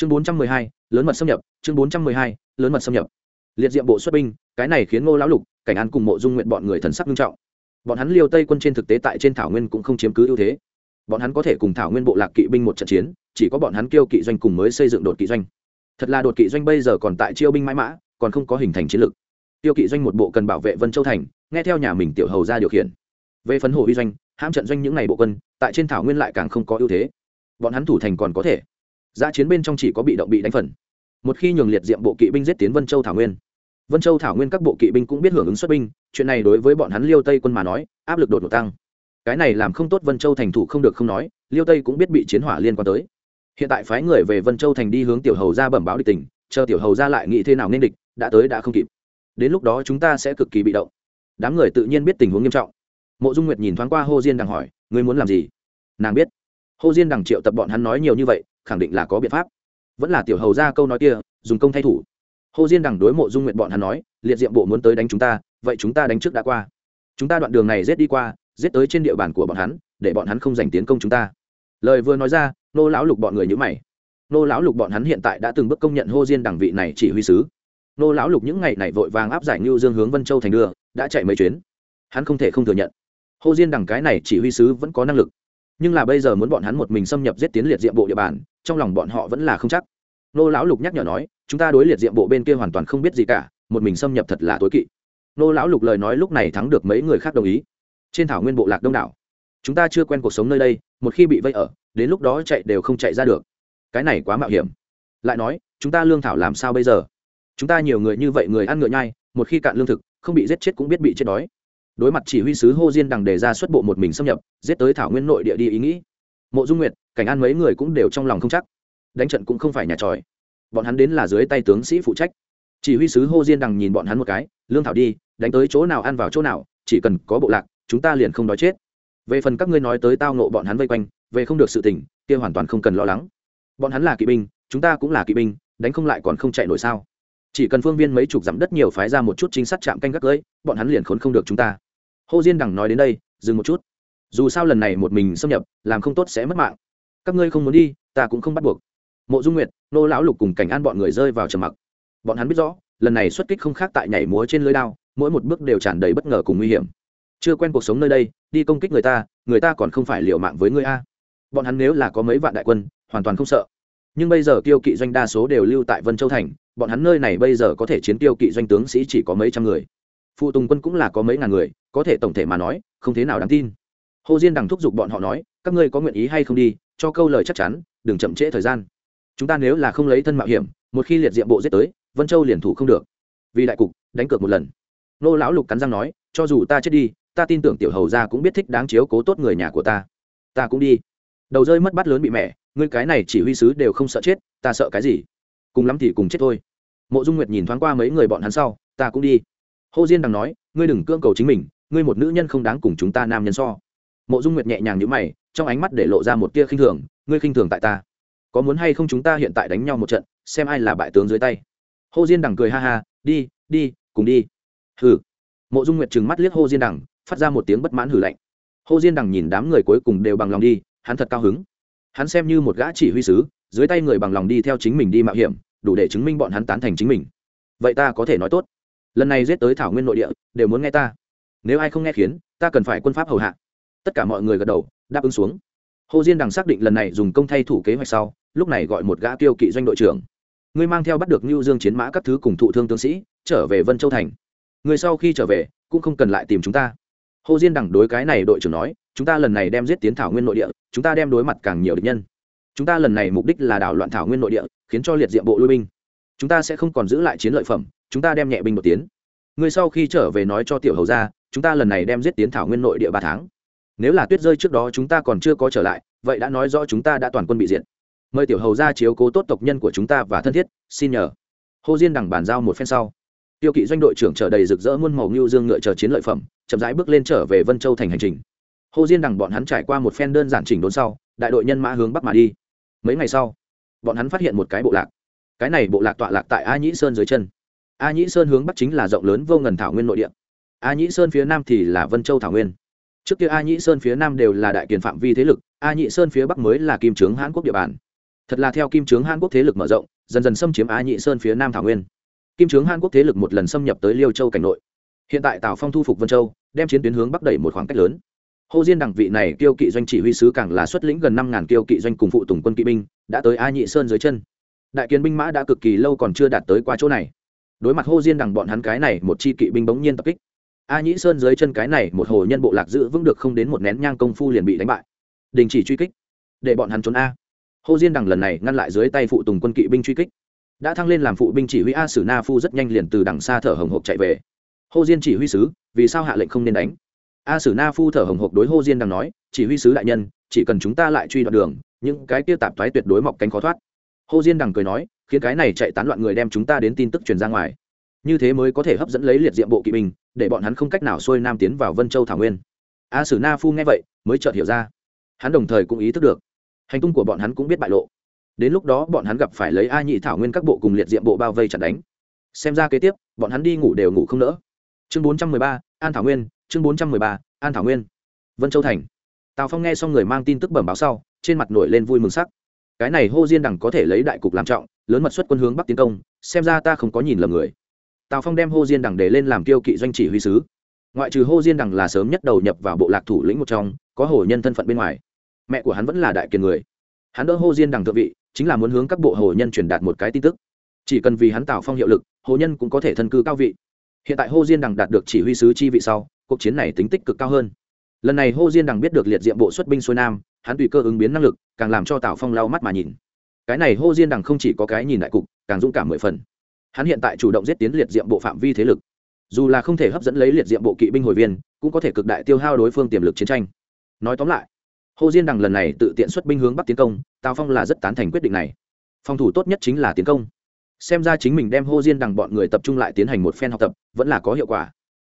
chương bốn trăm mười hai, lớn mật xâm nhập. Chương bốn trăm mười hai, lớn mật xâm nhập. Liệt diệm bộ xuất binh, cái này khiến ngô lão lục, cảnh an cùng mộ dung nguyện bọn người thần sắc nghiêm trọng. Bọn hắn liêu tây quân trên thực tế tại trên thảo nguyên cũng không chiếm cứ ưu thế. Bọn hắn có thể cùng thảo nguyên bộ lạc kỵ binh một trận chiến, chỉ có bọn hắn kêu kỵ doanh cùng mới xây dựng đột kỵ doanh. Thật là đột kỵ doanh bây giờ còn tại chiêu binh mãi mã, còn không có hình thành chiến lược. Tiêu kỵ doanh một bộ cần bảo vệ vân châu thành, nghe theo nhà mình tiểu hầu ra điều khiển. Về phấn hồ huy doanh, hãm trận doanh những ngày bộ quân, tại trên thảo nguyên lại càng không có ưu thế. Bọn hắn thủ thành còn có thể giã chiến bên trong chỉ có bị động bị đánh phần. Một khi nhường liệt diệm bộ kỵ binh giết tiến vân châu thảo nguyên. Vân châu thảo nguyên các bộ kỵ binh cũng biết hưởng ứng xuất binh, chuyện này đối với bọn hắn liêu tây quân mà nói, áp lực đột ngột tăng. Cái này làm không tốt vân châu thành thủ không được không nói, liêu tây cũng biết bị chiến hỏa liên quan tới. Hiện tại phái người về vân châu thành đi hướng tiểu hầu ra bẩm báo địch tình, chờ tiểu hầu ra lại nghĩ thế nào nên địch, đã tới đã không kịp. Đến lúc đó chúng ta sẽ cực kỳ bị động. Đám người tự nhiên biết tình huống nghiêm trọng. Mộ dung nguyệt nhìn thoáng qua hô diên đằng hỏi, ngươi muốn làm gì? Nàng biết. Hô diên đằng triệu tập bọn hắn nói nhiều như vậy khẳng định là có biện pháp. Vẫn là tiểu hầu ra câu nói kia, dùng công thay thủ. Hồ diên đằng đối mộ dung nguyệt bọn hắn nói, liệt diệm bộ muốn tới đánh chúng ta, vậy chúng ta đánh trước đã qua. Chúng ta đoạn đường này rết đi qua, giết tới trên địa bàn của bọn hắn, để bọn hắn không giành tiến công chúng ta. Lời vừa nói ra, nô lão lục bọn người nhữ mày. Nô lão lục bọn hắn hiện tại đã từng bước công nhận hô diên đẳng vị này chỉ huy sứ. Nô lão lục những ngày này vội vàng áp giải ngưu dương hướng vân châu thành đưa, đã chạy mấy chuyến. Hắn không thể không thừa nhận. Hô diên đẳng cái này chỉ huy sứ vẫn có năng lực nhưng là bây giờ muốn bọn hắn một mình xâm nhập giết tiến liệt diệm bộ địa bàn, trong lòng bọn họ vẫn là không chắc. Nô lão lục nhắc nhở nói, chúng ta đối liệt diệm bộ bên kia hoàn toàn không biết gì cả, một mình xâm nhập thật là tối kỵ. Nô lão lục lời nói lúc này thắng được mấy người khác đồng ý. Trên thảo nguyên bộ lạc đông đảo, chúng ta chưa quen cuộc sống nơi đây, một khi bị vây ở, đến lúc đó chạy đều không chạy ra được. Cái này quá mạo hiểm. Lại nói, chúng ta lương thảo làm sao bây giờ? Chúng ta nhiều người như vậy người ăn ngựa nhai, một khi cạn lương thực, không bị giết chết cũng biết bị chết đói đối mặt chỉ huy sứ hô diên đằng đề ra xuất bộ một mình xâm nhập, giết tới thảo nguyên nội địa đi ý nghĩ. Mộ dung nguyệt, cảnh an mấy người cũng đều trong lòng không chắc. Đánh trận cũng không phải nhà tròi. Bọn hắn đến là dưới tay tướng sĩ phụ trách. Chỉ huy sứ hô diên đằng nhìn bọn hắn một cái, lương thảo đi, đánh tới chỗ nào ăn vào chỗ nào, chỉ cần có bộ lạc, chúng ta liền không đói chết. Về phần các ngươi nói tới tao nộ bọn hắn vây quanh, về không được sự tỉnh kia hoàn toàn không cần lo lắng. Bọn hắn là kỵ binh, chúng ta cũng là kỵ binh, đánh không lại còn không chạy nổi sao? Chỉ cần phương viên mấy chục dặm đất nhiều phái ra một chút chính sát chạm canh gác cưỡi bọn hắn liền khốn không được chúng ta hô diên đằng nói đến đây, dừng một chút. Dù sao lần này một mình xâm nhập, làm không tốt sẽ mất mạng. Các ngươi không muốn đi, ta cũng không bắt buộc. Mộ dung nguyệt, nô lão lục cùng cảnh an bọn người rơi vào trầm mặc. Bọn hắn biết rõ, lần này xuất kích không khác tại nhảy múa trên lưới đao, mỗi một bước đều tràn đầy bất ngờ cùng nguy hiểm. Chưa quen cuộc sống nơi đây, đi công kích người ta người ta còn không phải liều mạng với ngươi a. Bọn hắn nếu là có mấy vạn đại quân, hoàn toàn không sợ. Nhưng bây giờ tiêu kỵ doanh đa số đều lưu tại vân châu thành, bọn hắn nơi này bây giờ có thể chiến tiêu kỵ doanh tướng sĩ chỉ có mấy trăm người phụ tùng quân cũng là có mấy ngàn người, có thể tổng thể mà nói, không thế nào đáng tin. Hồ diên đằng thúc giục bọn họ nói, các ngươi có nguyện ý hay không đi, cho câu lời chắc chắn, đừng chậm trễ thời gian. Chúng ta nếu là không lấy thân mạo hiểm, một khi liệt diệm bộ giết tới, vân châu liền thủ không được. Vì đại cục, đánh cược một lần. Nô lão lục cắn răng nói, cho dù ta chết đi, ta tin tưởng tiểu hầu gia cũng biết thích đáng chiếu cố tốt người nhà của ta. Ta cũng đi. Đầu rơi mất bắt lớn bị mẹ, ngươi cái này chỉ huy sứ đều không sợ chết, ta sợ cái gì? Cùng lắm thì cùng chết thôi. Mộ dung nguyệt nhìn thoáng qua mấy người bọn hắn sau, ta cũng đi hồ diên đằng nói, ngươi đừng cưỡng cầu chính mình, ngươi một nữ nhân không đáng cùng chúng ta nam nhân so. Mộ dung nguyệt nhẹ nhàng nhữ mày, trong ánh mắt để lộ ra một tia khinh thường, ngươi khinh thường tại ta. Có muốn hay không chúng ta hiện tại đánh nhau một trận, xem ai là bại tướng dưới tay. Hồ diên đằng cười ha ha, đi đi, cùng đi. Hừ. Mộ dung nguyệt trừng mắt liếc hồ diên đằng, phát ra một tiếng bất mãn hử lạnh. Hồ diên đằng nhìn đám người cuối cùng đều bằng lòng đi, hắn thật cao hứng. Hắn xem như một gã chỉ huy sứ, dưới tay người bằng lòng đi theo chính mình đi mạo hiểm, đủ để chứng minh bọn hắn tán thành chính mình. Vậy ta có thể nói tốt lần này giết tới thảo nguyên nội địa đều muốn nghe ta nếu ai không nghe khiến ta cần phải quân pháp hầu hạ tất cả mọi người gật đầu đáp ứng xuống hồ diên đằng xác định lần này dùng công thay thủ kế hoạch sau lúc này gọi một gã tiêu kỵ doanh đội trưởng ngươi mang theo bắt được ngưu Dương chiến mã các thứ cùng thụ thương tướng sĩ, trở về Vân Châu thành. Người sau khi trở về, cũng không cần lại tìm chúng ta. Hồ Diên đẳng đối cái này đội trưởng nói, chúng ta lần này đem giết tiến thảo nguyên nội địa, chúng ta đem đối mặt càng nhiều địch nhân. Chúng ta lần này mục đích là đảo loạn thảo nguyên nội địa, khiến cho liệt diện bộ lui binh. Chúng ta sẽ không còn giữ lại chiến lợi phẩm, chúng ta đem nhẹ binh một tiến. Người sau khi trở về nói cho tiểu hầu gia, chúng ta lần này đem giết tiến thảo nguyên nội địa ba tháng. Nếu là tuyết rơi trước đó chúng ta còn chưa có trở lại, vậy đã nói rõ chúng ta đã toàn quân bị diệt. Mời tiểu hầu ra chiếu cố tốt tộc nhân của chúng ta và thân thiết xin nhờ. Hồ diên đằng bàn giao một phen sau. Tiêu kỵ doanh đội trưởng trở đầy rực rỡ muôn màu ngưu dương ngựa chờ chiến lợi phẩm chậm rãi bước lên trở về vân châu thành hành trình. Hồ diên đằng bọn hắn trải qua một phen đơn giản chỉnh đốn sau đại đội nhân mã hướng bắc mà đi. Mấy ngày sau bọn hắn phát hiện một cái bộ lạc. Cái này bộ lạc tọa lạc tại a nhĩ sơn dưới chân a nhĩ sơn hướng bắc chính là rộng lớn vô ngần thảo nguyên nội địa. A nhĩ sơn phía nam thì là vân châu thảo nguyên. Trước kia a nhĩ sơn phía nam đều là đại kiền phạm vi thế lực, a nhĩ sơn phía bắc mới là kim trướng hãn quốc địa bàn. Thật là theo kim trướng hàn quốc thế lực mở rộng, dần dần xâm chiếm á nhị sơn phía nam thảo nguyên. Kim trướng hàn quốc thế lực một lần xâm nhập tới liêu châu cảnh nội. Hiện tại tào phong thu phục vân châu, đem chiến tuyến hướng bắc đẩy một khoảng cách lớn. Hồ diên đẳng vị này kiêu kỵ doanh chỉ huy sứ càng là xuất lĩnh gần năm ngàn kiêu kỵ doanh cùng phụ tùng quân kỵ binh, đã tới a nhị sơn dưới chân. Đại kiến binh mã đã cực kỳ lâu còn chưa đạt tới qua chỗ này đối mặt hồ diên đằng bọn hắn cái này một chi kỵ binh bỗng nhiên tập kích. A nhĩ sơn dưới chân cái này một hồ nhân bộ lạc giữ vững được không đến một nén nhang công phu liền bị đánh bại. Đình chỉ truy kích. Để bọn hắn trốn a. Hồ diên đằng lần này ngăn lại dưới tay phụ tùng quân kỵ binh truy kích. Đã thăng lên làm phụ binh chỉ huy a sử na phu rất nhanh liền từ đằng xa thở hồng hộc chạy về. Hồ diên chỉ huy sứ, vì sao hạ lệnh không nên đánh? A sử na phu thở hồng hộc đối hồ diên đằng nói, chỉ huy sứ đại nhân, chỉ cần chúng ta lại truy đoạn đường, những cái kia tạp thoái tuyệt đối mọc cánh khó thoát. Hồ diên đằng cười nói khiến cái này chạy tán loạn người đem chúng ta đến tin tức truyền ra ngoài. Như thế mới có thể hấp dẫn lấy liệt diệm bộ kỵ binh, để bọn hắn không cách nào xuôi nam tiến vào vân châu thảo nguyên. A sử na phu nghe vậy, mới chợt hiểu ra. Hắn đồng thời cũng ý thức được, hành tung của bọn hắn cũng biết bại lộ. Đến lúc đó bọn hắn gặp phải lấy a nhị thảo nguyên các bộ cùng liệt diệm bộ bao vây chặn đánh. Xem ra kế tiếp, bọn hắn đi ngủ đều ngủ không nỡ. Chương bốn trăm mười ba, an thảo nguyên, chương bốn trăm mười ba, an thảo nguyên. Vân châu thành. Tào phong nghe xong người mang tin tức bẩm báo sau, trên mặt nổi lên vui mừng sắc. Cái này hô diên đẳng có thể lấy đại cục làm trọng lớn mật xuất quân hướng bắc tiến công, xem ra ta không có nhìn lầm người. Tào phong đem hô diên Đằng để lên làm kiêu kỵ doanh chỉ huy sứ. Ngoại trừ hô diên Đằng là sớm nhất đầu nhập vào bộ lạc thủ lĩnh một trong, có hồ nhân thân phận bên ngoài. Mẹ của hắn vẫn là đại kiền người. Hắn đỡ hô diên Đằng thượng vị, chính là muốn hướng các bộ hồ nhân truyền đạt một cái tin tức. Chỉ cần vì hắn tào phong hiệu lực, hồ nhân cũng có thể thân cư cao vị. Hiện tại hô diên Đằng đạt được chỉ huy sứ chi vị sau, cuộc chiến này tính tích cực cao hơn. Lần này hô diên Đằng biết được liệt diệm bộ xuất binh xuôi nam, hắn tùy cơ ứng biến năng lực, càng làm cho tào phong lau mắt mà nhìn cái này hô diên đằng không chỉ có cái nhìn đại cục, càng dũng cảm mười phần. Hắn hiện tại chủ động giết tiến liệt diệm bộ phạm vi thế lực. Dù là không thể hấp dẫn lấy liệt diệm bộ kỵ binh hồi viên, cũng có thể cực đại tiêu hao đối phương tiềm lực chiến tranh. Nói tóm lại hồ diên đằng lần này tự tiện xuất binh hướng bắc tiến công, tào phong là rất tán thành quyết định này. Phòng thủ tốt nhất chính là tiến công. Xem ra chính mình đem hô diên đằng bọn người tập trung lại tiến hành một phen học tập, vẫn là có hiệu quả.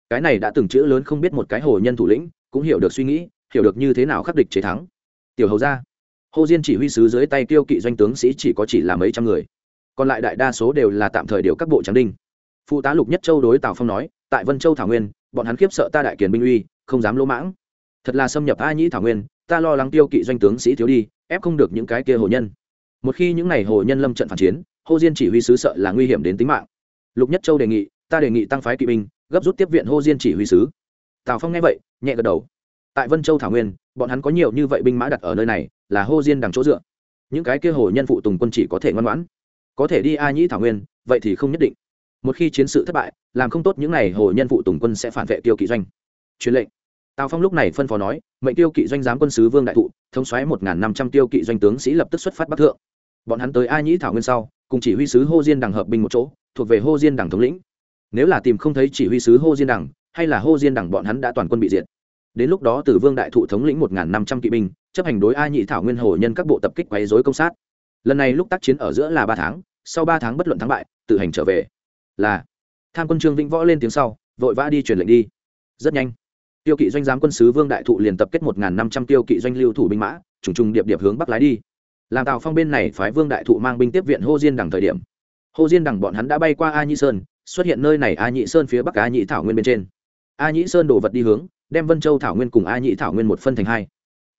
Cái này đã từng chữ lớn không biết một cái hồ nhân thủ lĩnh, cũng hiểu được suy nghĩ, hiểu được như thế nào khắc địch chế thắng. Tiểu hầu ra hồ diên chỉ huy sứ dưới tay tiêu kỵ doanh tướng sĩ chỉ có chỉ là mấy trăm người. Còn lại đại đa số đều là tạm thời điều các bộ tráng đinh. Phụ tá lục nhất châu đối tào phong nói, tại vân châu thảo nguyên, bọn hắn khiếp sợ ta đại kiền binh uy, không dám lỗ mãng. Thật là xâm nhập a nhĩ thảo nguyên, ta lo lắng tiêu kỵ doanh tướng sĩ thiếu đi, ép không được những cái kia hồ nhân. Một khi những n à y hồ nhân lâm trận phản chiến hồ diên chỉ huy sứ sợ là nguy hiểm đến tính mạng. Lục nhất châu đề nghị, ta đề nghị tăng phái kỵ binh, gấp rút tiếp viện hồ diên chỉ huy sứ. Tào phong nghe vậy, nhẹ gật đầu. Tại vân châu thảo nguyên bọn hắn có nhiều như vậy binh mã đặt ở nơi này, là hô diên đằng chỗ dựa. Những cái kia hồ nhân phụ tùng quân chỉ có thể ngoan ngoãn. Có thể đi a nhĩ thảo nguyên, vậy thì không nhất định. Một khi chiến sự thất bại, làm không tốt những n à y hồ nhân phụ tùng quân sẽ phản vệ tiêu kỵ doanh. Truyền lệnh. Tào phong lúc này phân phó nói, mệnh tiêu kỵ doanh giám quân sứ vương đại thụ, thống xoáy một năm trăm tiêu kỵ doanh tướng sĩ lập tức xuất phát bắc thượng. Bọn hắn tới a nhĩ thảo nguyên sau, cùng chỉ huy sứ hô diên đằng hợp binh một chỗ, thuộc về hô diên đằng thống lĩnh. Nếu là tìm không thấy chỉ huy sứ hô diên đằng, hay là hô diên đằng bọn hắn đã toàn quân bị diệt đến lúc đó từ vương đại thụ thống lĩnh một năm trăm kỵ binh, chấp hành đối a nhị thảo nguyên hồ nhân các bộ tập kích quấy dối công sát. Lần này lúc tác chiến ở giữa là ba tháng, sau ba tháng bất luận thắng bại, tự hành trở về. Là, tham quân trương vĩnh võ lên tiếng sau, vội vã đi truyền lệnh đi. Rất nhanh, tiêu kỵ doanh giám quân sứ vương đại thụ liền tập kết một năm trăm tiêu kỵ doanh lưu thủ binh mã, trùng trùng điệp điệp hướng bắc lái đi. Làm tào phong bên này phái vương đại thụ mang binh tiếp viện hô diên đằng thời điểm. Hô diên đằng bọn hắn đã bay qua a nhị sơn, xuất hiện nơi này a nhị sơn phía bắc a nhị thảo nguyên bên trên. A nhị sơn đổ vật đi hướng đem vân châu thảo nguyên cùng a Nhĩ thảo nguyên một phân thành hai.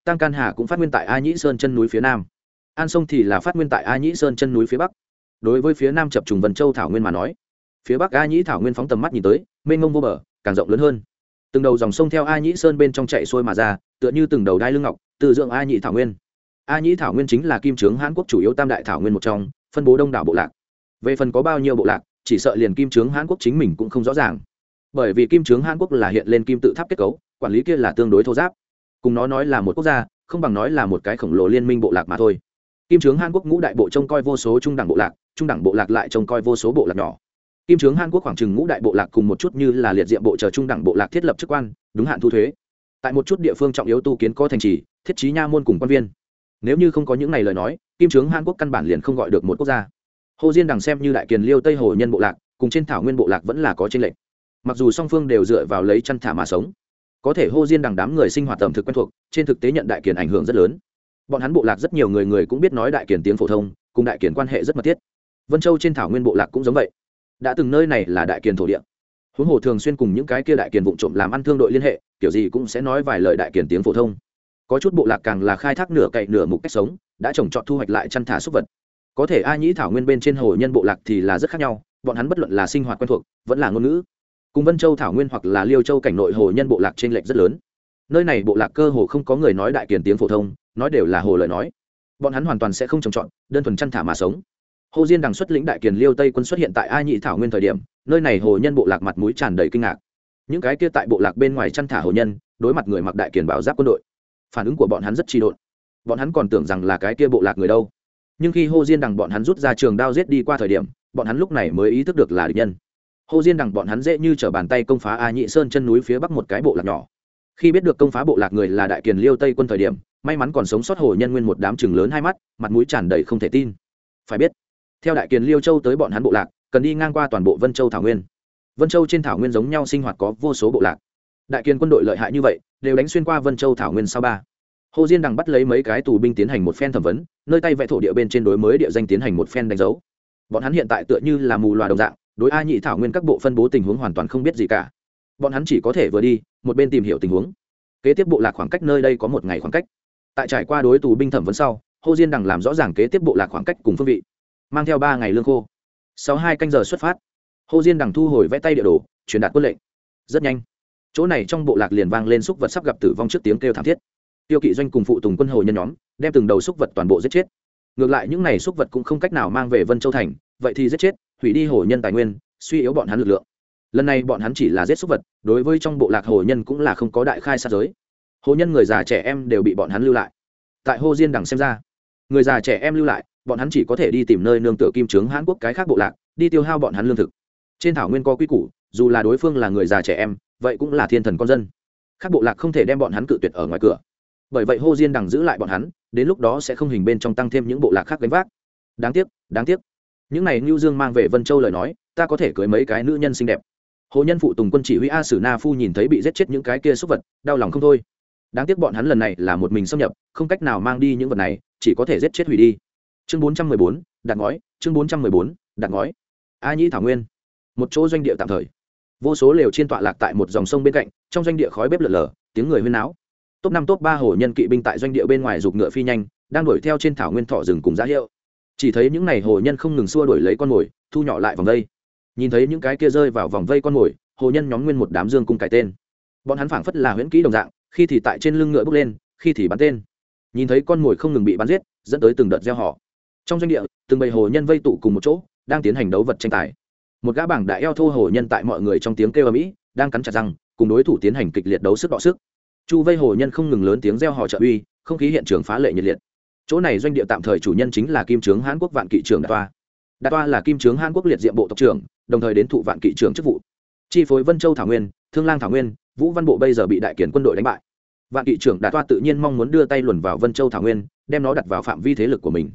Tăng can hà cũng phát nguyên tại a Nhĩ sơn chân núi phía nam. An sông thì là phát nguyên tại a Nhĩ sơn chân núi phía bắc. Đối với phía nam chập trùng vân châu thảo nguyên mà nói, phía bắc a Nhĩ thảo nguyên phóng tầm mắt nhìn tới, mênh mông vô bờ, càng rộng lớn hơn. Từng đầu dòng sông theo a Nhĩ sơn bên trong chạy xuôi mà ra, tựa như từng đầu đai lưng ngọc, từ dưỡng a Nhĩ thảo nguyên. A Nhĩ thảo nguyên chính là kim trướng hán quốc chủ yếu tam đại thảo nguyên một trong, phân bố đông đảo bộ lạc. Về phần có bao nhiêu bộ lạc, chỉ sợ liền kim trướng hán quốc chính mình cũng không rõ ràng. Bởi vì kim trướng hàn quốc là hiện lên kim tự tháp kết cấu quản lý kia là tương đối thô giáp. Cùng nó nói là một quốc gia, không bằng nói là một cái khổng lồ liên minh bộ lạc mà thôi. Kim trướng hàn quốc ngũ đại bộ trông coi vô số trung đẳng bộ lạc, trung đẳng bộ lạc lại trông coi vô số bộ lạc nhỏ. Kim trướng hàn quốc khoảng chừng ngũ đại bộ lạc cùng một chút như là liệt diện bộ chờ trung đẳng bộ lạc thiết lập chức quan, đúng hạn thu thuế. Tại một chút địa phương trọng yếu tu kiến có thành trì, thiết trí nha môn cùng quan viên. Nếu như không có những này lời nói, kim trướng hàn quốc căn bản liền không gọi được một quốc gia. Hồ diên đằng xem như đại kiền liêu tây hồ nhân bộ lạc, cùng trên thảo nguyên bộ lạc vẫn là có trên lệnh mặc dù song phương đều dựa vào lấy chăn thả mà sống có thể hô diên đằng đám người sinh hoạt tầm thực quen thuộc, trên thực tế nhận đại kiển ảnh hưởng rất lớn. Bọn hắn bộ lạc rất nhiều người người cũng biết nói đại kiển tiếng phổ thông, cùng đại kiển quan hệ rất mật thiết. Vân châu trên thảo nguyên bộ lạc cũng giống vậy. Đã từng nơi này là đại kiển thổ địa. Huống hồ thường xuyên cùng những cái kia đại kiển vụ trộm làm ăn thương đội liên hệ, kiểu gì cũng sẽ nói vài lời đại kiển tiếng phổ thông. Có chút bộ lạc càng là khai thác nửa cậy nửa mục cách sống, đã trồng trọt thu hoạch lại chăn thả súc vật. Có thể a nhĩ thảo nguyên bên trên hồ nhân bộ lạc thì là rất khác nhau, bọn hắn bất luận là sinh hoạt quen thuộc, vẫn là ngôn ngữ cùng vân châu thảo nguyên hoặc là liêu châu cảnh nội hồ nhân bộ lạc t r ê n lệch rất lớn. Nơi này bộ lạc cơ hồ không có người nói đại kiền tiếng phổ thông, nói đều là hồ lời nói. Bọn hắn hoàn toàn sẽ không trồng trọt, đơn thuần chăn thả mà sống. Hồ diên đằng xuất lĩnh đại kiền liêu tây quân xuất hiện tại a nhị thảo nguyên thời điểm, nơi này hồ nhân bộ lạc mặt mũi tràn đầy kinh ngạc. Những cái kia tại bộ lạc bên ngoài chăn thả hồ nhân, đối mặt người mặc đại kiền bảo giáp quân đội. Phản ứng của bọn hắn rất trị độn. Bọn hắn còn tưởng rằng là cái kia bộ lạc người đâu. Nhưng khi hô diên đằng bọn hắn rút ra trường đao giết đi qua thời điểm, bọn hắn lúc này mới ý thức được là địch nhân. Hồ diên đằng bọn hắn dễ như t r ở bàn tay công phá a nhị sơn chân núi phía bắc một cái bộ lạc nhỏ. Khi biết được công phá bộ lạc người là đại kiền liêu tây quân thời điểm, may mắn còn sống sót hồ nhân nguyên một đám chừng lớn hai mắt, mặt mũi tràn đầy không thể tin. Phải biết, theo đại kiền liêu châu tới bọn hắn bộ lạc, cần đi ngang qua toàn bộ vân châu thảo nguyên. Vân châu trên thảo nguyên giống nhau sinh hoạt có vô số bộ lạc. Đại kiền quân đội lợi hại như vậy, đều đánh xuyên qua vân châu thảo nguyên sao ba. Hồ diên đằng bắt lấy mấy cái tù binh tiến hành một phen thẩm vấn, nơi tay vẽ thổ địa bên trên đối mới địa danh tiến hành một phen đánh dấu. Bọn hắn hiện tại tựa như là mù loà đồng dạng đối a nhị thảo nguyên các bộ phân bố tình huống hoàn toàn không biết gì cả. Bọn hắn chỉ có thể vừa đi, một bên tìm hiểu tình huống. Kế tiếp bộ lạc khoảng cách nơi đây có một ngày khoảng cách. Tại trải qua đối tù binh thẩm vấn sau, hồ diên đằng làm rõ ràng kế tiếp bộ lạc khoảng cách cùng phương vị. Mang theo ba ngày lương khô. Sau hai canh giờ xuất phát, hồ diên đằng thu hồi vẽ tay địa đồ, truyền đạt quân lệnh. Rất nhanh, chỗ này trong bộ lạc liền vang lên xúc vật sắp gặp tử vong trước tiếng kêu thảm thiết. Tiêu kỵ doanh cùng phụ tùng quân hồ nhân nhóm, đem từng đầu xúc vật toàn bộ giết chết. Ngược lại những này xúc vật cũng không cách nào mang về vân châu thành, vậy thì giết chết hủy đi hồ nhân tài nguyên, suy yếu bọn hắn lực lượng. Lần này bọn hắn chỉ là giết súc vật, đối với trong bộ lạc hồ nhân cũng là không có đại khai sát giới. Hồ nhân người già trẻ em đều bị bọn hắn lưu lại. Tại hồ diên đằng xem ra, người già trẻ em lưu lại, bọn hắn chỉ có thể đi tìm nơi nương tựa kim trướng hãn quốc cái khác bộ lạc, đi tiêu hao bọn hắn lương thực. Trên thảo nguyên có quy củ, dù là đối phương là người già trẻ em, vậy cũng là thiên thần con dân. Các bộ lạc không thể đem bọn hắn cự tuyệt ở ngoài cửa. Bởi vậy hô diên đằng giữ lại bọn hắn, đến lúc đó sẽ không hình bên trong tăng thêm những bộ lạc khác gánh vác. Đáng tiếc đáng tiếc những này ngưu dương mang về vân châu lời nói, ta có thể cưới mấy cái nữ nhân xinh đẹp. Hồ nhân phụ tùng quân chỉ huy a sử na phu nhìn thấy bị giết chết những cái kia súc vật, đau lòng không thôi. Đáng tiếc bọn hắn lần này là một mình xâm nhập, không cách nào mang đi những vật này, chỉ có thể giết chết hủy đi. Chương bốn trăm mười bốn đặt ngói, chương bốn trăm mười bốn đặt ngói. A nhĩ thảo nguyên. Một chỗ doanh địa tạm thời. Vô số lều trên tọa lạc tại một dòng sông bên cạnh, trong doanh địa khói bếp lở lở, tiếng người huyên náo. Top năm top ba hồ nhân kỵ binh tại doanh địa bên ngoài giục ngựa phi nhanh, đang đuổi theo trên thảo nguyên thọ rừng cùng giá hiệu chỉ thấy những n à y hồ nhân không ngừng xua đuổi lấy con mồi, thu nhỏ lại vòng vây. Nhìn thấy những cái kia rơi vào vòng vây con mồi, hồ nhân nhóm nguyên một đám dương cung cái tên. Bọn hắn phảng phất là huyễn kỹ đồng dạng, khi thì tại trên lưng ngựa bước lên, khi thì bắn tên. Nhìn thấy con mồi không ngừng bị bắn giết, dẫn tới từng đợt gieo họ. Trong doanh địa, từng bầy hồ nhân vây tụ cùng một chỗ, đang tiến hành đấu vật tranh tài. Một gã bảng đại eo thô hồ nhân tại mọi người trong tiếng kêu ở mỹ đang cắn chặt răng, cùng đối thủ tiến hành kịch liệt đấu sức đọ sức. Chu vây hồ nhân không ngừng lớn tiếng reo hò trợ uy, không khí hiện trường phá lệ nhiệt liệt chỗ này doanh địa tạm thời chủ nhân chính là kim trướng hàn quốc vạn kỵ trưởng đạt toa. Đạt toa là kim trướng hàn quốc liệt diệm bộ tộc trưởng, đồng thời đến thụ vạn kỵ trưởng chức vụ. Chi phối vân châu thảo nguyên, thương lang thảo nguyên, vũ văn bộ bây giờ bị đại kiển quân đội đánh bại. Vạn kỵ trưởng đạt toa tự nhiên mong muốn đưa tay luồn vào vân châu thảo nguyên, đem nó đặt vào phạm vi thế lực của mình.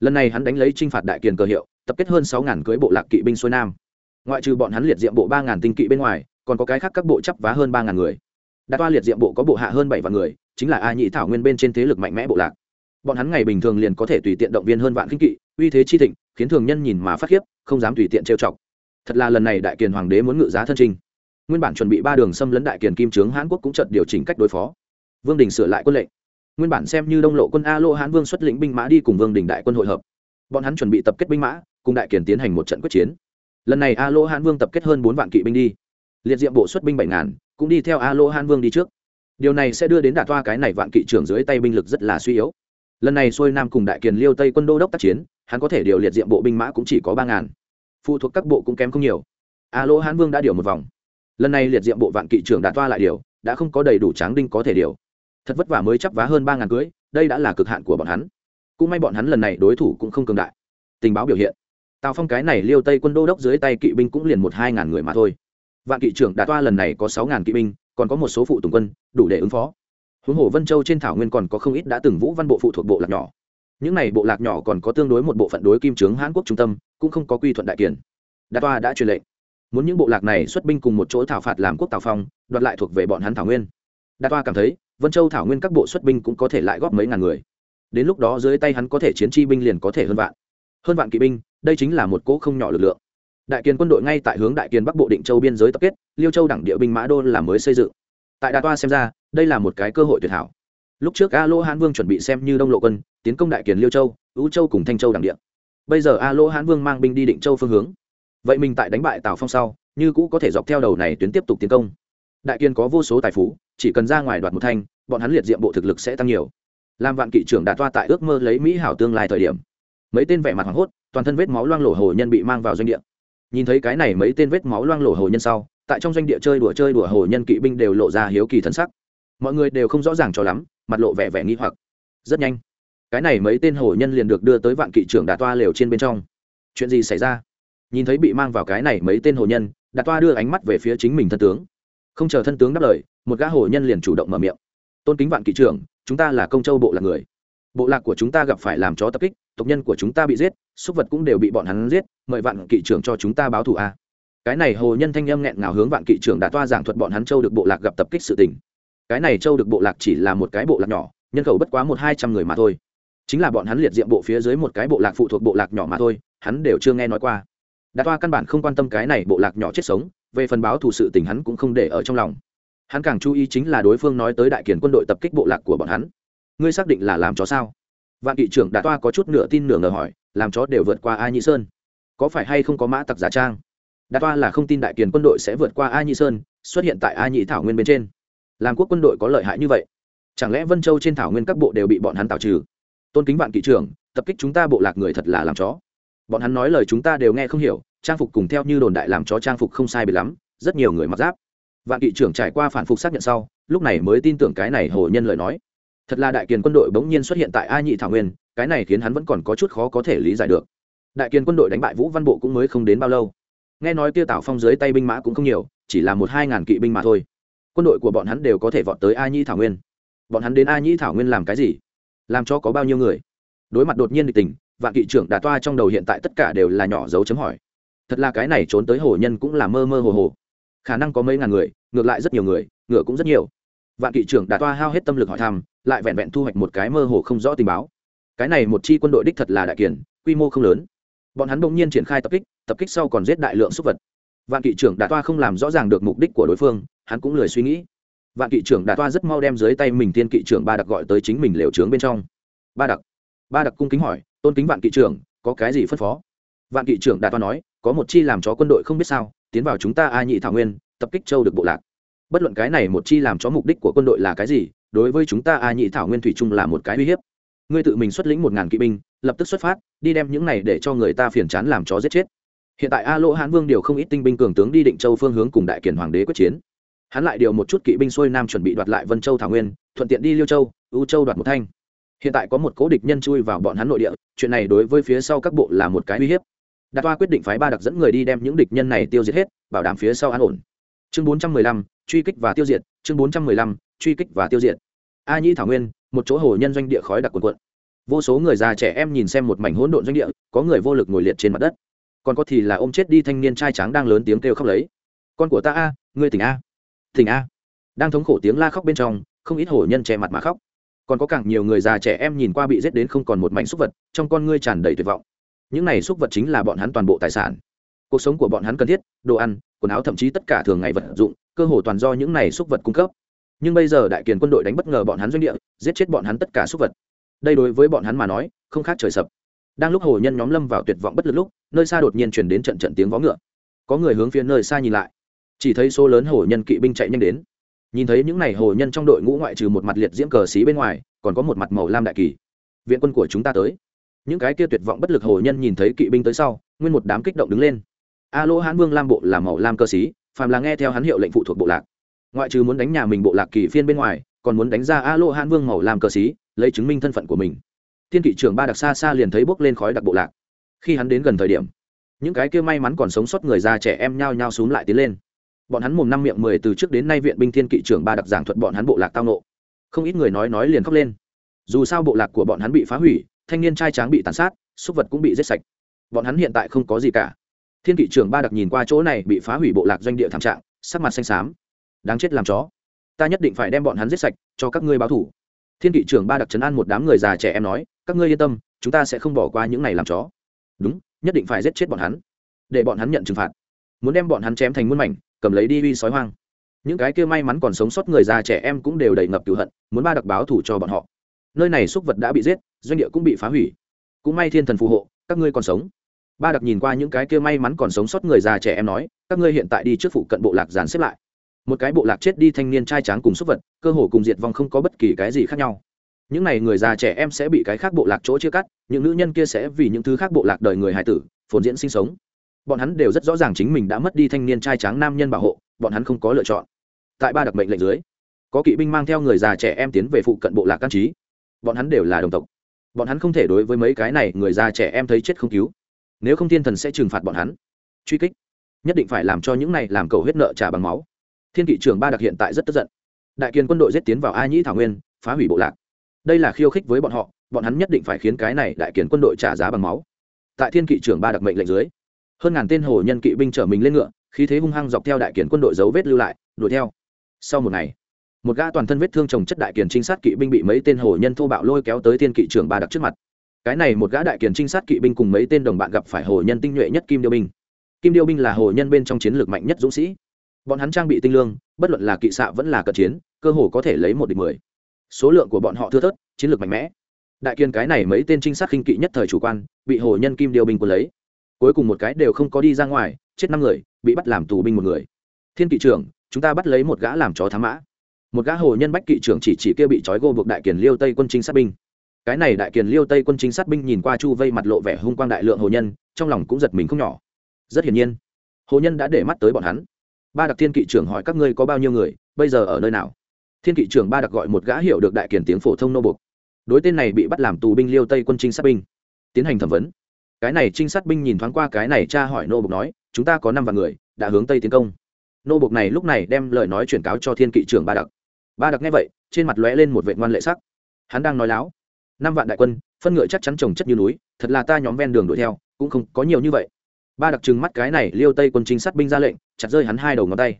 Lần này hắn đánh lấy t r i n h phạt đại kiền cờ hiệu, tập kết hơn sáu ngàn cưới bộ lạc kỵ binh xuôi nam. Ngoại trừ bọn hắn liệt diệm bộ ba ngàn tinh kỵ bên ngoài, còn có cái khác các bộ chấp vá hơn ba ngàn người. Đạt toa liệt diệm bộ có bộ hạ hơn bảy vạn người, chính là a nhị thảo nguyên bên trên thế lực mạnh mẽ bộ lạc bọn hắn ngày bình thường liền có thể tùy tiện động viên hơn vạn kinh kỵ, uy thế chi thịnh, khiến thường nhân nhìn mà phát khiếp, không dám tùy tiện trêu chọc. Thật là lần này đại kiền hoàng đế muốn ngự giá thân trinh nguyên bản chuẩn bị ba đường xâm lấn đại kiền kim trướng hãn quốc cũng chợt điều chỉnh cách đối phó. Vương đình sửa lại quân lệnh. Nguyên bản xem như đông lộ quân a lô hãn vương xuất lĩnh binh mã đi cùng vương đình đại quân hội hợp. Bọn hắn chuẩn bị tập kết binh mã, cùng đại kiền tiến hành một trận quyết chiến. Lần này a lô hãn vương tập kết hơn bốn vạn kỵ binh đi. Liệt diệm bộ xuất binh bảy ngàn, cũng đi theo a lô hãn vương đi trước. Điều này sẽ đưa đến đạt toa cái này vạn kỵ trưởng dưới tay binh lực rất là suy yếu lần này xuôi nam cùng đại kiền liêu tây quân đô đốc tác chiến, hắn có thể điều liệt diệm bộ binh mã cũng chỉ có ba ngàn. Phụ thuộc các bộ cũng kém không nhiều. A lô hán vương đã điều một vòng. Lần này liệt diệm bộ vạn kỵ trưởng đạt toa lại điều, đã không có đầy đủ tráng đinh có thể điều. Thật vất vả mới chấp vá hơn ba ngàn cưới, đây đã là cực hạn của bọn hắn. Cũng may bọn hắn lần này đối thủ cũng không cường đại. Tình báo biểu hiện. Tào phong cái này liêu tây quân đô đốc dưới tay kỵ binh cũng liền một hai ngàn người mà thôi. Vạn kỵ trưởng đạt toa lần này có sáu ngàn kỵ binh, còn có một số phụ tùng quân, đủ để ứng phó huống hồ vân châu trên thảo nguyên còn có không ít đã từng vũ văn bộ phụ thuộc bộ lạc nhỏ. Những này bộ lạc nhỏ còn có tương đối một bộ phận đối kim trướng hãn quốc trung tâm, cũng không có quy thuận đại kiền. Đa toa đã truyền lệnh. Muốn những bộ lạc này xuất binh cùng một chỗ thảo phạt làm quốc tào phong, đoạt lại thuộc về bọn hắn thảo nguyên. Đa toa cảm thấy, vân châu thảo nguyên các bộ xuất binh cũng có thể lại góp mấy ngàn người. Đến lúc đó dưới tay hắn có thể chiến chi binh liền có thể hơn vạn. Hơn vạn kỵ binh, đây chính là một cỗ không nhỏ lực lượng. Đại kiền quân đội ngay tại hướng đại kiền bắc bộ định châu biên giới tập kết, liêu châu đẳng địa binh mã đô là mới xây dựng. Tại đa toa xem ra đây là một cái cơ hội tuyệt hảo. Lúc trước a lỗ hãn vương chuẩn bị xem như đông lộ quân, tiến công đại kiền liêu châu ưu châu cùng thanh châu đảng địa. Bây giờ a lỗ hãn vương mang binh đi định châu phương hướng. Vậy mình tại đánh bại tào phong sau, như cũ có thể dọc theo đầu này tuyến tiếp tục tiến công. Đại kiên có vô số tài phú, chỉ cần ra ngoài đoạt một thanh, bọn hắn liệt diệm bộ thực lực sẽ tăng nhiều. Làm vạn kỵ trưởng đạt toa tại ước mơ lấy mỹ hảo tương lai thời điểm. Mấy tên vẻ mặt hoảng hốt, toàn thân vết máu loang lổ hồ nhân bị mang vào doanh địa. Nhìn thấy cái này mấy tên vết máu loang lổ hồ nhân sau, tại trong doanh địa chơi đùa chơi đùa hồ nhân kỵ binh đều lộ ra hiếu kỳ thân sắc mọi người đều không rõ ràng cho lắm, mặt lộ vẻ vẻ nghi hoặc. Rất nhanh, cái này mấy tên hồ nhân liền được đưa tới vạn kỵ trưởng đạt toa lều trên bên trong. Chuyện gì xảy ra? Nhìn thấy bị mang vào cái này mấy tên hồ nhân đạt toa đưa ánh mắt về phía chính mình thân tướng. Không chờ thân tướng đáp lời, một gã hồ nhân liền chủ động mở miệng. Tôn kính vạn kỵ trưởng, chúng ta là công châu bộ lạc người. Bộ lạc của chúng ta gặp phải làm chó tập kích, tộc nhân của chúng ta bị giết, súc vật cũng đều bị bọn hắn giết, mời vạn kỵ trưởng cho chúng ta báo thù a. Cái này hồ nhân thanh âm nghẹn ngào hướng vạn kỵ trưởng đã toa giảng thuật bọn hắn châu được bộ lạc gặp tập kích sự tình cái này châu được bộ lạc chỉ là một cái bộ lạc nhỏ, nhân khẩu bất quá một hai trăm người mà thôi. Chính là bọn hắn liệt diệm bộ phía dưới một cái bộ lạc phụ thuộc bộ lạc nhỏ mà thôi, hắn đều chưa nghe nói qua. Đạt toa căn bản không quan tâm cái này bộ lạc nhỏ chết sống, về phần báo thù sự tình hắn cũng không để ở trong lòng. Hắn càng chú ý chính là đối phương nói tới đại kiển quân đội tập kích bộ lạc của bọn hắn. Ngươi xác định là làm chó sao? Vạn kỵ trưởng đạt toa có chút nửa tin nửa ngờ hỏi, làm chó đều vượt qua a nhị sơn. Có phải hay không có mã tặc giả trang? Đạt toa là không tin đại kiền quân đội sẽ vượt qua a nhị sơn, xuất hiện tại a nhị thảo nguyên bên trên làm quốc quân đội có lợi hại như vậy? Chẳng lẽ vân châu trên thảo nguyên các bộ đều bị bọn hắn tạo trừ? Tôn kính vạn kỵ trưởng, tập kích chúng ta bộ lạc người thật là làm chó. Bọn hắn nói lời chúng ta đều nghe không hiểu, trang phục cùng theo như đồn đại làm chó trang phục không sai bị lắm, rất nhiều người mặc giáp. Vạn kỵ trưởng trải qua phản phục xác nhận sau, lúc này mới tin tưởng cái này hồ nhân lời nói. Thật là đại kiền quân đội bỗng nhiên xuất hiện tại a nhị thảo nguyên, cái này khiến hắn vẫn còn có chút khó có thể lý giải được. Đại kiền quân đội đánh bại vũ văn bộ cũng mới không đến bao lâu. Nghe nói tiêu tảo phong dưới tay binh mã cũng không nhiều, chỉ là một hai ngàn kỵ binh mà thôi quân đội của bọn hắn đều có thể vọt tới a Nhi thảo nguyên. Bọn hắn đến a Nhi thảo nguyên làm cái gì? Làm cho có bao nhiêu người? Đối mặt đột nhiên địch tình, vạn kỵ trưởng đà toa trong đầu hiện tại tất cả đều là nhỏ dấu chấm hỏi. Thật là cái này trốn tới hồ nhân cũng là mơ mơ hồ hồ. Khả năng có mấy ngàn người, ngược lại rất nhiều người, ngựa cũng rất nhiều. Vạn kỵ trưởng đà toa hao hết tâm lực hỏi thăm, lại vẹn vẹn thu hoạch một cái mơ hồ không rõ tình báo. Cái này một chi quân đội đích thật là đại kiển quy mô không lớn. Bọn hắn bỗng nhiên triển khai tập kích tập kích sau còn giết đại lượng súc vật vạn kỵ trưởng Đạt toa không làm rõ ràng được mục đích của đối phương, hắn cũng lười suy nghĩ. Vạn kỵ trưởng Đạt toa rất mau đem dưới tay mình tiên kỵ trưởng ba đặc gọi tới chính mình lều trướng bên trong. Ba đặc ba đặc cung kính hỏi, tôn kính vạn kỵ trưởng, có cái gì phân phó? Vạn kỵ trưởng Đạt toa nói, có một chi làm chó quân đội không biết sao, tiến vào chúng ta a nhị thảo nguyên, tập kích châu được bộ lạc. Bất luận cái này một chi làm cho mục đích của quân đội là cái gì, đối với chúng ta a nhị thảo nguyên thủy chung là một cái uy hiếp. Ngươi tự mình xuất lĩnh một ngàn kỵ binh, lập tức xuất phát, đi đem những này để cho người ta phiền chán làm chó giết chết hiện tại a lỗ hán vương điều không ít tinh binh cường tướng đi định châu phương hướng cùng đại kiển hoàng đế quyết chiến. Hắn lại điều một chút kỵ binh xuôi nam chuẩn bị đoạt lại vân châu thảo nguyên, thuận tiện đi liêu châu, U châu đoạt một thanh. Hiện tại có một cố địch nhân chui vào bọn hắn nội địa, chuyện này đối với phía sau các bộ là một cái uy hiếp. Đạt toa quyết định phái ba đặc dẫn người đi đem những địch nhân này tiêu diệt hết, bảo đảm phía sau an ổn. Chương bốn trăm mười lăm, truy kích và tiêu diệt, chương bốn trăm mười lăm, truy kích và tiêu diệt. A nhĩ thảo nguyên, một chỗ hồ nhân doanh địa khói đặc quần quận vô số người già trẻ em nhìn xem một mảnh hỗn độn doanh địa, có người vô lực ngồi liệt trên mặt đất còn có thì là ôm chết đi thanh niên trai tráng đang lớn tiếng kêu khóc lấy. Con của ta a, ngươi tỉnh a. Tỉnh a. Đang thống khổ tiếng la khóc bên trong, không ít hổ nhân che mặt mà khóc. Còn có càng nhiều người già trẻ em nhìn qua bị giết đến không còn một mảnh xúc vật, trong con ngươi tràn đầy tuyệt vọng. Những này xúc vật chính là bọn hắn toàn bộ tài sản. Cuộc sống của bọn hắn cần thiết, đồ ăn, quần áo thậm chí tất cả thường ngày vật dụng, cơ hồ toàn do những này xúc vật cung cấp. Nhưng bây giờ đại kiền quân đội đánh bất ngờ bọn hắn doanh địa, giết chết bọn hắn tất cả xúc vật. Đây đối với bọn hắn mà nói, không khác trời sập đang lúc hồ nhân nhóm lâm vào tuyệt vọng bất lực lúc, nơi xa đột nhiên chuyển đến trận trận tiếng vó ngựa. Có người hướng phía nơi xa nhìn lại. Chỉ thấy số lớn hồ nhân kỵ binh chạy nhanh đến. Nhìn thấy những n à y hồ nhân trong đội ngũ ngoại trừ một mặt liệt diễm cờ xí bên ngoài, còn có một mặt màu lam đại kỳ. Viện quân của chúng ta tới. Những cái kia tuyệt vọng bất lực hồ nhân nhìn thấy kỵ binh tới sau, nguyên một đám kích động đứng lên. A lỗ hãn vương lam bộ là màu lam cơ sĩ phàm là nghe theo hắn hiệu lệnh phụ thuộc bộ lạc. Ngoại trừ muốn đánh nhà mình bộ lạc kỳ phiên bên ngoài, còn muốn đánh ra a lỗ hãn vương màu lam cơ sĩ lấy chứng minh thân phận của mình tiên kỵ trưởng ba đặc xa xa liền thấy bốc lên khói đặc bộ lạc. Khi hắn đến gần thời điểm, những cái kia may mắn còn sống sót người già trẻ em nhao nhao xúm lại tiến lên. Bọn hắn mồm năm miệng mười từ trước đến nay viện binh thiên kỵ trưởng ba đặc giảng thuật bọn hắn bộ lạc tao nộ không ít người nói nói liền khóc lên. Dù sao bộ lạc của bọn hắn bị phá hủy, thanh niên trai tráng bị tàn sát, súc vật cũng bị giết sạch. Bọn hắn hiện tại không có gì cả. Thiên kỵ trưởng ba đặc nhìn qua chỗ này bị phá hủy bộ lạc doanh địa thảm trạng, sắc mặt xanh xám. Đáng chết làm chó. Ta nhất định phải đem bọn hắn giết sạch, cho các ngươi báo thủ thiên kỵ trưởng ba đặc chấn an một đám người già trẻ em nói các ngươi yên tâm, chúng ta sẽ không bỏ qua những này làm chó. Đúng, nhất định phải giết chết bọn hắn. Để bọn hắn nhận trừng phạt. Muốn đem bọn hắn chém thành muôn mảnh, cầm lấy đi uy sói hoang. Những cái kia may mắn còn sống sót người già trẻ em cũng đều đầy ngập cựu hận, muốn ba đặc báo thủ cho bọn họ. Nơi này súc vật đã bị giết, doanh địa cũng bị phá hủy. Cũng may thiên thần phù hộ, các ngươi còn sống. Ba đặc nhìn qua những cái kia may mắn còn sống sót người già trẻ em nói, các ngươi hiện tại đi trước phụ cận bộ lạc dàn xếp lại. Một cái bộ lạc chết đi thanh niên trai tráng cùng súc vật, cơ hồ cùng diệt vong không có bất kỳ cái gì khác nhau những n à y người già trẻ em sẽ bị cái khác bộ lạc chỗ chia cắt, những nữ nhân kia sẽ vì những thứ khác bộ lạc đời người hài tử, phồn diễn sinh sống. Bọn hắn đều rất rõ ràng chính mình đã mất đi thanh niên trai tráng nam nhân bảo hộ, bọn hắn không có lựa chọn. Tại ba đặc mệnh lệnh dưới, có kỵ binh mang theo người già trẻ em tiến về phụ cận bộ lạc căn trí. Bọn hắn đều là đồng tộc. Bọn hắn không thể đối với mấy cái này người già trẻ em thấy chết không cứu. Nếu không thiên thần sẽ trừng phạt bọn hắn. Truy kích. Nhất định phải làm cho những này làm cầu huyết nợ trả bằng máu. Thiên kỵ trưởng ba đặc hiện tại rất tức giận. Đại kiên quân đội giết tiến vào a nhĩ thảo nguyên, phá hủy bộ lạc đây là khiêu khích với bọn họ, bọn hắn nhất định phải khiến cái này đại kiến quân đội trả giá bằng máu. Tại thiên kỵ trưởng ba đặc mệnh lệnh dưới, hơn ngàn tên hồ nhân kỵ binh chở mình lên ngựa, khí thế hung hăng dọc theo đại kiến quân đội dấu vết lưu lại, đuổi theo. Sau một ngày, một gã toàn thân vết thương trồng chất đại kiền trinh sát kỵ binh bị mấy tên hồ nhân thô bạo lôi kéo tới thiên kỵ trưởng ba đặc trước mặt. Cái này một gã đại kiền trinh sát kỵ binh cùng mấy tên đồng bạn gặp phải hồ nhân tinh nhuệ nhất kim điêu binh. Kim điêu binh là hồ nhân bên trong chiến lược mạnh nhất dũng sĩ. Bọn hắn trang bị tinh lương, bất luận là kỵ xạ vẫn là cận chiến, cơ hồ có thể lấy một địch mười số lượng của bọn họ thưa thớt, chiến lược mạnh mẽ. Đại kiên cái này mấy tên trinh sát khinh kỵ nhất thời chủ quan, bị hồ nhân kim điều binh quân lấy. Cuối cùng một cái đều không có đi ra ngoài, chết năm người, bị bắt làm tù binh một người. Thiên kỵ trưởng, chúng ta bắt lấy một gã làm chó thám mã. Một gã hồ nhân bách kỵ trưởng chỉ chỉ kia bị trói gô buộc đại kiền liêu tây quân trinh sát binh. Cái này đại kiền liêu tây quân trinh sát binh nhìn qua chu vây mặt lộ vẻ hung quang đại lượng hồ nhân, trong lòng cũng giật mình không nhỏ. Rất hiển nhiên, hồ nhân đã để mắt tới bọn hắn. Ba đặc thiên kỵ trưởng hỏi các ngươi có bao nhiêu người, bây giờ ở nơi nào? Thiên kỵ trưởng ba đặc gọi một gã hiệu được đại kiền tiếng phổ thông nô bục đối tên này bị bắt làm tù binh liêu tây quân trinh sát binh. Tiến hành thẩm vấn. Cái này trinh sát binh nhìn thoáng qua cái này cha hỏi nô bục nói, chúng ta có năm vạn người, đã hướng tây tiến công. Nô bục này lúc này đem lời nói chuyển cáo cho thiên kỵ trưởng ba đặc. Ba đặc nghe vậy, trên mặt lóe lên một vệ ngoan lệ sắc. Hắn đang nói láo, năm vạn đại quân, phân ngựa chắc chắn trồng chất như núi, thật là ta nhóm ven đường đuổi theo, cũng không có nhiều như vậy. Ba đặc trừng mắt cái này liêu tây quân trinh sát binh ra lệnh, chặt rơi hắn hai đầu ngón tay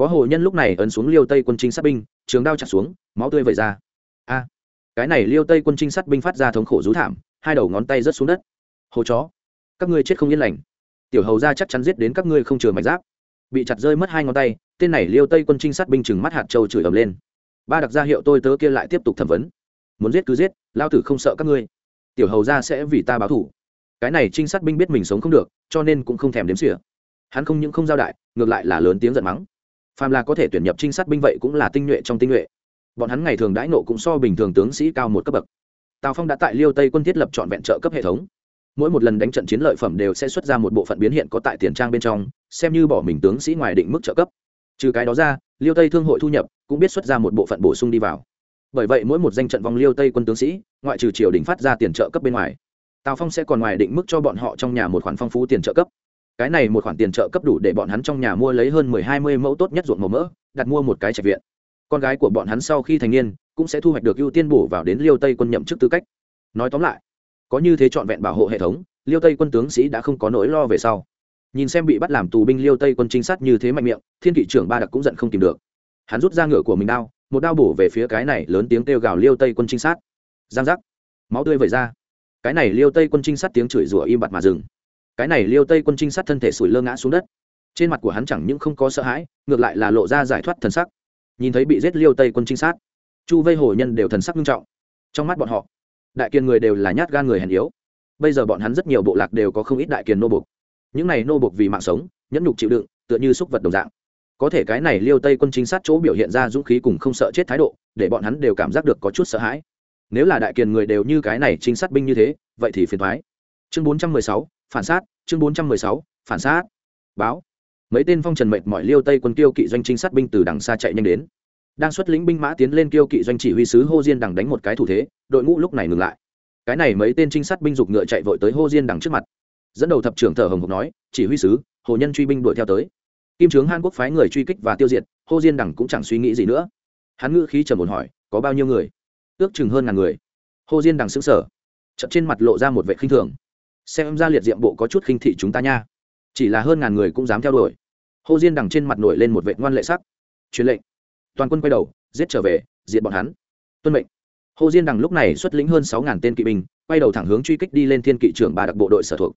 có hồ nhân lúc này ấn xuống liêu tây quân trinh sát binh, trường đao chặt xuống, máu tươi vẩy ra. A, cái này liêu tây quân trinh sát binh phát ra thống khổ rú thảm, hai đầu ngón tay rớt xuống đất. Hồ chó, các ngươi chết không yên lành. Tiểu hầu ra chắc chắn giết đến các ngươi không chừa mạch giáp. Bị chặt rơi mất hai ngón tay, tên này liêu tây quân trinh sát binh chừng mắt hạt châu chửi ầm lên. Ba đặc gia hiệu tôi tớ kia lại tiếp tục thẩm vấn. Muốn giết cứ giết, lao tử không sợ các ngươi. Tiểu hầu ra sẽ vì ta báo thủ cái này trinh sát binh biết mình sống không được, cho nên cũng không thèm đếm xỉa. Hắn không những không giao đại, ngược lại là lớn tiếng giận mắng phàm là có thể tuyển nhập trinh sát binh vậy cũng là tinh nhuệ trong tinh nhuệ. Bọn hắn ngày thường đãi nộ cũng so bình thường tướng sĩ cao một cấp bậc. Tào phong đã tại liêu tây quân thiết lập trọn vẹn trợ cấp hệ thống. Mỗi một lần đánh trận chiến lợi phẩm đều sẽ xuất ra một bộ phận biến hiện có tại tiền trang bên trong, xem như bỏ mình tướng sĩ ngoài định mức trợ cấp. Trừ cái đó ra, liêu tây thương hội thu nhập cũng biết xuất ra một bộ phận bổ sung đi vào. Bởi vậy mỗi một danh trận vòng liêu tây quân tướng sĩ, ngoại trừ triều đình phát ra tiền trợ cấp bên ngoài, tào phong sẽ còn ngoài định mức cho bọn họ trong nhà một khoản phong phú tiền trợ cấp cái này một khoản tiền trợ cấp đủ để bọn hắn trong nhà mua lấy hơn mười hai mươi mẫu tốt nhất ruộng màu mỡ, đặt mua một cái trạch viện. Con gái của bọn hắn sau khi thành niên, cũng sẽ thu hoạch được ưu tiên bổ vào đến liêu tây quân nhậm chức tư cách. Nói tóm lại, có như thế trọn vẹn bảo hộ hệ thống, liêu tây quân tướng sĩ đã không có nỗi lo về sau. Nhìn xem bị bắt làm tù binh liêu tây quân trinh sát như thế mạnh miệng, thiên kỵ trưởng ba đặc cũng giận không tìm được. Hắn rút ra ngựa của mình đao, một đao bổ về phía cái này lớn tiếng kêu gào liêu tây quân trinh sát. Giang giác, máu tươi vẩy ra. Cái này liêu tây quân trinh sát tiếng chửi rủa im bặt mà dừng cái này liêu tây quân trinh sát thân thể sủi lơ ngã xuống đất trên mặt của hắn chẳng những không có sợ hãi ngược lại là lộ ra giải thoát thần sắc nhìn thấy bị giết liêu tây quân trinh sát chu vây hồ nhân đều thần sắc nghiêm trọng trong mắt bọn họ đại kiền người đều là nhát gan người hèn yếu bây giờ bọn hắn rất nhiều bộ lạc đều có không ít đại kiền nô bục những này nô bục vì mạng sống nhẫn nhục chịu đựng tựa như xúc vật đồng dạng có thể cái này liêu tây quân chính sát chỗ biểu hiện ra dũng khí cùng không sợ chết thái độ để bọn hắn đều cảm giác được có chút sợ hãi nếu là đại kiền người đều như cái này trinh sát binh như thế vậy thì phiền thoái chương bốn trăm mười sáu phản sát, chương bốn trăm mười sáu, phản sát. Báo. Mấy tên phong trần mệt mọi liêu tây quân tiêu kỵ doanh trinh sát binh từ đằng xa chạy nhanh đến. Đang xuất lĩnh binh mã tiến lên kiêu kỵ doanh chỉ huy sứ hô diên đằng đánh một cái thủ thế, đội ngũ lúc này ngừng lại. Cái này mấy tên trinh sát binh dục ngựa chạy vội tới hô diên đằng trước mặt. Dẫn đầu thập trưởng thở hồng hộc nói, chỉ huy sứ, hồ nhân truy binh đuổi theo tới. Kim trướng hàn quốc phái người truy kích và tiêu diệt, hô diên đằng cũng chẳng suy nghĩ gì nữa. Hắn ngữ khí trầm buồn hỏi, có bao nhiêu người? Ước chừng hơn ngàn người. Hô diên đằng xứng sở chậm trên mặt lộ ra một vệ khinh thường xem ra liệt diệm bộ có chút khinh thị chúng ta nha. Chỉ là hơn ngàn người cũng dám theo đuổi. Hô diên đằng trên mặt nổi lên một vệ ngoan lệ sắc. Truyền lệnh. Toàn quân quay đầu, giết trở về, diệt bọn hắn. Tuân mệnh. Hồ diên đằng lúc này xuất lĩnh hơn sáu ngàn tên kỵ binh, quay đầu thẳng hướng truy kích đi lên thiên kỵ trưởng ba đặc bộ đội sở thuộc.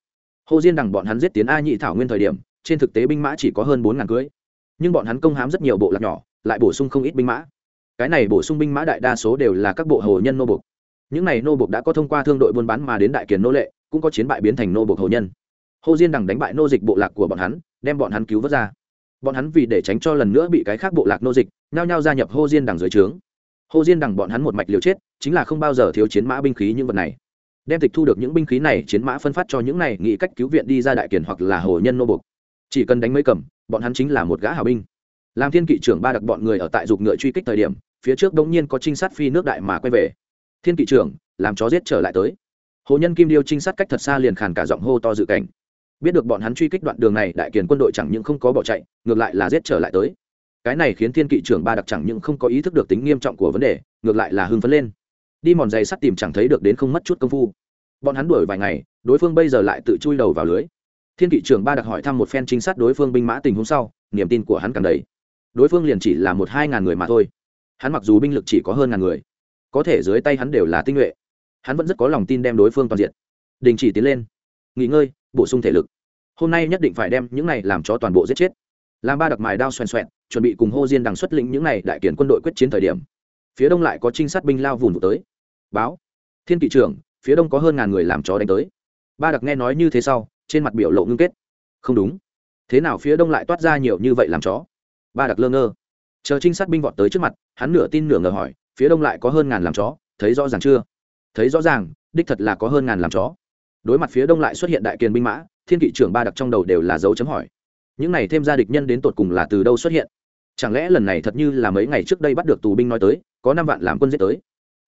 Hồ diên đằng bọn hắn giết tiến a nhị thảo nguyên thời điểm, trên thực tế binh mã chỉ có hơn bốn ngàn cưới nhưng bọn hắn công hám rất nhiều bộ lạc nhỏ, lại bổ sung không ít binh mã. Cái này bổ sung binh mã đại đa số đều là các bộ hồ nhân nô bục những này nô bục đã có thông qua thương đội buôn bán mà đến đại kiền nô lệ cũng có chiến bại biến thành nô buộc hồ nhân. Hồ diên đằng đánh bại nô dịch bộ lạc của bọn hắn đem bọn hắn cứu vớt ra. Bọn hắn vì để tránh cho lần nữa bị cái khác bộ lạc nô dịch nhao nhao gia nhập hồ diên đằng dưới trướng. Hồ diên đằng bọn hắn một mạch liều chết chính là không bao giờ thiếu chiến mã binh khí những vật này. Đem tịch thu được những binh khí này chiến mã phân phát cho những này nghĩ cách cứu viện đi ra đại kiền hoặc là hồ nhân nô buộc, chỉ cần đánh mấy cầm bọn hắn chính là một gã hào binh. Làm thiên kỵ trưởng ba đặc bọn người ở tại dục ngựa truy kích thời điểm phía trước đống nhiên có trinh sát phi nước đại mà quay về. Thiên kỵ trưởng làm chó giết trở lại tới hồ nhân kim điêu trinh sát cách thật xa liền khàn cả giọng hô to dự cảnh. Biết được bọn hắn truy kích đoạn đường này, đại kiền quân đội chẳng những không có bỏ chạy, ngược lại là giết trở lại tới. Cái này khiến thiên kỵ trưởng ba đặc chẳng những không có ý thức được tính nghiêm trọng của vấn đề, ngược lại là hưng phấn lên. Đi mòn giày sắt tìm chẳng thấy được đến không mất chút công phu. Bọn hắn đuổi vài ngày, đối phương bây giờ lại tự chui đầu vào lưới. Thiên kỵ trưởng ba đặc hỏi thăm một phen trinh sát đối phương binh mã tình huống sau, niềm tin của hắn càng đầy. Đối phương liền chỉ là một hai ngàn người mà thôi. Hắn mặc dù binh lực chỉ có hơn ngàn người, có thể dưới tay hắn đều là tinh nhuệ hắn vẫn rất có lòng tin đem đối phương toàn diện. Đình chỉ tiến lên. Nghỉ ngơi, bổ sung thể lực. Hôm nay nhất định phải đem những này làm cho toàn bộ giết chết. Làm ba đặc mài đao xoèn xoẹn, chuẩn bị cùng hô diên đằng xuất lĩnh những này đại kiển quân đội quyết chiến thời điểm. Phía đông lại có trinh sát binh lao vùn vụ tới. Báo. Thiên kỵ trưởng, phía đông có hơn ngàn người làm chó đánh tới. Ba đặc nghe nói như thế sau, trên mặt biểu lộ ngưng kết. Không đúng. Thế nào phía đông lại toát ra nhiều như vậy làm chó? Ba đặc lơ ngơ. Chờ trinh sát binh vọt tới trước mặt, hắn nửa tin nửa ngờ hỏi, phía đông lại có hơn ngàn làm chó, thấy rõ ràng chưa? Thấy rõ ràng, đích thật là có hơn ngàn làm chó. Đối mặt phía đông lại xuất hiện đại kiền binh mã, thiên kỵ trưởng ba đặc trong đầu đều là dấu chấm hỏi. Những này thêm ra địch nhân đến tột cùng là từ đâu xuất hiện? Chẳng lẽ lần này thật như là mấy ngày trước đây bắt được tù binh nói tới, có năm vạn làm quân giết tới?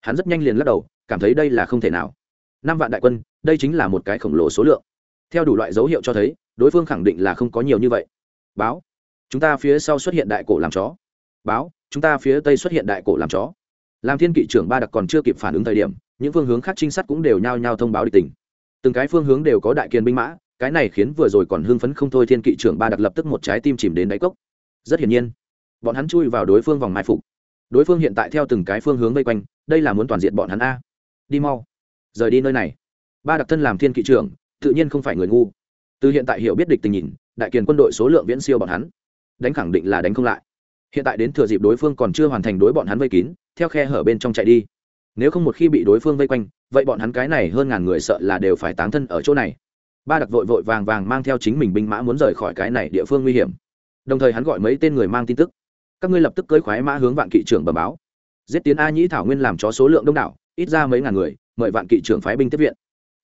Hắn rất nhanh liền lắc đầu, cảm thấy đây là không thể nào. Năm vạn đại quân, đây chính là một cái khổng lồ số lượng. Theo đủ loại dấu hiệu cho thấy, đối phương khẳng định là không có nhiều như vậy. Báo, chúng ta phía sau xuất hiện đại cổ làm chó. Báo, chúng ta phía tây xuất hiện đại cổ làm chó. Làm thiên kỵ trưởng ba đặc còn chưa kịp phản ứng thời điểm những phương hướng khác trinh sát cũng đều nhao nhao thông báo địch tình. Từng cái phương hướng đều có đại kiền binh mã, cái này khiến vừa rồi còn hưng phấn không thôi thiên kỵ trưởng ba đặc lập tức một trái tim chìm đến đáy cốc. Rất hiển nhiên, bọn hắn chui vào đối phương vòng mai phục. Đối phương hiện tại theo từng cái phương hướng vây quanh, đây là muốn toàn diện bọn hắn a. Đi mau, rời đi nơi này. Ba đặc thân làm thiên kỵ trưởng, tự nhiên không phải người ngu. Từ hiện tại hiểu biết địch tình nhìn, đại kiền quân đội số lượng viễn siêu bọn hắn. Đánh khẳng định là đánh không lại. Hiện tại đến thừa dịp đối phương còn chưa hoàn thành đối bọn hắn vây kín, theo khe hở bên trong chạy đi nếu không một khi bị đối phương vây quanh, vậy bọn hắn cái này hơn ngàn người sợ là đều phải tán thân ở chỗ này. Ba đặc vội vội vàng vàng mang theo chính mình binh mã muốn rời khỏi cái này địa phương nguy hiểm. Đồng thời hắn gọi mấy tên người mang tin tức. Các ngươi lập tức cưới khoái mã hướng vạn kỵ trưởng bẩm báo. Giết tiến a nhĩ thảo nguyên làm cho số lượng đông đảo, ít ra mấy ngàn người, mời vạn kỵ trưởng phái binh tiếp viện.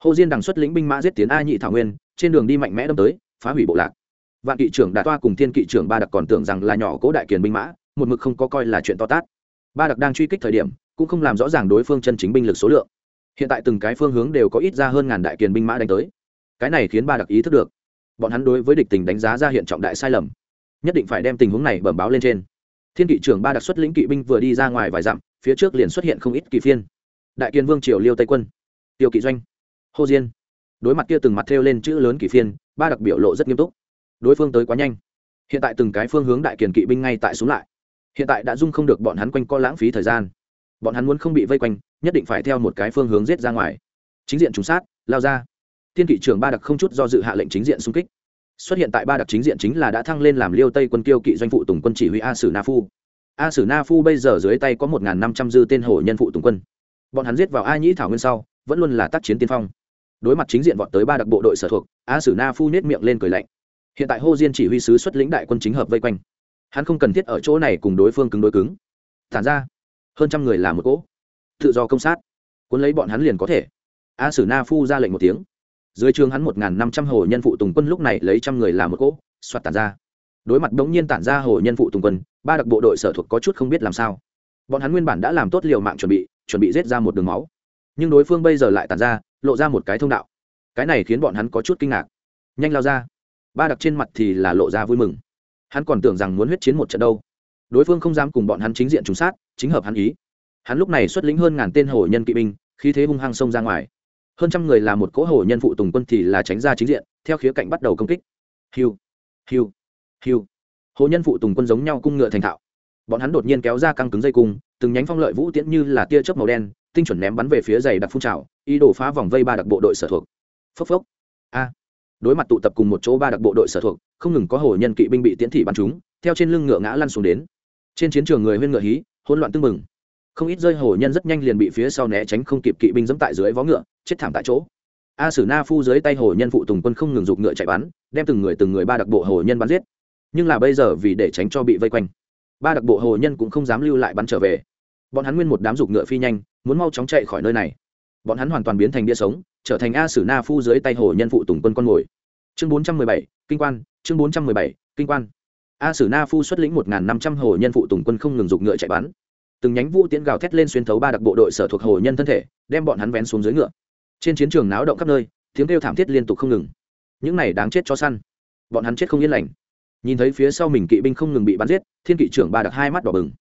Hồ diên đằng xuất lĩnh binh mã giết tiến a nhị thảo nguyên, trên đường đi mạnh mẽ đâm tới, phá hủy bộ lạc. Vạn kỵ trưởng đạt toa cùng thiên kỵ trưởng ba đặc còn tưởng rằng là nhỏ cố đại kiền binh mã, một mực không có coi là chuyện to tát. Ba đặc đang truy kích thời điểm cũng không làm rõ ràng đối phương chân chính binh lực số lượng. Hiện tại từng cái phương hướng đều có ít ra hơn ngàn đại kiền binh mã đánh tới. Cái này khiến ba đặc ý thức được. Bọn hắn đối với địch tình đánh giá ra hiện trọng đại sai lầm. Nhất định phải đem tình huống này bẩm báo lên trên. Thiên kỵ trưởng ba đặc xuất lĩnh kỵ binh vừa đi ra ngoài vài dặm, phía trước liền xuất hiện không ít kỳ phiên. Đại kiên vương triều liêu tây quân, tiêu kỵ doanh, hô diên. Đối mặt kia từng mặt thêu lên chữ lớn kỳ phiên, ba đặc biểu lộ rất nghiêm túc. Đối phương tới quá nhanh. Hiện tại từng cái phương hướng đại kiền kỵ binh ngay tại xuống lại. Hiện tại đã dung không được bọn hắn quanh co lãng phí thời gian bọn hắn muốn không bị vây quanh, nhất định phải theo một cái phương hướng giết ra ngoài. Chính diện trùng sát, lao ra. Thiên kỵ trưởng ba đặc không chút do dự hạ lệnh chính diện xung kích. Xuất hiện tại ba đặc chính diện chính là đã thăng lên làm liêu tây quân kiêu kỵ doanh phụ tùng quân chỉ huy a sử na phu. A sử na phu bây giờ dưới tay có một năm trăm dư tên hổ nhân phụ tùng quân. Bọn hắn giết vào a nhĩ thảo nguyên sau, vẫn luôn là tác chiến tiên phong. Đối mặt chính diện vọt tới ba đặc bộ đội sở thuộc, a sử na phu nhét miệng lên cười lạnh. Hiện tại hô diên chỉ huy sứ xuất lĩnh đại quân chính hợp vây quanh. Hắn không cần thiết ở chỗ này cùng đối phương cứng đối cứng. Thản ra hơn trăm người là một cỗ. Tự do công sát. Cuốn lấy bọn hắn liền có thể. A sử na phu ra lệnh một tiếng. Dưới trường hắn một n g h n năm trăm hồ nhân phụ tùng quân lúc này lấy trăm người làm một cỗ, soạt tản ra. Đối mặt đống nhiên tản ra hồ nhân phụ tùng quân, ba đặc bộ đội sở thuộc có chút không biết làm sao. Bọn hắn nguyên bản đã làm tốt liều mạng chuẩn bị chuẩn bị rết ra một đường máu. Nhưng đối phương bây giờ lại tàn ra, lộ ra một cái thông đạo. Cái này khiến bọn hắn có chút kinh ngạc. Nhanh lao ra. Ba đặc trên mặt thì là lộ ra vui mừng. Hắn còn tưởng rằng muốn huyết chiến một trận đâu đối phương không dám cùng bọn hắn chính diện trùng sát, chính hợp hắn ý. Hắn lúc này xuất lĩnh hơn ngàn tên Hổ nhân kỵ binh, khí thế hung hăng xông ra ngoài. Hơn trăm người là một cỗ Hổ nhân phụ tùng quân thì là tránh ra chính diện, theo khía cạnh bắt đầu công kích. Hiu hiu hiu. Hổ nhân phụ tùng quân giống nhau cung ngựa thành thạo. Bọn hắn đột nhiên kéo ra căng cứng dây cung, từng nhánh phong lợi vũ tiễn như là tia chớp màu đen, tinh chuẩn ném bắn về phía dày đặc phun trào, ý đồ phá vòng vây ba đặc bộ đội sở thuộc. Phốc phốc. A. Đối mặt tụ tập cùng một chỗ ba đặc bộ đội sở thuộc, không ngừng có Hổ nhân kỵ binh bị tiễn thị bắn chúng theo trên lưng ngựa ngã lăn xuống đến trên chiến trường người huyên ngựa hí, hỗn loạn tưng mừng không ít rơi hổ nhân rất nhanh liền bị phía sau né tránh không kịp kỵ binh dẫm tại dưới vó ngựa, chết thảm tại chỗ. A sử na phu dưới tay hổ nhân phụ tùng quân không ngừng giục ngựa chạy bắn, đem từng người từng người ba đặc bộ hổ nhân bắn giết. Nhưng là bây giờ vì để tránh cho bị vây quanh, ba đặc bộ hổ nhân cũng không dám lưu lại bắn trở về. Bọn hắn nguyên một đám giục ngựa phi nhanh, muốn mau chóng chạy khỏi nơi này. Bọn hắn hoàn toàn biến thành bia sống, trở thành a sử na phu dưới tay hổ nhân phụ tùng quân con mồi. Chương bốn trăm mười bảy, kinh quan, chương bốn trăm mười bảy, kinh quan a sử na phu xuất lĩnh một năm trăm hồ nhân phụ tùng quân không ngừng giục ngựa chạy bắn. Từng nhánh vũ tiễn gào thét lên xuyên thấu ba đặc bộ đội sở thuộc hồ nhân thân thể, đem bọn hắn vén xuống dưới ngựa. Trên chiến trường náo động khắp nơi, tiếng kêu thảm thiết liên tục không ngừng. Những này đáng chết cho săn. Bọn hắn chết không yên lành. Nhìn thấy phía sau mình kỵ binh không ngừng bị bắn giết, thiên kỵ trưởng ba đặc hai mắt đỏ bừng.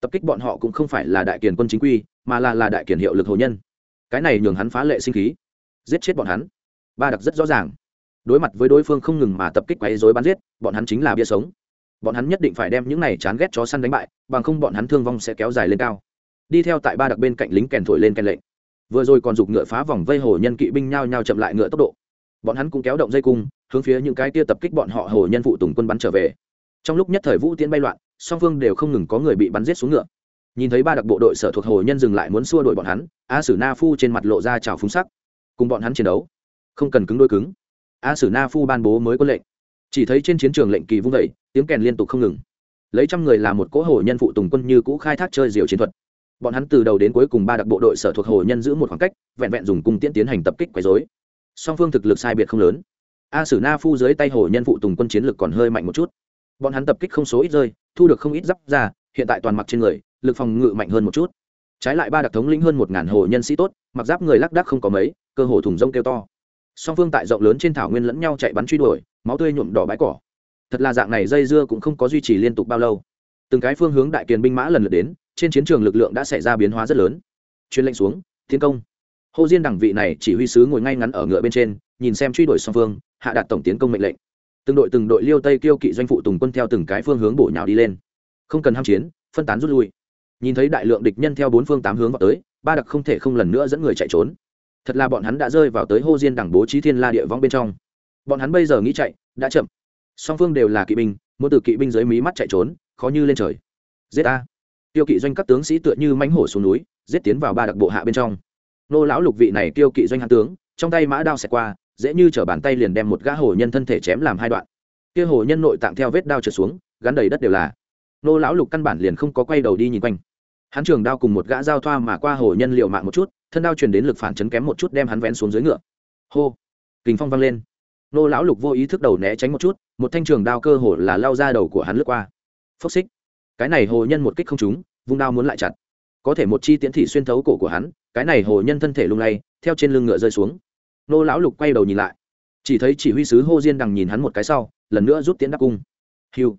Tập kích bọn họ cũng không phải là đại kiền quân chính quy, mà là là đại kiền hiệu lực hồ nhân. Cái này nhường hắn phá lệ sinh khí. Giết chết bọn hắn. Ba đặc rất rõ ràng. Đối mặt với đối phương không ngừng mà tập kích quấy dối bắn giết, bọn hắn chính là bia sống bọn hắn nhất định phải đem những này chán ghét chó săn đánh bại, bằng không bọn hắn thương vong sẽ kéo dài lên cao. Đi theo tại ba đặc bên cạnh lính kèn thổi lên kèn lệnh. Vừa rồi còn giục ngựa phá vòng vây hồ nhân kỵ binh nhao nhao chậm lại ngựa tốc độ. Bọn hắn cũng kéo động dây cung, hướng phía những cái tia tập kích bọn họ hồ nhân phụ tùng quân bắn trở về. Trong lúc nhất thời vũ tiến bay loạn, song phương đều không ngừng có người bị bắn giết xuống ngựa. Nhìn thấy ba đặc bộ đội sở thuộc hồ nhân dừng lại muốn xua đuổi bọn hắn, a sử na phu trên mặt lộ ra trào phúng sắc. Cùng bọn hắn chiến đấu, không cần cứng đôi cứng. A sử na phu ban bố mới có lệnh chỉ thấy trên chiến trường lệnh kỳ vung vẩy tiếng kèn liên tục không ngừng. Lấy trăm người làm một cỗ hồ nhân phụ tùng quân như cũ khai thác chơi diều chiến thuật. Bọn hắn từ đầu đến cuối cùng ba đặc bộ đội sở thuộc hồ nhân giữ một khoảng cách, vẹn vẹn dùng cung tiễn tiến hành tập kích quấy dối song phương thực lực sai biệt không lớn. A sử na phu dưới tay hồ nhân phụ tùng quân chiến lực còn hơi mạnh một chút. Bọn hắn tập kích không số ít rơi, thu được không ít giáp ra, hiện tại toàn mặc trên người, lực phòng ngự mạnh hơn một chút. Trái lại ba đặc thống lĩnh hơn một ngàn hồ nhân sĩ tốt, mặc giáp người lác đác không có mấy, cơ hồ thùng rông kêu to song phương tại rộng lớn trên thảo nguyên lẫn nhau chạy bắn truy đuổi, máu tươi nhuộm đỏ bãi cỏ. Thật là dạng này dây dưa cũng không có duy trì liên tục bao lâu. Từng cái phương hướng đại kiền binh mã lần lượt đến, trên chiến trường lực lượng đã xảy ra biến hóa rất lớn. Chuyên lệnh xuống, tiến công. Hồ diên đẳng vị này chỉ huy sứ ngồi ngay ngắn ở ngựa bên trên, nhìn xem truy đuổi song phương, hạ đạt tổng tiến công mệnh lệnh. Từng đội từng đội liêu tây kiêu kỵ doanh phụ tùng quân theo từng cái phương hướng bổ nhào đi lên. Không cần ham chiến, phân tán rút lui. Nhìn thấy đại lượng địch nhân theo bốn phương tám hướng vào tới, ba đặc không thể không lần nữa dẫn người chạy trốn thật là bọn hắn đã rơi vào tới hô diên đẳng bố trí thiên la địa vong bên trong. Bọn hắn bây giờ nghĩ chạy, đã chậm. Song phương đều là kỵ binh, muốn từ kỵ binh dưới mí mắt chạy trốn, khó như lên trời. Giết a tiêu kỵ doanh các tướng sĩ tựa như mánh hổ xuống núi, giết tiến vào ba đặc bộ hạ bên trong. Nô lão lục vị này tiêu kỵ doanh hạ tướng, trong tay mã đao xẹt qua, dễ như chở bàn tay liền đem một gã hổ nhân thân thể chém làm hai đoạn. Kia hổ nhân nội tạng theo vết đao trượt xuống, gắn đầy đất đều là. Nô lão lục căn bản liền không có quay đầu đi nhìn quanh. Hắn trường đao cùng một gã giao thoa mà qua hổ nhân liệu mạng một chút thân đao truyền đến lực phản chấn kém một chút đem hắn vén xuống dưới ngựa. Hô! Kình phong văng lên. Nô lão lục vô ý thức đầu né tránh một chút, một thanh trường đao cơ hồ là lao ra đầu của hắn lướt qua. Phốc xích. Cái này hồ nhân một kích không trúng, vung đao muốn lại chặt. Có thể một chi tiễn thị xuyên thấu cổ của hắn, cái này hồ nhân thân thể lung lay, theo trên lưng ngựa rơi xuống. Nô lão lục quay đầu nhìn lại. Chỉ thấy chỉ huy sứ hô diên đằng nhìn hắn một cái sau, lần nữa rút tiễn đắc cung. Hiu!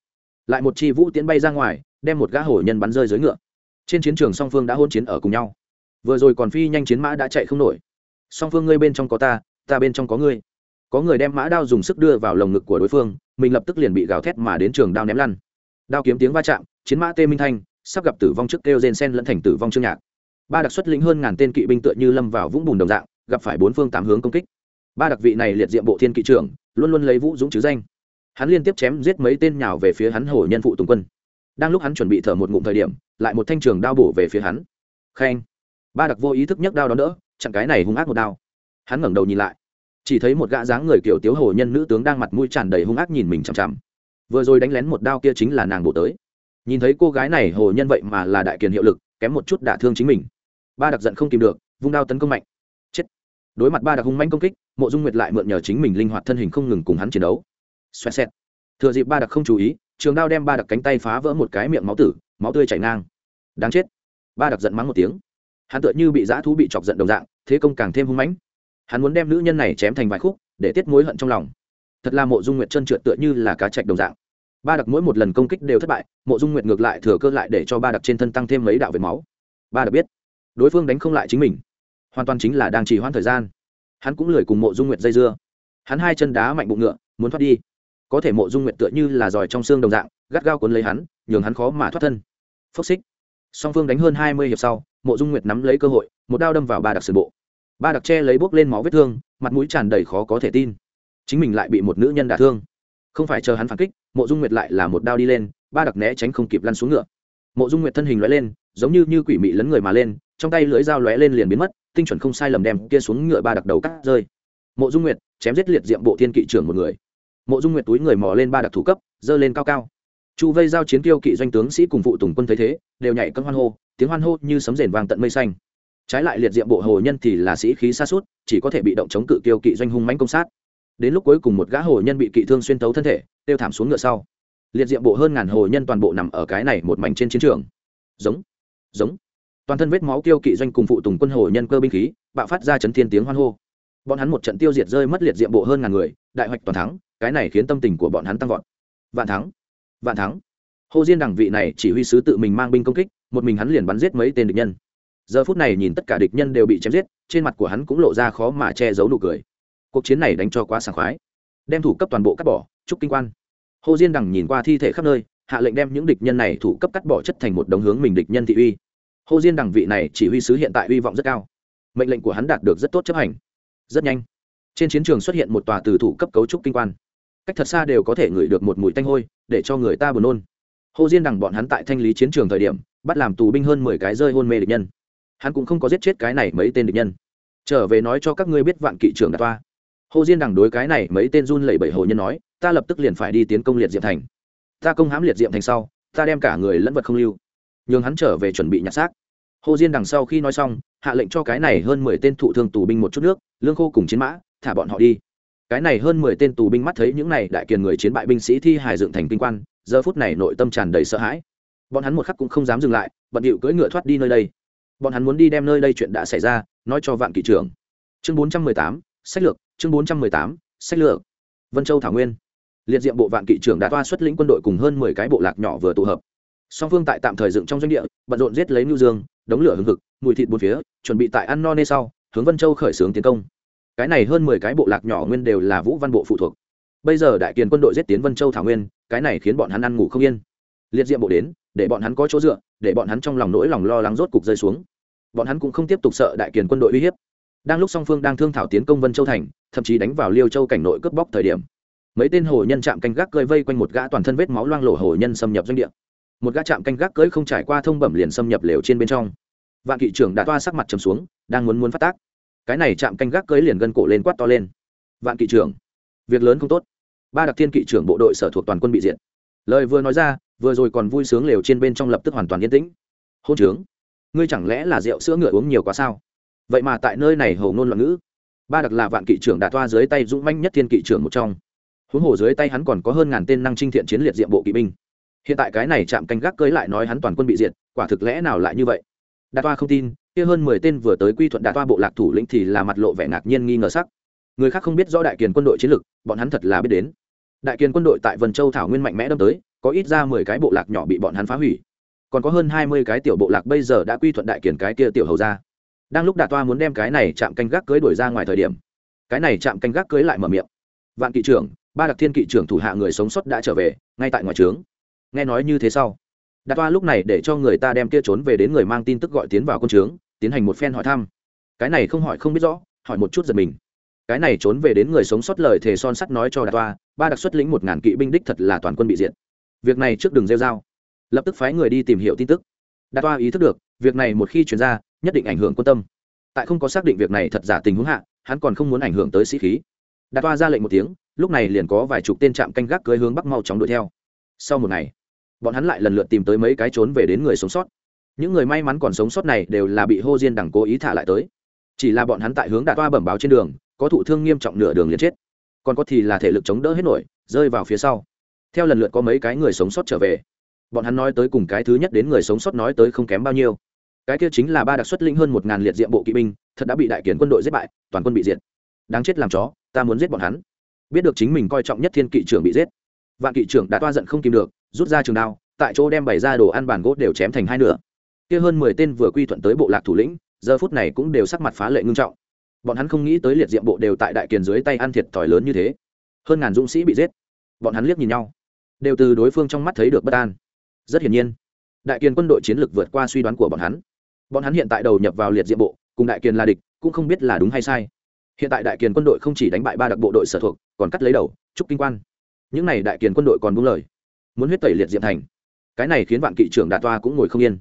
Lại một chi vũ tiễn bay ra ngoài, đem một gã hổ nhân bắn rơi dưới ngựa. Trên chiến trường song phương đã hôn chiến ở cùng nhau vừa rồi còn phi nhanh chiến mã đã chạy không nổi. Song phương ngươi bên trong có ta ta bên trong có ngươi. Có người đem mã đao dùng sức đưa vào lồng ngực của đối phương, mình lập tức liền bị gào thét mà đến trường đao ném lăn. Đao kiếm tiếng va chạm, chiến mã tê minh thanh sắp gặp tử vong trước kêu rên sen lẫn thành tử vong trương nhạc. Ba đặc xuất lĩnh hơn ngàn tên kỵ binh tựa như lâm vào vũng bùn đồng dạng, gặp phải bốn phương tám hướng công kích. Ba đặc vị này liệt diện bộ thiên kỵ trưởng, luôn luôn lấy vũ dũng chứ danh. Hắn liên tiếp chém giết mấy tên nhào về phía hắn hổ nhân phụ tùng quân. Đang lúc hắn chuẩn bị thở một ngụm thời điểm, lại một thanh trường đao bổ về phía hắn. Khen ba đặc vô ý thức nhấc đao đó đỡ, chặn cái này hung ác một đao. Hắn ngẩng đầu nhìn lại, chỉ thấy một gã dáng người kiểu tiếu hồ nhân nữ tướng đang mặt mũi tràn đầy hung ác nhìn mình chằm chằm. Vừa rồi đánh lén một đao kia chính là nàng bộ tới. Nhìn thấy cô gái này hồ nhân vậy mà là đại kiền hiệu lực, kém một chút đả thương chính mình. Ba đặc giận không tìm được, vung đao tấn công mạnh. Chết. Đối mặt ba đặc hung manh công kích, mộ dung nguyệt lại mượn nhờ chính mình linh hoạt thân hình không ngừng cùng hắn chiến đấu. Xoẹt xẹt. Thừa dịp ba đặc không chú ý, trường đao đem ba đặc cánh tay phá vỡ một cái miệng máu tử, máu tươi chảy ngang. Đáng chết. Ba đặc giận mắng một tiếng hắn tựa như bị dã thú bị chọc giận đồng dạng, thế công càng thêm hung mãnh. Hắn muốn đem nữ nhân này chém thành vài khúc, để tiết mối hận trong lòng. Thật là mộ dung nguyệt chân trượt tựa như là cá chạch đồng dạng. Ba đặc mỗi một lần công kích đều thất bại, mộ dung nguyệt ngược lại thừa cơ lại để cho ba đặc trên thân tăng thêm mấy đạo vệt máu. Ba đặc biết, đối phương đánh không lại chính mình, hoàn toàn chính là đang trì hoãn thời gian. Hắn cũng lười cùng mộ dung nguyệt dây dưa. Hắn hai chân đá mạnh bụng ngựa, muốn thoát đi. Có thể mộ dung nguyệt tựa như là giỏi trong xương đồng dạng, gắt gao cuốn lấy hắn, nhường hắn khó mà thoát thân. Phốc xích song phương đánh hơn hai mươi hiệp sau, mộ dung nguyệt nắm lấy cơ hội, một đao đâm vào ba đặc sườn bộ. Ba đặc tre lấy bốc lên máu vết thương, mặt mũi tràn đầy khó có thể tin. Chính mình lại bị một nữ nhân đả thương. Không phải chờ hắn phản kích, mộ dung nguyệt lại là một đao đi lên, ba đặc né tránh không kịp lăn xuống ngựa. Mộ dung nguyệt thân hình lóe lên, giống như như quỷ mị lấn người mà lên, trong tay lưỡi dao lóe lên liền biến mất, tinh chuẩn không sai lầm đem kia xuống ngựa ba đặc đầu cắt rơi. Mộ dung nguyệt chém giết liệt diệm bộ thiên kỵ trưởng một người. Mộ dung nguyệt túi người mò lên ba đặc thủ cấp, giơ lên cao cao chu vây giao chiến tiêu kỵ doanh tướng sĩ cùng phụ tùng quân thấy thế, đều nhảy cân hoan hô, tiếng hoan hô như sấm rền vang tận mây xanh. Trái lại liệt diệm bộ hồ nhân thì là sĩ khí xa suốt chỉ có thể bị động chống cự tiêu kỵ doanh hung mãnh công sát. Đến lúc cuối cùng một gã hồ nhân bị kỵ thương xuyên tấu thân thể, tiêu thảm xuống ngựa sau. Liệt diệm bộ hơn ngàn hồ nhân toàn bộ nằm ở cái này một mảnh trên chiến trường. Giống giống. Toàn thân vết máu tiêu kỵ doanh cùng phụ tùng quân hồ nhân cơ binh khí, bạo phát ra chấn thiên tiếng hoan hô. Bọn hắn một trận tiêu diệt rơi mất liệt diệm bộ hơn ngàn người, đại hoạch toàn thắng, cái này khiến tâm tình của bọn hắn tăng vọt. Vạn thắng vạn thắng. Hồ diên đẳng vị này chỉ huy sứ tự mình mang binh công kích, một mình hắn liền bắn giết mấy tên địch nhân. Giờ phút này nhìn tất cả địch nhân đều bị chém giết, trên mặt của hắn cũng lộ ra khó mà che giấu nụ cười. Cuộc chiến này đánh cho quá sảng khoái. Đem thủ cấp toàn bộ cắt bỏ, chúc kinh quan. Hồ diên đằng nhìn qua thi thể khắp nơi, hạ lệnh đem những địch nhân này thủ cấp cắt bỏ chất thành một đống hướng mình địch nhân thị uy. Hồ diên đằng vị này chỉ huy sứ hiện tại uy vọng rất cao. Mệnh lệnh của hắn đạt được rất tốt chấp hành. Rất nhanh. Trên chiến trường xuất hiện một tòa từ thủ cấp cấu trúc kinh quan cách thật xa đều có thể ngửi được một mùi tanh hôi, để cho người ta buồn nôn. Hồ diên đằng bọn hắn tại thanh lý chiến trường thời điểm, bắt làm tù binh hơn mười cái rơi hôn mê địch nhân. Hắn cũng không có giết chết cái này mấy tên địch nhân. Trở về nói cho các ngươi biết vạn kỵ trưởng đạt toa. Hồ diên đằng đối cái này mấy tên run lẩy bẩy hồ nhân nói, ta lập tức liền phải đi tiến công liệt diệm thành. Ta công hãm liệt diệm thành sau, ta đem cả người lẫn vật không lưu. Nhường hắn trở về chuẩn bị nhặt xác. Hồ diên đằng sau khi nói xong, hạ lệnh cho cái này hơn mười tên thụ thương tù binh một chút nước, lương khô cùng chiến mã, thả bọn họ đi cái này hơn mười tên tù binh mắt thấy những này đại kiền người chiến bại binh sĩ thi hài dựng thành kinh quan, giờ phút này nội tâm tràn đầy sợ hãi. Bọn hắn một khắc cũng không dám dừng lại, bận điệu cưỡi ngựa thoát đi nơi đây. Bọn hắn muốn đi đem nơi đây chuyện đã xảy ra, nói cho vạn kỵ trưởng. Chương bốn trăm mười tám, sách lược, chương bốn trăm mười tám, sách lược. Vân châu thảo nguyên. Liệt diện bộ vạn kỵ trưởng đã toa xuất lĩnh quân đội cùng hơn mười cái bộ lạc nhỏ vừa tụ hợp. Song phương tại tạm thời dựng trong doanh địa, bận rộn giết lấy lưu dương, đống lửa hừng hực, mùi thịt bốn phía, chuẩn bị tại ăn no nê sau, hướng vân châu khởi xướng tiến công cái này hơn mười cái bộ lạc nhỏ nguyên đều là vũ văn bộ phụ thuộc. Bây giờ đại kiền quân đội giết tiến vân châu thảo nguyên, cái này khiến bọn hắn ăn ngủ không yên. Liệt diệm bộ đến, để bọn hắn có chỗ dựa, để bọn hắn trong lòng nỗi lòng lo lắng rốt cục rơi xuống. Bọn hắn cũng không tiếp tục sợ đại kiền quân đội uy hiếp. Đang lúc song phương đang thương thảo tiến công vân châu thành, thậm chí đánh vào liêu châu cảnh nội cướp bóc thời điểm, mấy tên hồ nhân chạm canh gác cơi vây quanh một gã toàn thân vết máu loang lổ hồ nhân xâm nhập doanh địa. Một gã chạm canh gác cưỡi không trải qua thông bẩm liền xâm nhập lều trên bên trong. Vạn kỵ trưởng đã toa sắc mặt trầm xuống, đang muốn muốn phát tác cái này chạm canh gác cưới liền gân cổ lên quát to lên. Vạn kỵ trưởng, việc lớn không tốt. Ba đặc thiên kỵ trưởng bộ đội sở thuộc toàn quân bị diệt. Lời vừa nói ra, vừa rồi còn vui sướng lều trên bên trong lập tức hoàn toàn yên tĩnh. Hôn trướng, ngươi chẳng lẽ là rượu sữa ngựa uống nhiều quá sao? Vậy mà tại nơi này hầu ngôn loạn ngữ. Ba đặc là vạn kỵ trưởng đã toa dưới tay dũng manh nhất thiên kỵ trưởng một trong. Huống hồ dưới tay hắn còn có hơn ngàn tên năng trinh thiện chiến liệt diện bộ kỵ binh. Hiện tại cái này chạm canh gác cưới lại nói hắn toàn quân bị diệt, quả thực lẽ nào lại như vậy? Đạt toa không tin kia hơn mười tên vừa tới quy thuận đạt toa bộ lạc thủ lĩnh thì là mặt lộ vẻ ngạc nhiên nghi ngờ sắc. Người khác không biết rõ đại kiền quân đội chiến lực, bọn hắn thật là biết đến. Đại kiền quân đội tại vân châu thảo nguyên mạnh mẽ đâm tới, có ít ra mười cái bộ lạc nhỏ bị bọn hắn phá hủy. Còn có hơn hai mươi cái tiểu bộ lạc bây giờ đã quy thuận đại kiền cái kia tiểu hầu ra đang lúc đạt toa muốn đem cái này chạm canh gác cưới đuổi ra ngoài thời điểm, cái này chạm canh gác cưới lại mở miệng. Vạn kỵ trưởng, ba đặc thiên kỵ trưởng thủ hạ người sống sót đã trở về, ngay tại ngoài trướng. Nghe nói như thế sau đạt toa lúc này để cho người ta đem kia trốn về đến người mang tin tức gọi tiến vào quân trướng, tiến hành một phen hỏi thăm. Cái này không hỏi không biết rõ, hỏi một chút giật mình. Cái này trốn về đến người sống sót lời thề son sắt nói cho đạt toa, ba đặc xuất lĩnh một ngàn kỵ binh đích thật là toàn quân bị diệt. Việc này trước đường rêu dao lập tức phái người đi tìm hiểu tin tức. Đạt toa ý thức được, việc này một khi chuyển ra, nhất định ảnh hưởng quân tâm. Tại không có xác định việc này thật giả tình huống hạ, hắn còn không muốn ảnh hưởng tới sĩ khí. Đạt toa ra lệnh một tiếng, lúc này liền có vài chục tên trạm canh gác cưới hướng bắc mau chóng đuổi theo. Sau một ngày bọn hắn lại lần lượt tìm tới mấy cái trốn về đến người sống sót. Những người may mắn còn sống sót này đều là bị hô diên đằng cố ý thả lại tới. Chỉ là bọn hắn tại hướng đạt toa bẩm báo trên đường, có thụ thương nghiêm trọng nửa đường liền chết. Còn có thì là thể lực chống đỡ hết nổi, rơi vào phía sau. Theo lần lượt có mấy cái người sống sót trở về. Bọn hắn nói tới cùng cái thứ nhất đến người sống sót nói tới không kém bao nhiêu. Cái kia chính là ba đặc xuất linh hơn một ngàn liệt diện bộ kỵ binh, thật đã bị đại kiến quân đội giết bại, toàn quân bị diệt. Đáng chết làm chó, ta muốn giết bọn hắn. Biết được chính mình coi trọng nhất thiên kỵ trưởng bị giết. Vạn kỵ trưởng đã toa giận không kìm được rút ra trường đao, tại chỗ đem bày ra đồ ăn bàn gỗ đều chém thành hai nửa. Kia hơn mười tên vừa quy thuận tới bộ lạc thủ lĩnh, giờ phút này cũng đều sắc mặt phá lệ ngưng trọng. Bọn hắn không nghĩ tới liệt diệm bộ đều tại đại kiền dưới tay ăn thiệt thòi lớn như thế. Hơn ngàn dũng sĩ bị giết. Bọn hắn liếc nhìn nhau, đều từ đối phương trong mắt thấy được bất an. Rất hiển nhiên, đại kiền quân đội chiến lược vượt qua suy đoán của bọn hắn. Bọn hắn hiện tại đầu nhập vào liệt diệm bộ, cùng đại kiền là địch, cũng không biết là đúng hay sai. Hiện tại đại kiền quân đội không chỉ đánh bại ba đặc bộ đội sở thuộc, còn cắt lấy đầu, trúc kinh quan. Những n à y đại kiền quân đội còn buông lời muốn huyết tẩy liệt diệm thành. Cái này khiến vạn kỵ trưởng đà toa cũng ngồi không yên.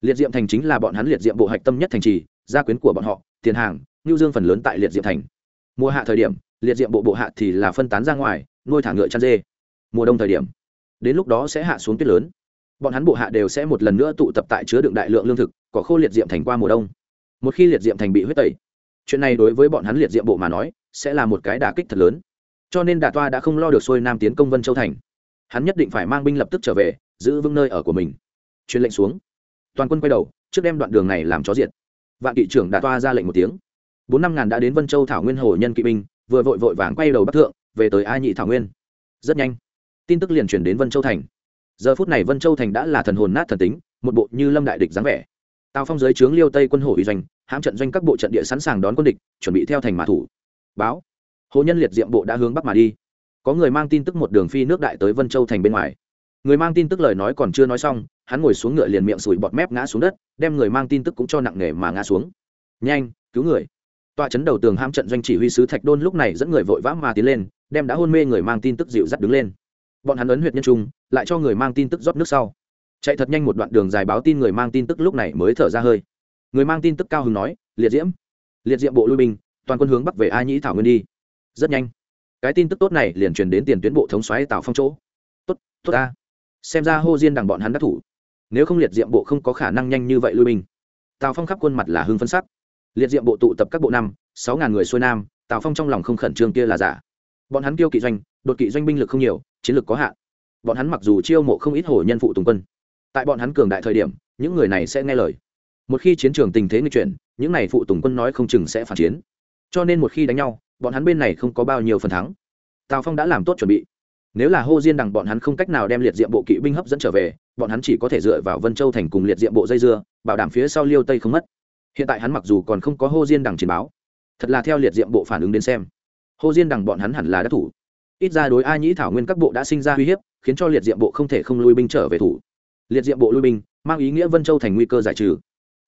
Liệt diệm thành chính là bọn hắn liệt diệm bộ hạch tâm nhất thành trì, gia quyến của bọn họ, tiền hàng ngưu dương phần lớn tại liệt diệm thành. Mùa hạ thời điểm, liệt diệm bộ bộ hạ thì là phân tán ra ngoài, nuôi thả ngựa chăn dê. Mùa đông thời điểm, đến lúc đó sẽ hạ xuống tuyết lớn. Bọn hắn bộ hạ đều sẽ một lần nữa tụ tập tại chứa đựng đại lượng lương thực có khô liệt diệm thành qua mùa đông. Một khi liệt diệm thành bị huyết tẩy, chuyện này đối với bọn hắn liệt diệm bộ mà nói, sẽ là một cái đả kích thật lớn. Cho nên đà toa đã không lo được xuôi nam tiến công vân châu thành hắn nhất định phải mang binh lập tức trở về, giữ vững nơi ở của mình. Truyền lệnh xuống. Toàn quân quay đầu, trước đem đoạn đường này làm chó diệt. Vạn kỵ trưởng đà toa ra lệnh một tiếng. Bốn năm ngàn đã đến vân châu thảo nguyên hồ nhân kỵ binh, vừa vội vội vàng quay đầu bắc thượng, về tới ai nhị thảo nguyên. Rất nhanh, tin tức liền truyền đến vân châu thành. Giờ phút này vân châu thành đã là thần hồn nát thần tính, một bộ như lâm đại địch dáng vẻ. Tào phong giới trướng liêu tây quân hồ uy doanh, hãm trận doanh các bộ trận địa sẵn sàng đón quân địch, chuẩn bị theo thành mã thủ. Báo, hồ nhân liệt diệm bộ đã hướng bắc mà đi có người mang tin tức một đường phi nước đại tới vân châu thành bên ngoài. Người mang tin tức lời nói còn chưa nói xong, hắn ngồi xuống ngựa liền miệng sủi bọt mép ngã xuống đất, đem người mang tin tức cũng cho nặng nề mà ngã xuống. Nhanh, cứu người. Tọa chấn đầu tường ham trận doanh chỉ huy sứ thạch đôn lúc này dẫn người vội vã mà tiến lên, đem đã hôn mê người mang tin tức dịu dắt đứng lên. Bọn hắn ấn huyệt nhân trung, lại cho người mang tin tức rót nước sau. Chạy thật nhanh một đoạn đường dài báo tin người mang tin tức lúc này mới thở ra hơi. Người mang tin tức cao hứng nói, liệt diễm, liệt diệm bộ lui binh, toàn quân hướng bắc về a nhĩ thảo nguyên đi. Rất nhanh cái tin tức tốt này liền truyền đến tiền tuyến bộ thống xoáy tào phong chỗ. Tốt tốt ta. Xem ra hô diên đằng bọn hắn đắc thủ. Nếu không liệt diệm bộ không có khả năng nhanh như vậy lui binh. Tào phong khắp quân mặt là hưng phân sắc. Liệt diệm bộ tụ tập các bộ năm, sáu ngàn người xuôi nam, tào phong trong lòng không khẩn trương kia là giả. Bọn hắn kêu kỵ doanh, đột kỵ doanh binh lực không nhiều, chiến lực có hạn. Bọn hắn mặc dù chiêu mộ không ít hồ nhân phụ tùng quân, tại bọn hắn cường đại thời điểm, những người này sẽ nghe lời. Một khi chiến trường tình thế nghịch chuyển, những này phụ tùng quân nói không chừng sẽ phản chiến. Cho nên một khi đánh nhau bọn hắn bên này không có bao nhiêu phần thắng. Tào phong đã làm tốt chuẩn bị. Nếu là hô diên đằng bọn hắn không cách nào đem liệt diệm bộ kỵ binh hấp dẫn trở về, bọn hắn chỉ có thể dựa vào vân châu thành cùng liệt diệm bộ dây dưa, bảo đảm phía sau liêu tây không mất. Hiện tại hắn mặc dù còn không có hô diên đằng chiến báo, thật là theo liệt diệm bộ phản ứng đến xem. Hô diên đằng bọn hắn hẳn là đắc thủ. Ít ra đối a nhĩ thảo nguyên các bộ đã sinh ra uy hiếp, khiến cho liệt diệm bộ không thể không lui binh trở về thủ. Liệt diệm bộ lui binh, mang ý nghĩa vân châu thành nguy cơ giải trừ.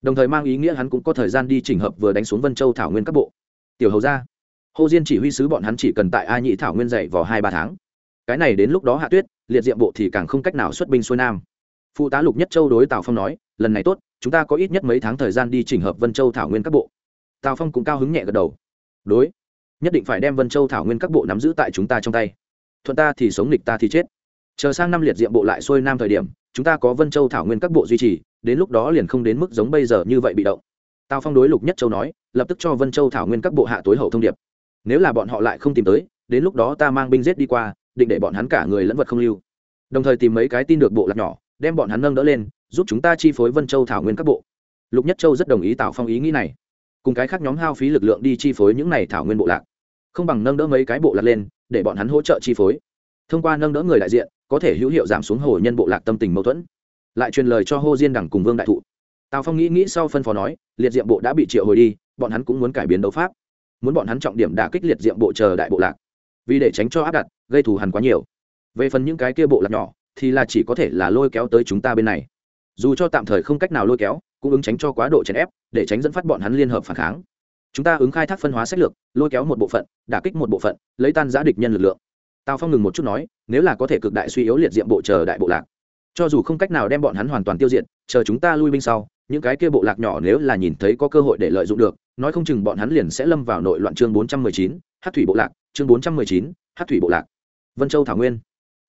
Đồng thời mang ý nghĩa hắn cũng có thời gian đi chỉnh hợp vừa đánh xuống vân châu thảo nguyên các bộ. Tiểu hầu ra hồ diên chỉ huy sứ bọn hắn chỉ cần tại a nhĩ thảo nguyên dạy vào hai ba tháng. Cái này đến lúc đó hạ tuyết, liệt diệm bộ thì càng không cách nào xuất binh xuôi nam. Phụ tá lục nhất châu đối tào phong nói, lần này tốt, chúng ta có ít nhất mấy tháng thời gian đi chỉnh hợp vân châu thảo nguyên các bộ. Tào phong cũng cao hứng nhẹ gật đầu. Đối, nhất định phải đem vân châu thảo nguyên các bộ nắm giữ tại chúng ta trong tay. Thuận ta thì sống, nghịch ta thì chết. Chờ sang năm liệt diệm bộ lại xuôi nam thời điểm, chúng ta có vân châu thảo nguyên các bộ duy trì, đến lúc đó liền không đến mức giống bây giờ như vậy bị động. Tào phong đối lục nhất châu nói, lập tức cho vân châu thảo nguyên các bộ hạ tối hậu thông điệp nếu là bọn họ lại không tìm tới, đến lúc đó ta mang binh giết đi qua, định để bọn hắn cả người lẫn vật không lưu. Đồng thời tìm mấy cái tin được bộ lạc nhỏ, đem bọn hắn nâng đỡ lên, giúp chúng ta chi phối vân châu thảo nguyên các bộ. Lục nhất châu rất đồng ý tạo phong ý nghĩ này. Cùng cái khác nhóm hao phí lực lượng đi chi phối những này thảo nguyên bộ lạc. Không bằng nâng đỡ mấy cái bộ lạc lên, để bọn hắn hỗ trợ chi phối. Thông qua nâng đỡ người đại diện, có thể hữu hiệu giảm xuống hồ nhân bộ lạc tâm tình mâu thuẫn. Lại truyền lời cho hô diên đẳng cùng vương đại thụ. Tào phong nghĩ nghĩ sau phân phó nói, liệt diệm bộ đã bị triệu hồi đi, bọn hắn cũng muốn cải biến đấu pháp muốn bọn hắn trọng điểm đả kích liệt diệm bộ chờ đại bộ lạc. Vì để tránh cho áp đặt, gây thù hằn quá nhiều. Về phần những cái kia bộ lạc nhỏ, thì là chỉ có thể là lôi kéo tới chúng ta bên này. Dù cho tạm thời không cách nào lôi kéo, cũng ứng tránh cho quá độ chèn ép, để tránh dẫn phát bọn hắn liên hợp phản kháng. Chúng ta ứng khai thác phân hóa sách lược, lôi kéo một bộ phận, đả kích một bộ phận, lấy tan giã địch nhân lực lượng. Tào phong ngừng một chút nói, nếu là có thể cực đại suy yếu liệt diệm bộ chờ đại bộ lạc, cho dù không cách nào đem bọn hắn hoàn toàn tiêu diệt, chờ chúng ta lui binh sau, những cái kia bộ lạc nhỏ nếu là nhìn thấy có cơ hội để lợi dụng được nói không chừng bọn hắn liền sẽ lâm vào nội loạn chương bốn trăm mười chín hát thủy bộ lạc, chương bốn trăm mười chín hát thủy bộ lạc. Vân châu thảo nguyên.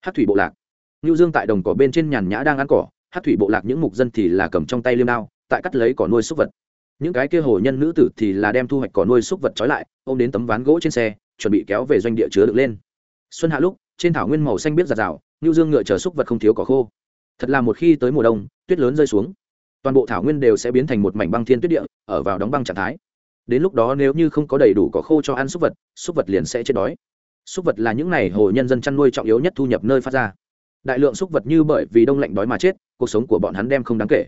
Hát thủy bộ lạc. Ngưu dương tại đồng cỏ bên trên nhàn nhã đang ăn cỏ hát thủy bộ lạc những mục dân thì là cầm trong tay liêm đao, tại cắt lấy cỏ nuôi súc vật. Những cái kia hồ nhân nữ tử thì là đem thu hoạch cỏ nuôi súc vật trói lại, ôm đến tấm ván gỗ trên xe, chuẩn bị kéo về doanh địa chứa được lên. Xuân hạ lúc, trên thảo nguyên màu xanh biết giạt rào, ngưu dương ngựa chờ súc vật không thiếu cỏ khô. Thật là một khi tới mùa đông, tuyết lớn rơi xuống. Toàn bộ thảo nguyên đều sẽ biến thành một mảnh băng thiên tuyết địa, ở vào đóng băng trạng thái đến lúc đó nếu như không có đầy đủ cỏ khô cho ăn súc vật súc vật liền sẽ chết đói. Súc vật là những n à y hồ nhân dân chăn nuôi trọng yếu nhất thu nhập nơi phát ra. Đại lượng súc vật như bởi vì đông lạnh đói mà chết, cuộc sống của bọn hắn đem không đáng kể.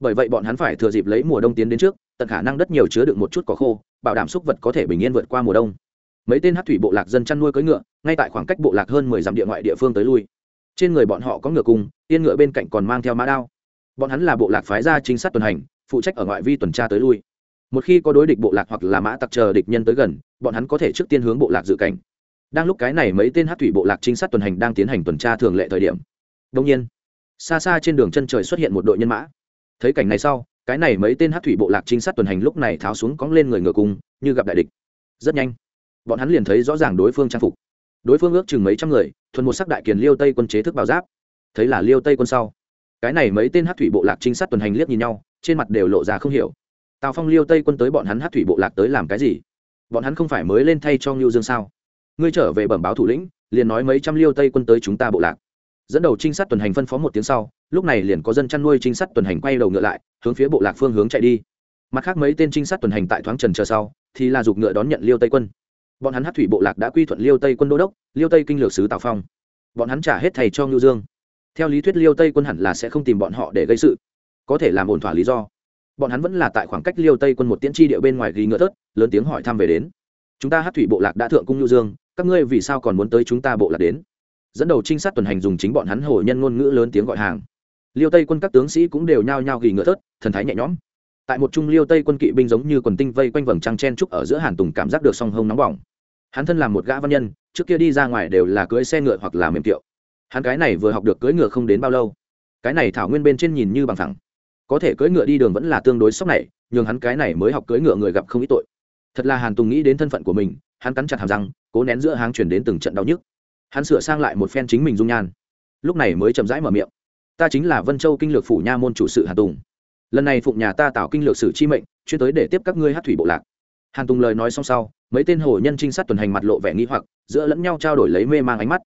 Bởi vậy bọn hắn phải thừa dịp lấy mùa đông tiến đến trước, tận khả năng đất nhiều chứa được một chút cỏ khô, bảo đảm súc vật có thể bình yên vượt qua mùa đông. Mấy tên hát thủy bộ lạc dân chăn nuôi cưỡi ngựa, ngay tại khoảng cách bộ lạc hơn mười dặm địa ngoại địa phương tới lui. Trên người bọn họ có ngựa cung yên ngựa bên cạnh còn mang theo mã đao. Bọn hắn là bộ lạc phái gia trinh sát tuần hành, phụ trách ở ngoại vi tuần tra tới lui một khi có đối địch bộ lạc hoặc là mã tặc chờ địch nhân tới gần, bọn hắn có thể trước tiên hướng bộ lạc dự cảnh. Đang lúc cái này mấy tên hát thủy bộ lạc trinh sát tuần hành đang tiến hành tuần tra thường lệ thời điểm đông nhiên, xa xa trên đường chân trời xuất hiện một đội nhân mã. Thấy cảnh này sau, cái này mấy tên hát thủy bộ lạc trinh sát tuần hành lúc này tháo xuống cóng lên người ngựa cung như gặp đại địch. Rất nhanh, bọn hắn liền thấy rõ ràng đối phương trang phục. Đối phương ước chừng mấy trăm người, thuần một sắc đại kiền liêu tây quân chế thức bảo giáp. Thấy là liêu tây quân sau, cái này mấy tên hát thủy bộ lạc trinh sát tuần hành liếc nhìn nhau, trên mặt đều lộ ra không hiểu tào phong liêu tây quân tới bọn hắn hát thủy bộ lạc tới làm cái gì? bọn hắn không phải mới lên thay cho ngưu dương sao? ngươi trở về bẩm báo thủ lĩnh, liền nói mấy trăm liêu tây quân tới chúng ta bộ lạc. dẫn đầu trinh sát tuần hành phân phó một tiếng sau, lúc này liền có dân chăn nuôi trinh sát tuần hành quay đầu ngựa lại, hướng phía bộ lạc phương hướng chạy đi. mặt khác mấy tên trinh sát tuần hành tại thoáng trần chờ sau, thì là giục ngựa đón nhận liêu tây quân. bọn hắn hát thủy bộ lạc đã quy thuận liêu tây quân đô đốc, liêu tây kinh lược sứ tào phong. bọn hắn trả hết thầy cho ngưu dương. theo lý thuyết liêu tây quân hẳn là sẽ không tìm bọn họ để gây sự. có thể làm ổn thỏa lý do bọn hắn vẫn là tại khoảng cách liêu tây quân một tiễn tri địa bên ngoài ghi ngựa thớt, lớn tiếng hỏi thăm về đến. Chúng ta hát thủy bộ lạc đã thượng cung nhu dương, các ngươi vì sao còn muốn tới chúng ta bộ lạc đến? Dẫn đầu trinh sát tuần hành dùng chính bọn hắn hồ nhân ngôn ngữ lớn tiếng gọi hàng. Liêu tây quân các tướng sĩ cũng đều nhao nhao ghi ngựa thớt, thần thái nhẹ nhõm. Tại một trung liêu tây quân kỵ binh giống như quần tinh vây quanh vầng trăng chen trúc ở giữa hàn tùng cảm giác được song hông nóng bỏng. Hắn thân làm một gã văn nhân, trước kia đi ra ngoài đều là cưới xe ngựa hoặc là mềm kiệu. Hắn cái này vừa học được cưỡi ngựa không đến bao lâu. Cái này thảo nguyên bên trên nhìn như bằng thẳng có thể cưỡi ngựa đi đường vẫn là tương đối sốc này, nhường hắn cái này mới học cưỡi ngựa người gặp không ít tội. Thật là hàn tùng nghĩ đến thân phận của mình, hắn cắn chặt hàm răng, cố nén giữa háng chuyển đến từng trận đau nhức. Hắn sửa sang lại một phen chính mình dung nhan. Lúc này mới chậm rãi mở miệng. Ta chính là vân châu kinh lược phủ nha môn chủ sự hàn tùng. Lần này phụng nhà ta tạo kinh lược sử chi mệnh, chuyên tới để tiếp các ngươi hát thủy bộ lạc. Hàn tùng lời nói xong sau, mấy tên hồ nhân trinh sát tuần hành mặt lộ vẻ nghĩ hoặc, giữa lẫn nhau trao đổi lấy mê mang ánh mắt.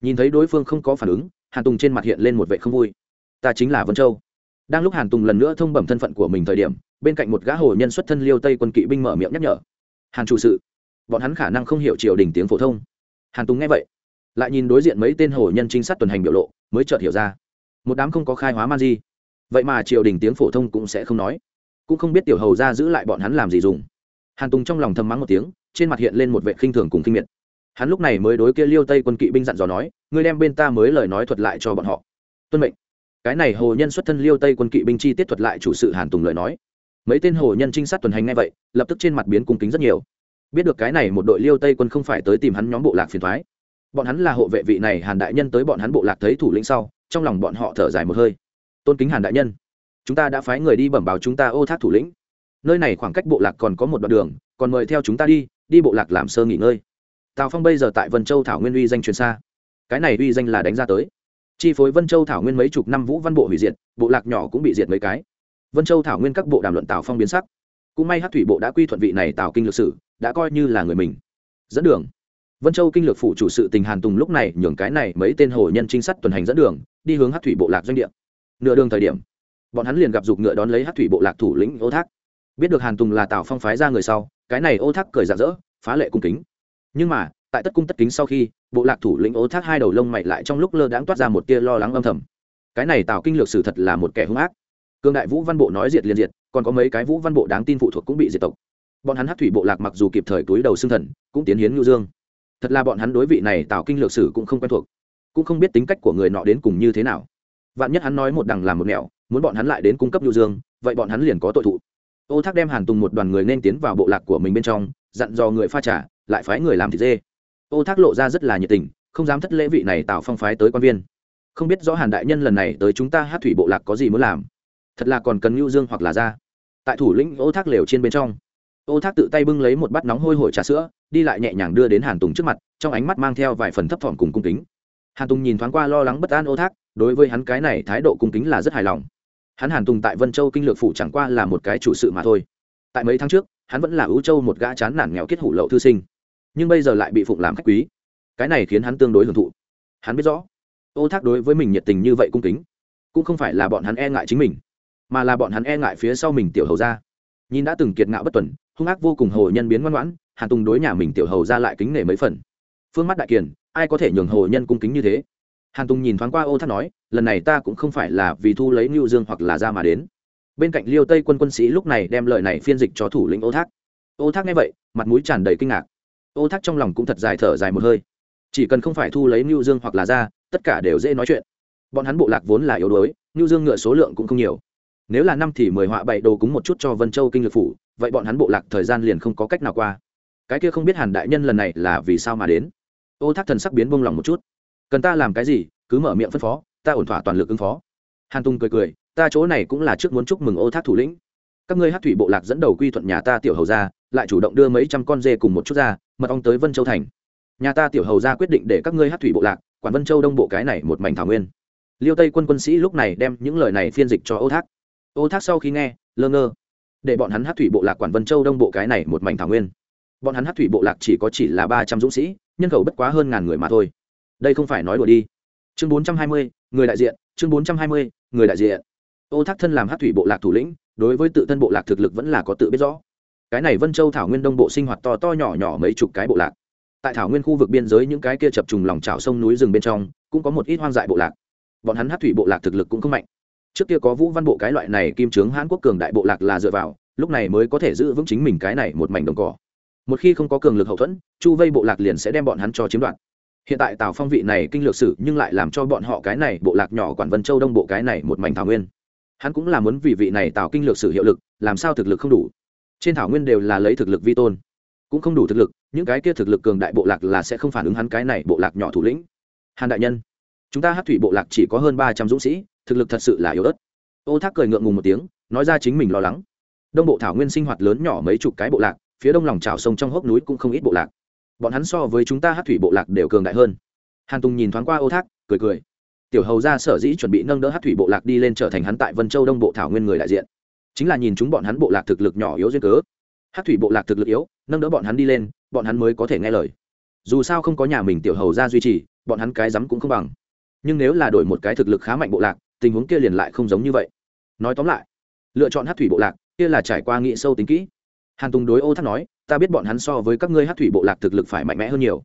Nhìn thấy đối phương không có phản ứng, hàn tùng trên mặt hiện lên một vẻ không vui. Ta chính là vân châu đang lúc hàn tùng lần nữa thông bẩm thân phận của mình thời điểm, bên cạnh một gã hồ nhân xuất thân liêu tây quân kỵ binh mở miệng nhắc nhở. Hàn chủ sự. Bọn hắn khả năng không hiểu triều đình tiếng phổ thông. Hàn tùng nghe vậy, lại nhìn đối diện mấy tên hồ nhân trinh sát tuần hành biểu lộ, mới chợt hiểu ra. Một đám không có khai hóa man di. Vậy mà triều đình tiếng phổ thông cũng sẽ không nói. Cũng không biết tiểu hầu ra giữ lại bọn hắn làm gì dùng. Hàn tùng trong lòng thầm mắng một tiếng, trên mặt hiện lên một vệ khinh thường cùng kinh miệt. Hắn lúc này mới đối kia liêu tây quân kỵ binh dặn dò nói, ngươi đem bên ta mới lời nói thuật lại cho bọn họ. Tuân mệnh cái này hồ nhân xuất thân liêu tây quân kỵ binh chi tiết thuật lại chủ sự hàn tùng lời nói. Mấy tên hồ nhân trinh sát tuần hành ngay vậy, lập tức trên mặt biến cung kính rất nhiều. Biết được cái này một đội liêu tây quân không phải tới tìm hắn nhóm bộ lạc phiền thoái bọn hắn là hộ vệ vị này hàn đại nhân tới bọn hắn bộ lạc thấy thủ lĩnh sau, trong lòng bọn họ thở dài một hơi. Tôn kính hàn đại nhân, chúng ta đã phái người đi bẩm báo chúng ta ô thác thủ lĩnh. Nơi này khoảng cách bộ lạc còn có một đoạn đường, còn mời theo chúng ta đi đi bộ lạc làm sơ nghỉ ngơi. Tào phong bây giờ tại vân châu thảo nguyên uy danh truyền xa. Cái này uy danh là đánh ra tới chi phối vân châu thảo nguyên mấy chục năm vũ văn bộ hủy diệt, bộ lạc nhỏ cũng bị diệt mấy cái. Vân châu thảo nguyên các bộ đàm luận tào phong biến sắc. Cũng may hát thủy bộ đã quy thuận vị này tào kinh lược sử, đã coi như là người mình. Dẫn đường. Vân châu kinh lược phủ chủ sự tình hàn tùng lúc này nhường cái này mấy tên hồ nhân trinh sát tuần hành dẫn đường, đi hướng hát thủy bộ lạc doanh địa. Nửa đường thời điểm, bọn hắn liền gặp giục ngựa đón lấy hát thủy bộ lạc thủ lĩnh ô thác. Biết được hàn tùng là tào phong phái ra người sau, cái này ô thác cười rạ rỡ, phá lệ cung kính. Nhưng mà tại tất cung tất kính sau khi, bộ lạc thủ lĩnh ô thác hai đầu lông mày lại trong lúc lơ đãng toát ra một tia lo lắng âm thầm. Cái này tạo kinh lược sử thật là một kẻ hung ác. Cương đại vũ văn bộ nói diệt liền diệt, còn có mấy cái vũ văn bộ đáng tin phụ thuộc cũng bị diệt tộc. Bọn hắn hát thủy bộ lạc mặc dù kịp thời túi đầu xương thần, cũng tiến hiến ngưu dương. Thật là bọn hắn đối vị này tạo kinh lược sử cũng không quen thuộc, cũng không biết tính cách của người nọ đến cùng như thế nào. Vạn nhất hắn nói một đằng làm một nẻo, muốn bọn hắn lại đến cung cấp ngưu dương, vậy bọn hắn liền có tội thụ. Ô thác đem hàn tùng một đoàn người nên tiến vào bộ lạc của mình bên trong, dặn dò người pha trả lại phái người làm thịt dê ô thác lộ ra rất là nhiệt tình, không dám thất lễ vị này tạo phong phái tới quan viên. Không biết rõ hàn đại nhân lần này tới chúng ta hát thủy bộ lạc có gì muốn làm. Thật là còn cần ngưu dương hoặc là ra. Tại thủ lĩnh ô thác lều trên bên trong, ô thác tự tay bưng lấy một bát nóng hôi hổi trà sữa, đi lại nhẹ nhàng đưa đến hàn tùng trước mặt, trong ánh mắt mang theo vài phần thấp thỏm cùng cung kính. Hàn tùng nhìn thoáng qua lo lắng bất an ô thác, đối với hắn cái này thái độ cung kính là rất hài lòng. Hắn hàn tùng tại vân châu kinh lược phủ chẳng qua là một cái chủ sự mà thôi. Tại mấy tháng trước, hắn vẫn là ưu châu một gã chán nản nghèo kết hủ lậu thư sinh nhưng bây giờ lại bị phụng làm khách quý. Cái này khiến hắn tương đối hưởng thụ. Hắn biết rõ, ô thác đối với mình nhiệt tình như vậy cung kính, cũng không phải là bọn hắn e ngại chính mình, mà là bọn hắn e ngại phía sau mình tiểu hầu ra nhìn đã từng kiệt ngạo bất tuần, hung ác vô cùng hồ nhân biến ngoan ngoãn, hàn tùng đối nhà mình tiểu hầu ra lại kính nể mấy phần. Phương mắt đại kiền, ai có thể nhường hồ nhân cung kính như thế? Hàn tùng nhìn thoáng qua ô thác nói, lần này ta cũng không phải là vì thu lấy ngưu dương hoặc là ra mà đến. Bên cạnh liêu tây quân quân sĩ lúc này đem lời này phiên dịch cho thủ lĩnh ô thác. Ô thác nghe vậy, mặt mũi tràn đầy kinh ngạc ô thác trong lòng cũng thật dài thở dài một hơi. Chỉ cần không phải thu lấy ngưu dương hoặc là ra, tất cả đều dễ nói chuyện. Bọn hắn bộ lạc vốn là yếu đuối, ngưu dương ngựa số lượng cũng không nhiều. Nếu là năm thì mười họa bậy đồ cúng một chút cho vân châu kinh lược phủ, vậy bọn hắn bộ lạc thời gian liền không có cách nào qua. Cái kia không biết hàn đại nhân lần này là vì sao mà đến. Ô thác thần sắc biến bông lòng một chút. Cần ta làm cái gì, cứ mở miệng phân phó, ta ổn thỏa toàn lực ứng phó. Hàn tùng cười cười, ta chỗ này cũng là trước muốn chúc mừng ô thác thủ lĩnh các ngươi hát thủy bộ lạc dẫn đầu quy thuận nhà ta tiểu hầu ra lại chủ động đưa mấy trăm con dê cùng một chút ra, mật ong tới vân châu thành. Nhà ta tiểu hầu ra quyết định để các ngươi hát thủy bộ lạc, quản vân châu đông bộ cái này một mảnh thảo nguyên. Liêu tây quân quân sĩ lúc này đem những lời này phiên dịch cho ô thác. Ô thác sau khi nghe, lơ ngơ. Để bọn hắn hát thủy bộ lạc quản vân châu đông bộ cái này một mảnh thảo nguyên. Bọn hắn hát thủy bộ lạc chỉ có chỉ là ba trăm dũng sĩ, nhân khẩu bất quá hơn ngàn người mà thôi. Đây không phải nói đùa đi. Chương bốn trăm hai mươi, người đại diện, chương bốn trăm hai mươi, người đại diện. Ô thác thân làm hát thủy bộ lạc thủ lĩnh đối với tự thân bộ lạc thực lực vẫn là có tự biết rõ. Cái này vân châu thảo nguyên đông bộ sinh hoạt to to nhỏ nhỏ mấy chục cái bộ lạc. Tại thảo nguyên khu vực biên giới những cái kia chập trùng lòng trào sông núi rừng bên trong, cũng có một ít hoang dại bộ lạc. Bọn hắn hát thủy bộ lạc thực lực cũng không mạnh. Trước kia có vũ văn bộ cái loại này, kim trướng hãn quốc cường đại bộ lạc là dựa vào, lúc này mới có thể giữ vững chính mình cái này một mảnh đồng cỏ. Một khi không có cường lực hậu thuẫn, chu vây bộ lạc liền sẽ đem bọn hắn cho chiếm đoạt. Hiện tại tào phong vị này kinh lược sử nhưng lại làm cho bọn họ cái này bộ lạc nhỏ quản vân châu đông bộ cái này một mảnh thảo nguyên hắn cũng là muốn vì vị này tạo kinh lược sử hiệu lực, làm sao thực lực không đủ. Trên thảo nguyên đều là lấy thực lực vi tôn. Cũng không đủ thực lực, những cái kia thực lực cường đại bộ lạc là sẽ không phản ứng hắn cái này bộ lạc nhỏ thủ lĩnh. Hàn đại nhân, chúng ta hát thủy bộ lạc chỉ có hơn ba trăm dũng sĩ, thực lực thật sự là yếu ớt. Ô thác cười ngượng ngùng một tiếng, nói ra chính mình lo lắng. Đông bộ thảo nguyên sinh hoạt lớn nhỏ mấy chục cái bộ lạc, phía đông lòng trào sông trong hốc núi cũng không ít bộ lạc. Bọn hắn so với chúng ta hát thủy bộ lạc đều cường đại hơn. Hàn tùng nhìn thoáng qua ô thác, cười cười tiểu hầu ra sở dĩ chuẩn bị nâng đỡ hát thủy bộ lạc đi lên trở thành hắn tại vân châu đông bộ thảo nguyên người đại diện, chính là nhìn chúng bọn hắn bộ lạc thực lực nhỏ yếu duyên cớ. Hát thủy bộ lạc thực lực yếu, nâng đỡ bọn hắn đi lên, bọn hắn mới có thể nghe lời. Dù sao không có nhà mình tiểu hầu ra duy trì, bọn hắn cái rắm cũng không bằng. Nhưng nếu là đổi một cái thực lực khá mạnh bộ lạc, tình huống kia liền lại không giống như vậy. Nói tóm lại, lựa chọn hát thủy bộ lạc, kia là trải qua nghị sâu tính kỹ. Hàn tùng đối ô thác nói, ta biết bọn hắn so với các ngươi hát thủy bộ lạc thực lực phải mạnh mẽ hơn nhiều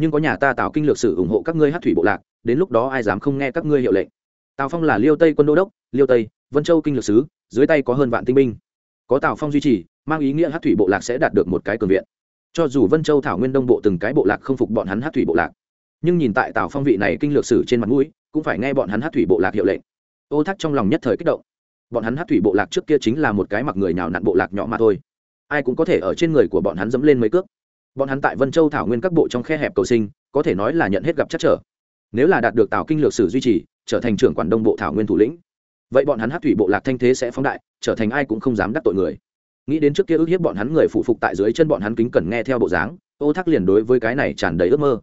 nhưng có nhà ta tạo kinh lược sử ủng hộ các ngươi hát thủy bộ lạc, đến lúc đó ai dám không nghe các ngươi hiệu lệnh? Tào phong là liêu tây quân đô đốc, liêu tây, vân châu kinh lược sứ, dưới tay có hơn vạn tinh binh. Có tào phong duy trì, mang ý nghĩa hát thủy bộ lạc sẽ đạt được một cái cường viện. Cho dù vân châu thảo nguyên đông bộ từng cái bộ lạc không phục bọn hắn hát thủy bộ lạc, nhưng nhìn tại tào phong vị này kinh lược sử trên mặt mũi, cũng phải nghe bọn hắn hát thủy bộ lạc hiệu lệnh. Ô thác trong lòng nhất thời kích động. Bọn hắn hát thủy bộ lạc trước kia chính là một cái mặc người nào nặn bộ lạc nhỏ mà thôi. Ai cũng có thể ở trên người của bọn hắn dẫm lên mấy cước bọn hắn tại vân châu thảo nguyên các bộ trong khe hẹp cầu sinh, có thể nói là nhận hết gặp chắc trở. Nếu là đạt được tào kinh lược sử duy trì, trở thành trưởng quản đông bộ thảo nguyên thủ lĩnh, vậy bọn hắn hát thủy bộ lạc thanh thế sẽ phóng đại, trở thành ai cũng không dám đắc tội người. Nghĩ đến trước kia ước hiếp bọn hắn người phụ phục tại dưới chân bọn hắn kính cẩn nghe theo bộ dáng, ô thác liền đối với cái này tràn đầy ước mơ.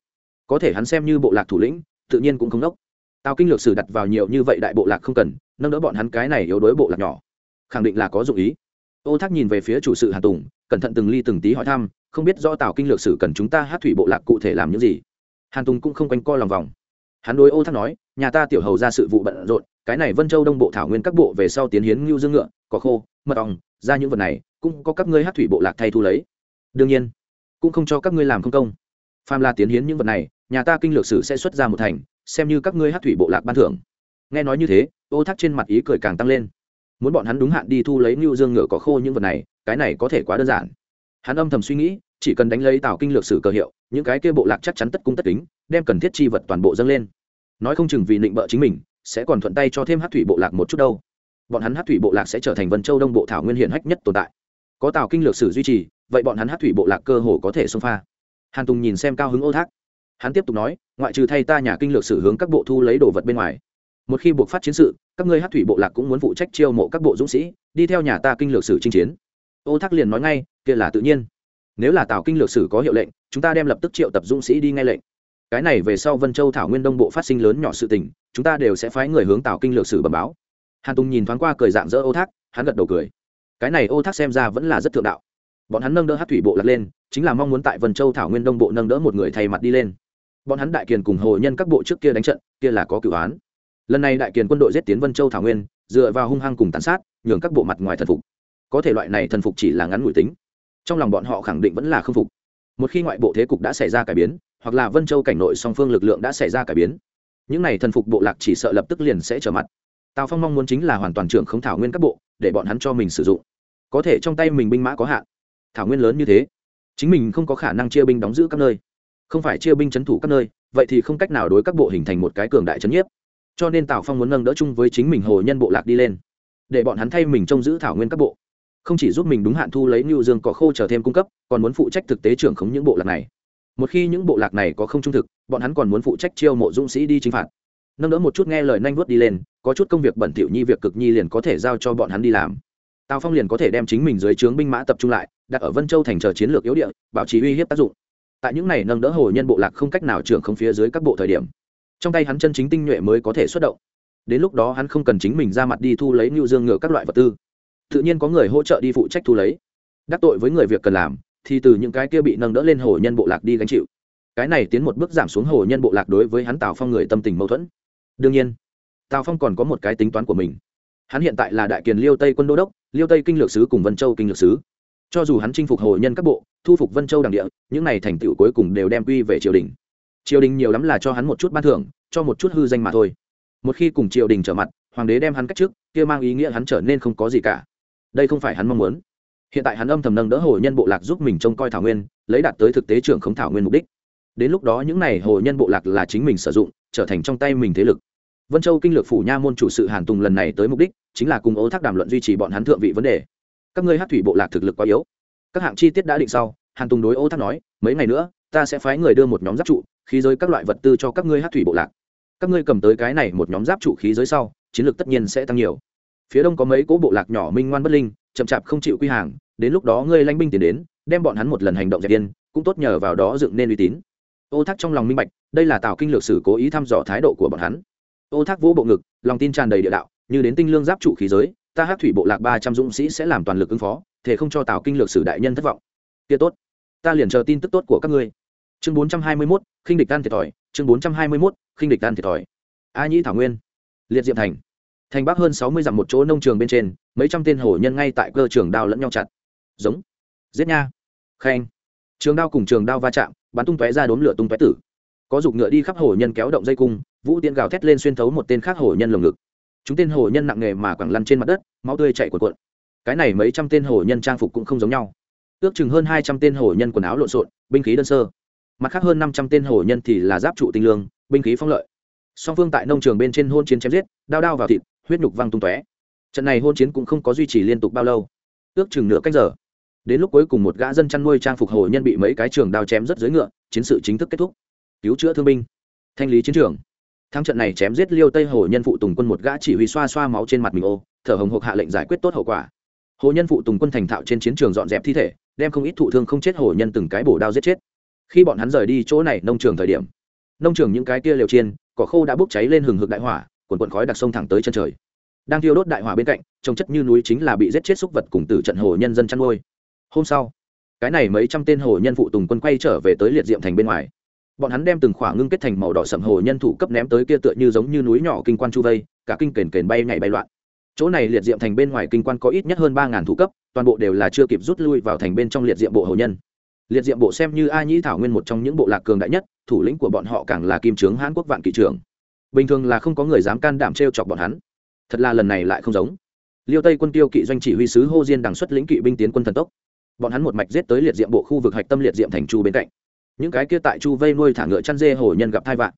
Có thể hắn xem như bộ lạc thủ lĩnh, tự nhiên cũng không đốc. Tào kinh lược sử đặt vào nhiều như vậy đại bộ lạc không cần, nâng đỡ bọn hắn cái này yếu đối bộ lạc nhỏ. Khẳng định là có dụng ý. Ô thác nhìn về phía chủ sự hà tùng, cẩn thận từng ly từng tí hỏi thăm không biết do tào kinh lược sử cần chúng ta hát thủy bộ lạc cụ thể làm những gì. Hàn tùng cũng không quanh co lòng vòng. Hắn đối ô thác nói, nhà ta tiểu hầu ra sự vụ bận rộn, cái này vân châu đông bộ thảo nguyên các bộ về sau tiến hiến ngưu dương ngựa có khô, mật ong, ra những vật này, cũng có các ngươi hát thủy bộ lạc thay thu lấy. Đương nhiên, cũng không cho các ngươi làm không công. Phàm là tiến hiến những vật này, nhà ta kinh lược sử sẽ xuất ra một thành, xem như các ngươi hát thủy bộ lạc ban thưởng. Nghe nói như thế, ô thác trên mặt ý cười càng tăng lên. Muốn bọn hắn đúng hạn đi thu lấy ngưu dương ngựa có khô những vật này, cái này có thể quá đơn giản hắn âm thầm suy nghĩ, chỉ cần đánh lấy tào kinh lược sử cơ hiệu, những cái kia bộ lạc chắc chắn tất cung tất kính, đem cần thiết chi vật toàn bộ dâng lên. Nói không chừng vì định bợ chính mình, sẽ còn thuận tay cho thêm hát thủy bộ lạc một chút đâu. Bọn hắn hát thủy bộ lạc sẽ trở thành vân châu đông bộ thảo nguyên hiện hách nhất tồn tại. Có tào kinh lược sử duy trì, vậy bọn hắn hát thủy bộ lạc cơ hồ có thể xông pha. Hàn tùng nhìn xem cao hứng ô thác. Hắn tiếp tục nói, ngoại trừ thay ta nhà kinh lược sử hướng các bộ thu lấy đồ vật bên ngoài, một khi buộc phát chiến sự, các ngươi hát thủy bộ lạc cũng muốn phụ trách chiêu mộ các bộ dũng sĩ, đi theo nhà ta kinh lược sử chinh chiến ô thác liền nói ngay, kia là tự nhiên. Nếu là tào kinh lược sử có hiệu lệnh, chúng ta đem lập tức triệu tập dũng sĩ đi ngay lệnh. Cái này về sau vân châu thảo nguyên đông bộ phát sinh lớn nhỏ sự tình, chúng ta đều sẽ phái người hướng tào kinh lược sử bẩm báo. Hàn tùng nhìn thoáng qua cười dạng dỡ ô thác, hắn gật đầu cười. Cái này ô thác xem ra vẫn là rất thượng đạo. Bọn hắn nâng đỡ hát thủy bộ lật lên, chính là mong muốn tại vân châu thảo nguyên đông bộ nâng đỡ một người thay mặt đi lên. Bọn hắn đại kiền cùng hồ nhân các bộ trước kia đánh trận, kia là có cửu án. Lần này đại kiền quân đội giết tiến vân châu thảo nguyên, dựa vào hung hăng cùng tàn sát, nhường các bộ mặt ngoài thần phục có thể loại này thần phục chỉ là ngắn ngủi tính. Trong lòng bọn họ khẳng định vẫn là không phục. Một khi ngoại bộ thế cục đã xảy ra cải biến, hoặc là vân châu cảnh nội song phương lực lượng đã xảy ra cải biến, những này thần phục bộ lạc chỉ sợ lập tức liền sẽ trở mặt. Tào phong mong muốn chính là hoàn toàn trưởng không thảo nguyên các bộ, để bọn hắn cho mình sử dụng. Có thể trong tay mình binh mã có hạn. Thảo nguyên lớn như thế, chính mình không có khả năng chia binh đóng giữ các nơi. Không phải chia binh c h ấ n thủ các nơi, vậy thì không cách nào đối các bộ hình thành một cái cường đại c h ấ n nhiếp. Cho nên tào phong muốn nâng đỡ chung với chính mình hồ nhân bộ lạc đi lên, để bọn hắn thay mình trông giữ thảo nguyên các bộ không chỉ giúp mình đúng hạn thu lấy nhu dương cỏ khô trở thêm cung cấp, còn muốn phụ trách thực tế trưởng khống những bộ lạc này. Một khi những bộ lạc này có không trung thực, bọn hắn còn muốn phụ trách chiêu mộ dũng sĩ đi chinh phạt. Nâng đỡ một chút nghe lời nanh vuốt đi lên, có chút công việc bẩn thỉu nhi việc cực nhi liền có thể giao cho bọn hắn đi làm. Tào phong liền có thể đem chính mình dưới trướng binh mã tập trung lại, đặt ở vân châu thành chờ chiến lược yếu địa, bảo trì uy hiếp tác dụng. Tại những này nâng đỡ hồ nhân bộ lạc không cách nào trưởng không phía dưới các bộ thời điểm, trong tay hắn chân chính tinh nhuệ mới có thể xuất động. Đến lúc đó hắn không cần chính mình ra mặt đi thu lấy nhu dương ngựa các loại vật tư tự nhiên có người hỗ trợ đi phụ trách thu lấy. Đắc tội với người việc cần làm, thì từ những cái kia bị nâng đỡ lên hồ nhân bộ lạc đi gánh chịu. Cái này tiến một bước giảm xuống hồ nhân bộ lạc đối với hắn tào phong người tâm tình mâu thuẫn. Đương nhiên, tào phong còn có một cái tính toán của mình. Hắn hiện tại là đại kiền liêu tây quân đô đốc, liêu tây kinh lược sứ cùng vân châu kinh lược sứ. Cho dù hắn chinh phục hồ nhân các bộ, thu phục vân châu đằng địa, những này thành tựu cuối cùng đều đem quy về triều đình. Triều đình nhiều lắm là cho hắn một chút ban thưởng, cho một chút hư danh mà thôi. Một khi cùng triều đình trở mặt, hoàng đế đem hắn cách trước, kia mang ý nghĩa hắn trở nên không có gì cả đây không phải hắn mong muốn. Hiện tại hắn âm thầm nâng đỡ hồ nhân bộ lạc giúp mình trông coi thảo nguyên, lấy đạt tới thực tế trưởng khống thảo nguyên mục đích. Đến lúc đó những n à y hồ nhân bộ lạc là chính mình sử dụng, trở thành trong tay mình thế lực. Vân châu kinh lược phủ nha môn chủ sự hàn tùng lần này tới mục đích, chính là cùng ố thác đàm luận duy trì bọn hắn thượng vị vấn đề. Các ngươi hát thủy bộ lạc thực lực quá yếu. Các hạng chi tiết đã định sau, hàn tùng đối ô thác nói, mấy ngày nữa, ta sẽ phái người đưa một nhóm giáp trụ, khí giới các loại vật tư cho các ngươi hát thủy bộ lạc. Các ngươi cầm tới cái này một nhóm giáp trụ khí giới sau, chiến lược tất nhiên sẽ tăng nhiều phía đông có mấy cỗ bộ lạc nhỏ minh ngoan bất linh, chậm chạp không chịu quy hàng, đến lúc đó ngươi lanh binh tiến đến, đem bọn hắn một lần hành động dẹp yên cũng tốt nhờ vào đó dựng nên uy tín. Ô thác trong lòng minh bạch, đây là tào kinh lược sử cố ý thăm dò thái độ của bọn hắn. Ô thác vỗ bộ ngực, lòng tin tràn đầy địa đạo, như đến tinh lương giáp trụ khí giới, ta hát thủy bộ lạc ba trăm dũng sĩ sẽ làm toàn lực ứng phó, thể không cho tào kinh lược sử đại nhân thất vọng. Kia tốt, ta liền chờ tin tức tốt của các ngươi. Chương bốn trăm hai mươi mốt, khinh địch tan thiệt thòi, chương bốn trăm hai mươi mốt, khinh địch tan thiệt thòi. A nhĩ thảo nguyên, liệt diệm thành thành bắc hơn sáu mươi dặm một chỗ nông trường bên trên, mấy trăm tên hổ nhân ngay tại cơ trường đao lẫn nhau chặt. Giống. Giết nha. Khen trường đao cùng trường đao va chạm, bắn tung tóe ra đốm lửa tung tóe tử. Có dục ngựa đi khắp hổ nhân kéo động dây cung, vũ tiên gào thét lên xuyên thấu một tên khác hổ nhân lồng ngực. Chúng tên hổ nhân nặng nghề mà quẳng lăn trên mặt đất, máu tươi chạy cuộn cuộn. Cái này mấy trăm tên hổ nhân trang phục cũng không giống nhau. Ước chừng hơn hai trăm tên hổ nhân quần áo lộn xộn, binh khí đơn sơ. Mặt khác hơn năm trăm tên hổ nhân thì là giáp trụ tinh lương, binh khí phong lợi. Song phương tại nông trường bên trên hôn chiến chém giết, đao đao vào thịt huyết nhục văng tung tóe. Trận này hôn chiến cũng không có duy trì liên tục bao lâu. Ước chừng nửa cách giờ. Đến lúc cuối cùng một gã dân chăn nuôi trang phục hổ nhân bị mấy cái trường đao chém rất dưới ngựa, chiến sự chính thức kết thúc. Cứu chữa thương binh. Thanh lý chiến trường. Thắng trận này chém giết liêu tây hồ nhân phụ tùng quân một gã chỉ huy xoa xoa máu trên mặt mình ô, thở hồng hộc hạ lệnh giải quyết tốt hậu quả. Hồ nhân phụ tùng quân thành thạo trên chiến trường dọn dẹp thi thể, đem không ít thụ thương không chết hồ nhân từng cái bổ đao giết chết. Khi bọn hắn rời đi chỗ này nông trường thời điểm, nông trường những cái kia liều chiên, cỏ khô đã bốc cháy lên hừng hực đại hỏa quần quần khói đặc sông thẳng tới chân trời. Đang thiêu đốt đại hỏa bên cạnh trông chất như núi chính là bị giết chết súc vật cùng tử trận hồ nhân dân chăn nuôi. Hôm sau, cái này mấy trăm tên hồ nhân phụ tùng quân quay trở về tới liệt diệm thành bên ngoài. Bọn hắn đem từng khỏa ngưng kết thành màu đỏ sậm hồ nhân thủ cấp ném tới kia tựa như giống như núi nhỏ kinh quan chu vây, cả kinh kền kền bay nhảy bay loạn. Chỗ này liệt diệm thành bên ngoài kinh quan có ít nhất hơn ba ngàn thủ cấp, toàn bộ đều là chưa kịp rút lui vào thành bên trong liệt diệm bộ hồ nhân. Liệt diệm bộ xem như a nhĩ thảo nguyên một trong những bộ lạc cường đại nhất, thủ lĩnh của bọn họ càng là kim trướng hãn quốc vạn kỵ trưởng bình thường là không có người dám can đảm t r e o chọc bọn hắn. Thật là lần này lại không giống. Liêu tây quân tiêu kỵ doanh chỉ huy sứ hô diên đằng xuất lĩnh kỵ binh tiến quân thần tốc. Bọn hắn một mạch giết tới liệt diệm bộ khu vực hạch tâm liệt diệm thành chu bên cạnh. Những cái kia tại chu vây nuôi thả ngựa chăn dê hồ nhân gặp thai vạn.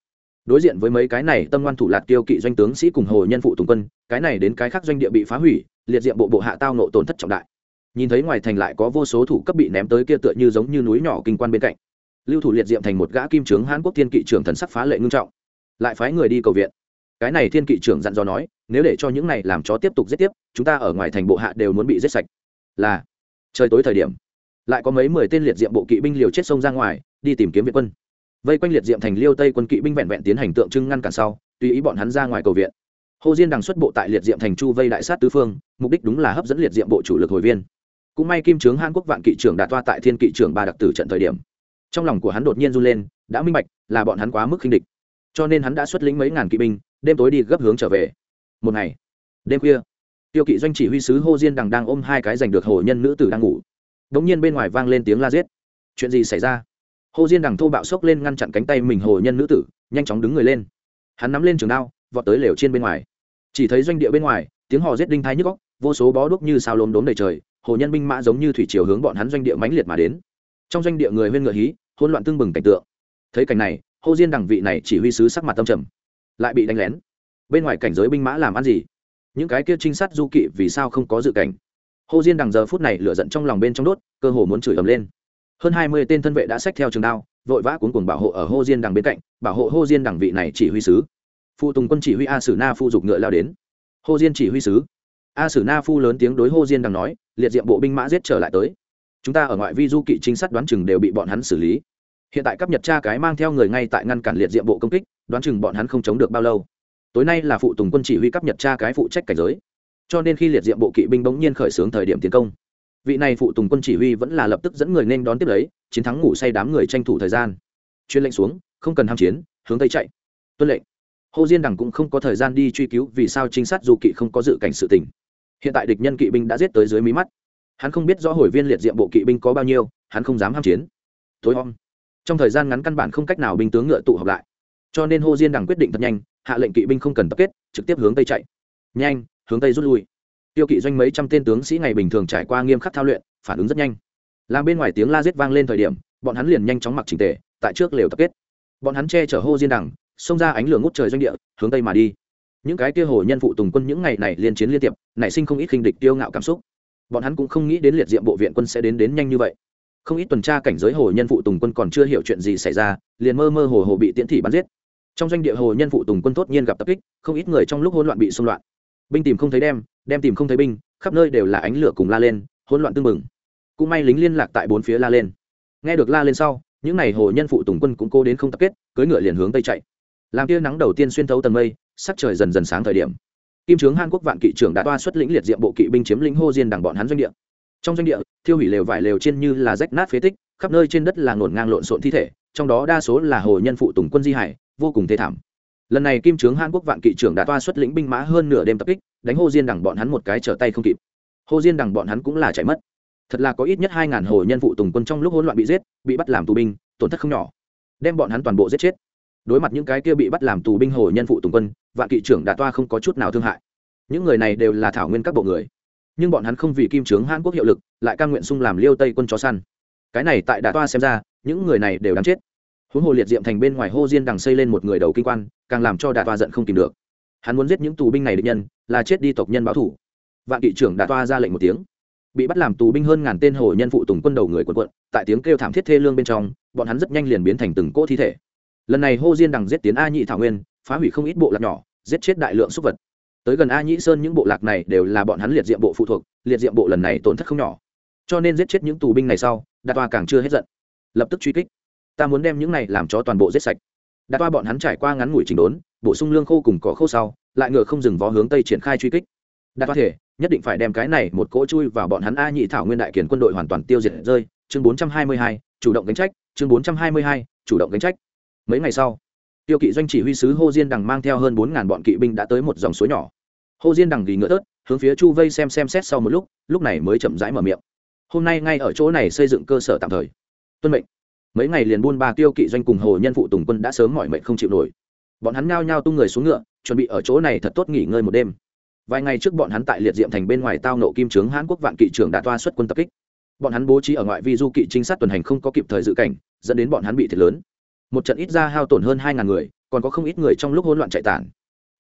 Đối diện với mấy cái này tâm ngoan thủ lạt tiêu kỵ doanh tướng sĩ cùng hồ nhân phụ tùng quân, cái này đến cái khác doanh địa bị phá hủy, liệt diệm bộ bộ hạ tao nộ tổn thất trọng đại. Nhìn thấy ngoài thành lại có vô số thủ cấp bị ném tới kia tựa như giống như núi nhỏ kinh quan bên cạnh. Lưu thủ liệt diệm thành một gã kim trướng hán quốc thiên kỵ trưởng thần sắc phá lệ ngưng trọng lại phái người đi cầu viện. Cái này thiên kỵ trưởng dặn dò nói, nếu để cho những này làm chó tiếp tục giết tiếp, chúng ta ở ngoài thành bộ hạ đều muốn bị giết sạch. Là, trời tối thời điểm, lại có mấy mười tên liệt diệm bộ kỵ binh liều chết sông ra ngoài, đi tìm kiếm viện quân. Vây quanh liệt diệm thành liêu tây quân kỵ binh vẹn vẹn tiến hành tượng trưng ngăn cản sau, tùy ý bọn hắn ra ngoài cầu viện. Hồ diên đằng xuất bộ tại liệt diệm thành chu vây đại sát tứ phương, mục đích đúng là hấp dẫn liệt diệm bộ chủ lực hồi viên. Cũng may kim trướng hàn quốc vạn kỵ trưởng đạt toa tại thiên kỵ trưởng ba đặc tử trận thời điểm. Trong lòng của hắn đột nhiên run lên, đã minh bạch là bọn hắn quá mức khinh địch cho nên hắn đã xuất lĩnh mấy ngàn kỵ binh, đêm tối đi gấp hướng trở về. Một ngày, đêm khuya, tiêu kỵ doanh chỉ huy sứ hô diên đằng đang ôm hai cái giành được hồ nhân nữ tử đang ngủ. Đ ỗ n g nhiên bên ngoài vang lên tiếng la giết. Chuyện gì xảy ra? Hồ diên đằng thô bạo xốc lên ngăn chặn cánh tay mình hồ nhân nữ tử, nhanh chóng đứng người lên. Hắn nắm lên trường đao, vọt tới lều trên bên ngoài. Chỉ thấy doanh địa bên ngoài, tiếng hò rết đinh thái nhức góc vô số bó đuốc như sao lốm đốm đầy trời, hồ nhân binh mã giống như thủy chiều hướng bọn hắn doanh địa mãnh liệt mà đến. Trong doanh địa người huyên ngựa hí hôn loạn tưng bừng cảnh tượng. Thấy cảnh này Hô diên đằng vị này chỉ huy sứ sắc mặt tâm trầm, lại bị đánh lén. Bên ngoài cảnh giới binh mã làm ăn gì? Những cái kia trinh sát du kỵ vì sao không có dự cảnh? Hô diên đằng giờ phút này lửa giận trong lòng bên trong đốt, cơ hồ muốn chửi ầm lên. Hơn hai mươi tên thân vệ đã xách theo trường đao, vội vã cuốn cuồng bảo hộ ở Hô diên đằng bên cạnh, bảo hộ Hô diên đằng vị này chỉ huy sứ. Phụ tùng quân chỉ huy a sử na phu dục ngựa lao đến. Hô diên chỉ huy sứ. A sử na phu lớn tiếng đối hô diên đằng nói, liệt diệm bộ binh mã giết trở lại tới. Chúng ta ở ngoại vi du kỵ trinh sát đoán chừng đều bị bọn hắn xử lý hiện tại cấp nhật tra cái mang theo người ngay tại ngăn cản liệt diệm bộ công kích, đoán chừng bọn hắn không chống được bao lâu. Tối nay là phụ tùng quân chỉ huy cấp nhật tra cái phụ trách cảnh giới. Cho nên khi liệt diệm bộ kỵ binh bỗng nhiên khởi xướng thời điểm tiến công, vị này phụ tùng quân chỉ huy vẫn là lập tức dẫn người nên đón tiếp lấy, chiến thắng ngủ say đám người tranh thủ thời gian. Chuyên lệnh xuống, không cần ham chiến, hướng tây chạy. Tuân lệnh. Hồ diên đằng cũng không có thời gian đi truy cứu vì sao trinh sát du kỵ không có dự cảnh sự tình. Hiện tại địch nhân kỵ binh đã giết tới dưới mí mắt. Hắn không biết rõ hồi viên liệt diệm bộ kỵ binh có bao nhiêu, hắn không dám ham chiến. Tối om trong thời gian ngắn căn bản không cách nào binh tướng ngựa tụ họp lại. Cho nên hồ diên đằng quyết định thật nhanh, hạ lệnh kỵ binh không cần tập kết, trực tiếp hướng tây chạy. Nhanh, hướng tây rút lui. Tiêu kỵ doanh mấy trăm tên tướng sĩ ngày bình thường trải qua nghiêm khắc thao luyện, phản ứng rất nhanh. Làm bên ngoài tiếng la giết vang lên thời điểm, bọn hắn liền nhanh chóng mặc trình tề, tại trước lều tập kết. Bọn hắn che chở hô diên đằng, xông ra ánh lửa ngút trời doanh địa, hướng tây mà đi. Những cái kia hồ nhân phụ tùng quân những ngày này liên chiến liên tiệp, nảy sinh không ít khinh địch tiêu ngạo cảm xúc. Bọn hắn cũng không nghĩ đến liệt diệm bộ viện quân sẽ đến đến nhanh như vậy không ít tuần tra cảnh giới hồ nhân phụ tùng quân còn chưa hiểu chuyện gì xảy ra, liền mơ mơ hồ hồ bị tiễn thị bắn giết. Trong doanh địa hồ nhân phụ tùng quân tốt nhiên gặp tập kích, không ít người trong lúc hỗn loạn bị xung loạn. Binh tìm không thấy đem đem tìm không thấy binh, khắp nơi đều là ánh lửa cùng la lên, hỗn loạn tưng bừng. Cũng may lính liên lạc tại bốn phía la lên. Nghe được la lên sau, những n à y hồ nhân phụ tùng quân cũng cố đến không tập kết, cưỡi ngựa liền hướng tây chạy. Làm tia nắng đầu tiên xuyên thấu tầng mây, sắc trời dần dần sáng thời điểm. Kim trướng hàn quốc vạn kỵ trưởng đã toa xuất lĩnh liệt diện bộ kỵ binh chiếm lĩnh hô diên đằng bọn hắn doanh địa trong doanh địa, thiêu hủy lều vải lều trên như là rách nát phế tích, khắp nơi trên đất là ngổn ngang lộn xộn thi thể, trong đó đa số là hồ nhân phụ tùng quân di hải, vô cùng thê thảm. Lần này kim trướng hàn quốc vạn kỵ trưởng đã toa xuất lĩnh binh mã hơn nửa đêm tập kích, đánh hô diên đằng bọn hắn một cái trở tay không kịp. Hô diên đằng bọn hắn cũng là chạy mất. Thật là có ít nhất hai ngàn hồ nhân phụ tùng quân trong lúc hỗn loạn bị giết, bị bắt làm tù binh, tổn thất không nhỏ. Đem bọn hắn toàn bộ giết chết. Đối mặt những cái kia bị bắt làm tù binh hồ nhân phụ tùng quân, vạn kỵ trưởng đã toa không có chút nào thương hại. Những người này đều là thảo nguyên các bộ người nhưng bọn hắn không vì kim trướng hàn quốc hiệu lực, lại c nguyện sung làm liêu tây quân chó săn. Cái này tại đà toa xem ra, những người này đều đáng chết. Huống hồ liệt diệm thành bên ngoài hô diên đằng xây lên một người đầu kinh quan, càng làm cho đà toa giận không tìm được. Hắn muốn giết những tù binh này định nhân, là chết đi tộc nhân báo thủ. Vạn kỵ trưởng đà toa ra lệnh một tiếng. Bị bắt làm tù binh hơn ngàn tên hồ nhân phụ tùng quân đầu người quần quận tại tiếng kêu thảm thiết thê lương bên trong, bọn hắn rất nhanh liền biến thành từng cỗ thi thể. Lần này hô diên đằng giết tiến a nhị thảo nguyên, phá hủy không ít bộ lạc nhỏ, giết chết đại lượng súc vật tới gần a nhĩ sơn những bộ lạc này đều là bọn hắn liệt diệm bộ phụ thuộc liệt diệm bộ lần này tổn thất không nhỏ. Cho nên giết chết những tù binh này sau đạt toa càng chưa hết giận. Lập tức truy kích. Ta muốn đem những này làm cho toàn bộ giết sạch. Đạt toa bọn hắn trải qua ngắn ngủi trình đốn bổ sung lương khô cùng cỏ khô sau lại ngựa không dừng vó hướng tây triển khai truy kích. Đạt toa thể nhất định phải đem cái này một cỗ chui vào bọn hắn a nhị thảo nguyên đại kiển quân đội hoàn toàn tiêu diệt rơi. Chương 422, chủ động gánh trách. Chương 422, chủ động gánh trách. Mấy ngày sau tiêu kỵ doanh chỉ huy sứ hô diên đằng mang theo hơn bốn ngàn bọn kỵ binh đã tới một dòng suối nhỏ. Hô diên đằng ghi ngựa tớt, hướng phía chu vây xem xem xét sau một lúc lúc này mới chậm rãi mở miệng. Hôm nay ngay ở chỗ này xây dựng cơ sở tạm thời. Tuân mệnh. Mấy ngày liền buôn ba tiêu kỵ doanh cùng hồ nhân phụ tùng quân đã sớm mỏi mệnh không chịu nổi. Bọn hắn ngao nhao tung người xuống ngựa, chuẩn bị ở chỗ này thật tốt nghỉ ngơi một đêm. Vài ngày trước bọn hắn tại liệt diệm thành bên ngoài tao nộ kim trướng hãn quốc vạn kỵ trưởng đã toa xuất quân tập kích. Bọn hắn bố trí ở ngoại vi du kỵ trinh sát tuần hành không có kịp thời dự cảnh, dẫn đến bọn hắn bị thiệt lớn một trận ít ra hao tổn hơn hai ngàn người, còn có không ít người trong lúc hỗn loạn chạy tản.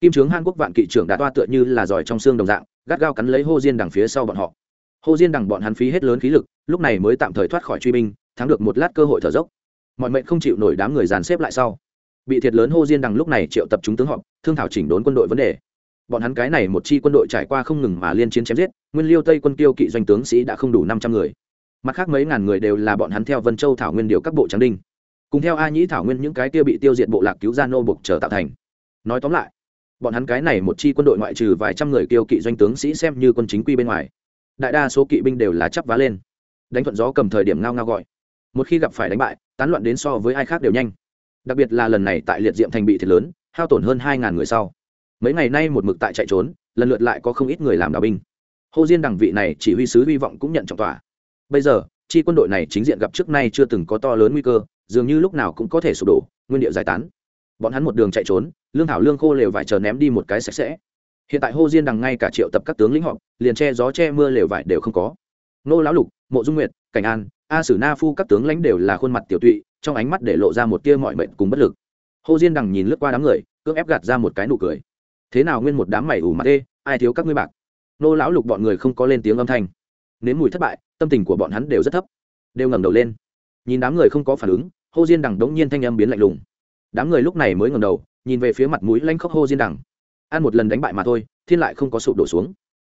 Kim trướng hàn quốc vạn kỵ trưởng đã toa tựa như là giỏi trong xương đồng dạng, gắt gao cắn lấy hô diên đằng phía sau bọn họ. Hô diên đằng bọn hắn phí hết lớn khí lực, lúc này mới tạm thời thoát khỏi truy binh, thắng được một lát cơ hội thở dốc. Mọi mệnh không chịu nổi đám người dàn xếp lại sau. Bị thiệt lớn hô diên đằng lúc này triệu tập chúng tướng họp, thương thảo chỉnh đốn quân đội vấn đề. Bọn hắn cái này một chi quân đội trải qua không ngừng mà liên chiến chém giết, nguyên liêu tây quân tiêu kỵ doanh tướng sĩ đã không đủ năm trăm người. Mặt khác mấy ngàn người đều là bọn hắn theo vân châu thảo nguyên điều các bộ tráng đinh cùng theo a nhĩ thảo nguyên những cái kia bị tiêu diệt bộ lạc cứu gia nô bục trở tạo thành. Nói tóm lại, bọn hắn cái này một chi quân đội ngoại trừ vài trăm người kiêu kỵ doanh tướng sĩ xem như quân chính quy bên ngoài, đại đa số kỵ binh đều là chắp vá lên. Đánh thuận gió cầm thời điểm ngao ngao gọi. Một khi gặp phải đánh bại, tán loạn đến so với ai khác đều nhanh. Đặc biệt là lần này tại liệt diệm thành bị thiệt lớn, hao tổn hơn hai ngàn người sau. Mấy ngày nay một mực tại chạy trốn, lần lượt lại có không ít người làm đào binh. Hô diên đẳng vị này chỉ huy sứ hy vọng cũng nhận trọng tòa bây giờ, chi quân đội này chính diện gặp trước nay chưa từng có to lớn nguy cơ dường như lúc nào cũng có thể sụp đổ, nguyên địa giải tán. Bọn hắn một đường chạy trốn, lương thảo lương khô lều vải chờ ném đi một cái sạch sẽ. Hiện tại hô diên đằng ngay cả triệu tập các tướng lĩnh họp, liền che gió che mưa lều vải đều không có. Nô lão lục, mộ dung nguyệt, cảnh an, a sử na phu các tướng lãnh đều là khuôn mặt tiểu tụy, trong ánh mắt để lộ ra một tia mọi mệnh cùng bất lực. Hô diên đằng nhìn lướt qua đám người, cưỡng ép gạt ra một cái nụ cười. Thế nào nguyên một đám mày ủ mặt ê ai thiếu các ngươi bạc? Nô lão lục bọn người không có lên tiếng âm thanh. Nếm mùi thất bại, tâm tình của bọn hắn đều rất thấp. Đều ngẩng đầu lên. Nhìn đám người không có phản ứng hô diên đằng đống nhiên thanh âm biến lạnh lùng. Đám người lúc này mới ngẩng đầu nhìn về phía mặt mũi lanh khóc hô diên đằng. Ăn một lần đánh bại mà thôi thiên lại không có sụp đổ xuống.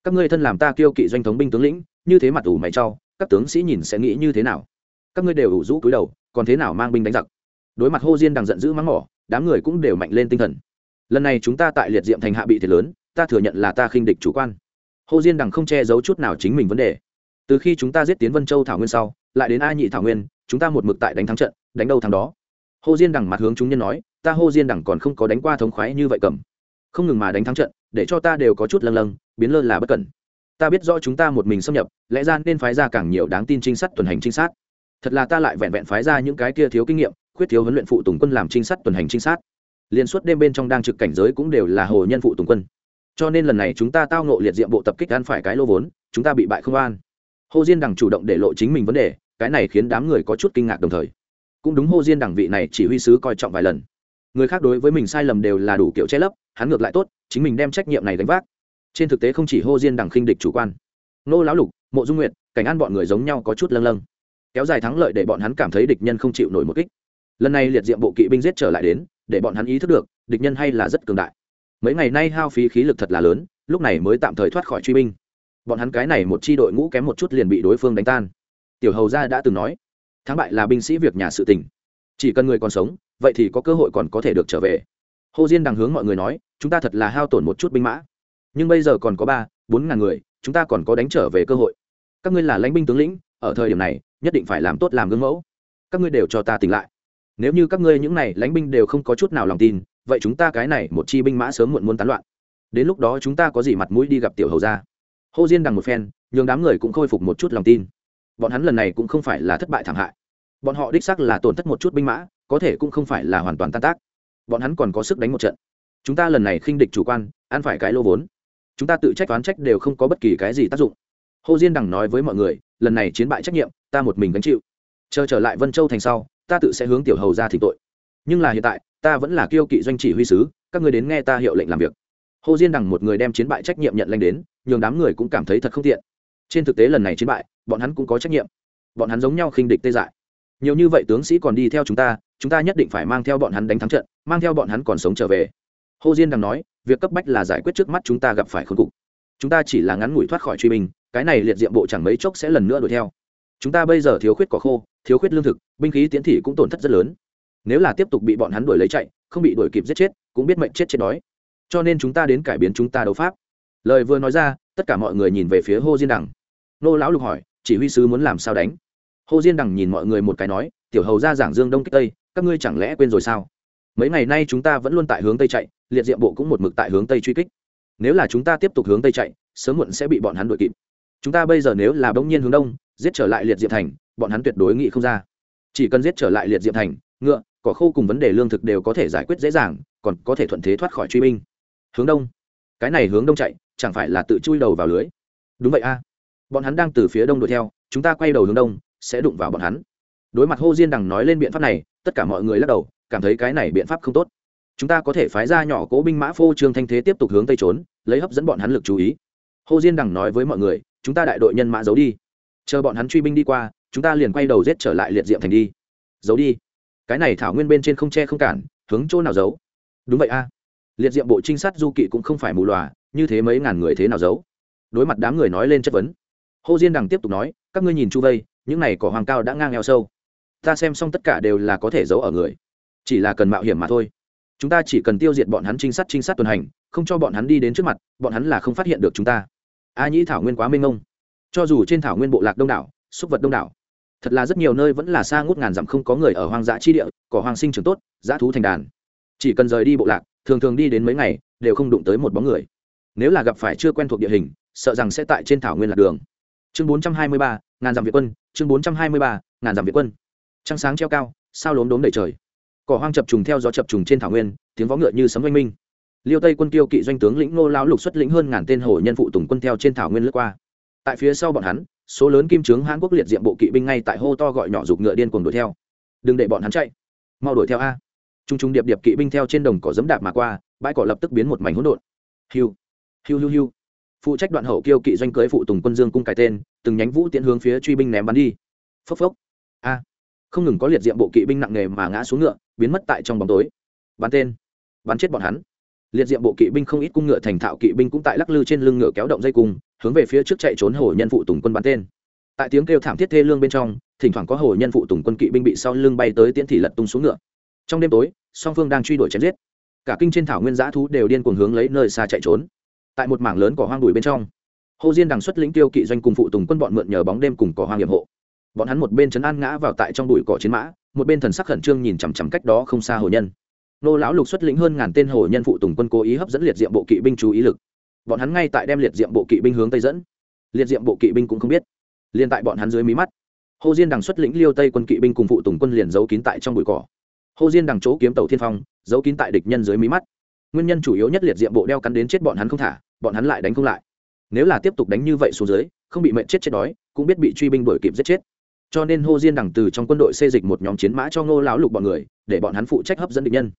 Các ngươi thân làm ta kiêu kỵ doanh thống binh tướng lĩnh như thế mặt ủ mày cho, các tướng sĩ nhìn sẽ nghĩ như thế nào? Các ngươi đều ủ rũ cúi đầu còn thế nào mang binh đánh giặc? Đối mặt hô diên đằng giận dữ mắng mỏ đám người cũng đều mạnh lên tinh thần. Lần này chúng ta tại liệt diệm thành hạ bị thiệt lớn ta thừa nhận là ta khinh địch chủ quan. Hô diên đằng không che giấu chút nào chính mình vấn đề. Từ khi chúng ta giết tiến vân châu thảo nguyên sau lại đến a nhị thảo nguyên chúng ta một mực tại đánh thắng trận đánh đâu thằng đó. Hồ diên đằng mặt hướng chúng nhân nói, ta Hồ diên đằng còn không có đánh qua thống khoái như vậy cầm. Không ngừng mà đánh thắng trận, để cho ta đều có chút lâng lâng, biến lơ là bất cẩn. Ta biết rõ chúng ta một mình xâm nhập, lẽ ra nên phái ra càng nhiều đáng tin trinh sát tuần hành trinh sát. Thật là ta lại vẹn vẹn phái ra những cái kia thiếu kinh nghiệm, khuyết thiếu huấn luyện phụ tùng quân làm trinh sát tuần hành trinh sát. Liên suốt đêm bên trong đang trực cảnh giới cũng đều là hồ nhân phụ tùng quân. Cho nên lần này chúng ta tao nộ liệt diệm bộ tập kích ăn phải cái lô vốn, chúng ta bị bại không an. Hồ diên đằng chủ động để lộ chính mình vấn đề, cái này khiến đám người có chút kinh ngạc đồng thời cũng đúng hồ diên đẳng vị này chỉ huy sứ coi trọng vài lần. Người khác đối với mình sai lầm đều là đủ kiểu che lấp hắn ngược lại tốt chính mình đem trách nhiệm này đánh vác. Trên thực tế không chỉ hô diên đẳng khinh địch chủ quan. Nô lão lục mộ dung nguyện, cảnh an bọn người giống nhau có chút lâng lâng. Kéo dài thắng lợi để bọn hắn cảm thấy địch nhân không chịu nổi một kích. Lần này liệt diệm bộ kỵ binh giết trở lại đến để bọn hắn ý thức được địch nhân hay là rất cường đại. Mấy ngày nay hao phí khí lực thật là lớn lúc này mới tạm thời thoát khỏi truy binh. Bọn hắn cái này một chi đội ngũ kém một chút liền bị đối phương đánh tan. Tiểu hầu gia đã từng nói thắng bại là binh sĩ việc nhà sự tình. Chỉ cần người còn sống, vậy thì có cơ hội còn có thể được trở về. Hồ diên đằng hướng mọi người nói, chúng ta thật là hao tổn một chút binh mã. Nhưng bây giờ còn có ba, bốn ngàn người, chúng ta còn có đánh trở về cơ hội. Các ngươi là lãnh binh tướng lĩnh, ở thời điểm này, nhất định phải làm tốt làm gương mẫu. Các ngươi đều cho ta tỉnh lại. Nếu như các ngươi những này lãnh binh đều không có chút nào lòng tin, vậy chúng ta cái này một chi binh mã sớm muộn muốn tán loạn. Đến lúc đó chúng ta có gì mặt mũi đi gặp tiểu hầu ra Hồ diên đằng một phen, nhường đám người cũng khôi phục một chút lòng tin. Bọn hắn lần này cũng không phải là thất bại thảm hại bọn họ đích xác là tổn thất một chút binh mã, có thể cũng không phải là hoàn toàn tan tác. Bọn hắn còn có sức đánh một trận. Chúng ta lần này khinh địch chủ quan, ăn phải cái lô vốn. Chúng ta tự trách toán trách đều không có bất kỳ cái gì tác dụng. Hồ diên đằng nói với mọi người, lần này chiến bại trách nhiệm, ta một mình gánh chịu. Chờ trở lại vân châu thành sau, ta tự sẽ hướng tiểu hầu ra thỉnh tội. Nhưng là hiện tại, ta vẫn là kiêu kỵ doanh chỉ huy sứ, các người đến nghe ta hiệu lệnh làm việc. Hồ diên đằng một người đem chiến bại trách nhiệm nhận lanh đến, nhường đám người cũng cảm thấy thật không tiện. Trên thực tế lần này chiến bại, bọn hắn cũng có trách nhiệm. Bọn hắn giống nhau khinh địch tê dại nhiều như vậy tướng sĩ còn đi theo chúng ta chúng ta nhất định phải mang theo bọn hắn đánh thắng trận mang theo bọn hắn còn sống trở về. Hồ diên đằng nói việc cấp bách là giải quyết trước mắt chúng ta gặp phải khốn cục. Chúng ta chỉ là ngắn ngủi thoát khỏi truy bình, cái này liệt diệm bộ chẳng mấy chốc sẽ lần nữa đuổi theo. Chúng ta bây giờ thiếu khuyết cỏ khô thiếu khuyết lương thực binh khí tiến thị cũng tổn thất rất lớn. Nếu là tiếp tục bị bọn hắn đuổi lấy chạy không bị đuổi kịp giết chết cũng biết mệnh chết chết đói. Cho nên chúng ta đến cải biến chúng ta đấu pháp. Lời vừa nói ra tất cả mọi người nhìn về phía hô diên đằng. Nô lão lục hỏi chỉ huy sứ muốn làm sao đánh? Hô diên đằng nhìn mọi người một cái nói, tiểu hầu ra giảng dương đông kích tây, các ngươi chẳng lẽ quên rồi sao? Mấy ngày nay chúng ta vẫn luôn tại hướng tây chạy, liệt diệm bộ cũng một mực tại hướng tây truy kích. Nếu là chúng ta tiếp tục hướng tây chạy, sớm muộn sẽ bị bọn hắn đuổi kịp. Chúng ta bây giờ nếu là bỗng nhiên hướng đông, giết trở lại liệt diệm thành, bọn hắn tuyệt đối nghĩ không ra. Chỉ cần giết trở lại liệt diệm thành, ngựa, cỏ khô cùng vấn đề lương thực đều có thể giải quyết dễ dàng, còn có thể thuận thế thoát khỏi truy binh. Hướng đông? Cái này hướng đông chạy, chẳng phải là tự chui đầu vào lưới? Đúng vậy a. Bọn hắn đang từ phía đông đuổi theo, chúng ta quay đầu hướng đông sẽ đụng vào bọn hắn. Đối mặt hô diên đằng nói lên biện pháp này, tất cả mọi người lắc đầu, cảm thấy cái này biện pháp không tốt. Chúng ta có thể phái ra nhỏ cố binh mã phô trương thanh thế tiếp tục hướng tây trốn, lấy hấp dẫn bọn hắn lực chú ý. Hồ diên đằng nói với mọi người, chúng ta đại đội nhân mã giấu đi. Chờ bọn hắn truy binh đi qua, chúng ta liền quay đầu rết trở lại liệt diệm thành đi. Giấu đi. Cái này thảo nguyên bên trên không che không cản, hướng chỗ nào giấu? Đúng vậy a. Liệt diệm bộ trinh sát du kỵ cũng không phải mù lòa, như thế mấy ngàn người thế nào giấu? Đối mặt đám người nói lên chất vấn, hồ diên đằng tiếp tục nói, các ngươi nhìn chu vây những này cỏ hoàng cao đã ngang eo sâu. Ta xem xong tất cả đều là có thể giấu ở người. Chỉ là cần mạo hiểm mà thôi. Chúng ta chỉ cần tiêu diệt bọn hắn trinh sát trinh sát tuần hành, không cho bọn hắn đi đến trước mặt, bọn hắn là không phát hiện được chúng ta. A nhĩ thảo nguyên quá mênh mông. Cho dù trên thảo nguyên bộ lạc đông đảo súc vật đông đảo, thật là rất nhiều nơi vẫn là xa ngút ngàn dặm không có người ở hoang dã chi địa, cỏ hoang sinh trường tốt, dã thú thành đàn. Chỉ cần rời đi bộ lạc, thường thường đi đến mấy ngày, đều không đụng tới một bóng người. Nếu là gặp phải chưa quen thuộc địa hình, sợ rằng sẽ tại trên thảo nguyên lạc đường chương bốn trăm hai mươi ba, ngàn dặm việt quân, chương bốn trăm hai mươi ba, ngàn dặm việt quân. Trăng sáng treo cao, sao lốm đốm đầy trời. Cỏ hoang chập trùng theo gió chập trùng trên thảo nguyên, tiếng vó ngựa như sấm oanh minh. Liêu tây quân kiêu kỵ doanh tướng lĩnh nô lão lục xuất lĩnh hơn ngàn tên hổ nhân phụ tùng quân theo trên thảo nguyên lướt qua. Tại phía sau bọn hắn, số lớn kim trướng hãn quốc liệt diệm bộ kỵ binh ngay tại hô to gọi nhỏ giục ngựa điên cuồng đuổi theo. Đừng để bọn hắn chạy, mau đuổi theo a. Trung trung điệp điệp kỵ binh theo trên đồng cỏ dẫm đạp mà qua, bãi cỏ lập tức biến một mảnh hỗn độn. Hiu hiu hiu hiu phụ trách đoạn hậu kiêu kỵ doanh cưới phụ tùng quân dương cung cái tên, từng nhánh vũ tiễn hướng phía truy binh ném bắn đi. Phốc phốc. A. Không ngừng có liệt diệm bộ kỵ binh nặng nề mà ngã xuống ngựa, biến mất tại trong bóng tối. Bắn tên. Bắn chết bọn hắn. Liệt diệm bộ kỵ binh không ít cung ngựa thành thạo kỵ binh cũng tại lắc lư trên lưng ngựa kéo động dây cung hướng về phía trước chạy trốn hồ nhân phụ tùng quân bắn tên. Tại tiếng kêu thảm thiết thê lương bên trong, thỉnh thoảng có hồ nhân phụ tùng quân kỵ binh bị sau lưng bay tới tiễn thị lật tung xuống ngựa. Trong đêm tối, song phương đang truy đuổi chém giết. Cả kinh trên thảo nguyên giã thú đều điên cuồng hướng lấy nơi xa chạy trốn tại một mảng lớn cỏ hoang đùi bên trong. Hồ diên đằng xuất lĩnh tiêu kỵ doanh cùng phụ tùng quân bọn mượn nhờ bóng đêm cùng cỏ hoang hiểm hộ. Bọn hắn một bên chấn an ngã vào tại trong bụi cỏ chiến mã, một bên thần sắc khẩn trương nhìn chằm chằm cách đó không xa hồ nhân. Nô lão lục xuất lĩnh hơn ngàn tên hồ nhân phụ tùng quân cố ý hấp dẫn liệt diệm bộ kỵ binh chú ý lực. Bọn hắn ngay tại đem liệt diệm bộ kỵ binh hướng tây dẫn. Liệt diệm bộ kỵ binh cũng không biết. Liền tại bọn hắn dưới mí mắt, hồ diên đằng xuất lĩnh liêu tây quân kỵ binh cùng phụ tùng quân liền giấu kín tại trong bụi cỏ. Hồ diên đằng chỗ kiếm tàu thiên phong, giấu kín tại địch nhân dưới mí mắt. Nguyên nhân chủ yếu nhất liệt diệm bộ đeo cắn đến chết bọn hắn không thả bọn hắn lại đánh không lại. Nếu là tiếp tục đánh như vậy xuống dưới, không bị mệnh chết chết đói, cũng biết bị truy binh đuổi kịp giết chết. Cho nên hô diên đằng từ trong quân đội xây dịch một nhóm chiến mã cho ngô lão lục bọn người, để bọn hắn phụ trách hấp dẫn địch nhân.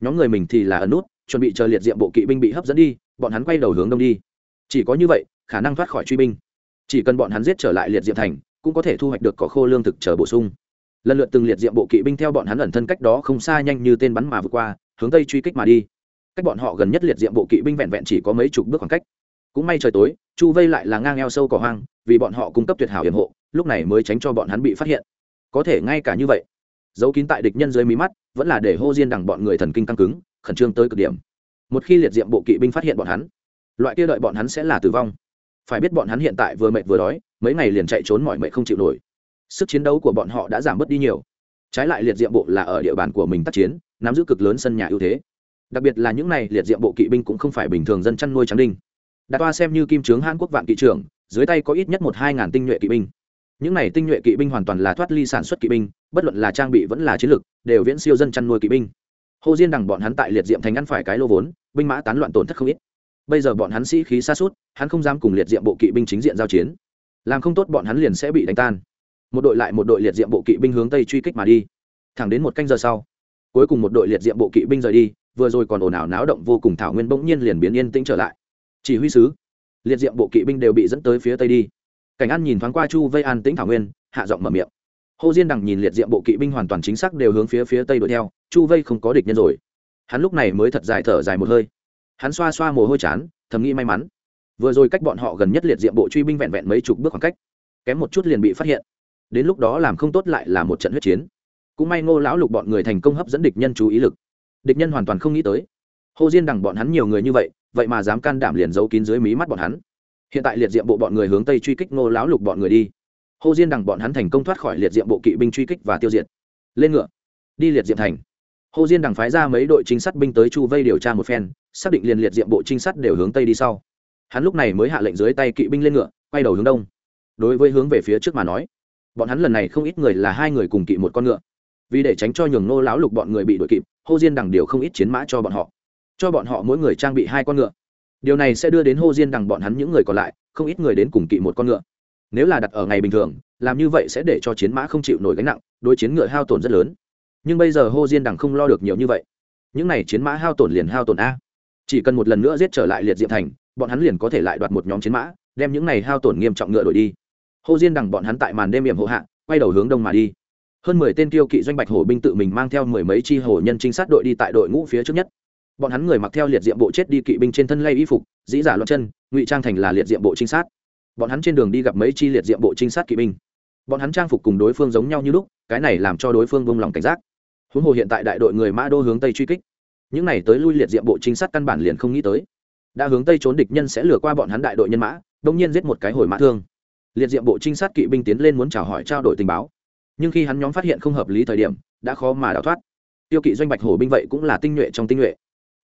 Nhóm người mình thì là ẩn nút, chuẩn bị chờ liệt diệm bộ kỵ binh bị hấp dẫn đi, bọn hắn quay đầu hướng đông đi. Chỉ có như vậy, khả năng thoát khỏi truy binh. Chỉ cần bọn hắn giết trở lại liệt diệm thành, cũng có thể thu hoạch được có khô lương thực chờ bổ sung. Lần lượt từng liệt diệm bộ kỵ binh theo bọn hắn ẩn thân cách đó không xa nhanh như tên bắn mà vượt qua, hướng tây truy kích mà đi cách bọn họ gần nhất liệt diệm bộ kỵ binh vẹn vẹn chỉ có mấy chục bước khoảng cách. Cũng may trời tối, chu vây lại là ngang eo sâu cỏ hoang, vì bọn họ cung cấp tuyệt hảo hiểm hộ, lúc này mới tránh cho bọn hắn bị phát hiện. Có thể ngay cả như vậy, giấu kín tại địch nhân dưới mí mắt, vẫn là để hô diên đằng bọn người thần kinh căng cứng, khẩn trương tới cực điểm. Một khi liệt diệm bộ kỵ binh phát hiện bọn hắn, loại kia đợi bọn hắn sẽ là tử vong. Phải biết bọn hắn hiện tại vừa mệt vừa đói, mấy ngày liền chạy trốn mọi mệt không chịu nổi. Sức chiến đấu của bọn họ đã giảm bớt đi nhiều. Trái lại liệt diệm bộ là ở địa bàn của mình tác chiến, nắm giữ cực lớn sân nhà ưu thế đặc biệt là những này liệt diệm bộ kỵ binh cũng không phải bình thường dân chăn nuôi trắng đinh. Đạt toa xem như kim trướng hàn quốc vạn kỵ trưởng, dưới tay có ít nhất một hai ngàn tinh nhuệ kỵ binh. Những này tinh nhuệ kỵ binh hoàn toàn là thoát ly sản xuất kỵ binh, bất luận là trang bị vẫn là chiến lược đều viễn siêu dân chăn nuôi kỵ binh. Hồ diên đằng bọn hắn tại liệt diệm thành ăn phải cái lô vốn, binh mã tán loạn tổn thất không ít. Bây giờ bọn hắn sĩ khí xa suốt hắn không dám cùng liệt diệm bộ kỵ binh chính diện giao chiến. Làm không tốt bọn hắn liền sẽ bị đánh tan. Một đội lại một đội liệt diệm bộ kỵ binh hướng tây truy kích mà đi. Thẳng đến một canh giờ sau, cuối cùng một đội liệt diệm bộ kỵ binh rời đi vừa rồi còn ồn ào náo động vô cùng thảo nguyên bỗng nhiên liền biến yên tĩnh trở lại. Chỉ huy sứ, liệt diệm bộ kỵ binh đều bị dẫn tới phía tây đi. Cảnh an nhìn thoáng qua chu vây an tĩnh thảo nguyên, hạ giọng mở miệng. Hồ diên đằng nhìn liệt diệm bộ kỵ binh hoàn toàn chính xác đều hướng phía phía tây đuổi theo, chu vây không có địch nhân rồi. Hắn lúc này mới thật dài thở dài một hơi. Hắn xoa xoa mồ hôi chán, thầm nghĩ may mắn. Vừa rồi cách bọn họ gần nhất liệt diệm bộ truy binh vẹn vẹn mấy chục bước khoảng cách, kém một chút liền bị phát hiện. Đến lúc đó làm không tốt lại là một trận huyết chiến. Cũng may ngô lão lục bọn người thành công hấp dẫn địch nhân chú ý lực địch nhân hoàn toàn không nghĩ tới. Hồ diên đằng bọn hắn nhiều người như vậy vậy mà dám can đảm liền giấu kín dưới mí mắt bọn hắn. Hiện tại liệt diệm bộ bọn người hướng tây truy kích ngô Láo lục bọn người đi. Hồ diên đằng bọn hắn thành công thoát khỏi liệt diệm bộ kỵ binh truy kích và tiêu diệt. Lên ngựa. Đi liệt diệm thành. Hồ diên đằng phái ra mấy đội trinh sát binh tới chu vây điều tra một phen, xác định liền liệt diệm bộ trinh sát đều hướng tây đi sau. Hắn lúc này mới hạ lệnh dưới tay kỵ binh lên ngựa, quay đầu hướng đông. Đối với hướng về phía trước mà nói, bọn hắn lần này không ít người là hai người cùng kỵ một con ngựa vì để tránh cho nhường nô lão lục bọn người bị đuổi kịp, hô diên đằng điều không ít chiến mã cho bọn họ. Cho bọn họ mỗi người trang bị hai con ngựa. Điều này sẽ đưa đến hô diên đằng bọn hắn những người còn lại, không ít người đến cùng kỵ một con ngựa. Nếu là đặt ở ngày bình thường, làm như vậy sẽ để cho chiến mã không chịu nổi gánh nặng, đối chiến ngựa hao tổn rất lớn. Nhưng bây giờ hô diên đằng không lo được nhiều như vậy. Những n à y chiến mã hao tổn liền hao tổn a. Chỉ cần một lần nữa giết trở lại liệt diệm thành, bọn hắn liền có thể lại đoạt một nhóm chiến mã, đem những n à y hao tổn nghiêm trọng ngựa đổi đi. Hô diên đằng bọn hắn tại màn đêm hiểm hộ hạ, quay đầu hướng đông mà đi hơn mười tên kiêu kỵ doanh bạch hổ binh tự mình mang theo mười mấy chi hổ nhân trinh sát đội đi tại đội ngũ phía trước nhất. Bọn hắn người mặc theo liệt diệm bộ chết đi kỵ binh trên thân lay y phục, dĩ giả loạn chân, ngụy trang thành là liệt diệm bộ trinh sát. Bọn hắn trên đường đi gặp mấy chi liệt diệm bộ trinh sát kỵ binh. Bọn hắn trang phục cùng đối phương giống nhau như lúc, cái này làm cho đối phương buông lòng cảnh giác. Huống hồ hiện tại đại đội người mã đô hướng tây truy kích. Những này tới lui liệt diệm bộ trinh sát căn bản liền không nghĩ tới. Đã hướng tây trốn địch nhân sẽ lừa qua bọn hắn đại đội nhân mã, đông nhiên giết một cái hồi mã thương. Liệt diệm bộ trinh sát kỵ binh tiến lên muốn chào hỏi trao đổi tình báo nhưng khi hắn nhóm phát hiện không hợp lý thời điểm, đã khó mà đào thoát. Tiêu kỵ doanh bạch hổ binh vậy cũng là tinh nhuệ trong tinh nhuệ.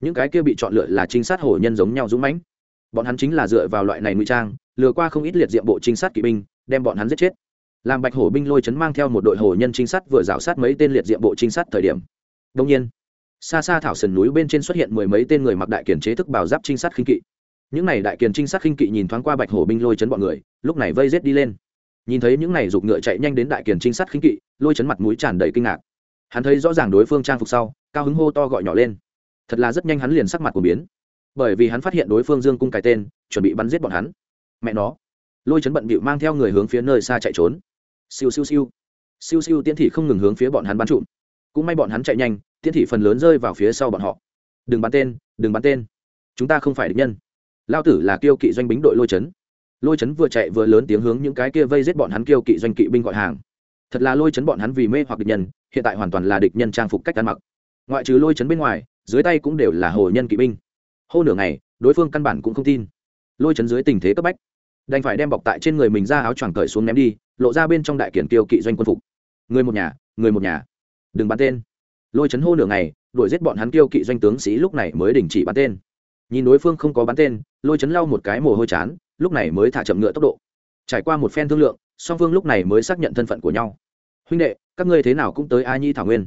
Những cái kia bị chọn lựa là trinh sát hổ nhân giống nhau dũng mãnh. Bọn hắn chính là dựa vào loại này ngụy trang, lừa qua không ít liệt diệm bộ trinh sát kỵ binh, đem bọn hắn giết chết. Làm bạch hổ binh lôi chấn mang theo một đội hổ nhân trinh sát vừa rào sát mấy tên liệt diệm bộ trinh sát thời điểm. Đông nhiên, xa xa thảo sườn núi bên trên xuất hiện mười mấy tên người mặc đại kiển chế thức bảo giáp trinh sát khinh kỵ. Những này đại kiền trinh sát khinh kỵ nhìn thoáng qua bạch hổ binh lôi chấn bọn người, lúc này vây rết đi lên nhìn thấy những này giục ngựa chạy nhanh đến đại kiền trinh sát khinh kỵ, lôi chấn mặt mũi tràn đầy kinh ngạc. Hắn thấy rõ ràng đối phương trang phục sau, cao hứng hô to gọi nhỏ lên. Thật là rất nhanh hắn liền sắc mặt của biến. Bởi vì hắn phát hiện đối phương dương cung cái tên, chuẩn bị bắn giết bọn hắn. Mẹ nó. Lôi chấn bận bịu mang theo người hướng phía nơi xa chạy trốn. Siêu siêu siêu. Siêu siêu tiễn thị không ngừng hướng phía bọn hắn bắn trụm. Cũng may bọn hắn chạy nhanh, tiễn thị phần lớn rơi vào phía sau bọn họ. Đừng bắn tên, đừng bắn tên. Chúng ta không phải địch nhân. Lao tử là kiêu kỵ doanh bính đội lôi chấn lôi chấn vừa chạy vừa lớn tiếng hướng những cái kia vây giết bọn hắn kiêu kỵ doanh kỵ binh gọi hàng. Thật là lôi chấn bọn hắn vì mê hoặc địch nhân, hiện tại hoàn toàn là địch nhân trang phục cách ăn mặc. Ngoại trừ lôi chấn bên ngoài, dưới tay cũng đều là hồ nhân kỵ binh. Hô nửa ngày, đối phương căn bản cũng không tin. Lôi chấn dưới tình thế cấp bách, đành phải đem bọc tại trên người mình ra áo choàng cởi xuống ném đi, lộ ra bên trong đại kiển kiêu kỵ doanh quân phục. Người một nhà, người một nhà. Đừng bắn tên. Lôi chấn hô nửa ngày, đuổi giết bọn hắn kiêu kỵ doanh tướng sĩ lúc này mới đình chỉ bắn tên. Nhìn đối phương không có bắn tên, lôi chấn lau một cái mồ hôi chán lúc này mới thả chậm ngựa tốc độ. Trải qua một phen thương lượng, song phương lúc này mới xác nhận thân phận của nhau. Huynh đệ, các ngươi thế nào cũng tới a nhi thảo nguyên.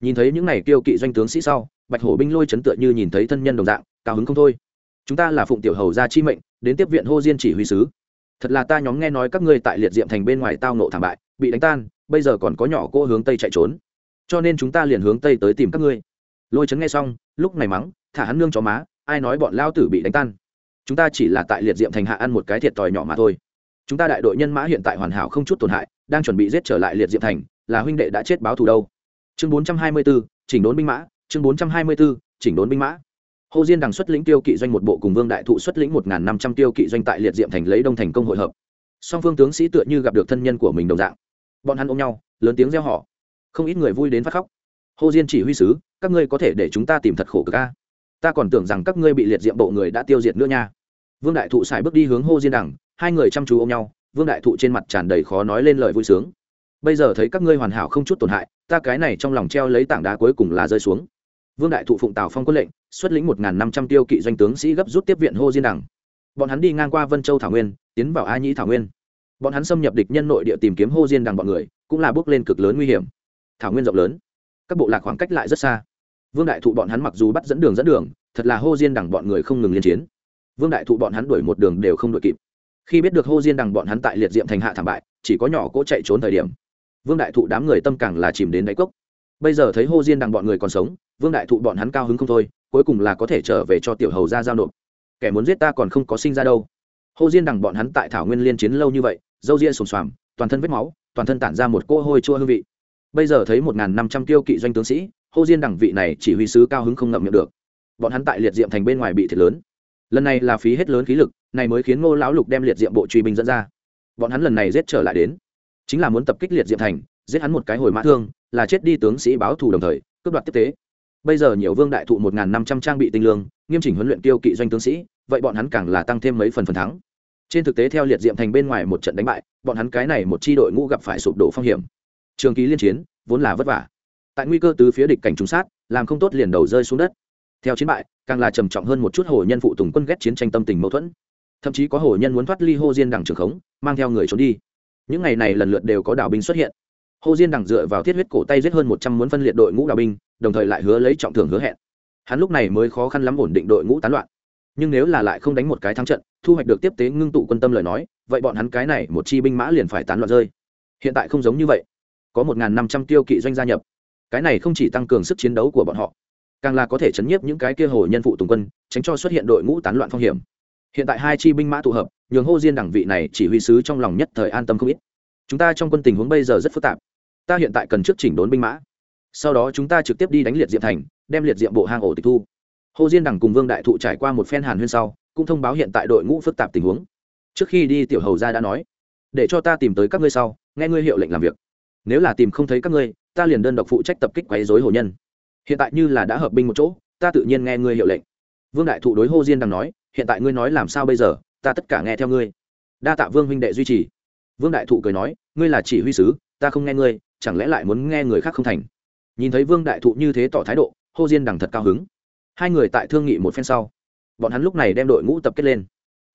Nhìn thấy những này kiêu kỵ doanh tướng sĩ sau, bạch hổ binh lôi chấn tựa như nhìn thấy thân nhân đồng dạng, cao hứng không thôi. Chúng ta là phụng tiểu hầu gia chi mệnh, đến tiếp viện hô diên chỉ huy sứ. Thật là ta nhóm nghe nói các ngươi tại liệt diệm thành bên ngoài tao nộ thảm bại, bị đánh tan, bây giờ còn có nhỏ cô hướng tây chạy trốn. Cho nên chúng ta liền hướng tây tới tìm các ngươi. Lôi chấn nghe xong, lúc này mắng, thả hắn nương chó má, ai nói bọn lao tử bị đánh tan? Chúng ta chỉ là tại liệt diệm thành hạ ăn một cái thiệt tòi nhỏ mà thôi chúng ta đại đội nhân mã hiện tại hoàn hảo không chút tổn hại đang chuẩn bị giết trở lại liệt diệm thành là huynh đệ đã chết báo thù đâu chương bốn trăm hai mươi 424, chỉnh đốn binh mã chương bốn trăm hai mươi 424, chỉnh đốn binh mã Hồ Diên đằng xuất lĩnh tiêu kỵ doanh một bộ cùng Vương Đại Thụ xuất lĩnh một năm trăm tiêu kỵ doanh tại liệt diệm thành lấy đông thành công hội hợp. Song phương tướng sĩ tựa như gặp được thân nhân của mình đồng dạng. Bọn hắn ôm nhau, lớn tiếng reo hò. Không ít người vui đến phát khóc. Hồ Diên chỉ huy sứ, các ngươi có thể để chúng ta tìm thật khổ cực a. Ta còn tưởng rằng các ngươi bị liệt diệm bộ người đã tiêu diệt nữa nha. Vương Đại Thụ xài bước đi hướng Hồ Diên đằng, hai người chăm chú ôm nhau, Vương Đại Thụ trên mặt tràn đầy khó nói lên lời vui sướng. Bây giờ thấy các ngươi hoàn hảo không chút tổn hại, ta cái này trong lòng treo lấy tảng đá cuối cùng là rơi xuống. Vương đại thụ phụng tào phong quân lệnh xuất lĩnh một năm trăm tiêu kỵ doanh tướng sĩ gấp rút tiếp viện hô diên đằng. Bọn hắn đi ngang qua vân châu thảo nguyên tiến vào a nhĩ thảo nguyên. Bọn hắn xâm nhập địch nhân nội địa tìm kiếm hô diên đằng bọn người cũng là bước lên cực lớn nguy hiểm. Thảo nguyên rộng lớn các bộ lạc khoảng cách lại rất xa vương đại thụ bọn hắn mặc dù bắt dẫn đường dẫn đường, thật là hô diên đằng bọn người không ngừng liên chiến. Vương đại thụ bọn hắn đuổi một đường đều không đuổi kịp. Khi biết được hô diên đằng bọn hắn tại liệt diệm thành hạ thảm bại, chỉ có nhỏ cỗ chạy trốn thời điểm. Vương đại thụ đám người tâm càng là chìm đến đáy cốc. Bây giờ thấy hô diên đằng bọn người còn sống, vương đại thụ bọn hắn cao hứng không thôi, cuối cùng là có thể trở về cho tiểu hầu ra giao nộp. Kẻ muốn giết ta còn không có sinh ra đâu. Hô diên đằng bọn hắn tại thảo nguyên liên chiến lâu như vậy, dâu ria sùng xoàm, toàn thân vết máu, toàn thân tản ra một cỗ hôi chua hương vị. Bây giờ thấy một năm trăm tiêu kỵ doanh tướng sĩ hô diên đẳng vị này chỉ huy sứ cao hứng không ngậm miệng được. Bọn hắn tại liệt diệm thành bên ngoài bị thiệt lớn. Lần này là phí hết lớn khí lực, này mới khiến ngô lão lục đem liệt diệm bộ truy binh dẫn ra. Bọn hắn lần này giết trở lại đến, chính là muốn tập kích liệt diệm thành, giết hắn một cái hồi mã thương, là chết đi tướng sĩ báo thù đồng thời, cướp đoạt tiếp tế. Bây giờ nhiều vương đại thụ một năm trăm trang bị tinh lương, nghiêm chỉnh huấn luyện tiêu kỵ doanh tướng sĩ, vậy bọn hắn càng là tăng thêm mấy phần phần thắng. Trên thực tế theo liệt diệm thành bên ngoài một trận đánh bại, bọn hắn cái này một chi đội ngũ gặp phải sụp đổ phong hiểm. Trường ký liên chiến, vốn là vất vả tại nguy cơ từ phía địch cảnh trùng sát, làm không tốt liền đầu rơi xuống đất. Theo chiến bại, càng là trầm trọng hơn một chút hồ nhân phụ tùng quân ghét chiến tranh tâm tình mâu thuẫn. Thậm chí có hồ nhân muốn thoát ly hô diên đằng trường khống, mang theo người trốn đi. Những ngày này lần lượt đều có đảo binh xuất hiện. Hồ diên đằng dựa vào thiết huyết cổ tay giết hơn một trăm muốn phân liệt đội ngũ đào binh, đồng thời lại hứa lấy trọng thưởng hứa hẹn. Hắn lúc này mới khó khăn lắm ổn định đội ngũ tán loạn. Nhưng nếu là lại không đánh một cái thắng trận, thu hoạch được tiếp tế ngưng tụ quân tâm lời nói, vậy bọn hắn cái này một chi binh mã liền phải tán loạn rơi. Hiện tại không giống như vậy. Có một năm trăm tiêu kỵ doanh gia nhập cái này không chỉ tăng cường sức chiến đấu của bọn họ, càng là có thể chấn nhiếp những cái kia hồ nhân phụ tùng quân, tránh cho xuất hiện đội ngũ tán loạn phong hiểm. Hiện tại hai chi binh mã tụ hợp, nhường hô diên đẳng vị này chỉ huy sứ trong lòng nhất thời an tâm không ít. Chúng ta trong quân tình huống bây giờ rất phức tạp. Ta hiện tại cần trước chỉnh đốn binh mã. Sau đó chúng ta trực tiếp đi đánh liệt diệm thành, đem liệt diệm bộ hang ổ tịch thu. Hồ diên đẳng cùng vương đại thụ trải qua một phen hàn huyên sau, cũng thông báo hiện tại đội ngũ phức tạp tình huống. Trước khi đi, tiểu hầu gia đã nói, để cho ta tìm tới các ngươi sau, nghe ngươi hiệu lệnh làm việc nếu là tìm không thấy các ngươi, ta liền đơn độc phụ trách tập kích quấy dối hồ nhân. Hiện tại như là đã hợp binh một chỗ, ta tự nhiên nghe ngươi hiệu lệnh. Vương đại thụ đối hô diên đằng nói, hiện tại ngươi nói làm sao bây giờ, ta tất cả nghe theo ngươi. Đa tạ vương huynh đệ duy trì. Vương đại thụ cười nói, ngươi là chỉ huy sứ, ta không nghe ngươi, chẳng lẽ lại muốn nghe người khác không thành? Nhìn thấy vương đại thụ như thế tỏ thái độ hô diên đằng thật cao hứng. Hai người tại thương nghị một phen sau, bọn hắn lúc này đem đội ngũ tập kết lên.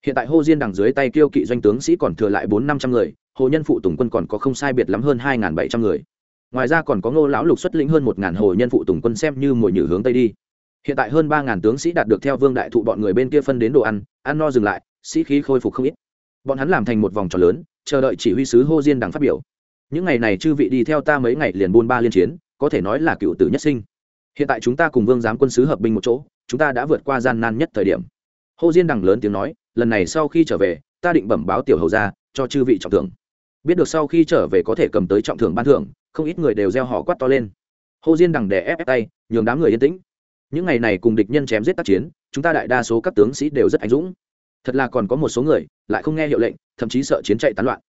Hiện tại hô diên đằng dưới tay kiêu kỵ doanh tướng sĩ còn thừa lại bốn năm trăm người hồ nhân phụ tùng quân còn có không sai biệt lắm hơn hai bảy trăm người. Ngoài ra còn có ngô lão lục xuất lĩnh hơn một hồ nhân phụ tùng quân xem như mồi nhử hướng tây đi. Hiện tại hơn ba tướng sĩ đạt được theo vương đại thụ bọn người bên kia phân đến đồ ăn ăn no dừng lại, sĩ khí khôi phục không ít. Bọn hắn làm thành một vòng tròn lớn, chờ đợi chỉ huy sứ hô diên đằng phát biểu. Những ngày này chư vị đi theo ta mấy ngày liền buôn ba liên chiến, có thể nói là cựu tử nhất sinh. Hiện tại chúng ta cùng vương giám quân sứ hợp binh một chỗ, chúng ta đã vượt qua gian nan nhất thời điểm. Hồ diên đằng lớn tiếng nói, lần này sau khi trở về, ta định bẩm báo tiểu hầu ra cho chư vị trọng thưởng biết được sau khi trở về có thể cầm tới trọng thưởng ban thưởng không ít người đều gieo họ quát to lên. Hồ diên đằng đè ép, ép tay nhường đám người yên tĩnh. Những ngày này cùng địch nhân chém giết tác chiến chúng ta đại đa số các tướng sĩ đều rất anh dũng. Thật là còn có một số người lại không nghe hiệu lệnh thậm chí sợ chiến chạy tán loạn.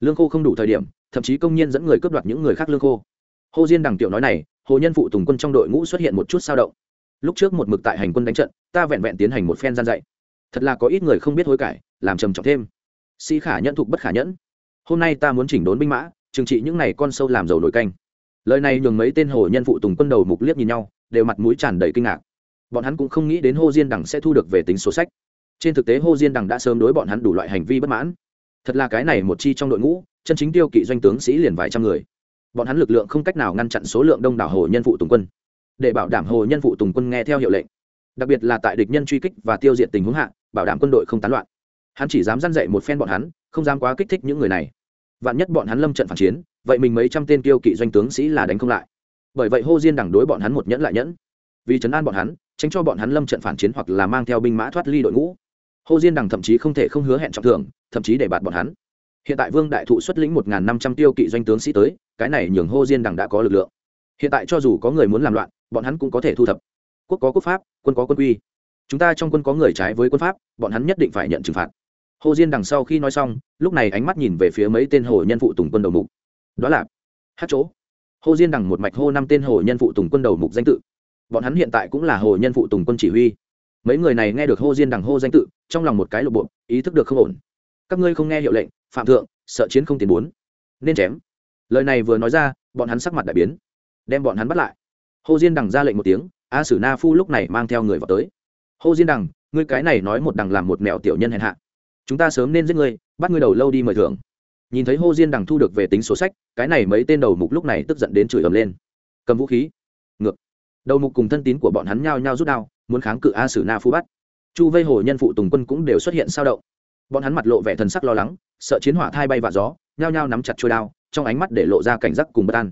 Lương khô không đủ thời điểm thậm chí công nhân dẫn người cướp đoạt những người khác lương khô. Hồ diên đằng tiểu nói này hồ nhân phụ tùng quân trong đội ngũ xuất hiện một chút sao động. Lúc trước một mực tại hành quân đánh trận ta vẹn vẹn tiến hành một phen gian dạy. Thật là có ít người không biết hối cải làm trầm trọng thêm. Sĩ khả nhẫn thục bất khả nhẫn hôm nay ta muốn chỉnh đốn binh mã, trừng trị những này con sâu làm dầu nổi canh. Lời này nhường mấy tên hồ nhân phụ tùng quân đầu mục liếc nhìn nhau, đều mặt mũi tràn đầy kinh ngạc. Bọn hắn cũng không nghĩ đến hô diên đằng sẽ thu được về tính số sách. Trên thực tế hô diên đằng đã sớm đối bọn hắn đủ loại hành vi bất mãn. Thật là cái này một chi trong đội ngũ, chân chính tiêu kỵ doanh tướng sĩ liền vài trăm người. Bọn hắn lực lượng không cách nào ngăn chặn số lượng đông đảo hồ nhân phụ tùng quân. Để bảo đảm hồ nhân phụ tùng quân nghe theo hiệu lệnh. Đặc biệt là tại địch nhân truy kích và tiêu diệt tình huống hạ, bảo đảm quân đội không tán loạn. Hắn chỉ dám dăn dậy một phen bọn hắn, không dám quá kích thích những người này vạn nhất bọn hắn lâm trận phản chiến, vậy mình mấy trăm tên tiêu kỵ doanh tướng sĩ là đánh không lại. Bởi vậy hô diên đẳng đối bọn hắn một nhẫn lại nhẫn. Vì chấn an bọn hắn, tránh cho bọn hắn lâm trận phản chiến hoặc là mang theo binh mã thoát ly đội ngũ. Hô diên đẳng thậm chí không thể không hứa hẹn trọng thưởng, thậm chí để bạt bọn hắn. Hiện tại vương đại thụ xuất lĩnh một năm trăm tiêu kỵ doanh tướng sĩ tới, cái này nhường hô diên đẳng đã có lực lượng. Hiện tại cho dù có người muốn làm loạn, bọn hắn cũng có thể thu thập. Quốc có quốc pháp, quân có quân quy. Chúng ta trong quân có người trái với quân pháp, bọn hắn nhất định phải nhận trừng phạt hồ diên đằng sau khi nói xong, lúc này ánh mắt nhìn về phía mấy tên hồ nhân phụ tùng quân đầu mục. Đó là, hát chỗ. Hồ diên đằng một mạch hô năm tên hồ nhân phụ tùng quân đầu mục danh tự. Bọn hắn hiện tại cũng là hồ nhân phụ tùng quân chỉ huy. Mấy người này nghe được hô diên đằng hô danh tự, trong lòng một cái lộ bộ ý thức được không ổn. Các ngươi không nghe hiệu lệnh, phạm thượng, sợ chiến không tiền bốn. Nên chém. Lời này vừa nói ra, bọn hắn sắc mặt đại biến. Đem bọn hắn bắt lại. Hô diên đằng ra lệnh một tiếng, a sử na phu lúc này mang theo người vào tới. Hô diên đằng, ngươi cái này nói một đằng làm một mẹo tiểu nhân hèn hạ chúng ta sớm nên giết ngươi, bắt ngươi đầu lâu đi mời thưởng. Nhìn thấy hô diên đằng thu được về tính sổ sách, cái này mấy tên đầu mục lúc này tức giận đến chửi ầm lên. Cầm vũ khí. Ngược. Đầu mục cùng thân tín của bọn hắn nhao nhao rút đao, muốn kháng cự a sử na phu bắt. Chu vây hồ nhân phụ tùng quân cũng đều xuất hiện sao động. Bọn hắn mặt lộ vẻ thần sắc lo lắng, sợ chiến hỏa thai bay và gió, nhao nhao nắm chặt trôi đao, trong ánh mắt để lộ ra cảnh giác cùng bất an.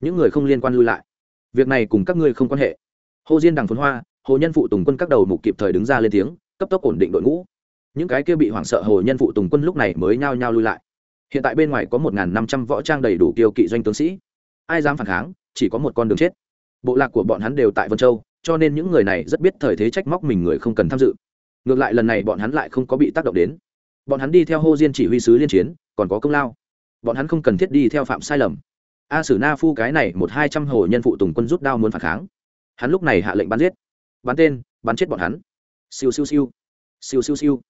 Những người không liên quan lui lại. Việc này cùng các ngươi không quan hệ. Hồ diên đằng phấn hoa, hồ nhân phụ tùng quân các đầu mục kịp thời đứng ra lên tiếng, cấp tốc ổn định đội ngũ những cái kia bị hoảng sợ hồ nhân phụ tùng quân lúc này mới nhao nhao lui lại. Hiện tại bên ngoài có một năm trăm võ trang đầy đủ kiêu kỵ doanh tướng sĩ. Ai dám phản kháng, chỉ có một con đường chết. Bộ lạc của bọn hắn đều tại vân châu, cho nên những người này rất biết thời thế trách móc mình người không cần tham dự. Ngược lại lần này bọn hắn lại không có bị tác động đến. Bọn hắn đi theo hô diên chỉ huy sứ liên chiến, còn có công lao. Bọn hắn không cần thiết đi theo phạm sai lầm. A sử na phu cái này một hai trăm hồ nhân phụ tùng quân rút đao muốn phản kháng. Hắn lúc này hạ lệnh bắn giết. Bắn tên, bắn chết bọn hắn. Siêu siêu siêu. Siêu siêu siêu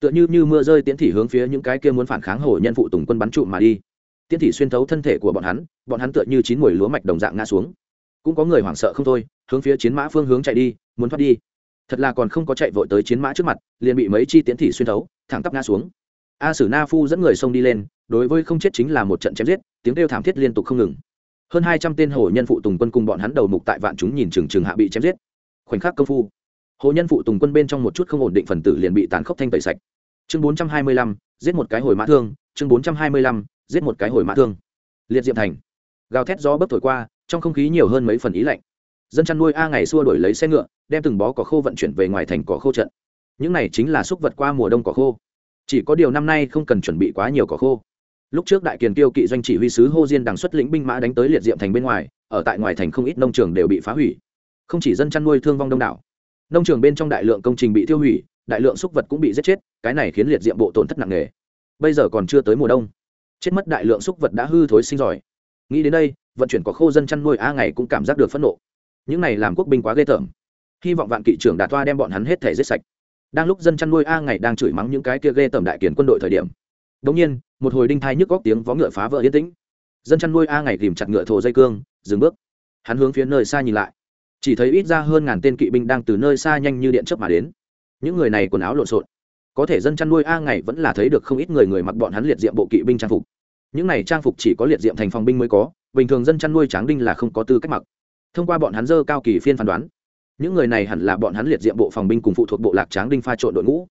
tựa như như mưa rơi tiễn thị hướng phía những cái kia muốn phản kháng hổ nhân phụ tùng quân bắn trụ mà đi. Tiễn thị xuyên thấu thân thể của bọn hắn bọn hắn tựa như chín mùi lúa mạch đồng dạng ngã xuống. Cũng có người hoảng sợ không thôi, hướng phía chiến mã phương hướng chạy đi, muốn thoát đi. Thật là còn không có chạy vội tới chiến mã trước mặt, liền bị mấy chi tiễn thị xuyên thấu, thẳng tắp ngã xuống. A sử na phu dẫn người xông đi lên, đối với không chết chính là một trận chém giết, tiếng kêu thảm thiết liên tục không ngừng. Hơn hai trăm tên hổ nhân phụ tùng quân cùng bọn hắn đầu mục tại vạn chúng nhìn trừng trừng hạ bị chém giết. Khoảnh khắc công phu hồ nhân phụ tùng quân bên trong một chút không ổn định phần tử liền bị tàn khốc thanh tẩy sạch. Chương bốn trăm hai mươi lăm, giết một cái hồi mã thương. Chương bốn trăm hai mươi lăm, giết một cái hồi mã thương. Liệt diệm thành. Gào thét gió bấc thổi qua, trong không khí nhiều hơn mấy phần ý lạnh. Dân chăn nuôi a ngày xua đổi lấy xe ngựa, đem từng bó cỏ khô vận chuyển về ngoài thành cỏ khô trận. Những này chính là xúc vật qua mùa đông cỏ khô. Chỉ có điều năm nay không cần chuẩn bị quá nhiều cỏ khô. Lúc trước đại kiền tiêu kỵ doanh chỉ huy sứ hô diên đằng xuất lĩnh binh mã đánh tới liệt diệm thành bên ngoài, ở tại ngoài thành không ít nông trường đều bị phá hủy. Không chỉ dân chăn nuôi thương vong đông đảo nông trường bên trong đại lượng công trình bị tiêu hủy, đại lượng súc vật cũng bị giết chết, cái này khiến liệt diệm bộ tổn thất nặng nề. Bây giờ còn chưa tới mùa đông. Chết mất đại lượng súc vật đã hư thối sinh giỏi. Nghĩ đến đây, vận chuyển có khô dân chăn nuôi a ngày cũng cảm giác được phẫn nộ. Những này làm quốc binh quá ghê tởm. Hy vọng vạn kỵ trưởng đạt toa đem bọn hắn hết thể giết sạch. Đang lúc dân chăn nuôi a ngày đang chửi mắng những cái kia ghê tởm đại kiến quân đội thời điểm đ nhiên, một hồi đinh thai nhức góc tiếng vó ngựa phá vỡ yên tĩnh. Dân chăn nuôi a ngày tìm chặt ngựa thổ dây cương, dừng bước. Hắn hướng phía nơi xa nhìn lại chỉ thấy ít ra hơn ngàn tên kỵ binh đang từ nơi xa nhanh như điện chớp mà đến. Những người này quần áo lộn xộn. Có thể dân chăn nuôi a ngày vẫn là thấy được không ít người người mặc bọn hắn liệt diệm bộ kỵ binh trang phục. Những này trang phục chỉ có liệt diệm thành phòng binh mới có, bình thường dân chăn nuôi tráng đinh là không có tư cách mặc. Thông qua bọn hắn dơ cao kỳ phiên phán đoán, những người này hẳn là bọn hắn liệt diệm bộ phòng binh cùng phụ thuộc bộ lạc tráng đinh pha trộn đội ngũ.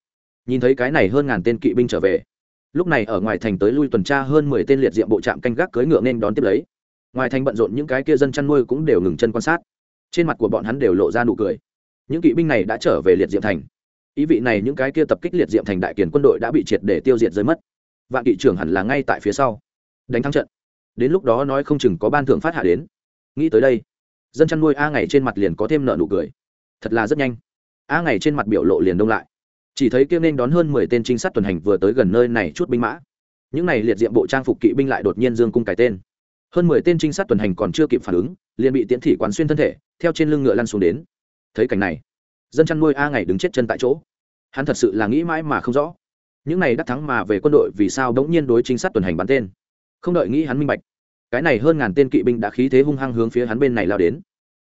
Nhìn thấy cái này hơn ngàn tên kỵ binh trở về, lúc này ở ngoài thành tới lui tuần tra hơn mười tên liệt diệm bộ trạm canh gác cưỡi ngựa nên đón tiếp lấy. Ngoài thành bận rộn những cái kia dân chăn nuôi cũng đều ngừng chân quan sát trên mặt của bọn hắn đều lộ ra nụ cười. Những kỵ binh này đã trở về liệt diệm thành. Ý vị này những cái kia tập kích liệt diệm thành đại kiền quân đội đã bị triệt để tiêu diệt rơi mất. Vạn kỵ trưởng hẳn là ngay tại phía sau. Đánh thắng trận. Đến lúc đó nói không chừng có ban thưởng phát hạ đến. Nghĩ tới đây, dân chăn nuôi a ngày trên mặt liền có thêm nợ nụ cười. Thật là rất nhanh. A ngày trên mặt biểu lộ liền đông lại. Chỉ thấy kia nên đón hơn mười tên trinh sát tuần hành vừa tới gần nơi này chút binh mã. Những này liệt diệm bộ trang phục kỵ binh lại đột nhiên dương cung cái tên hơn mười tên trinh sát tuần hành còn chưa kịp phản ứng, liền bị tiễn thị quán xuyên thân thể, theo trên lưng ngựa lăn xuống đến. Thấy cảnh này, dân chăn nuôi a ngày đứng chết chân tại chỗ. Hắn thật sự là nghĩ mãi mà không rõ. Những này đắc thắng mà về quân đội vì sao đống nhiên đối trinh sát tuần hành bắn tên? Không đợi nghĩ hắn minh bạch, cái này hơn ngàn tên kỵ binh đã khí thế hung hăng hướng phía hắn bên này lao đến.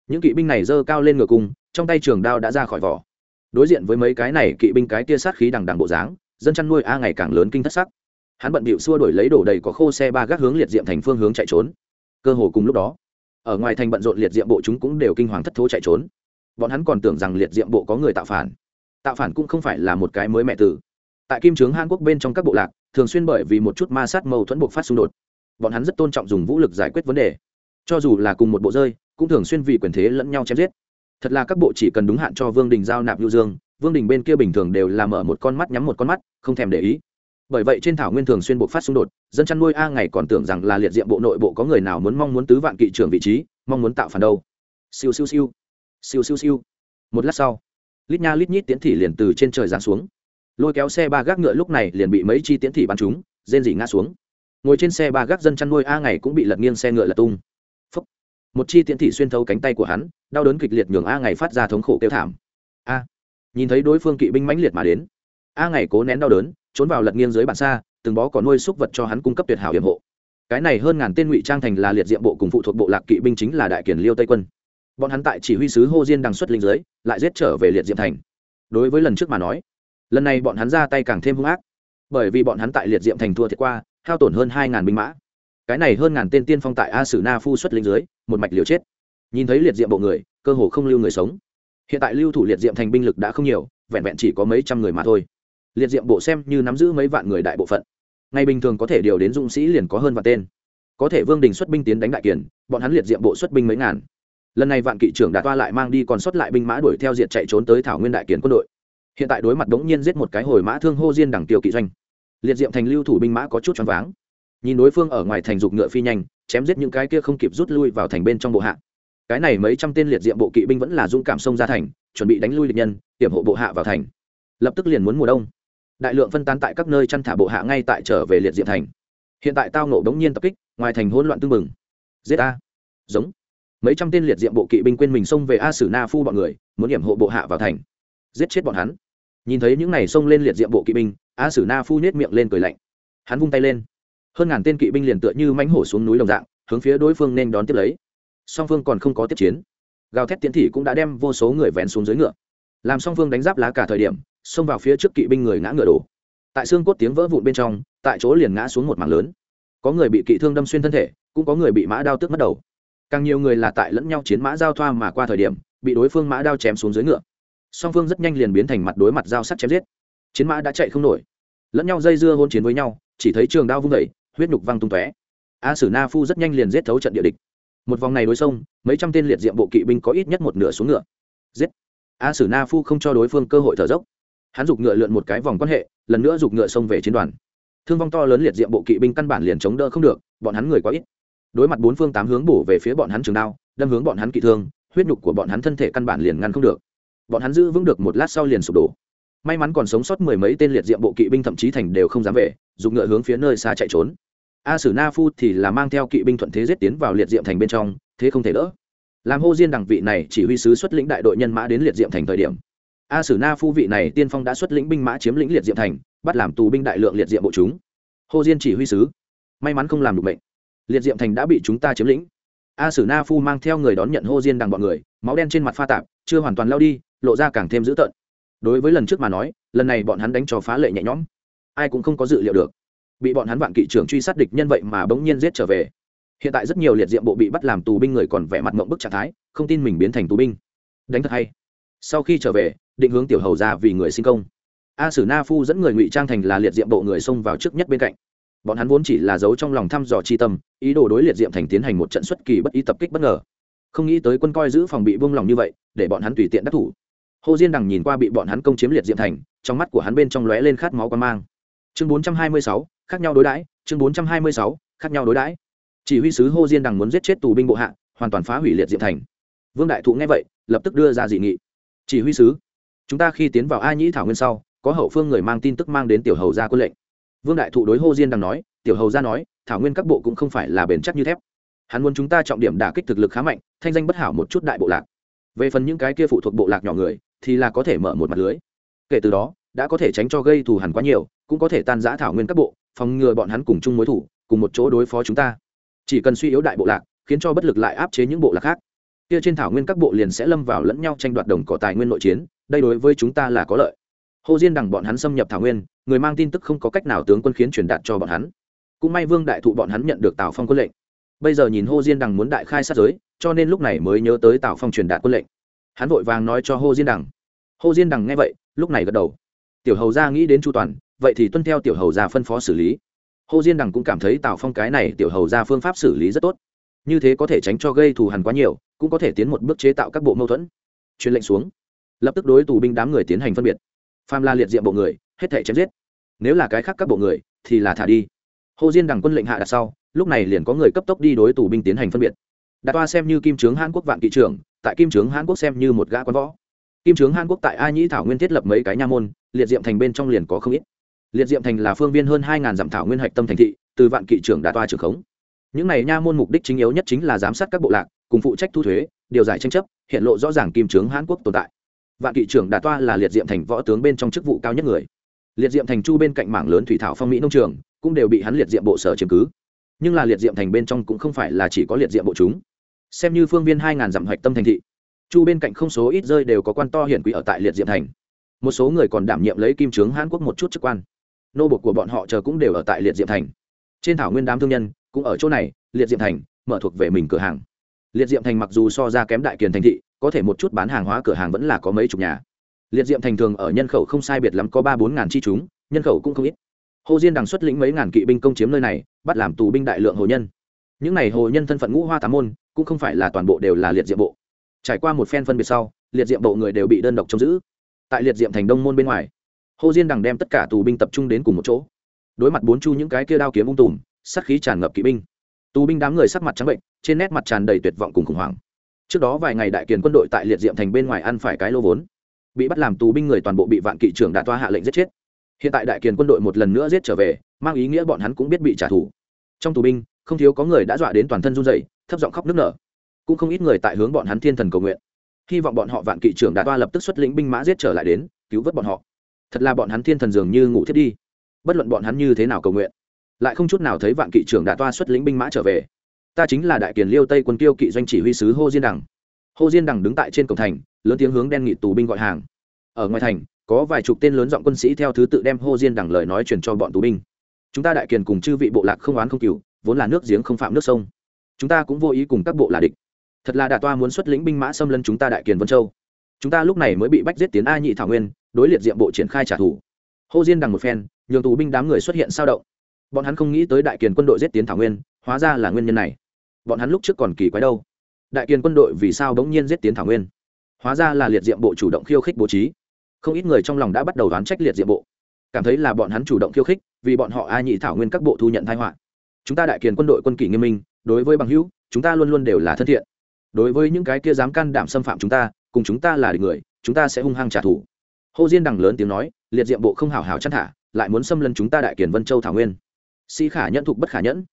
Những kỵ binh này giơ cao lên ngựa cung trong tay trường đao đã ra khỏi vỏ. Đối diện với mấy cái này kỵ binh cái tia sát khí đằng đằng bộ dáng, dân chăn nuôi a ngày càng lớn kinh thất sắc hắn bận bịu xua đổi lấy đổ đầy có khô xe ba gác hướng liệt diệm thành phương hướng chạy trốn. Cơ hồ cùng lúc đó, ở ngoài thành bận rộn liệt diệm bộ chúng cũng đều kinh hoàng thất thố chạy trốn. Bọn hắn còn tưởng rằng liệt diệm bộ có người tạo phản. Tạo phản cũng không phải là một cái mới mẹ tử. Tại kim trướng hàn quốc bên trong các bộ lạc, thường xuyên bởi vì một chút ma sát mâu thuẫn buộc phát xung đột. Bọn hắn rất tôn trọng dùng vũ lực giải quyết vấn đề. Cho dù là cùng một bộ rơi, cũng thường xuyên vì quyền thế lẫn nhau chém giết. Thật là các bộ chỉ cần đúng hạn cho vương đình giao nạp lưu dương, vương đình bên kia bình thường đều làm mở một con mắt nhắm một con mắt, không thèm để ý bởi vậy trên thảo nguyên thường xuyên buộc phát xung đột, dân chăn nuôi a ngày còn tưởng rằng là liệt diện bộ nội bộ có người nào muốn mong muốn tứ vạn kỵ trưởng vị trí, mong muốn tạo phản đâu. Siêu siêu siêu. Siêu siêu siêu. Một lát sau, lít nha lít nhít tiến thị liền từ trên trời giáng xuống. Lôi kéo xe ba gác ngựa lúc này liền bị mấy chi tiến thị bắn trúng, rên rỉ ngã xuống. Ngồi trên xe ba gác dân chăn nuôi a ngày cũng bị lật nghiêng xe ngựa lật tung. Phúc. một chi tiến thị xuyên thấu cánh tay của hắn, đau đớn kịch liệt nhường a ngày phát ra thống khổ kêu thảm. A. Nhìn thấy đối phương kỵ binh mãnh liệt mà đến. A ngày cố nén đau đớn trốn vào lật nghiêng dưới bản xa từng bó có nuôi súc vật cho hắn cung cấp tuyệt hảo hiểm hộ. Cái này hơn ngàn tên ngụy trang thành là liệt diệm bộ cùng phụ thuộc bộ lạc kỵ binh chính là đại kiển liêu tây quân. Bọn hắn tại chỉ huy sứ hô diên đằng xuất linh dưới, lại giết trở về liệt diệm thành. Đối với lần trước mà nói lần này bọn hắn ra tay càng thêm hung ác bởi vì bọn hắn tại liệt diệm thành thua thiệt qua hao tổn hơn hai ngàn binh mã. Cái này hơn ngàn tên tiên phong tại a sử na phu xuất linh dưới một mạch liều chết. Nhìn thấy liệt diệm bộ người cơ hồ không lưu người sống. Hiện tại lưu thủ liệt diệm thành binh lực đã không nhiều vẹn vẹn chỉ có mấy trăm người mà thôi liệt diệm bộ xem như nắm giữ mấy vạn người đại bộ phận. Ngày bình thường có thể điều đến dũng sĩ liền có hơn vạn tên. Có thể vương đình xuất binh tiến đánh đại kiền, bọn hắn liệt diệm bộ xuất binh mấy ngàn. Lần này vạn kỵ trưởng đạt toa lại mang đi còn xuất lại binh mã đuổi theo diệt chạy trốn tới thảo nguyên đại kiền quân đội. Hiện tại đối mặt đống nhiên giết một cái hồi mã thương hô diên đẳng tiêu kỵ doanh. Liệt diệm thành lưu thủ binh mã có chút choáng váng. Nhìn đối phương ở ngoài thành dục ngựa phi nhanh chém giết những cái kia không kịp rút lui vào thành bên trong bộ hạ. Cái này mấy trăm tên liệt diệm bộ kỵ binh vẫn là dũng cảm xông ra thành chuẩn bị đánh lui địch nhân hiểm hộ bộ hạ vào thành. Lập tức liền muốn mùa đông đại lượng phân tán tại các nơi chăn thả bộ hạ ngay tại trở về liệt diệm thành. Hiện tại tao nổ đống nhiên tập kích, ngoài thành hỗn loạn tưng mừng. giết a. Giống. Mấy trăm tên liệt diệm bộ kỵ binh quên mình xông về a sử na phu bọn người, muốn điểm hộ bộ hạ vào thành. Giết chết bọn hắn. Nhìn thấy những này xông lên liệt diệm bộ kỵ binh, a sử na phu nhét miệng lên cười lạnh. Hắn vung tay lên. Hơn ngàn tên kỵ binh liền tựa như mánh hổ xuống núi đồng dạng, hướng phía đối phương nên đón tiếp lấy. Song phương còn không có tiếp chiến. Gào thét tiến thị cũng đã đem vô số người vén xuống dưới ngựa. Làm song phương đánh giáp lá cả thời điểm xông vào phía trước kỵ binh người ngã ngựa đổ. Tại xương cốt tiếng vỡ vụn bên trong, tại chỗ liền ngã xuống một mảng lớn. Có người bị kỵ thương đâm xuyên thân thể, cũng có người bị mã đao tước mất đầu. Càng nhiều người là tại lẫn nhau chiến mã giao thoa mà qua thời điểm, bị đối phương mã đao chém xuống dưới ngựa. Song phương rất nhanh liền biến thành mặt đối mặt giao sắt chém giết. Chiến mã đã chạy không nổi. Lẫn nhau dây dưa hôn chiến với nhau, chỉ thấy trường đao vung vẩy huyết nhục văng tung tóe. A sử na phu rất nhanh liền giết thấu trận địa địch. Một vòng này đối sông mấy trăm tên liệt diệm bộ kỵ binh có ít nhất một nửa xuống ngựa. Giết. A sử na phu không cho đối phương cơ hội thở dốc hắn giục ngựa lượn một cái vòng quan hệ, lần nữa giục ngựa xông về chiến đoàn. Thương vong to lớn liệt diệm bộ kỵ binh căn bản liền chống đỡ không được, bọn hắn người quá ít. Đối mặt bốn phương tám hướng bổ về phía bọn hắn trường đao, đâm hướng bọn hắn kỵ thương, huyết nhục của bọn hắn thân thể căn bản liền ngăn không được. Bọn hắn giữ vững được một lát sau liền sụp đổ. May mắn còn sống sót mười mấy tên liệt diệm bộ kỵ binh thậm chí thành đều không dám về dùng ngựa hướng phía nơi xa chạy trốn. A sử na phu thì là mang theo kỵ binh thuận thế giết tiến vào liệt diệm thành bên trong, thế không thể đỡ. Làm hô diên đẳng vị này chỉ huy sứ xuất lĩnh đại đội nhân mã đến liệt diệm thành thời điểm a sử na phu vị này tiên phong đã xuất lĩnh binh mã chiếm lĩnh liệt diệm thành, bắt làm tù binh đại lượng liệt diệm bộ chúng. Hồ diên chỉ huy sứ. May mắn không làm được bệnh liệt diệm thành đã bị chúng ta chiếm lĩnh. A sử na phu mang theo người đón nhận hô diên đằng bọn người, máu đen trên mặt pha tạp, chưa hoàn toàn lao đi, lộ ra càng thêm dữ tợn. Đối với lần trước mà nói, lần này bọn hắn đánh cho phá lệ nhẹ nhõm. Ai cũng không có dự liệu được. Bị bọn hắn vạn kỵ trưởng truy sát địch nhân vậy mà bỗng nhiên giết trở về. Hiện tại rất nhiều liệt diệm bộ bị bắt làm tù binh người còn vẻ mặt mộng bức trạng thái, không tin mình biến thành tù binh. Đánh thật hay. Sau khi trở về định hướng tiểu hầu ra vì người sinh công. A sử na phu dẫn người ngụy trang thành là liệt diệm bộ người xông vào trước nhất bên cạnh. Bọn hắn vốn chỉ là giấu trong lòng thăm dò chi tâm, ý đồ đối liệt diệm thành tiến hành một trận xuất kỳ bất ý tập kích bất ngờ. Không nghĩ tới quân coi giữ phòng bị buông lòng như vậy, để bọn hắn tùy tiện đắc thủ. Hồ diên đằng nhìn qua bị bọn hắn công chiếm liệt diệm thành, trong mắt của hắn bên trong lóe lên khát máu quan mang. Chương bốn trăm hai mươi sáu, khác nhau đối đãi, chương bốn trăm hai mươi sáu, khác nhau đối đãi. Chỉ huy sứ hồ diên đằng muốn giết chết tù binh bộ hạ, hoàn toàn phá hủy liệt diệm thành. Vương đại thụ nghe vậy, lập tức đưa ra dị nghị. Chỉ huy sứ chúng ta khi tiến vào a nhĩ thảo nguyên sau, có hậu phương người mang tin tức mang đến tiểu hầu ra quân lệnh. Vương đại thụ đối hô diên đang nói, tiểu hầu ra nói, thảo nguyên các bộ cũng không phải là bền chắc như thép. Hắn muốn chúng ta trọng điểm đả kích thực lực khá mạnh, thanh danh bất hảo một chút đại bộ lạc. Về phần những cái kia phụ thuộc bộ lạc nhỏ người, thì là có thể mở một mặt lưới. Kể từ đó, đã có thể tránh cho gây thù hẳn quá nhiều, cũng có thể tan giã thảo nguyên các bộ, phòng ngừa bọn hắn cùng chung mối thủ, cùng một chỗ đối phó chúng ta. Chỉ cần suy yếu đại bộ lạc, khiến cho bất lực lại áp chế những bộ lạc khác. Kia trên thảo nguyên các bộ liền sẽ lâm vào lẫn nhau tranh đoạt đồng cỏ tài nguyên nội chiến đây đối với chúng ta là có lợi. Hồ diên đằng bọn hắn xâm nhập thảo nguyên, người mang tin tức không có cách nào tướng quân khiến truyền đạt cho bọn hắn. Cũng may vương đại thụ bọn hắn nhận được tào phong quân lệnh. Bây giờ nhìn Hồ diên đằng muốn đại khai sát giới, cho nên lúc này mới nhớ tới tào phong truyền đạt quân lệnh. Hắn vội vàng nói cho Hồ diên đằng. Hồ diên đằng nghe vậy, lúc này gật đầu. Tiểu hầu gia nghĩ đến chu toàn, vậy thì tuân theo tiểu hầu gia phân phó xử lý. Hồ diên đằng cũng cảm thấy tào phong cái này tiểu hầu gia phương pháp xử lý rất tốt. Như thế có thể tránh cho gây thù hằn quá nhiều, cũng có thể tiến một bước chế tạo các bộ mâu thuẫn. Truyền lệnh xuống lập tức đối tù binh đám người tiến hành phân biệt. Pham la liệt diện bộ người, hết thể chém giết. Nếu là cái khác các bộ người, thì là thả đi. Hồ diên đằng quân lệnh hạ đặt sau, lúc này liền có người cấp tốc đi đối tù binh tiến hành phân biệt. Đặt toa xem như kim trướng hàn quốc vạn kỵ trưởng, tại kim trướng hàn quốc xem như một gã quan võ. Kim trướng hàn quốc tại a nhĩ thảo nguyên thiết lập mấy cái nha môn, liệt diệm thành bên trong liền có không ít. Liệt diệm thành là phương viên hơn hai ngàn dặm thảo nguyên hạch tâm thành thị, từ vạn kỵ trưởng đạt toa trưởng khống. Những này nha môn mục đích chính yếu nhất chính là giám sát các bộ lạc, cùng phụ trách thu thuế, điều giải tranh chấp, hiện lộ rõ ràng kim trướng hàn quốc tồn tại vạn kỵ trưởng đạt toa là liệt diệm thành võ tướng bên trong chức vụ cao nhất người. Liệt diệm thành chu bên cạnh mảng lớn thủy thảo phong mỹ nông trường, cũng đều bị hắn liệt diệm bộ sở chiếm cứ. Nhưng là liệt diệm thành bên trong cũng không phải là chỉ có liệt diệm bộ chúng. Xem như phương viên hai ngàn dặm hoạch tâm thành thị, chu bên cạnh không số ít rơi đều có quan to hiển quý ở tại liệt diệm thành. Một số người còn đảm nhiệm lấy kim trướng hàn quốc một chút chức quan. Nô bột của bọn họ chờ cũng đều ở tại liệt diệm thành. Trên thảo nguyên đám thương nhân cũng ở chỗ này, liệt diệm thành, mở thuộc về mình cửa hàng. Liệt diệm thành mặc dù so ra kém đại kiền thành thị có thể một chút bán hàng hóa cửa hàng vẫn là có mấy chục nhà. Liệt diệm thành thường ở nhân khẩu không sai biệt lắm có ba bốn ngàn chi chúng, nhân khẩu cũng không ít. Hồ diên đằng xuất lĩnh mấy ngàn kỵ binh công chiếm nơi này, bắt làm tù binh đại lượng hồ nhân. Những n à y hồ nhân thân phận ngũ hoa tám môn, cũng không phải là toàn bộ đều là liệt diệm bộ. Trải qua một phen phân biệt sau, liệt diệm bộ người đều bị đơn độc trông giữ. Tại liệt diệm thành đông môn bên ngoài, hồ diên đằng đem tất cả tù binh tập trung đến cùng một chỗ. Đối mặt bốn chu những cái kia đao kiếm ung tùm sắc khí tràn ngập kỵ binh. Tù binh đám người sắc mặt trắng bệnh, trên nét mặt tràn đầy tuyệt vọng cùng khủng hoảng trước đó vài ngày đại kiền quân đội tại liệt diệm thành bên ngoài ăn phải cái lô vốn. Bị bắt làm tù binh người toàn bộ bị vạn kỵ trưởng đạt toa hạ lệnh giết chết. Hiện tại đại kiền quân đội một lần nữa giết trở về, mang ý nghĩa bọn hắn cũng biết bị trả thù. Trong tù binh, không thiếu có người đã dọa đến toàn thân run dày thấp giọng khóc nức nở. Cũng không ít người tại hướng bọn hắn thiên thần cầu nguyện. Hy vọng bọn họ vạn kỵ trưởng đạt toa lập tức xuất lĩnh binh mã giết trở lại đến, cứu vớt bọn họ. Thật là bọn hắn thiên thần dường như ngủ thiết đi. Bất luận bọn hắn như thế nào cầu nguyện, lại không chút nào thấy vạn kỵ trưởng đạt toa xuất lĩnh binh mã trở về ta chính là đại kiền liêu tây quân tiêu kỵ doanh chỉ huy sứ hô diên đằng. Hô diên đằng đứng tại trên cổng thành, lớn tiếng hướng đen nghị tù binh gọi hàng. Ở ngoài thành, có vài chục tên lớn giọng quân sĩ theo thứ tự đem hô diên đằng lời nói truyền cho bọn tù binh. Chúng ta đại kiền cùng chư vị bộ lạc không oán không cừu, vốn là nước giếng không phạm nước sông. Chúng ta cũng vô ý cùng các bộ là địch. Thật là đà toa muốn xuất lĩnh binh mã xâm lấn chúng ta đại kiền vân châu. Chúng ta lúc này mới bị bách giết tiến a nhị thảo nguyên, đối liệt diệm bộ triển khai trả thù. Hô diên đằng một phen, nhường tù binh đám người xuất hiện sao động. Bọn hắn không nghĩ tới đại kiền quân đội giết tiến thảo nguyên, hóa ra là nguyên nhân này bọn hắn lúc trước còn kỳ quái đâu. Đại kiên quân đội vì sao bỗng nhiên giết tiến thảo nguyên? Hóa ra là liệt diệm bộ chủ động khiêu khích bố trí. Không ít người trong lòng đã bắt đầu đoán trách liệt diệm bộ. Cảm thấy là bọn hắn chủ động khiêu khích, vì bọn họ ai nhị thảo nguyên các bộ thu nhận thai họa. Chúng ta đại kiền quân đội quân kỷ nghiêm minh, đối với bằng hữu, chúng ta luôn luôn đều là thân thiện. Đối với những cái kia dám can đảm xâm phạm chúng ta, cùng chúng ta là địch người, chúng ta sẽ hung hăng trả thù. Hồ diên đằng lớn tiếng nói, liệt diệm bộ không hào hào chăn thả, lại muốn xâm lấn chúng ta đại kiền vân châu thảo nguyên. Si khả nhẫn thục bất khả nhẫn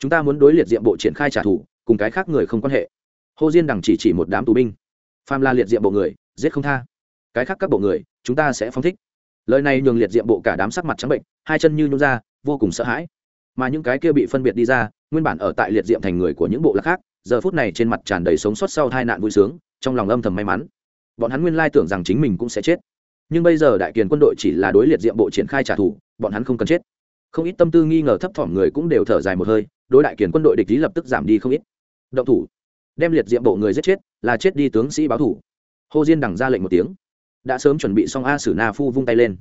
chúng ta muốn đối liệt diệm bộ triển khai trả thù, cùng cái khác người không quan hệ. Hồ diên đằng chỉ chỉ một đám tù binh. Pham la liệt diệm bộ người, giết không tha. Cái khác các bộ người, chúng ta sẽ phóng thích. Lời này nhường liệt diệm bộ cả đám sắc mặt trắng bệnh, hai chân như nhún ra, vô cùng sợ hãi. Mà những cái kia bị phân biệt đi ra, nguyên bản ở tại liệt diệm thành người của những bộ lạc khác, giờ phút này trên mặt tràn đầy sống sót sau hai nạn vui sướng, trong lòng âm thầm may mắn. Bọn hắn nguyên lai tưởng rằng chính mình cũng sẽ chết. Nhưng bây giờ đại kiền quân đội chỉ là đối liệt diệm bộ triển khai trả thù, bọn hắn không cần chết. Không ít tâm tư nghi ngờ thấp thỏm người cũng đều thở dài một hơi đối đại kiền quân đội địch lý lập tức giảm đi không ít. Động thủ. Đem liệt diệm bộ người giết chết, là chết đi tướng sĩ báo thủ. Hồ diên đằng ra lệnh một tiếng. Đã sớm chuẩn bị xong a sử na phu vung tay lên.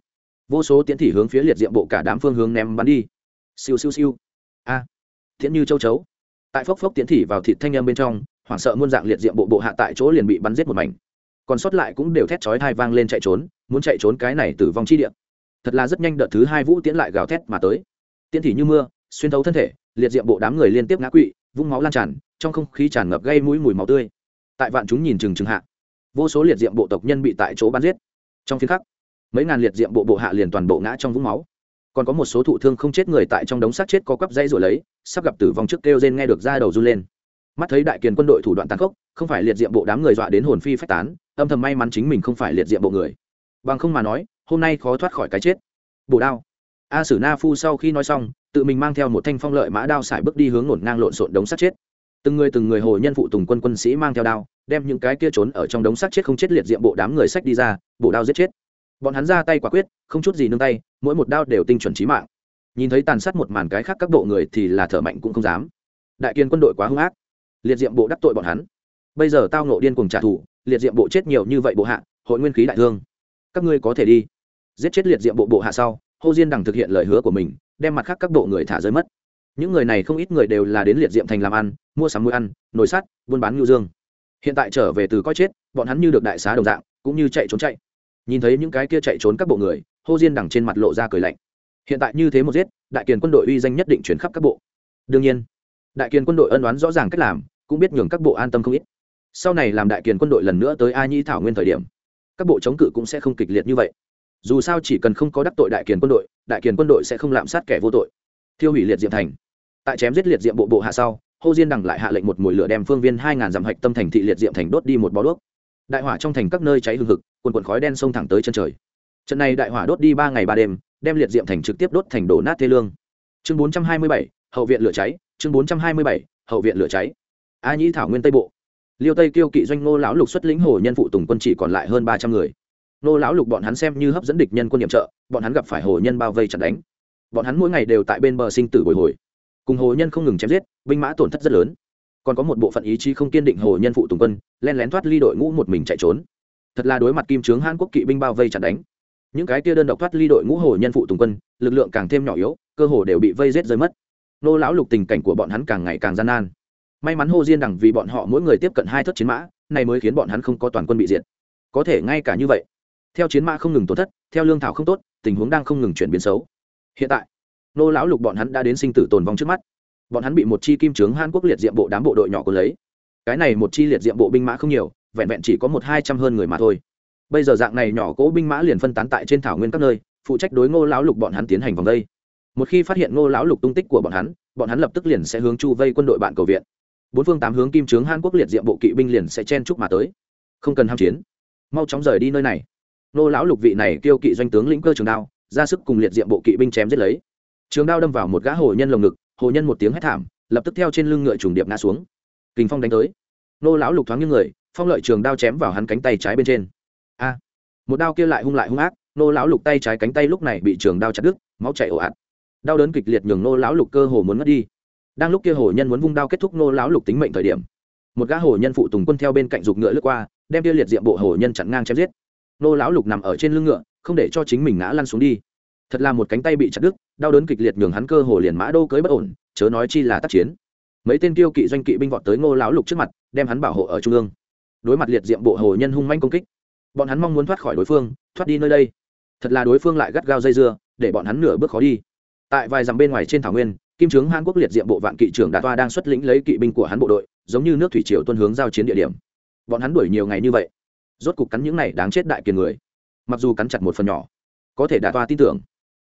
Vô số tiến thị hướng phía liệt diệm bộ cả đám phương hướng ném bắn đi. Siêu siêu siêu. A. À. thiện như châu chấu. Tại phốc phốc tiến thị vào thịt thanh âm bên trong, hoảng sợ muôn dạng liệt diệm bộ bộ hạ tại chỗ liền bị bắn giết một mảnh. Còn sót lại cũng đều thét chói thai vang lên chạy trốn, muốn chạy trốn cái này tử vong chi địa. Thật là rất nhanh đợt thứ hai vũ tiễn lại gào thét mà tới. Tiễn thị như mưa xuyên thấu thân thể, liệt diệm bộ đám người liên tiếp ngã quỵ vung máu lan tràn, trong không khí tràn ngập gây mũi mùi máu tươi. Tại vạn chúng nhìn chừng chừng hạ, vô số liệt diệm bộ tộc nhân bị tại chỗ bắn giết. Trong phiên khắc, mấy ngàn liệt diệm bộ bộ hạ liền toàn bộ ngã trong vũng máu. Còn có một số thụ thương không chết người tại trong đống xác chết có quắp dây rồi lấy, sắp gặp tử vong trước kêu rên nghe được ra đầu run lên. Mắt thấy đại kiền quân đội thủ đoạn tàn khốc, không phải liệt diệm bộ đám người dọa đến hồn phi phách tán, âm thầm may mắn chính mình không phải liệt diệm bộ người. Bằng không mà nói, hôm nay khó thoát khỏi cái chết. Bổ đao a sử na phu sau khi nói xong, tự mình mang theo một thanh phong lợi mã đao xài bước đi hướng ngổn ngang lộn xộn đống sát chết. Từng người từng người hồ nhân phụ tùng quân quân sĩ mang theo đao, đem những cái kia trốn ở trong đống sát chết không chết liệt diệm bộ đám người sách đi ra, bộ đao giết chết. Bọn hắn ra tay quả quyết, không chút gì nương tay, mỗi một đao đều tinh chuẩn trí mạng. Nhìn thấy tàn sát một màn cái khác các bộ người thì là thở mạnh cũng không dám. Đại kiên quân đội quá hung ác. Liệt diệm bộ đắc tội bọn hắn. Bây giờ tao nộ điên cùng trả thù, liệt diệm bộ chết nhiều như vậy bộ hạ, hội nguyên khí đại thương. Các ngươi có thể đi. Giết chết liệt diệm bộ bộ hạ sau hô diên đằng thực hiện lời hứa của mình, đem mặt khác các bộ người thả rơi mất. Những người này không ít người đều là đến liệt diệm thành làm ăn, mua sắm muối ăn, nồi sắt, buôn bán ngưu dương. Hiện tại trở về từ coi chết, bọn hắn như được đại xá đồng dạng, cũng như chạy trốn chạy. Nhìn thấy những cái kia chạy trốn các bộ người, hô diên đằng trên mặt lộ ra cười lạnh. Hiện tại như thế một giết, đại kiền quân đội uy danh nhất định chuyển khắp các bộ. Đương nhiên, đại kiền quân đội ân đoán rõ ràng cách làm, cũng biết nhường các bộ an tâm không ít. Sau này làm đại kiền quân đội lần nữa tới a nhĩ thảo nguyên thời điểm, các bộ chống cự cũng sẽ không kịch liệt như vậy dù sao chỉ cần không có đắc tội đại kiền quân đội, đại kiền quân đội sẽ không lạm sát kẻ vô tội. Thiêu hủy liệt diệm thành. Tại chém giết liệt diệm bộ bộ hạ sau, hô diên đằng lại hạ lệnh một mùi lửa đem phương viên hai ngàn dặm hạch tâm thành thị liệt diệm thành đốt đi một bó đuốc. Đại hỏa trong thành các nơi cháy hừng hực quần quần khói đen xông thẳng tới chân trời. Trận này đại hỏa đốt đi ba ngày ba đêm, đem liệt diệm thành trực tiếp đốt thành đổ nát thê lương. Chương bốn trăm hai mươi bảy, hậu viện lửa cháy, chương bốn trăm hai mươi bảy, hậu viện lửa cháy. A nhĩ thảo nguyên tây bộ. Liêu tây kiêu kỵ doanh Ngô lão lục xuất lĩnh hồ nhân phụ tùng quân chỉ còn lại hơn ba trăm người nô lão lục bọn hắn xem như hấp dẫn địch nhân quân nhiệm trợ, bọn hắn gặp phải hồ nhân bao vây chặt đánh. Bọn hắn mỗi ngày đều tại bên bờ sinh tử bồi hồi. Cùng hồ nhân không ngừng chém giết, binh mã tổn thất rất lớn. Còn có một bộ phận ý chí không kiên định hồ nhân phụ tùng quân, len lén thoát ly đội ngũ một mình chạy trốn. Thật là đối mặt kim trướng hàn quốc kỵ binh bao vây chặt đánh. Những cái kia đơn độc thoát ly đội ngũ hồ nhân phụ tùng quân, lực lượng càng thêm nhỏ yếu, cơ hồ đều bị vây rết rơi mất. Nô lão lục tình cảnh của bọn hắn càng ngày càng gian nan. May mắn hô diên đằng vì bọn họ mỗi người tiếp cận hai thất chiến mã, này mới khiến bọn hắn không có toàn quân bị diệt. Có thể ngay cả như vậy theo chiến mã không ngừng tổn thất, theo lương thảo không tốt, tình huống đang không ngừng chuyển biến xấu. Hiện tại, nô lão lục bọn hắn đã đến sinh tử tồn vong trước mắt. Bọn hắn bị một chi kim trướng hàn quốc liệt diệm bộ đám bộ đội nhỏ của lấy. Cái này một chi liệt diệm bộ binh mã không nhiều, vẹn vẹn chỉ có một hai trăm hơn người mà thôi. Bây giờ dạng này nhỏ cỗ binh mã liền phân tán tại trên thảo nguyên các nơi, phụ trách đối ngô lão lục bọn hắn tiến hành vòng vây một khi phát hiện ngô lão lục tung tích của bọn hắn bọn hắn lập tức liền sẽ hướng chu vây quân đội bạn cầu viện. Bốn phương tám hướng kim trướng hàn quốc liệt diệm bộ kỵ binh liền sẽ chen chúc mà tới. Không cần ham chiến. Mau chóng rời đi nơi này nô lão lục vị này kêu kỵ doanh tướng lĩnh cơ trường đao, ra sức cùng liệt diện bộ kỵ binh chém giết lấy. Trường đao đâm vào một gã hồ nhân lồng ngực, hồ nhân một tiếng hét thảm, lập tức theo trên lưng ngựa trùng điệp ngã xuống. Kình phong đánh tới. Nô lão lục thoáng như người, phong lợi trường đao chém vào hắn cánh tay trái bên trên. A! Một đao kia lại hung lại hung ác, nô lão lục tay trái cánh tay lúc này bị trường đao chặt đứt, máu chảy ồ ạt. Đau đớn kịch liệt nhường nô lão lục cơ hồ muốn mất đi. Đang lúc kia hồ nhân muốn vung đao kết thúc nô lão lục tính mệnh thời điểm, một gã hồ nhân phụ tùng quân theo bên cạnh giục ngựa lướt qua, đem kia liệt diện bộ hồ nhân chặn ngang chém giết nô lão lục nằm ở trên lưng ngựa, không để cho chính mình ngã lăn xuống đi. Thật là một cánh tay bị chặt đứt, đau đớn kịch liệt nhường hắn cơ hồ liền mã đô cưới bất ổn, chớ nói chi là tác chiến. Mấy tên tiêu kỵ doanh kỵ binh vọt tới ngô lão lục trước mặt, đem hắn bảo hộ ở trung ương. Đối mặt liệt diệm bộ hồ nhân hung manh công kích, bọn hắn mong muốn thoát khỏi đối phương, thoát đi nơi đây. Thật là đối phương lại gắt gao dây dưa, để bọn hắn nửa bước khó đi. Tại vài dặm bên ngoài trên thảo nguyên, kim trướng hàn quốc liệt diệm bộ vạn kỵ trưởng đạt toa đang xuất lĩnh lấy kỵ binh của hắn bộ đội, giống như nước thủy triều tuân hướng giao chiến địa điểm. Bọn hắn đuổi nhiều ngày như vậy rốt cục cắn những này đáng chết đại kiền người. Mặc dù cắn chặt một phần nhỏ, có thể đạt toa tin tưởng.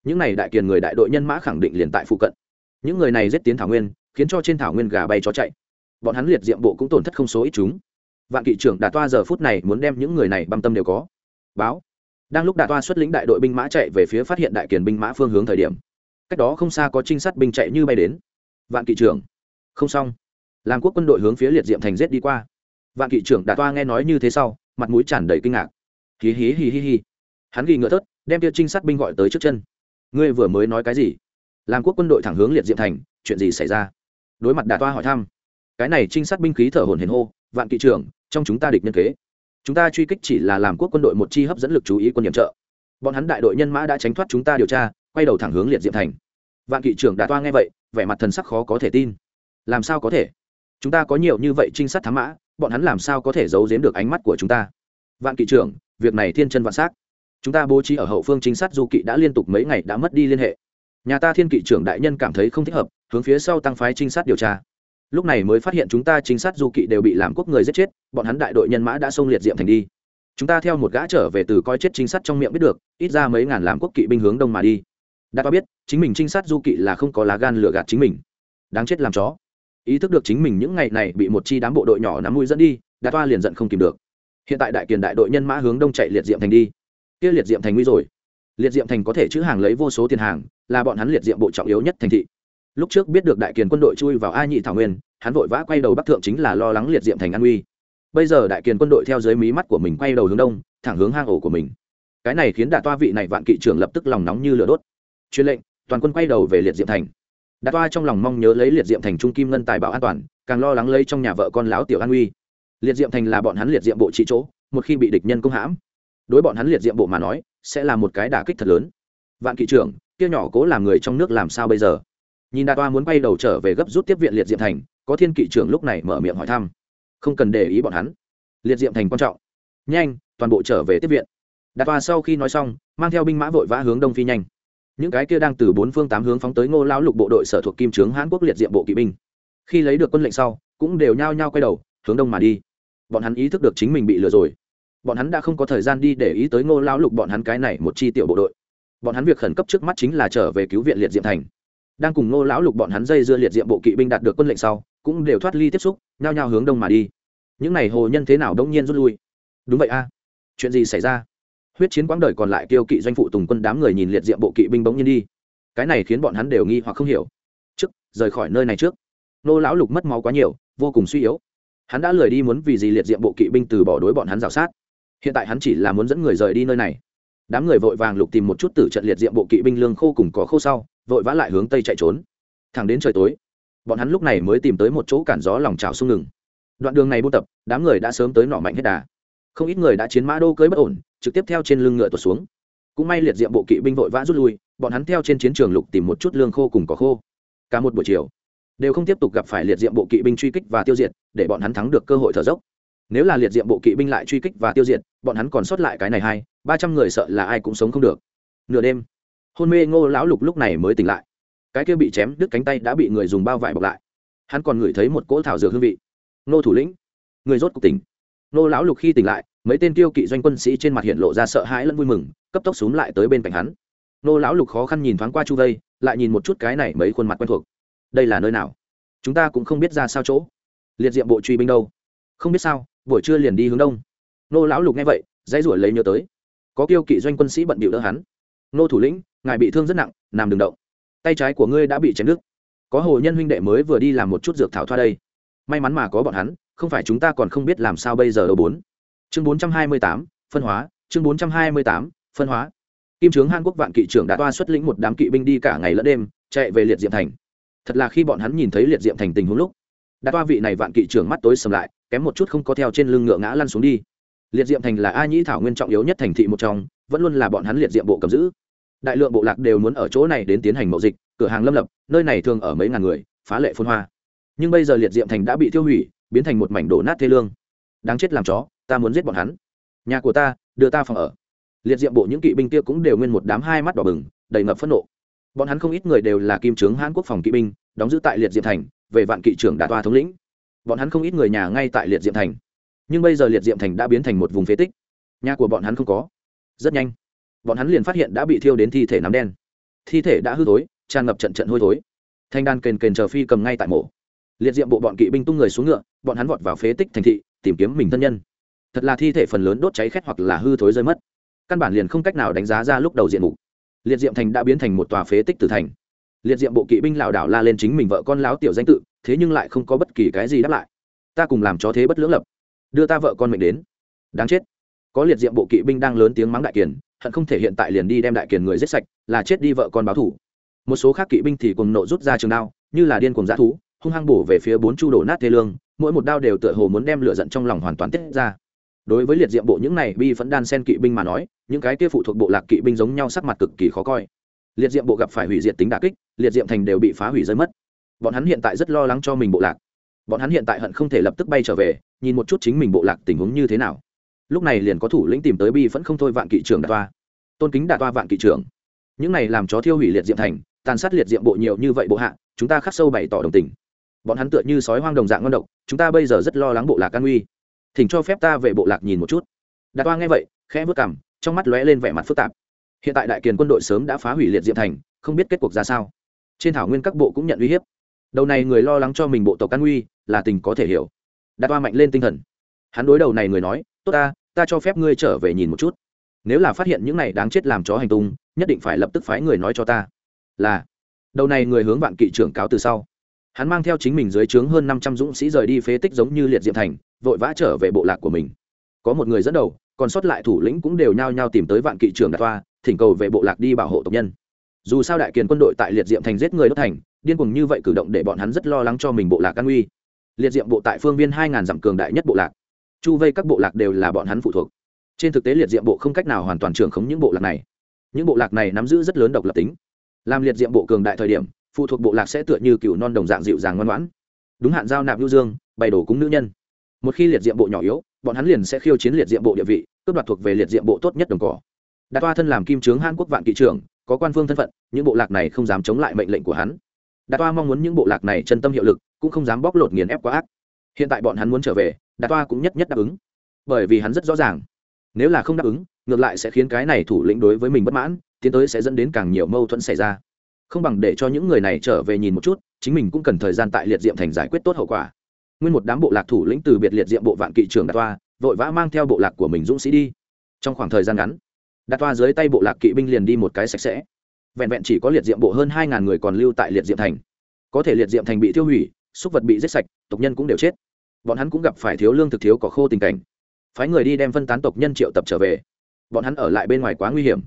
Những này đại kiền người đại đội nhân mã khẳng định liền tại phụ cận. Những người này giết tiến thảo nguyên, khiến cho trên thảo nguyên gà bay chó chạy. Bọn hắn liệt diệm bộ cũng tổn thất không số ít chúng. Vạn kỵ trưởng đạt toa giờ phút này muốn đem những người này băm tâm đều có. Báo. Đang lúc đạt toa xuất lĩnh đại đội binh mã chạy về phía phát hiện đại kiền binh mã phương hướng thời điểm, cách đó không xa có trinh sát binh chạy như bay đến. Vạn kỵ trưởng. Không xong. Làm quốc quân đội hướng phía liệt diệm thành giết đi qua. Vạn kỵ trưởng đạt toa nghe nói như thế sau mặt mũi tràn đầy kinh ngạc. Hí hí hí hí hí. Hắn ghi ngựa thớt, đem tiêu trinh sát binh gọi tới trước chân. Ngươi vừa mới nói cái gì? Làm quốc quân đội thẳng hướng liệt diệm thành, chuyện gì xảy ra? Đối mặt đạt toa hỏi thăm. Cái này trinh sát binh khí thở hồn hển hô, vạn kỵ trưởng, trong chúng ta địch nhân kế. Chúng ta truy kích chỉ là làm quốc quân đội một chi hấp dẫn lực chú ý quân nhiệm trợ. Bọn hắn đại đội nhân mã đã tránh thoát chúng ta điều tra, quay đầu thẳng hướng liệt diệm thành. Vạn kỵ trưởng đạt toa nghe vậy, vẻ mặt thần sắc khó có thể tin. Làm sao có thể? Chúng ta có nhiều như vậy trinh sát thám mã bọn hắn làm sao có thể giấu giếm được ánh mắt của chúng ta? Vạn kỵ trưởng, việc này thiên chân vạn s á c chúng ta bố trí ở hậu phương chính sát du kỵ đã liên tục mấy ngày đã mất đi liên hệ. Nhà ta thiên kỵ trưởng đại nhân cảm thấy không thích hợp, hướng phía sau tăng phái trinh sát điều tra. Lúc này mới phát hiện chúng ta trinh sát du kỵ đều bị làm quốc người giết chết, bọn hắn đại đội nhân mã đã xông liệt diệm thành đi. Chúng ta theo một gã trở về từ coi chết trinh sát trong miệng biết được, ít ra mấy ngàn làm quốc kỵ binh hướng đông mà đi. Đã có biết, chính mình trinh sát du kỵ là không có lá gan lừa gạt chính mình. Đáng chết làm chó ý thức được chính mình những ngày này bị một chi đám bộ đội nhỏ nắm mũi dẫn đi, đạt toa liền giận không kìm được. Hiện tại đại kiền đại đội nhân mã hướng đông chạy liệt diệm thành đi. Kia liệt diệm thành nguy rồi. Liệt diệm thành có thể chữ hàng lấy vô số tiền hàng, là bọn hắn liệt diệm bộ trọng yếu nhất thành thị. Lúc trước biết được đại kiền quân đội chui vào a nhị thảo nguyên, hắn vội vã quay đầu bắc thượng chính là lo lắng liệt diệm thành an uy bây giờ đại kiền quân đội theo dưới mí mắt của mình quay đầu hướng đông, thẳng hướng hang ổ của mình. Cái này khiến đạ toa vị này vạn kỵ trưởng lập tức lòng nóng như lửa đốt. Truyền lệnh, toàn quân quay đầu về liệt diệm thành. Đạt toa trong lòng mong nhớ lấy liệt diệm thành trung kim ngân tài bảo an toàn, càng lo lắng lấy trong nhà vợ con lão tiểu an uy. Liệt diệm thành là bọn hắn liệt diệm bộ trị chỗ, một khi bị địch nhân công hãm. Đối bọn hắn liệt diệm bộ mà nói, sẽ là một cái đả kích thật lớn. Vạn kỵ trưởng, kia nhỏ cố làm người trong nước làm sao bây giờ? Nhìn đa toa muốn bay đầu trở về gấp rút tiếp viện liệt diệm thành, có thiên kỵ trưởng lúc này mở miệng hỏi thăm. Không cần để ý bọn hắn. Liệt diệm thành quan trọng. Nhanh, toàn bộ trở về tiếp viện. Đa toa sau khi nói xong, mang theo binh mã vội vã hướng đông phi nhanh những cái kia đang từ bốn phương tám hướng phóng tới ngô lão lục bộ đội sở thuộc kim trướng hãn quốc liệt diệm bộ kỵ binh. Khi lấy được quân lệnh sau, cũng đều nhao nhao quay đầu, hướng đông mà đi. Bọn hắn ý thức được chính mình bị lừa rồi. Bọn hắn đã không có thời gian đi để ý tới ngô lão lục bọn hắn cái này một chi tiểu bộ đội. Bọn hắn việc khẩn cấp trước mắt chính là trở về cứu viện liệt diệm thành. Đang cùng ngô lão lục bọn hắn dây dưa liệt diệm bộ kỵ binh đạt được quân lệnh sau, cũng đều thoát ly tiếp xúc, nhao nhao hướng đông mà đi. Những n à y hồ nhân thế nào đông nhiên rút lui? Đúng vậy a. Chuyện gì xảy ra? Huyết chiến quãng đời còn lại kêu kỵ doanh phụ tùng quân đám người nhìn liệt diệm bộ kỵ binh bỗng nhiên đi. Cái này khiến bọn hắn đều nghi hoặc không hiểu. Trước, rời khỏi nơi này trước. Nô lão lục mất máu quá nhiều, vô cùng suy yếu. Hắn đã lười đi muốn vì gì liệt diệm bộ kỵ binh từ bỏ đối bọn hắn rào sát. Hiện tại hắn chỉ là muốn dẫn người rời đi nơi này. Đám người vội vàng lục tìm một chút tử trận liệt diệm bộ kỵ binh lương khô cùng có khô sau, vội vã lại hướng tây chạy trốn. Thẳng đến trời tối, bọn hắn lúc này mới tìm tới một chỗ cản gió lòng trào sung ngừng. Đoạn đường này buôn tập, đám người đã sớm tới nọ mạnh hết đà. Không ít người đã chiến mã đô cưới bất ổn trực tiếp theo trên lưng ngựa tuột xuống. Cũng may liệt diệm bộ kỵ binh vội vã rút lui, bọn hắn theo trên chiến trường lục tìm một chút lương khô cùng có khô. Cả một buổi chiều, đều không tiếp tục gặp phải liệt diệm bộ kỵ binh truy kích và tiêu diệt, để bọn hắn thắng được cơ hội thở dốc. Nếu là liệt diệm bộ kỵ binh lại truy kích và tiêu diệt, bọn hắn còn sót lại cái này hai, ba trăm người sợ là ai cũng sống không được. Nửa đêm, hôn mê ngô lão lục lúc này mới tỉnh lại. Cái kia bị chém đứt cánh tay đã bị người dùng bao vải bọc lại. Hắn còn ngửi thấy một cỗ thảo dược hương vị. Nô thủ lĩnh, người rốt cuộc tỉnh. Nô lão lục khi tỉnh lại mấy tên tiêu kỵ doanh quân sĩ trên mặt hiện lộ ra sợ hãi lẫn vui mừng, cấp tốc xúm lại tới bên cạnh hắn. Nô lão lục khó khăn nhìn thoáng qua chu vây, lại nhìn một chút cái này mấy khuôn mặt quen thuộc. Đây là nơi nào? Chúng ta cũng không biết ra sao chỗ. Liệt diệm bộ truy binh đâu? Không biết sao, buổi trưa liền đi hướng đông. Nô lão lục nghe vậy, dãy ruổi lấy nhớ tới. Có tiêu kỵ doanh quân sĩ bận bịu đỡ hắn. Nô thủ lĩnh, ngài bị thương rất nặng, nằm đường động. Tay trái của ngươi đã bị chém đứt. Có hồ nhân huynh đệ mới vừa đi làm một chút dược thảo thoa đây. May mắn mà có bọn hắn, không phải chúng ta còn không biết làm sao bây giờ đâu bốn chương bốn trăm hai mươi tám, phân hóa, chương bốn trăm hai mươi tám, phân hóa. Kim trướng hàn quốc vạn kỵ trưởng đã toa xuất lĩnh một đám kỵ binh đi cả ngày lẫn đêm, chạy về liệt diệm thành. Thật là khi bọn hắn nhìn thấy liệt diệm thành tình huống lúc đã toa vị này vạn kỵ trưởng mắt tối sầm lại, kém một chút không có theo trên lưng ngựa ngã lăn xuống đi. Liệt diệm thành là a nhĩ thảo nguyên trọng yếu nhất thành thị một trong, vẫn luôn là bọn hắn liệt diệm bộ cầm giữ. Đại lượng bộ lạc đều muốn ở chỗ này đến tiến hành mậu dịch, cửa hàng lâm lập, nơi này thường ở mấy ngàn người, phá lệ phôn hoa. Nhưng bây giờ liệt diệm thành đã bị tiêu hủy, biến thành một mảnh đổ nát thê lương. Đáng chết làm chó ta muốn giết bọn hắn. Nhà của ta, đưa ta phòng ở. Liệt diệm bộ những kỵ binh kia cũng đều nguyên một đám hai mắt đỏ bừng, đầy ngập phẫn nộ. Bọn hắn không ít người đều là kim trướng hãn quốc phòng kỵ binh, đóng giữ tại liệt diệm thành, về vạn kỵ trưởng đà toa thống lĩnh. Bọn hắn không ít người nhà ngay tại liệt diệm thành. Nhưng bây giờ liệt diệm thành đã biến thành một vùng phế tích. Nhà của bọn hắn không có. Rất nhanh, bọn hắn liền phát hiện đã bị thiêu đến thi thể nắm đen. Thi thể đã hư thối, tràn ngập trận trận hôi thối. Thanh đan kền kền chờ phi cầm ngay tại mộ. Liệt diệm bộ bọn kỵ binh tung người xuống ngựa, bọn hắn vọt vào phế tích thành thị, tìm kiếm mình thân nhân thật là thi thể phần lớn đốt cháy khét hoặc là hư thối rơi mất. Căn bản liền không cách nào đánh giá ra lúc đầu diện mục. Liệt diệm thành đã biến thành một tòa phế tích tử thành. Liệt diệm bộ kỵ binh lảo đảo la lên chính mình vợ con láo tiểu danh tự, thế nhưng lại không có bất kỳ cái gì đáp lại. Ta cùng làm cho thế bất lưỡng lập. Đưa ta vợ con mệnh đến. Đáng chết. Có liệt diệm bộ kỵ binh đang lớn tiếng mắng đại kiền, hận không thể hiện tại liền đi đem đại kiền người giết sạch, là chết đi vợ con báo thủ. Một số khác kỵ binh thì cùng nộ rút ra trường đao, như là điên cùng dã thú, hung hăng bổ về phía bốn chu đổ nát thế lương, mỗi một đao đều tựa hồ muốn đem lửa giận trong lòng hoàn toàn tiết ra đối với liệt diệm bộ những này, bi vẫn đan sen kỵ binh mà nói, những cái kia phụ thuộc bộ lạc kỵ binh giống nhau sắc mặt cực kỳ khó coi. Liệt diệm bộ gặp phải hủy diệt tính đà kích, liệt diệm thành đều bị phá hủy rơi mất. Bọn hắn hiện tại rất lo lắng cho mình bộ lạc. Bọn hắn hiện tại hận không thể lập tức bay trở về, nhìn một chút chính mình bộ lạc tình huống như thế nào. Lúc này liền có thủ lĩnh tìm tới bi vẫn không thôi vạn kỵ trưởng đạt toa. Tôn kính đạt toa vạn kỵ trưởng. Những này làm chó thiêu hủy liệt diệm thành, tàn sát liệt diệm bộ nhiều như vậy bộ hạ, chúng ta khắc sâu bày tỏ đồng tình. Bọn hắn tựa như sói hoang đồng dạng ngon độc, chúng ta bây giờ rất lo lắng bộ lạc an uy thỉnh cho phép ta về bộ lạc nhìn một chút. Đạt toa nghe vậy, khẽ vớt cảm trong mắt lóe lên vẻ mặt phức tạp. Hiện tại đại kiền quân đội sớm đã phá hủy liệt diệm thành, không biết kết cuộc ra sao. Trên thảo nguyên các bộ cũng nhận uy hiếp. Đầu này người lo lắng cho mình bộ tộc căn uy là tình có thể hiểu. Đạt toa mạnh lên tinh thần. Hắn đối đầu này người nói, tốt ta ta cho phép ngươi trở về nhìn một chút. Nếu là phát hiện những này đáng chết làm chó hành tung, nhất định phải lập tức phái người nói cho ta. Là, đầu này người hướng vạn kỵ trưởng cáo từ sau hắn mang theo chính mình dưới trướng hơn năm trăm dũng sĩ rời đi phế tích giống như liệt diệm thành, vội vã trở về bộ lạc của mình. Có một người dẫn đầu, còn sót lại thủ lĩnh cũng đều nhao nhao tìm tới vạn kỵ trưởng đạt toa, thỉnh cầu về bộ lạc đi bảo hộ tộc nhân. Dù sao đại kiền quân đội tại liệt diệm thành giết người đốt thành, điên cuồng như vậy cử động để bọn hắn rất lo lắng cho mình bộ lạc an nguy. liệt diệm bộ tại phương viên hai ngàn dặm cường đại nhất bộ lạc. Chu vây các bộ lạc đều là bọn hắn phụ thuộc. Trên thực tế liệt diệm bộ không cách nào hoàn toàn trưởng khống những bộ lạc này. Những bộ lạc này nắm giữ rất lớn độc lập tính. Làm liệt diệm bộ cường đại thời điểm phụ thuộc bộ lạc sẽ tựa như cựu non đồng dạng dịu dàng ngoan ngoãn. Đúng hạn giao nạp nhu dương, bày đổ cúng nữ nhân. Một khi liệt diệm bộ nhỏ yếu, bọn hắn liền sẽ khiêu chiến liệt diệm bộ địa vị, cướp đoạt thuộc về liệt diệm bộ tốt nhất đồng cỏ. Đạt toa thân làm kim trướng hàn quốc vạn kỵ trưởng, có quan phương thân phận, những bộ lạc này không dám chống lại mệnh lệnh của hắn. Đạt toa mong muốn những bộ lạc này chân tâm hiệu lực, cũng không dám bóc lột nghiền ép quá ác. Hiện tại bọn hắn muốn trở về, đạt toa cũng nhất nhất đáp ứng. Bởi vì hắn rất rõ ràng, nếu là không đáp ứng, ngược lại sẽ khiến cái này thủ lĩnh đối với mình bất mãn, tiến tới sẽ dẫn đến càng nhiều mâu thuẫn xảy ra không bằng để cho những người này trở về nhìn một chút, chính mình cũng cần thời gian tại liệt diệm thành giải quyết tốt hậu quả. Nguyên một đám bộ lạc thủ lĩnh từ biệt liệt diệm bộ vạn kỵ trưởng đạt toa, vội vã mang theo bộ lạc của mình dũng sĩ đi. Trong khoảng thời gian ngắn, đạt toa dưới tay bộ lạc kỵ binh liền đi một cái sạch sẽ. Vẹn vẹn chỉ có liệt diệm bộ hơn hai ngàn người còn lưu tại liệt diệm thành. Có thể liệt diệm thành bị tiêu hủy, súc vật bị giết sạch, tộc nhân cũng đều chết. Bọn hắn cũng gặp phải thiếu lương thực thiếu có khô tình cảnh. Phái người đi đem phân tán tộc nhân triệu tập trở về. Bọn hắn ở lại bên ngoài quá nguy hiểm.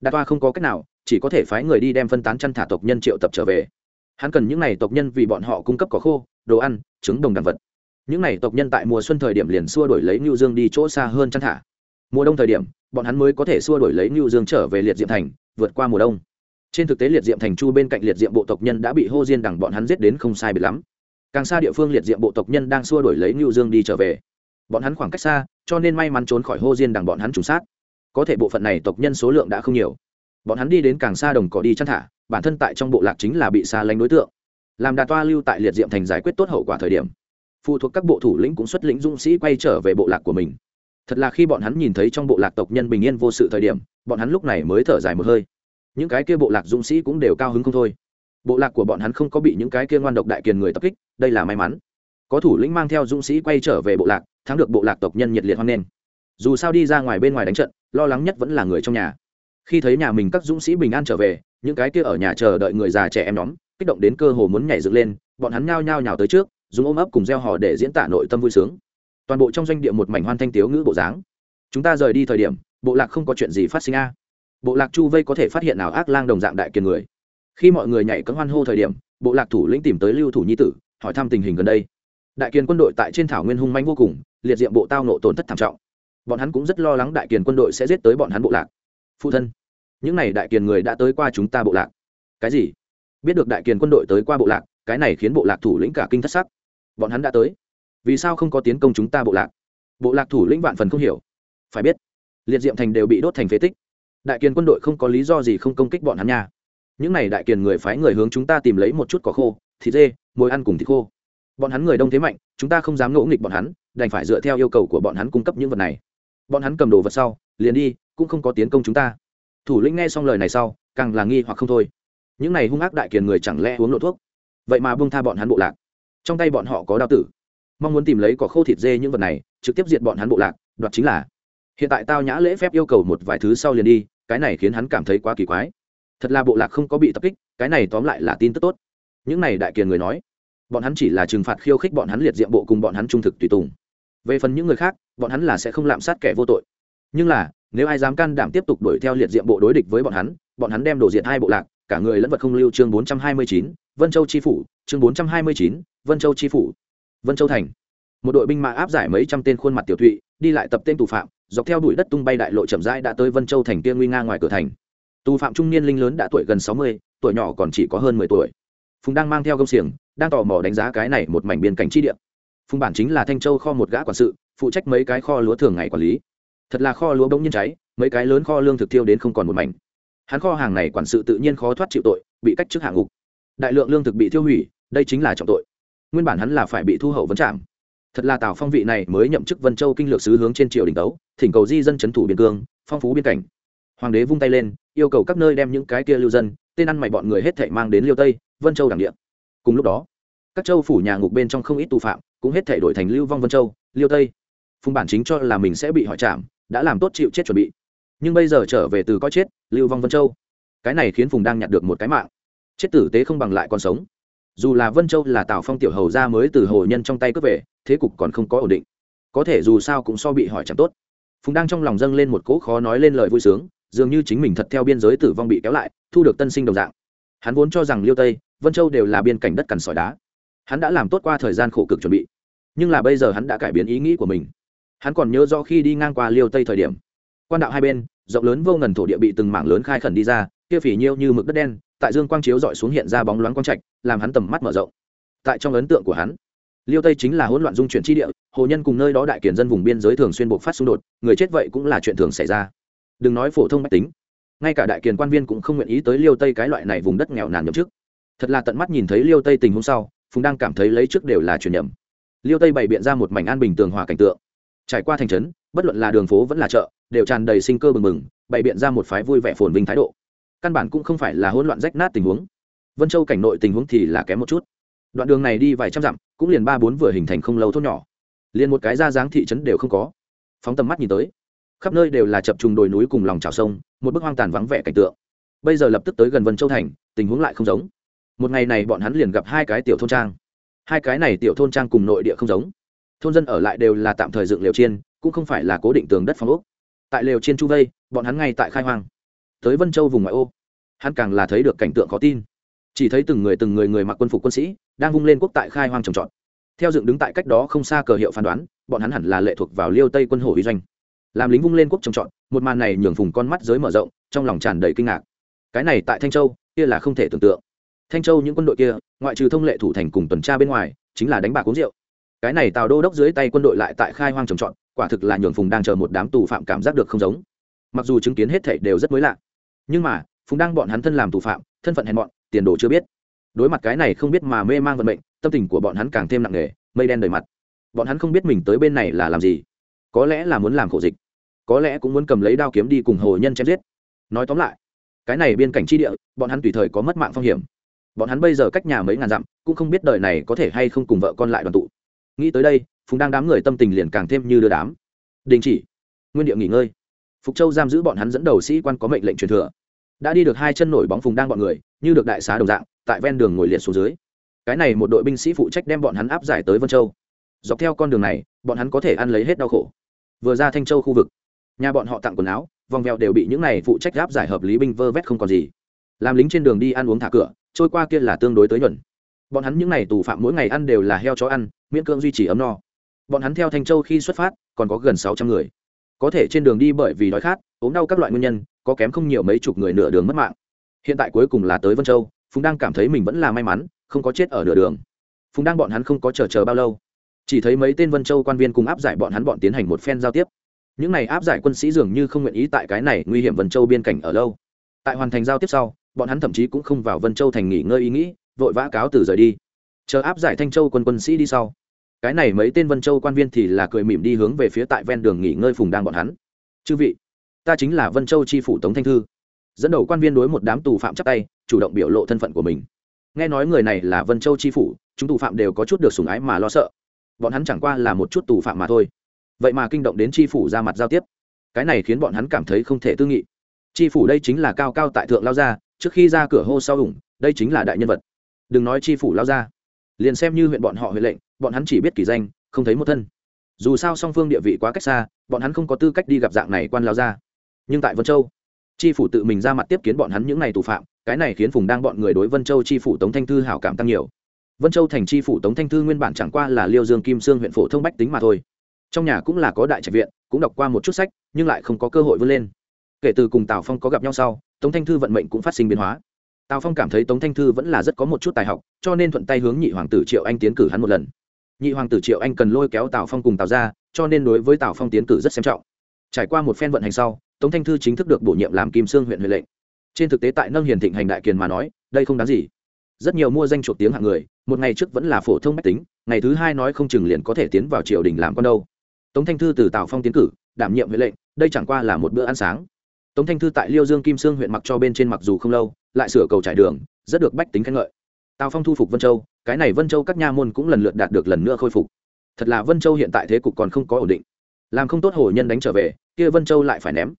Đạt toa không có cách nào chỉ có thể phái người đi đem phân tán chăn thả tộc nhân triệu tập trở về. Hắn cần những n à y tộc nhân vì bọn họ cung cấp cỏ khô, đồ ăn, trứng đồng đàn vật. Những n à y tộc nhân tại mùa xuân thời điểm liền xua đổi lấy ngưu dương đi chỗ xa hơn chăn thả. Mùa đông thời điểm, bọn hắn mới có thể xua đổi lấy ngưu dương trở về liệt diệm thành, vượt qua mùa đông. Trên thực tế liệt diệm thành chu bên cạnh liệt diệm bộ tộc nhân đã bị hô diên đằng bọn hắn giết đến không sai biệt lắm. Càng xa địa phương liệt diệm bộ tộc nhân đang xua đổi lấy ngưu dương đi trở về. Bọn hắn khoảng cách xa, cho nên may mắn trốn khỏi hô diên đằng bọn hắn trùng sát. Có thể bộ phận này tộc nhân số lượng đã không nhiều bọn hắn đi đến càng xa đồng cỏ đi chăn thả, bản thân tại trong bộ lạc chính là bị xa lánh đối tượng. Làm đạt toa lưu tại liệt diệm thành giải quyết tốt hậu quả thời điểm, phụ thuộc các bộ thủ lĩnh cũng xuất lĩnh dũng sĩ quay trở về bộ lạc của mình. Thật là khi bọn hắn nhìn thấy trong bộ lạc tộc nhân bình yên vô sự thời điểm, bọn hắn lúc này mới thở dài một hơi. Những cái kia bộ lạc dũng sĩ cũng đều cao hứng không thôi. Bộ lạc của bọn hắn không có bị những cái kia ngoan độc đại kiền người tập kích, đây là may mắn. Có thủ lĩnh mang theo dũng sĩ quay trở về bộ lạc, thắng được bộ lạc tộc nhân nhiệt liệt hoan nghênh. Dù sao đi ra ngoài bên ngoài đánh trận, lo lắng nhất vẫn là người trong nhà khi thấy nhà mình các dũng sĩ bình an trở về, những cái kia ở nhà chờ đợi người già trẻ em nhóm, kích động đến cơ hồ muốn nhảy dựng lên, bọn hắn nhao nhao nhào tới trước, dùng ôm ấp cùng gieo hò để diễn tả nội tâm vui sướng. Toàn bộ trong doanh địa một mảnh hoan thanh tiếu ngữ bộ dáng. Chúng ta rời đi thời điểm, bộ lạc không có chuyện gì phát sinh a. Bộ lạc chu vây có thể phát hiện nào ác lang đồng dạng đại kiền người. Khi mọi người nhảy cấm hoan hô thời điểm, bộ lạc thủ lĩnh tìm tới lưu thủ nhi tử, hỏi thăm tình hình gần đây. Đại kiền quân đội tại trên thảo nguyên hung manh vô cùng, liệt diệm bộ tao nộ tổn thất thảm trọng. Bọn hắn cũng rất lo lắng đại kiền quân đội sẽ giết tới bọn hắn bộ lạc phụ thân. Những n à y đại kiền người đã tới qua chúng ta bộ lạc. Cái gì? Biết được đại kiền quân đội tới qua bộ lạc, cái này khiến bộ lạc thủ lĩnh cả kinh thất sắc. Bọn hắn đã tới. Vì sao không có tiến công chúng ta bộ lạc? Bộ lạc thủ lĩnh vạn phần không hiểu. Phải biết, liệt diệm thành đều bị đốt thành phế tích. Đại kiền quân đội không có lý do gì không công kích bọn hắn nha. Những n à y đại kiền người phái người hướng chúng ta tìm lấy một chút cỏ khô, thịt dê mồi ăn cùng thịt khô. Bọn hắn người đông thế mạnh, chúng ta không dám ngỗ nghịch bọn hắn, đành phải dựa theo yêu cầu của bọn hắn cung cấp những vật này bọn hắn cầm đồ vật sau, liền đi, cũng không có tiến công chúng ta. Thủ lĩnh nghe xong lời này sau, càng là nghi hoặc không thôi. Những này hung ác đại kiền người chẳng lẽ uống lộ thuốc? Vậy mà bông tha bọn hắn bộ lạc. Trong tay bọn họ có đao tử. Mong muốn tìm lấy cỏ khô thịt dê những vật này, trực tiếp diệt bọn hắn bộ lạc, đoạt chính là. Hiện tại tao nhã lễ phép yêu cầu một vài thứ sau liền đi, cái này khiến hắn cảm thấy quá kỳ quái. Thật là bộ lạc không có bị tập kích, cái này tóm lại là tin tức tốt. Những này đại kiền người nói, bọn hắn chỉ là trừng phạt khiêu khích bọn hắn liệt diện bộ cùng bọn hắn trung thực tùy tùng về phần những người khác, bọn hắn là sẽ không lạm sát kẻ vô tội. Nhưng là, nếu ai dám can đảm tiếp tục đuổi theo liệt diệm bộ đối địch với bọn hắn bọn hắn đem đổ diệt hai bộ lạc, cả người lẫn vật không lưu chương bốn trăm hai mươi chín, vân châu chi phủ, chương bốn trăm hai mươi chín, vân châu chi phủ. Vân châu thành. Một đội binh mã áp giải mấy trăm tên khuôn mặt tiểu thụy, đi lại tập tên tù phạm, dọc theo đuổi đất tung bay đại lộ chậm rãi đã tới vân châu thành kia nguy nga ngoài cửa thành. Tù phạm trung niên linh lớn đã tuổi gần sáu mươi, tuổi nhỏ còn chỉ có hơn mười tuổi. Phùng đang mang theo công xiềng, đang tò mò đánh giá cái này một mảnh biên cảnh chi địa phùng bản chính là thanh châu kho một gã quản sự, phụ trách mấy cái kho lúa thường ngày quản lý. Thật là kho lúa bỗng nhiên cháy, mấy cái lớn kho lương thực tiêu đến không còn một mảnh. Hắn kho hàng này quản sự tự nhiên khó thoát chịu tội, bị cách chức hạng ngục. Đại lượng lương thực bị tiêu hủy, đây chính là trọng tội. Nguyên bản hắn là phải bị thu hậu vấn trạm thật là tào phong vị này mới nhậm chức vân châu kinh lược sứ hướng trên triều đình tấu, thỉnh cầu di dân c thủ biên cương, phong phú biên cảnh. Hoàng đế vung tay lên, yêu cầu các nơi đem những cái kia lưu dân, tên ăn mày bọn người hết thảy mang đến liêu tây, vân châu đảng địa. Cùng lúc đó các châu phủ nhà ngục bên trong không ít tù phạm cũng hết thảy đổi thành lưu vong vân châu, liêu tây. Phùng bản chính cho là mình sẽ bị hỏi chạm đã làm tốt chịu chết chuẩn bị. Nhưng bây giờ trở về từ coi chết, lưu vong vân châu. Cái này khiến phùng đang nhặt được một cái mạng. Chết tử tế không bằng lại còn sống. Dù là vân châu là tào phong tiểu hầu ra mới từ hồ nhân trong tay cướp về, thế cục còn không có ổn định. Có thể dù sao cũng so bị hỏi chạm tốt. Phùng đang trong lòng dâng lên một cỗ khó nói lên lời vui sướng, dường như chính mình thật theo biên giới tử vong bị kéo lại, thu được tân sinh đồng dạng. Hắn vốn cho rằng liêu tây, vân châu đều là biên cảnh đất cằn sỏi đá hắn đã làm tốt qua thời gian khổ cực chuẩn bị, nhưng là bây giờ hắn đã cải biến ý nghĩ của mình. Hắn còn nhớ do khi đi ngang qua liêu tây thời điểm, quan đạo hai bên, rộng lớn vô ngần thổ địa bị từng mảng lớn khai khẩn đi ra, kia phỉ nhiêu như mực đất đen, tại dương quang chiếu dọi xuống hiện ra bóng loáng quang trạch, làm hắn tầm mắt mở rộng. Tại trong ấn tượng của hắn, liêu tây chính là hỗn loạn dung chuyển tri địa, hồ nhân cùng nơi đó đại kiển dân vùng biên giới thường xuyên buộc phát xung đột, người chết vậy cũng là chuyện thường xảy ra. Đừng nói phổ thông mách tính, ngay cả đại kiền quan viên cũng không nguyện ý tới liêu tây cái loại này vùng đất nghèo nàn nhậm chức. Thật là tận mắt nhìn thấy liêu tây tình hôm sau phùng đang cảm thấy lấy trước đều là truyền nhầm. Liêu tây bày biện ra một mảnh an bình tường hòa cảnh tượng. Trải qua thành trấn, bất luận là đường phố vẫn là chợ, đều tràn đầy sinh cơ bừng bừng, bày biện ra một phái vui vẻ phồn vinh thái độ. Căn bản cũng không phải là hỗn loạn rách nát tình huống. Vân châu cảnh nội tình huống thì là kém một chút. Đoạn đường này đi vài trăm dặm, cũng liền ba bốn vừa hình thành không lâu thốt nhỏ. Liền một cái ra dáng thị trấn đều không có. Phóng tầm mắt nhìn tới, khắp nơi đều là chập trùng đồi núi cùng lòng trào sông, một bức hoang tàn vắng vẻ cảnh tượng. Bây giờ lập tức tới gần vân châu thành, tình huống lại không giống một ngày này bọn hắn liền gặp hai cái tiểu thôn trang. Hai cái này tiểu thôn trang cùng nội địa không giống. Thôn dân ở lại đều là tạm thời dựng lều chiên, cũng không phải là cố định tường đất phong ốc. Tại lều chiên chu vây, bọn hắn ngay tại khai hoang. Tới vân châu vùng ngoại ô, hắn càng là thấy được cảnh tượng khó tin. Chỉ thấy từng người từng người người mặc quân phục quân sĩ, đang vung lên quốc tại khai hoang trồng trọt. Theo dựng đứng tại cách đó không xa cờ hiệu phán đoán, bọn hắn hẳn là lệ thuộc vào liêu tây quân hồ uy doanh. Làm lính vung lên quốc trồng trọt, một màn này nhường phùng con mắt giới mở rộng, trong lòng tràn đầy kinh ngạc. Cái này tại thanh châu, kia là không thể tưởng tượng thanh châu những quân đội kia, ngoại trừ thông lệ thủ thành cùng tuần tra bên ngoài, chính là đánh bạc uống rượu. Cái này tào đô đốc dưới tay quân đội lại tại khai hoang trồng trọt, quả thực là nhường phùng đang chờ một đám tù phạm cảm giác được không giống. Mặc dù chứng kiến hết thảy đều rất mới lạ, nhưng mà, phùng đang bọn hắn thân làm tù phạm, thân phận hèn bọn tiền đồ chưa biết. Đối mặt cái này không biết mà mê mang vận mệnh, tâm tình của bọn hắn càng thêm nặng nề, mây đen đầy mặt. Bọn hắn không biết mình tới bên này là làm gì. Có lẽ là muốn làm khổ dịch, có lẽ cũng muốn cầm lấy đao kiếm đi cùng hồ nhân chém giết. Nói tóm lại, cái này biên cảnh tri địa, bọn hắn tùy thời có mất mạng phong hiểm bọn hắn bây giờ cách nhà mấy ngàn dặm, cũng không biết đời này có thể hay không cùng vợ con lại đoàn tụ. Nghĩ tới đây, phùng đang đám người tâm tình liền càng thêm như đưa đám. Đình chỉ. Nguyên địa nghỉ ngơi. Phục châu giam giữ bọn hắn dẫn đầu sĩ quan có mệnh lệnh truyền thừa. Đã đi được hai chân nổi bóng phùng đang bọn người, như được đại xá đồng dạng, tại ven đường ngồi liệt xuống dưới. Cái này một đội binh sĩ phụ trách đem bọn hắn áp giải tới vân châu. Dọc theo con đường này, bọn hắn có thể ăn lấy hết đau khổ. Vừa ra thanh châu khu vực, nhà bọn họ tặng quần áo, vòng vèo đều bị những này phụ trách áp giải hợp lý binh vơ vét không còn gì. Làm lính trên đường đi ăn uống thả cửa trôi qua kia là tương đối tới nhuận. Bọn hắn những n à y tù phạm mỗi ngày ăn đều là heo chó ăn, miễn cưỡng duy trì ấm no. Bọn hắn theo thanh châu khi xuất phát, còn có gần sáu trăm người. Có thể trên đường đi bởi vì đói khát, ốm đau các loại nguyên nhân, có kém không nhiều mấy chục người nửa đường mất mạng. Hiện tại cuối cùng là tới vân châu, phùng đang cảm thấy mình vẫn là may mắn, không có chết ở nửa đường. Phùng đang bọn hắn không có chờ chờ bao lâu. Chỉ thấy mấy tên vân châu quan viên cùng áp giải bọn hắn bọn tiến hành một phen giao tiếp. Những này áp giải quân sĩ dường như không nguyện ý tại cái này nguy hiểm vân châu biên cảnh ở lâu. Tại hoàn thành giao tiếp sau bọn hắn thậm chí cũng không vào vân châu thành nghỉ ngơi ý nghĩ, vội vã cáo từ rời đi. Chờ áp giải thanh châu quân quân sĩ đi sau. Cái này mấy tên vân châu quan viên thì là cười mỉm đi hướng về phía tại ven đường nghỉ ngơi phùng đang bọn hắn. Chư vị, ta chính là vân châu tri phủ tống thanh thư. Dẫn đầu quan viên đối một đám tù phạm chắc tay, chủ động biểu lộ thân phận của mình. Nghe nói người này là vân châu tri phủ, chúng tù phạm đều có chút được sùng ái mà lo sợ. Bọn hắn chẳng qua là một chút tù phạm mà thôi. Vậy mà kinh động đến tri phủ ra mặt giao tiếp. Cái này khiến bọn hắn cảm thấy không thể tư nghị. Tri phủ đây chính là cao cao tại thượng lao ra trước khi ra cửa hô sau ủng, đây chính là đại nhân vật. Đừng nói tri phủ lao ra. Liền xem như huyện bọn họ huyện lệnh, bọn hắn chỉ biết kỳ danh, không thấy một thân. Dù sao song phương địa vị quá cách xa, bọn hắn không có tư cách đi gặp dạng này quan lao ra. Nhưng tại vân châu tri phủ tự mình ra mặt tiếp kiến bọn hắn những n à y tù phạm, cái này khiến phùng đang bọn người đối vân châu tri phủ tống thanh thư hảo cảm tăng nhiều. Vân châu thành tri phủ tống thanh thư nguyên bản chẳng qua là liêu dương kim sương huyện phổ thông bách tính mà thôi. Trong nhà cũng là có đại trạch viện, cũng đọc qua một chút sách, nhưng lại không có cơ hội vươn lên. Kể từ cùng tào phong có gặp nhau sau tống thanh thư vận mệnh cũng phát sinh biến hóa. Tào phong cảm thấy tống thanh thư vẫn là rất có một chút tài học, cho nên thuận tay hướng nhị hoàng tử triệu anh tiến cử hắn một lần. Nhị hoàng tử triệu anh cần lôi kéo tào phong cùng tào ra cho nên đối với tào phong tiến cử rất xem trọng. Trải qua một phen vận hành sau, tống thanh thư chính thức được bổ nhiệm làm kim sương huyện huệ lệnh. Trên thực tế tại nâng hiền thịnh hành đại kiền mà nói, đây không đáng gì. Rất nhiều mua danh chuộc tiếng hạng người, một ngày trước vẫn là phổ thông mách tính, ngày thứ hai nói không chừng liền có thể tiến vào triều đình làm con đâu. Tống thanh thư từ tào phong tiến cử, đảm nhiệm huệ lệnh, đây chẳng qua là một bữa ăn sáng tống thanh thư tại liêu dương kim sương huyện mặc cho bên trên mặc dù không lâu, lại sửa cầu trải đường, rất được bách tính khen ngợi. Tào phong thu phục vân châu, cái này vân châu các nha môn cũng lần lượt đạt được lần nữa khôi phục. Thật là vân châu hiện tại thế cục còn không có ổn định. Làm không tốt hồ nhân đánh trở về, kia vân châu lại phải ném.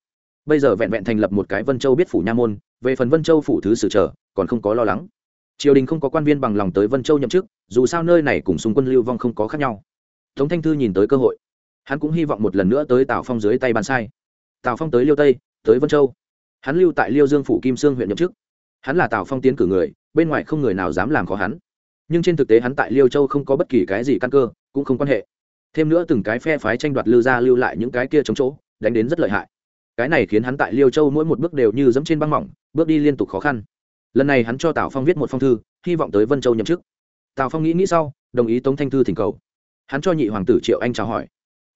Bây giờ vẹn vẹn thành lập một cái vân châu biết phủ nha môn, về phần vân châu phủ thứ sử trở, còn không có lo lắng. Triều đình không có quan viên bằng lòng tới vân châu nhậm chức, dù sao nơi này cùng xung quân lưu vong không có khác nhau. Tống thanh thư nhìn tới cơ hội. Hắn cũng hy vọng một lần nữa tới tào phong dưới tay bàn sai. Tào phong tới liêu tây tới vân châu. Hắn lưu tại liêu dương phủ kim sương huyện nhậm chức. Hắn là tào phong tiến cử người, bên ngoài không người nào dám làm khó hắn. Nhưng trên thực tế hắn tại liêu châu không có bất kỳ cái gì căn cơ, cũng không quan hệ. Thêm nữa từng cái phe phái tranh đoạt lưu ra lưu lại những cái kia chống chỗ, đánh đến rất lợi hại. Cái này khiến hắn tại liêu châu mỗi một bước đều như dẫm trên băng mỏng, bước đi liên tục khó khăn. Lần này hắn cho tào phong viết một phong thư, hy vọng tới vân châu nhậm chức. Tào phong nghĩ nghĩ sau, đồng ý tống thanh thư thỉnh cầu. Hắn cho nhị hoàng tử triệu anh chào hỏi.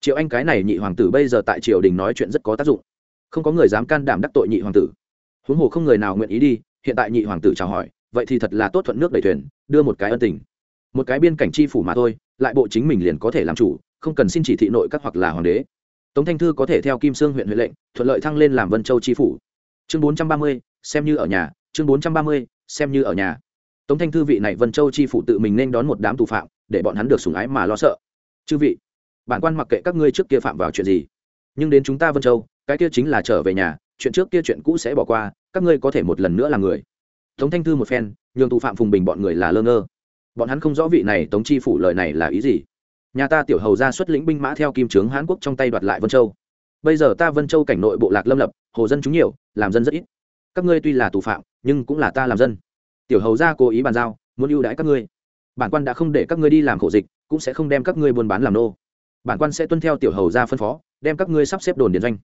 Triệu anh cái này nhị hoàng tử bây giờ tại triều đình nói chuyện rất có tác dụng không có người dám can đảm đắc tội nhị hoàng tử. Huống hồ không người nào nguyện ý đi, hiện tại nhị hoàng tử chào hỏi, vậy thì thật là tốt thuận nước đẩy thuyền, đưa một cái ân tình. Một cái biên cảnh chi phủ mà thôi, lại bộ chính mình liền có thể làm chủ, không cần xin chỉ thị nội các hoặc là hoàng đế. Tống thanh thư có thể theo kim sương huyện huệ lệnh, thuận lợi thăng lên làm vân châu chi phủ. Chương bốn trăm ba mươi, xem như ở nhà, chương bốn trăm ba mươi, xem như ở nhà. Tống thanh thư vị này vân châu chi phủ tự mình nên đón một đám tù phạm, để bọn hắn được sủng ái mà lo sợ. Chư vị, bản quan mặc kệ các ngươi trước kia phạm vào chuyện gì, nhưng đến chúng ta vân châu cái kia chính là trở về nhà, chuyện trước kia chuyện cũ sẽ bỏ qua, các ngươi có thể một lần nữa là người. Tống thanh thư một phen, nhường tù phạm phùng bình bọn người là lơ ngơ. Bọn hắn không rõ vị này tống chi phủ lời này là ý gì. Nhà ta tiểu hầu ra xuất lĩnh binh mã theo kim trướng hán quốc trong tay đoạt lại vân châu. Bây giờ ta vân châu cảnh nội bộ lạc lâm lập, hồ dân chúng nhiều, làm dân rất ít. Các ngươi tuy là tù phạm, nhưng cũng là ta làm dân. Tiểu hầu ra cố ý bàn giao, muốn ưu đãi các ngươi. Bản quan đã không để các ngươi đi làm khổ dịch, cũng sẽ không đem các ngươi buôn bán làm nô. Bản quan sẽ tuân theo tiểu hầu ra phân phó, đem các ngươi sắp xếp đồn điền doanh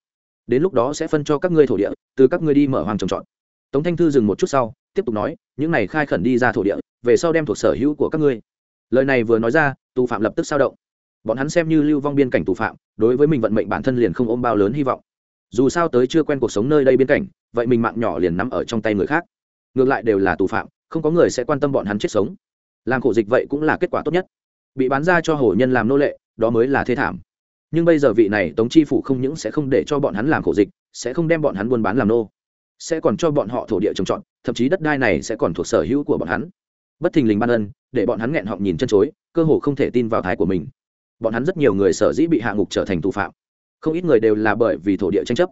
đến lúc đó sẽ phân cho các ngươi thổ địa, từ các ngươi đi mở hoàng trồng trọt. Tống thanh thư dừng một chút sau, tiếp tục nói, những này khai khẩn đi ra thổ địa, về sau đem thuộc sở hữu của các ngươi. Lời này vừa nói ra, tù phạm lập tức sao động. Bọn hắn xem như lưu vong biên cảnh tù phạm, đối với mình vận mệnh bản thân liền không ôm bao lớn hy vọng. Dù sao tới chưa quen cuộc sống nơi đây biên cảnh, vậy mình mạng nhỏ liền nắm ở trong tay người khác. Ngược lại đều là tù phạm, không có người sẽ quan tâm bọn hắn chết sống. Làm khổ dịch vậy cũng là kết quả tốt nhất. Bị bán ra cho hổ nhân làm nô lệ, đó mới là thê thảm nhưng bây giờ vị này tống chi phủ không những sẽ không để cho bọn hắn làm khổ dịch, sẽ không đem bọn hắn buôn bán làm nô, sẽ còn cho bọn họ thổ địa trồng trọt, thậm chí đất đai này sẽ còn thuộc sở hữu của bọn hắn. Bất thình lình ban ân, để bọn hắn nghẹn họng nhìn chân chối, cơ hồ không thể tin vào thái của mình. Bọn hắn rất nhiều người sở dĩ bị hạ ngục trở thành tù phạm. Không ít người đều là bởi vì thổ địa tranh chấp.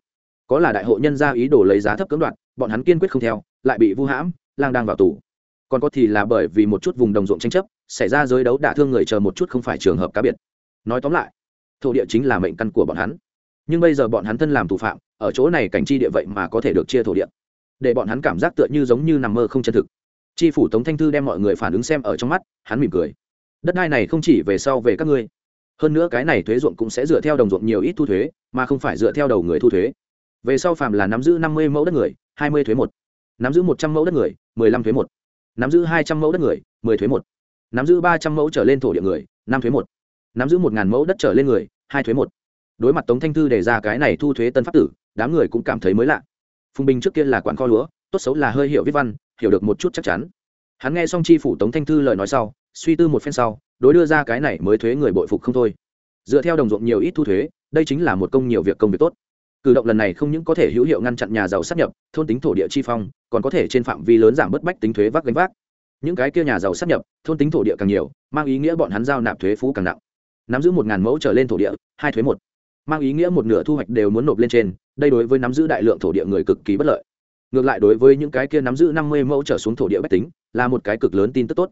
Có là đại hội nhân ra ý đồ lấy giá thấp cưỡng đoạt, bọn hắn kiên quyết không theo, lại bị vu hãm, lang đang vào tù. Còn có thì là bởi vì một chút vùng đồng ruộng tranh chấp, xảy ra giới đấu đả thương người chờ một chút không phải trường hợp cá biệt. Nói tóm lại thổ địa chính là mệnh căn của bọn hắn. Nhưng bây giờ bọn hắn thân làm thủ phạm, ở chỗ này cảnh chi địa vậy mà có thể được chia thổ địa. Để bọn hắn cảm giác tựa như giống như nằm mơ không chân thực. Chi phủ tống thanh thư đem mọi người phản ứng xem ở trong mắt, hắn mỉm cười. Đất đai này không chỉ về sau về các ngươi, hơn nữa cái này thuế ruộng cũng sẽ dựa theo đồng ruộng nhiều ít thu thuế, mà không phải dựa theo đầu người thu thuế. Về sau phàm là nắm giữ năm mươi mẫu đất người, hai mươi thuế một, nắm giữ một trăm mẫu đất người, mười lăm thuế một, nắm giữ hai trăm mẫu đất người, mười thuế một, nắm giữ ba trăm mẫu trở lên thổ địa người, năm thuế một nắm giữ một ngàn mẫu đất trở lên người, hai thuế một. Đối mặt tống thanh thư đề ra cái này thu thuế tân pháp tử, đám người cũng cảm thấy mới lạ. Phùng bình trước kia là quản kho lúa, tốt xấu là hơi hiểu viết văn, hiểu được một chút chắc chắn. Hắn nghe xong chi phủ tống thanh thư lời nói sau, suy tư một phen sau, đối đưa ra cái này mới thuế người bội phục không thôi. Dựa theo đồng ruộng nhiều ít thu thuế, đây chính là một công nhiều việc công việc tốt. Cử động lần này không những có thể hữu hiệu ngăn chặn nhà giàu sát nhập, thôn tính thổ địa chi phong, còn có thể trên phạm vi lớn giảm bớt bách tính thuế vác gánh vác. Những cái kia nhà giàu sát nhập, thôn tính thổ địa càng nhiều, mang ý nghĩa bọn hắn giao nạp thuế phú càng nặng nắm giữ một ngàn mẫu trở lên thổ địa, hai thuế một. Mang ý nghĩa một nửa thu hoạch đều muốn nộp lên trên, đây đối với nắm giữ đại lượng thổ địa người cực kỳ bất lợi. Ngược lại đối với những cái kia nắm giữ năm mươi mẫu trở xuống thổ địa bách tính, là một cái cực lớn tin tức tốt.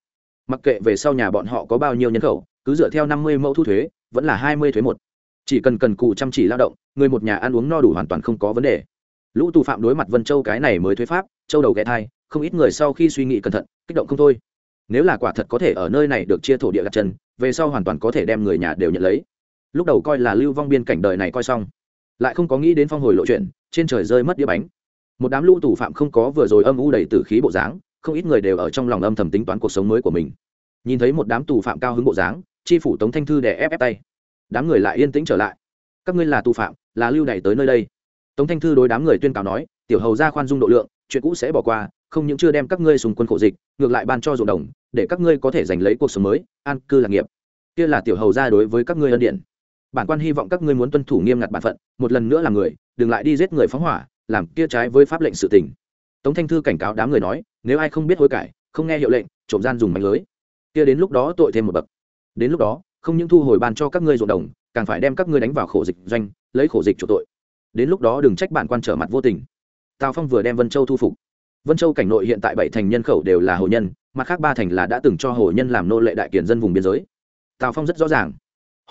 Mặc kệ về sau nhà bọn họ có bao nhiêu nhân khẩu, cứ dựa theo năm mươi mẫu thu thuế, vẫn là hai mươi thuế một. Chỉ cần cần cù chăm chỉ lao động, người một nhà ăn uống no đủ hoàn toàn không có vấn đề. Lũ tù phạm đối mặt vân châu cái này mới thuế pháp, châu đầu ghé thai, không ít người sau khi suy nghĩ cẩn thận, kích động không thôi nếu là quả thật có thể ở nơi này được chia thổ địa gạt chân, về sau hoàn toàn có thể đem người nhà đều nhận lấy. Lúc đầu coi là lưu vong biên cảnh đời này coi xong, lại không có nghĩ đến phong hồi lộ chuyện, trên trời rơi mất đĩa bánh. Một đám lũ tù phạm không có vừa rồi âm u đầy tử khí bộ dáng, không ít người đều ở trong lòng âm thầm tính toán cuộc sống mới của mình. Nhìn thấy một đám tù phạm cao hứng bộ dáng, chi phủ tống thanh thư để ép ép tay. Đám người lại yên tĩnh trở lại. Các ngươi là tù phạm, là lưu đày tới nơi đây. Tống thanh thư đối đám người tuyên cáo nói, tiểu hầu ra khoan dung độ lượng, chuyện cũ sẽ bỏ qua, không những chưa đem các ngươi xung quân khổ dịch, ngược lại ban cho ruộng đồng để các ngươi có thể giành lấy cuộc sống mới, an cư lạc nghiệp. Kia là tiểu hầu gia đối với các ngươi ân điện bản quan hy vọng các ngươi muốn tuân thủ nghiêm ngặt bản phận, một lần nữa là người, đừng lại đi giết người phóng hỏa, làm kia trái với pháp lệnh sự tình. Tống thanh thư cảnh cáo đám người nói, nếu ai không biết hối cải, không nghe hiệu lệnh, trộm gian dùng mạnh lưới. Kia đến lúc đó tội thêm một bậc. Đến lúc đó, không những thu hồi ban cho các ngươi ruộng đồng, càng phải đem các ngươi đánh vào khổ dịch doanh, lấy khổ dịch chủ tội. Đến lúc đó đừng trách bản quan trở mặt vô tình. Tào phong vừa đem vân châu thu phục. Vân châu cảnh nội hiện tại bảy thành nhân khẩu đều là hồ nhân mặt khác ba thành là đã từng cho hồ nhân làm nô lệ đại kiển dân vùng biên giới. Tào phong rất rõ ràng.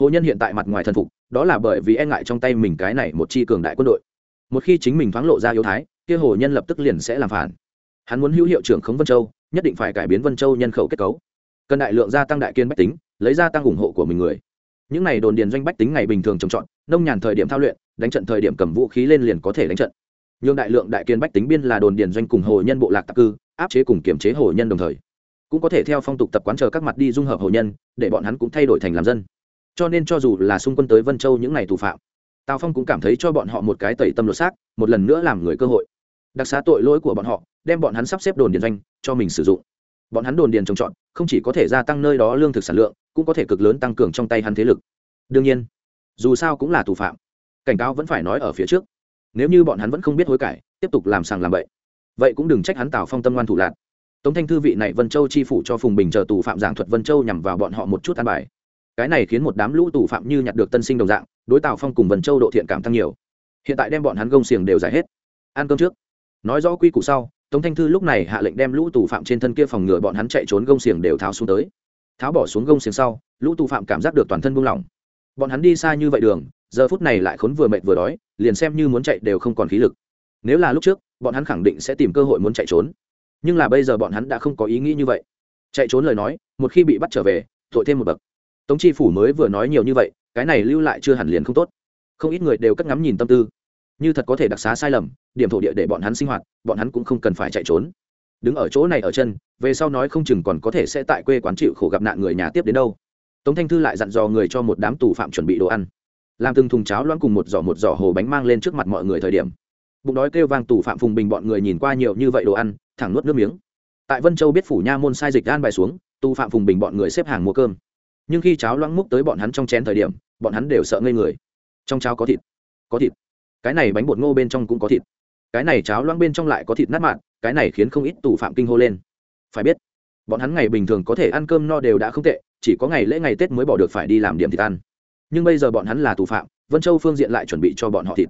Hồ nhân hiện tại mặt ngoài thần phục, đó là bởi vì e ngại trong tay mình cái này một chi cường đại quân đội. Một khi chính mình thoáng lộ ra yếu thái, kia hồ nhân lập tức liền sẽ làm phản. Hắn muốn hữu hiệu trưởng khống vân châu, nhất định phải cải biến vân châu nhân khẩu kết cấu. Cần đại lượng gia tăng đại kiên bách tính, lấy gia tăng ủng hộ của mình người. Những này đồn điền doanh bách tính ngày bình thường trồng trọt, nông nhàn thời điểm thao luyện, đánh trận thời điểm cầm vũ khí lên liền có thể đánh trận. Nhường đại lượng đại kiên bách tính biên là đồn điền doanh cùng hồ nhân bộ lạc tạc cư, áp chế cùng kiểm chế hồ nhân đồng thời cũng có thể theo phong tục tập quán chờ các mặt đi dung hợp hồ nhân, để bọn hắn cũng thay đổi thành làm dân. Cho nên cho dù là xung quân tới vân châu những ngày tù phạm, tào phong cũng cảm thấy cho bọn họ một cái tẩy tâm lột xác, một lần nữa làm người cơ hội. Đặc xá tội lỗi của bọn họ, đem bọn hắn sắp xếp đồn điền doanh, cho mình sử dụng. Bọn hắn đồn điền trồng trọt, không chỉ có thể gia tăng nơi đó lương thực sản lượng, cũng có thể cực lớn tăng cường trong tay hắn thế lực. Đương nhiên, dù sao cũng là tù phạm, cảnh cáo vẫn phải nói ở phía trước. Nếu như bọn hắn vẫn không biết hối cải, tiếp tục làm sàng làm bậy, vậy cũng đừng trách hắn tào phong tâm ngoan thủ lạc tống thanh thư vị này vân châu chi phủ cho phùng bình chờ tù phạm giảng thuật vân châu nhằm vào bọn họ một chút an bài. Cái này khiến một đám lũ tù phạm như nhặt được tân sinh đồng dạng, đối tào phong cùng vân châu độ thiện cảm tăng nhiều. Hiện tại đem bọn hắn gông xiềng đều giải hết. Ăn cơm trước. Nói rõ quy củ sau, tống thanh thư lúc này hạ lệnh đem lũ tù phạm trên thân kia phòng ngừa bọn hắn chạy trốn gông xiềng đều tháo xuống tới. Tháo bỏ xuống gông xiềng sau, lũ tù phạm cảm giác được toàn thân buông lỏng. Bọn hắn đi xa như vậy đường, giờ phút này lại khốn vừa mệt vừa đói, liền xem như muốn chạy đều không còn khí lực. Nếu là lúc trước, bọn hắn khẳng định sẽ tìm cơ hội muốn chạy trốn nhưng là bây giờ bọn hắn đã không có ý nghĩ như vậy. Chạy trốn lời nói, một khi bị bắt trở về, tội thêm một bậc. Tống chi phủ mới vừa nói nhiều như vậy, cái này lưu lại chưa hẳn liền không tốt. Không ít người đều cất ngắm nhìn tâm tư. Như thật có thể đặc xá sai lầm, điểm thổ địa để bọn hắn sinh hoạt, bọn hắn cũng không cần phải chạy trốn. Đứng ở chỗ này ở chân, về sau nói không chừng còn có thể sẽ tại quê quán chịu khổ gặp nạn người nhà tiếp đến đâu. Tống thanh thư lại dặn dò người cho một đám tù phạm chuẩn bị đồ ăn. Làm từng thùng cháo loãng cùng một giỏ một giỏ hồ bánh mang lên trước mặt mọi người thời điểm. Bụng đói kêu vang tù phạm phùng bình bọn người nhìn qua nhiều như vậy đồ ăn thẳng nuốt nước miếng. Tại vân châu biết phủ nha môn sai dịch an bài xuống tù phạm phùng bình bọn người xếp hàng mua cơm. Nhưng khi cháo loãng múc tới bọn hắn trong chén thời điểm, bọn hắn đều sợ ngây người. Trong cháo có thịt. Có thịt. Cái này bánh bột ngô bên trong cũng có thịt. Cái này cháo loãng bên trong lại có thịt nát mạn, cái này khiến không ít tù phạm kinh hô lên. Phải biết, bọn hắn ngày bình thường có thể ăn cơm no đều đã không tệ, chỉ có ngày lễ ngày tết mới bỏ được phải đi làm điểm thịt ăn. Nhưng bây giờ bọn hắn là tù phạm, vân châu phương diện lại chuẩn bị cho bọn họ thịt.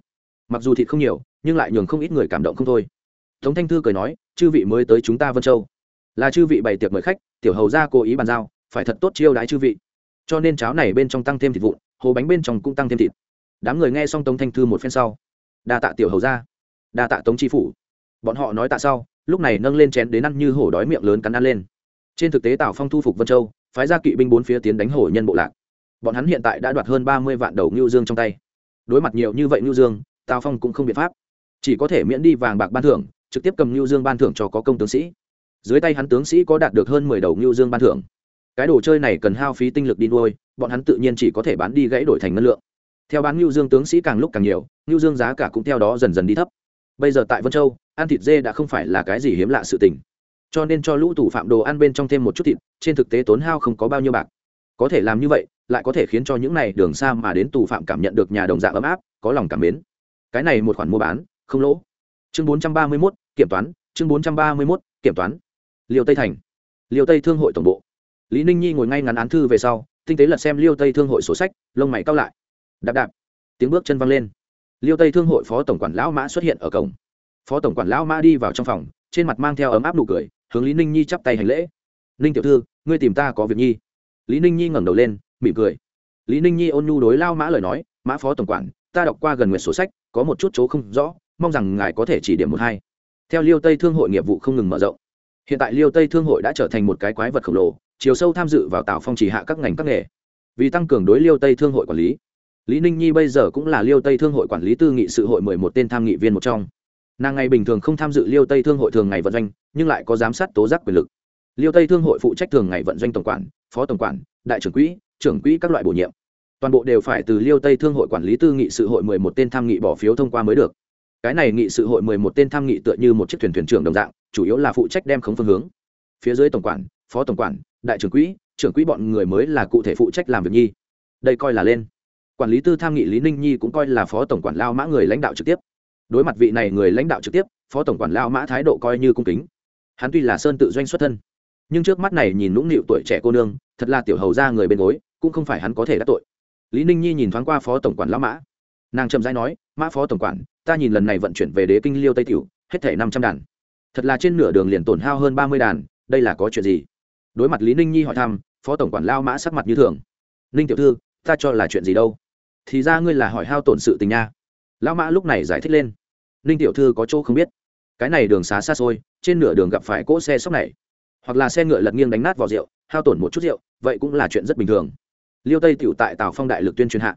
Mặc dù thịt không nhiều, nhưng lại nhường không ít người cảm động không thôi tống thanh thư cười nói, chư vị mới tới chúng ta vân châu. Là chư vị bày tiệc mời khách, tiểu hầu ra cố ý bàn giao, phải thật tốt chiêu đái chư vị. Cho nên cháo này bên trong tăng thêm thịt vụn, hồ bánh bên trong cũng tăng thêm thịt. Đám người nghe xong tống thanh thư một phen sau, đa tạ tiểu hầu ra đa tạ tống tri phủ. Bọn họ nói tạ sau, lúc này nâng lên chén đến ăn như hổ đói miệng lớn cắn ăn lên. Trên thực tế tào phong thu phục vân châu, phái ra kỵ binh bốn phía tiến đánh hổ nhân bộ lạc. Bọn hắn hiện tại đã đoạt hơn ba mươi vạn đầu ngưu dương trong tay. Đối mặt nhiều như vậy ngưu dương, tào phong cũng không biện pháp. Chỉ có thể miễn đi vàng bạc ban thưởng trực tiếp cầm Nưu dương ban thưởng cho có công tướng sĩ. Dưới tay hắn tướng sĩ có đạt được hơn mười đầu Nưu dương ban thưởng. Cái đồ chơi này cần hao phí tinh lực đi nuôi bọn hắn tự nhiên chỉ có thể bán đi gãy đổi thành ngân lượng. Theo bán Nưu dương tướng sĩ càng lúc càng nhiều Nưu dương giá cả cũng theo đó dần dần đi thấp. Bây giờ tại vân châu ăn thịt dê đã không phải là cái gì hiếm lạ sự tình. Cho nên cho lũ tù phạm đồ ăn bên trong thêm một chút thịt trên thực tế tốn hao không có bao nhiêu bạc. Có thể làm như vậy lại có thể khiến cho những này đường xa mà đến tù phạm cảm nhận được nhà đồng dạng ấm áp có lòng cảm mến. Cái này một khoản mua bán không lỗ. Chương bốn trăm ba mươi 431, kiểm toán, chương bốn trăm ba mươi mốt, kiểm toán. Liêu tây thành. Liêu tây thương hội tổng bộ. Lý ninh nhi ngồi ngay ngắn án thư về sau, tinh tế lật xem liêu tây thương hội sổ sách, lông mày cao lại. Đạp đạp. Tiếng bước chân văng lên. Liêu tây thương hội phó tổng quản lão mã xuất hiện ở cổng. Phó tổng quản lão mã đi vào trong phòng, trên mặt mang theo ấm áp nụ cười, hướng lý ninh nhi chắp tay hành lễ. Ninh tiểu thư, ngươi tìm ta có việc nhi. Lý ninh nhi ngẩng đầu lên, mỉm cười. Lý ninh nhi ôn nhu đối lao mã lời nói, mã phó tổng quản, ta đọc qua gần nguyện sổ sách, có một chút chỗ không rõ, mong rằng ngài có thể chỉ điểm một hai theo liêu tây thương hội nghiệp vụ không ngừng mở rộng. Hiện tại liêu tây thương hội đã trở thành một cái quái vật khổng lồ, chiều sâu tham dự vào tạo phong chỉ hạ các ngành các nghề. Vì tăng cường đối liêu tây thương hội quản lý lý ninh nhi bây giờ cũng là liêu tây thương hội quản lý tư nghị sự hội mười một tên tham nghị viên một trong. Nàng ngày bình thường không tham dự liêu tây thương hội thường ngày vận doanh, nhưng lại có giám sát tố giác quyền lực. Liêu tây thương hội phụ trách thường ngày vận doanh tổng quản, phó tổng quản, đại trưởng quỹ trưởng quỹ các loại bổ nhiệm. Toàn bộ đều phải từ liêu tây thương hội quản lý tư nghị sự hội mười một tên tham nghị bỏ phiếu thông qua mới được cái này nghị sự hội mười một tên tham nghị tựa như một chiếc thuyền thuyền trưởng đồng dạng, chủ yếu là phụ trách đem khống phương hướng. Phía dưới tổng quản, phó tổng quản, đại trưởng quỹ trưởng quỹ bọn người mới là cụ thể phụ trách làm việc nhi. Đây coi là lên. Quản lý tư tham nghị lý ninh nhi cũng coi là phó tổng quản lao mã người lãnh đạo trực tiếp. Đối mặt vị này người lãnh đạo trực tiếp, phó tổng quản lao mã thái độ coi như cung kính. Hắn tuy là sơn tự doanh xuất thân, nhưng trước mắt này nhìn nũng nịu tuổi trẻ cô nương, thật là tiểu hầu ra người bên gối, cũng không phải hắn có thể đắc tội. Lý ninh nhi nhìn thoáng qua phó tổng quản lão mã. Nàng chậm rãi nói, mã phó tổng quản ta nhìn lần này vận chuyển về đế kinh liêu tây tiểu, hết thể năm trăm đàn. Thật là trên nửa đường liền tổn hao hơn ba mươi đàn, đây là có chuyện gì? Đối mặt lý ninh nhi hỏi thăm, phó tổng quản lao mã sắc mặt như thường. Ninh tiểu thư, ta cho là chuyện gì đâu? Thì ra ngươi là hỏi hao tổn sự tình nha. Lão mã lúc này giải thích lên. Ninh tiểu thư có chỗ không biết. Cái này đường xá xa xôi, trên nửa đường gặp phải cỗ xe sóc này. Hoặc là xe ngựa lật nghiêng đánh nát vào rượu, hao tổn một chút rượu, vậy cũng là chuyện rất bình thường. Liêu tây tiểu tại tào phong đại lực tuyên truyền hạ.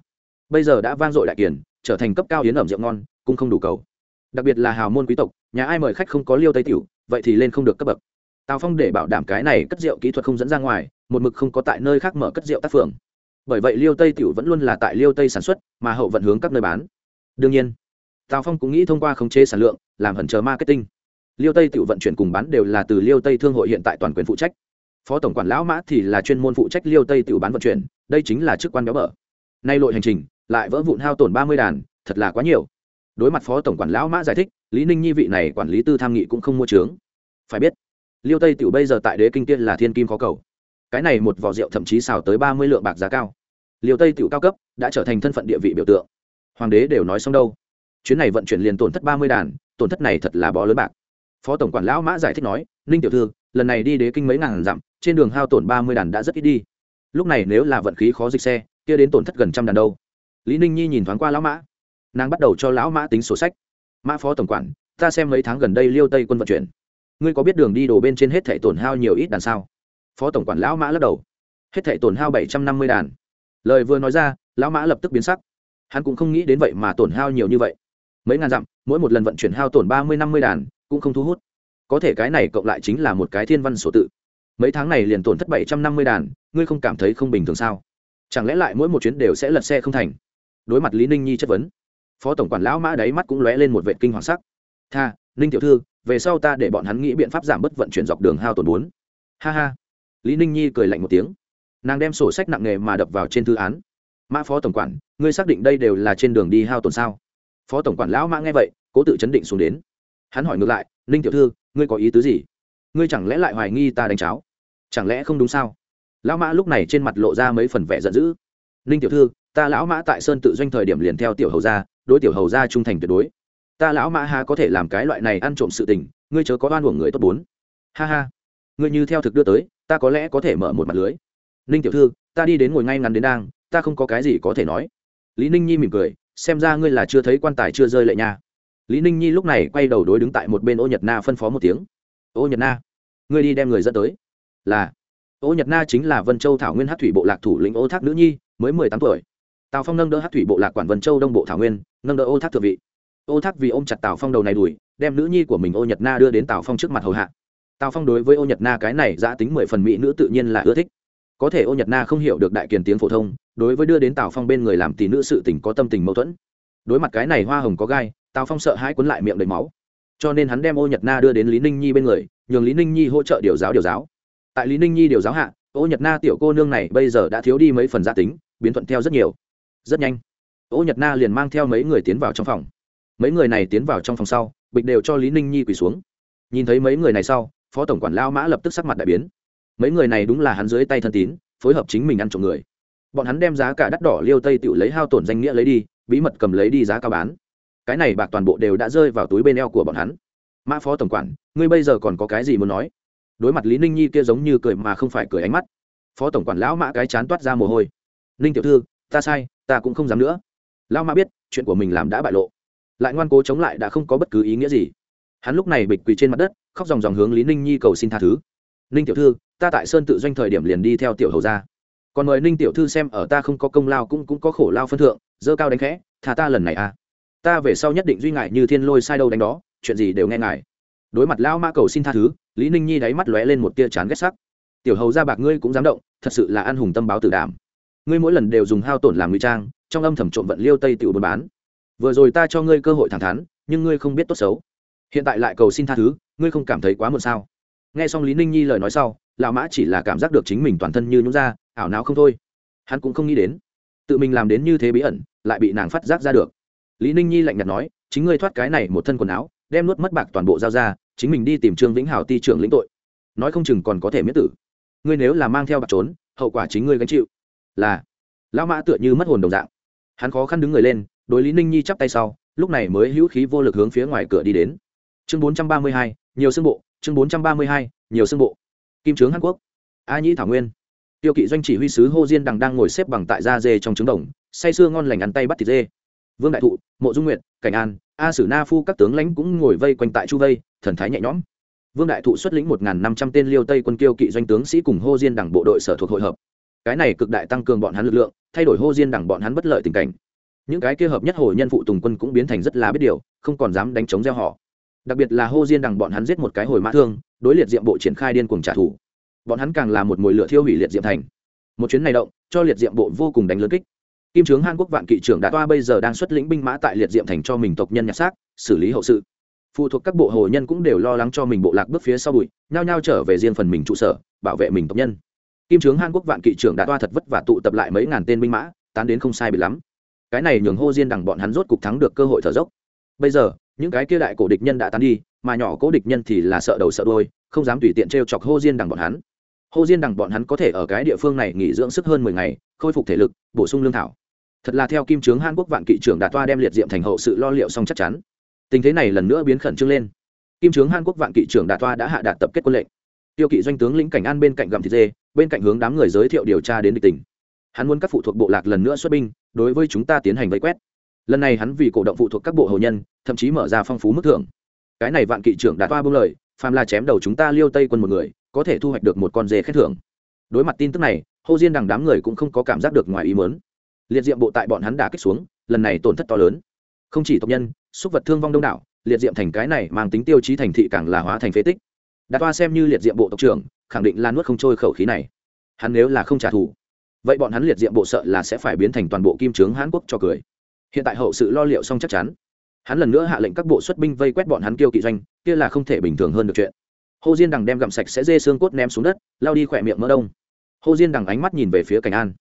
Bây giờ đã vang dội đại kiển trở thành cấp cao yến ẩm rượu ngon cũng không đủ cầu. Đặc biệt là hào môn quý tộc, nhà ai mời khách không có liêu tây tiểu, vậy thì lên không được cấp bậc. Tào phong để bảo đảm cái này cất rượu kỹ thuật không dẫn ra ngoài, một mực không có tại nơi khác mở cất rượu tác phường. Bởi vậy liêu tây tiểu vẫn luôn là tại liêu tây sản xuất, mà hậu vận hướng các nơi bán. Đương nhiên, tào phong cũng nghĩ thông qua khống chế sản lượng, làm hẩn chờ marketing. Liêu tây tiểu vận chuyển cùng bán đều là từ liêu tây thương hội hiện tại toàn quyền phụ trách. Phó tổng quản lão mã thì là chuyên môn phụ trách liêu tây tiểu bán vận chuyển, đây chính là chức quan béo bở. Nay lội hành trình, lại vỡ vụn hao tổn ba mươi đàn, thật là quá nhiều đối mặt phó tổng quản lão mã giải thích, lý ninh nhi vị này quản lý tư tham nghị cũng không mua trướng phải biết, liêu tây tiểu bây giờ tại đế kinh tiên là thiên kim khó cầu. Cái này một vỏ rượu thậm chí xào tới ba mươi lượng bạc giá cao. Liêu tây tiểu cao cấp, đã trở thành thân phận địa vị biểu tượng. Hoàng đế đều nói xong đâu. Chuyến này vận chuyển liền tổn thất ba mươi đàn, tổn thất này thật là bó lớn bạc. Phó tổng quản lão mã giải thích nói, ninh tiểu thư, lần này đi đế kinh mấy ngàn dặm, trên đường hao tổn ba mươi đàn đã rất ít đi. Lúc này nếu là vận khí khó dịch xe, kia đến tổn thất gần trăm đàn đâu. Lý ninh nhi nhìn thoáng qua lão mã nàng bắt đầu cho lão mã tính sổ sách. Mã phó tổng quản, ta xem mấy tháng gần đây liêu tây quân vận chuyển. Ngươi có biết đường đi đồ bên trên hết thảy tổn hao nhiều ít đàn sao? Phó tổng quản lão mã lắc đầu. Hết thảy tổn hao bảy trăm năm mươi đàn. Lời vừa nói ra, lão mã lập tức biến sắc. Hắn cũng không nghĩ đến vậy mà tổn hao nhiều như vậy. Mấy ngàn dặm, mỗi một lần vận chuyển hao tổn ba mươi năm mươi đàn cũng không thu hút. Có thể cái này cộng lại chính là một cái thiên văn sổ tự. Mấy tháng này liền tổn thất bảy trăm năm mươi đàn, ngươi không cảm thấy không bình thường sao? Chẳng lẽ lại mỗi một chuyến đều sẽ lật xe không thành? Đối mặt lý ninh nhi chất vấn phó tổng quản lão mã đáy mắt cũng lóe lên một vệ kinh hoàng sắc. Tha, ninh tiểu thư, về sau ta để bọn hắn nghĩ biện pháp giảm bớt vận chuyển dọc đường hao tổn bốn. Ha ha. Lý ninh nhi cười lạnh một tiếng. Nàng đem sổ sách nặng nề mà đập vào trên thư án. Mã phó tổng quản, ngươi xác định đây đều là trên đường đi hao tổn sao? Phó tổng quản lão mã nghe vậy, cố tự chấn định xuống đến. Hắn hỏi ngược lại, ninh tiểu thư, ngươi có ý tứ gì? Ngươi chẳng lẽ lại hoài nghi ta đánh cháo? Chẳng lẽ không đúng sao? Lão mã lúc này trên mặt lộ ra mấy phần vẻ giận dữ. Ninh tiểu thư, ta lão mã tại sơn tự doanh thời điểm liền theo tiểu hầu gia đối tiểu hầu gia trung thành tuyệt đối. Ta lão mã ha có thể làm cái loại này ăn trộm sự tình, ngươi chớ có oan uổng người tốt bốn. Ha ha. Ngươi như theo thực đưa tới, ta có lẽ có thể mở một mặt lưới. Ninh tiểu thư, ta đi đến ngồi ngay ngắn đến đang, ta không có cái gì có thể nói. Lý ninh nhi mỉm cười, xem ra ngươi là chưa thấy quan tài chưa rơi lệ nha. Lý ninh nhi lúc này quay đầu đối đứng tại một bên ô nhật na phân phó một tiếng. Ô nhật na, ngươi đi đem người dẫn tới. Là, ô nhật na chính là vân châu thảo nguyên hát thủy bộ lạc thủ lĩnh ô thác nữ nhi, mới mười tám tuổi tào phong nâng đỡ hát thủy bộ lạc quản vân châu đông bộ thảo nguyên, nâng đỡ ô thác thượng vị. Ô thác vì ôm chặt tào phong đầu này đùi đem nữ nhi của mình ô nhật na đưa đến tào phong trước mặt hầu hạ. Tào phong đối với ô nhật na cái này giã tính mười phần mỹ nữ tự nhiên là ưa thích. Có thể ô nhật na không hiểu được đại kiền tiếng phổ thông, đối với đưa đến tào phong bên người làm tỷ nữ sự tình có tâm tình mâu thuẫn. Đối mặt cái này hoa hồng có gai, tào phong sợ hãi quấn lại miệng đầy máu. Cho nên hắn đem ô nhật na đưa đến lý ninh nhi bên người, nhường lý ninh nhi hỗ trợ điều giáo điều giáo. Tại lý ninh nhi điều giáo hạ, ô nhật na tiểu cô nương này bây giờ đã thiếu đi mấy phần gia tính, biến thuận theo rất nhiều rất nhanh. Ô nhật na liền mang theo mấy người tiến vào trong phòng. Mấy người này tiến vào trong phòng sau, bịch đều cho lý ninh nhi quỳ xuống. Nhìn thấy mấy người này sau, phó tổng quản lao mã lập tức sắc mặt đại biến. Mấy người này đúng là hắn dưới tay thân tín, phối hợp chính mình ăn trộm người. Bọn hắn đem giá cả đắt đỏ liêu tây tự lấy hao tổn danh nghĩa lấy đi, bí mật cầm lấy đi giá cao bán. Cái này bạc toàn bộ đều đã rơi vào túi bên eo của bọn hắn. Mã phó tổng quản, ngươi bây giờ còn có cái gì muốn nói? Đối mặt lý ninh nhi kia giống như cười mà không phải cười ánh mắt. Phó tổng quản lão mã cái chán toát ra mồ hôi. Ninh tiểu thư, ta sai ta cũng không dám nữa. Lão ma biết, chuyện của mình làm đã bại lộ. Lại ngoan cố chống lại đã không có bất cứ ý nghĩa gì. Hắn lúc này bịch quỳ trên mặt đất, khóc dòng dòng hướng lý ninh nhi cầu xin tha thứ. Ninh tiểu thư, ta tại sơn tự doanh thời điểm liền đi theo tiểu hầu ra còn mời ninh tiểu thư xem ở ta không có công lao cũng cũng có khổ lao phân thượng, dơ cao đánh khẽ thà ta lần này à. Ta về sau nhất định duy ngại như thiên lôi sai đâu đánh đó, chuyện gì đều nghe ngài. Đối mặt lao ma cầu xin tha thứ, lý ninh nhi đáy mắt lóe lên một tia chán ghét sắc. Tiểu hầu ra bạc ngươi cũng dám động, thật sự là an hùng tâm báo tử đảm ngươi mỗi lần đều dùng hao tổn làm nguy trang, trong âm thầm trộm vận liêu tây tiểu buôn bán. Vừa rồi ta cho ngươi cơ hội thẳng thắn, nhưng ngươi không biết tốt xấu. Hiện tại lại cầu xin tha thứ, ngươi không cảm thấy quá muộn sao? Nghe xong lý ninh nhi lời nói sau, lão mã chỉ là cảm giác được chính mình toàn thân như nhúng ra, ảo não không thôi. Hắn cũng không nghĩ đến, tự mình làm đến như thế bí ẩn, lại bị nàng phát giác ra được. Lý ninh nhi lạnh nhạt nói, chính ngươi thoát cái này một thân quần áo, đem nuốt mất bạc toàn bộ giao ra, chính mình đi tìm trương vĩnh hảo ti trưởng lĩnh tội. Nói không chừng còn có thể miễn tử. Ngươi nếu là mang theo bạc trốn, hậu quả chính ngươi gánh chịu là, lão mã tựa như mất hồn đồng dạng. Hắn khó khăn đứng người lên, đối lý ninh nhi chắp tay sau, lúc này mới hữu khí vô lực hướng phía ngoài cửa đi đến. Chương bốn trăm ba mươi hai, nhiều xương bộ, chương bốn trăm ba mươi hai, nhiều xương bộ. Kim trướng hàn quốc, a nhĩ thảo nguyên. Tiêu kỵ doanh chỉ huy sứ hô diên đằng đang ngồi xếp bằng tại da dê trong trứng đồng, say sưa ngon lành ăn tay bắt thịt dê. Vương đại thụ, mộ dung nguyệt, cảnh an, a sử na phu các tướng lãnh cũng ngồi vây quanh tại chu vây, thần thái nhẹ nhõm. Vương đại thụ xuất lĩnh một năm trăm tên liêu tây quân kiêu kỵ doanh tướng sĩ cùng hô diên đằng bộ đội sở thuộc hội hợp cái này cực đại tăng cường bọn hắn lực lượng, thay đổi hô diên đẳng bọn hắn bất lợi tình cảnh. Những cái kia hợp nhất hồ nhân phụ tùng quân cũng biến thành rất là biết điều, không còn dám đánh chống gieo họ. Đặc biệt là hô diên đằng bọn hắn giết một cái hồi mã thương, đối liệt diệm bộ triển khai điên cuồng trả thù. Bọn hắn càng là một mồi lửa thiêu hủy liệt diệm thành. Một chuyến này động, cho liệt diệm bộ vô cùng đánh lớn kích. Kim trướng hàn quốc vạn kỵ trưởng đã toa bây giờ đang xuất lĩnh binh mã tại liệt diệm thành cho mình tộc nhân nhặt xác, xử lý hậu sự. Phụ thuộc các bộ hồ nhân cũng đều lo lắng cho mình bộ lạc bước phía sau bụi, nhao nhao trở về riêng phần mình trụ sở, bảo vệ mình tộc nhân kim trướng hàn quốc vạn kỵ trưởng đã toa thật vất vả tụ tập lại mấy ngàn tên binh mã, tán đến không sai bị lắm. Cái này nhường hô diên đằng bọn hắn rốt cục thắng được cơ hội thở dốc. Bây giờ, những cái kia đại cổ địch nhân đã tán đi, mà nhỏ cố địch nhân thì là sợ đầu sợ đôi không dám tùy tiện t r e o chọc hô diên đằng bọn hắn. Hô diên đằng bọn hắn có thể ở cái địa phương này nghỉ dưỡng sức hơn mười ngày, khôi phục thể lực, bổ sung lương thảo. Thật là theo kim trướng hàn quốc vạn kỵ trưởng đạt toa đem liệt diệm thành hậu sự lo liệu xong chắc chắn. Tình thế này lần nữa biến khẩn trương lên. Kim trướng hàn quốc vạn kỵ trưởng đạt toa đã hạ đạt tập kết quân lệnh tiêu kỵ doanh tướng lĩnh cảnh an bên cạnh gặm thịt dê, bên cạnh hướng đám người giới thiệu điều tra đến địch tỉnh hắn muốn các phụ thuộc bộ lạc lần nữa xuất binh, đối với chúng ta tiến hành vây quét. Lần này hắn vì cổ động phụ thuộc các bộ hầu nhân, thậm chí mở ra phong phú mức thưởng. Cái này vạn kỵ trưởng đã toa bưng lời, phàm là chém đầu chúng ta liêu tây quân một người, có thể thu hoạch được một con dê khen thưởng. Đối mặt tin tức này hô diên đằng đám người cũng không có cảm giác được ngoài ý mớn liệt diệm bộ tại bọn hắn đã kích xuống, lần này tổn thất to lớn. Không chỉ tộc nhân xúc vật thương vong đông đảo, liệt diệm thành cái này mang tính tiêu chí thành thị càng là hóa thành phế tích đạt toa xem như liệt diệm bộ tộc trưởng, khẳng định là nuốt không trôi khẩu khí này. Hắn nếu là không trả thù, vậy bọn hắn liệt diệm bộ sợ là sẽ phải biến thành toàn bộ kim trướng hán quốc cho cười. Hiện tại hậu sự lo liệu xong chắc chắn. Hắn lần nữa hạ lệnh các bộ xuất binh vây quét bọn hắn kêu kỵ doanh, kia là không thể bình thường hơn được chuyện. Hồ diên đằng đem gặm sạch sẽ dê xương cốt ném xuống đất, lao đi khỏe miệng mỡ đông. Hồ diên đằng ánh mắt nhìn về phía cảnh an.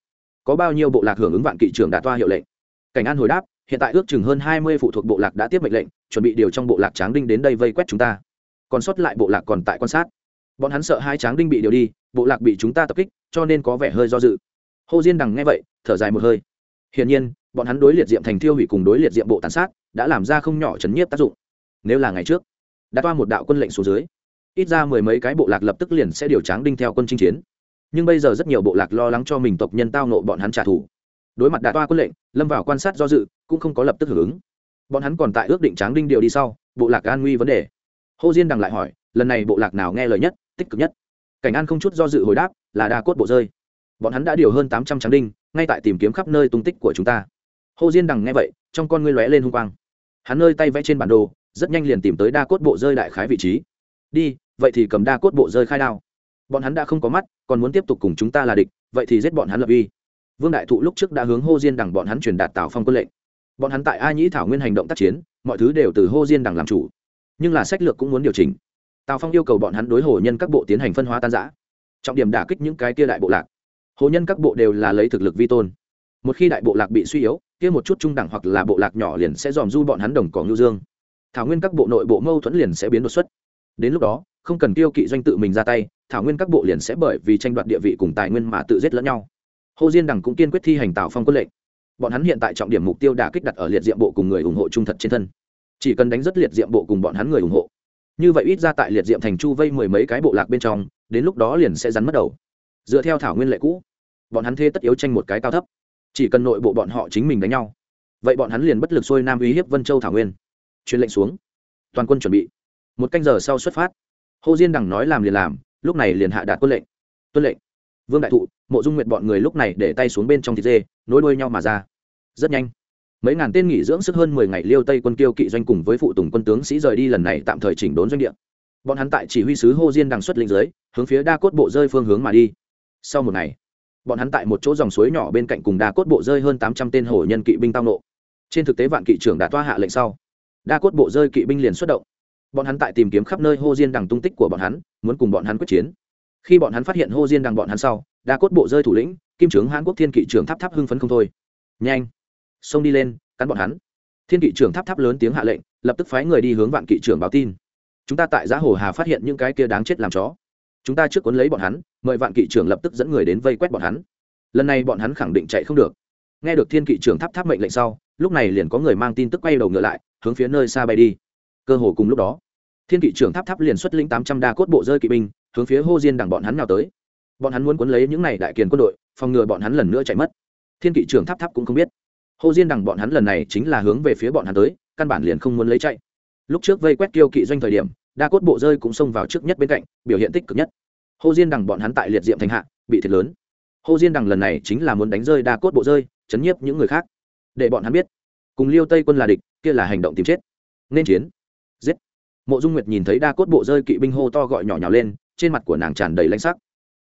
Có bao nhiêu bộ lạc hưởng ứng vạn kỵ trưởng đã toa hiệu lệnh? Cảnh an hồi đáp, hiện tại ước chừng hơn hai mươi phụ thuộc bộ lạc đã tiếp mệnh lệnh, chuẩn bị điều trong bộ lạc tráng đinh đến đây vây quét chúng ta còn sót lại bộ lạc còn tại quan sát. Bọn hắn sợ hai tráng đinh bị điều đi, bộ lạc bị chúng ta tập kích, cho nên có vẻ hơi do dự. Hồ diên đằng nghe vậy, thở dài một hơi. Hiển nhiên, bọn hắn đối liệt diệm thành thiêu hủy cùng đối liệt diệm bộ tàn sát, đã làm ra không nhỏ chấn nhiếp tác dụng. Nếu là ngày trước, đã toa một đạo quân lệnh xuống dưới, ít ra mười mấy cái bộ lạc lập tức liền sẽ điều tráng đinh theo quân chinh chiến. Nhưng bây giờ rất nhiều bộ lạc lo lắng cho mình tộc nhân tao nộ bọn hắn trả thù. Đối mặt đạ toa quân lệnh, lâm vào quan sát do dự, cũng không có lập tức hưởng ứng. Bọn hắn còn tại ước định tráng đinh điều đi sau, bộ lạc an nguy vấn đề hồ diên đằng lại hỏi, lần này bộ lạc nào nghe lời nhất, tích cực nhất? Cảnh an không chút do dự hồi đáp, là đa cốt bộ rơi. Bọn hắn đã điều hơn tám trăm tráng đinh, ngay tại tìm kiếm khắp nơi tung tích của chúng ta. Hồ diên đằng nghe vậy, trong con ngươi lóe lên hung quang. Hắn nơi tay vẽ trên bản đồ, rất nhanh liền tìm tới đa cốt bộ rơi đại khái vị trí. Đi, vậy thì cầm đa cốt bộ rơi khai đao. Bọn hắn đã không có mắt, còn muốn tiếp tục cùng chúng ta là địch, vậy thì giết bọn hắn lập uy. Vương đại thụ lúc trước đã hướng hô diên đằng bọn hắn truyền đạt tào phong quân lệnh. Bọn hắn tại a nhĩ thảo nguyên hành động tác chiến, mọi thứ đều từ hô diên đằng làm chủ nhưng là sách lược cũng muốn điều chỉnh. Tào phong yêu cầu bọn hắn đối hồ nhân các bộ tiến hành phân hóa tan giã trọng điểm đả kích những cái kia đại bộ lạc. Hồ nhân các bộ đều là lấy thực lực vi tôn. Một khi đại bộ lạc bị suy yếu, kia một chút trung đẳng hoặc là bộ lạc nhỏ liền sẽ dòm du bọn hắn đồng cỏ ngưu dương. Thảo nguyên các bộ nội bộ mâu thuẫn liền sẽ biến đột xuất. Đến lúc đó, không cần tiêu kỵ doanh tự mình ra tay, thảo nguyên các bộ liền sẽ bởi vì tranh đoạt địa vị cùng tài nguyên mà tự giết lẫn nhau. Hồ diên đằng cũng kiên quyết thi hành tào phong quân lệnh. Bọn hắn hiện tại trọng điểm mục tiêu đả kích đặt ở liệt diệm bộ cùng người ủng hộ trung thật trên thân chỉ cần đánh rất liệt diệm bộ cùng bọn hắn người ủng hộ. Như vậy ít ra tại liệt diệm thành chu vây mười mấy cái bộ lạc bên trong, đến lúc đó liền sẽ rắn mất đầu. Dựa theo thảo nguyên lệ cũ, bọn hắn thế tất yếu tranh một cái cao thấp. Chỉ cần nội bộ bọn họ chính mình đánh nhau, vậy bọn hắn liền bất lực xuôi nam uy hiếp vân châu thảo nguyên. Truyền lệnh xuống. Toàn quân chuẩn bị. Một canh giờ sau xuất phát. Hồ diên đằng nói làm liền làm, lúc này liền hạ đạt quân lệnh. Tuân lệnh. Vương đại thụ, mộ dung nguyện bọn người lúc này để tay xuống bên trong thịt dê, nối đuôi nhau mà ra. Rất nhanh mấy ngàn tên nghỉ dưỡng sức hơn mười ngày liêu tây quân kiêu kỵ doanh cùng với phụ tùng quân tướng sĩ rời đi lần này tạm thời chỉnh đốn doanh địa. Bọn hắn tại chỉ huy sứ hô diên đằng xuất lĩnh dưới, hướng phía đa cốt bộ rơi phương hướng mà đi. Sau một ngày, bọn hắn tại một chỗ dòng suối nhỏ bên cạnh cùng đa cốt bộ rơi hơn tám trăm tên hổ nhân kỵ binh tăng nộ. Trên thực tế vạn kỵ trưởng đã toa hạ lệnh sau, đa cốt bộ rơi kỵ binh liền xuất động. Bọn hắn tại tìm kiếm khắp nơi hô diên đằng tung tích của bọn hắn, muốn cùng bọn hắn quyết chiến. Khi bọn hắn phát hiện hô diên đằng bọn hắn sau, đa cốt bộ rơi thủ lĩnh, kim trướng hán quốc thiên kỵ trưởng tháp tháp hưng phấn không thôi. Nhanh! Xông đi lên, cắn bọn hắn. Thiên kỵ trưởng tháp tháp lớn tiếng hạ lệnh, lập tức phái người đi hướng vạn kỵ trưởng báo tin. Chúng ta tại giá hồ hà phát hiện những cái kia đáng chết làm chó. Chúng ta trước cuốn lấy bọn hắn, mời vạn kỵ trưởng lập tức dẫn người đến vây quét bọn hắn. Lần này bọn hắn khẳng định chạy không được. Nghe được thiên kỵ trưởng tháp tháp mệnh lệnh sau, lúc này liền có người mang tin tức quay đầu ngựa lại, hướng phía nơi xa bay đi. Cơ hồ cùng lúc đó, thiên kỵ trưởng tháp tháp liền xuất lĩnh tám trăm đa cốt bộ rơi kỵ binh, hướng phía hô diên đằng bọn hắn nào tới. Bọn hắn muốn cuốn lấy những này đại kiền quân đội, phòng ngừa bọn hắn lần nữa chạy mất. Thiên kỵ trưởng tháp tháp cũng không biết hô diên đằng bọn hắn lần này chính là hướng về phía bọn hắn tới, căn bản liền không muốn lấy chạy. Lúc trước vây quét tiêu kỵ doanh thời điểm, đa cốt bộ rơi cũng xông vào trước nhất bên cạnh, biểu hiện tích cực nhất. Hô diên đằng bọn hắn tại liệt diệm thành hạ, bị thiệt lớn. Hô diên đằng lần này chính là muốn đánh rơi đa cốt bộ rơi, chấn nhiếp những người khác. Để bọn hắn biết, cùng liêu tây quân là địch, kia là hành động tìm chết. Nên chiến. Giết. Mộ dung nguyệt nhìn thấy đa cốt bộ rơi kỵ binh hô to gọi nhỏ nhào lên, trên mặt của nàng tràn đầy lãnh sắc.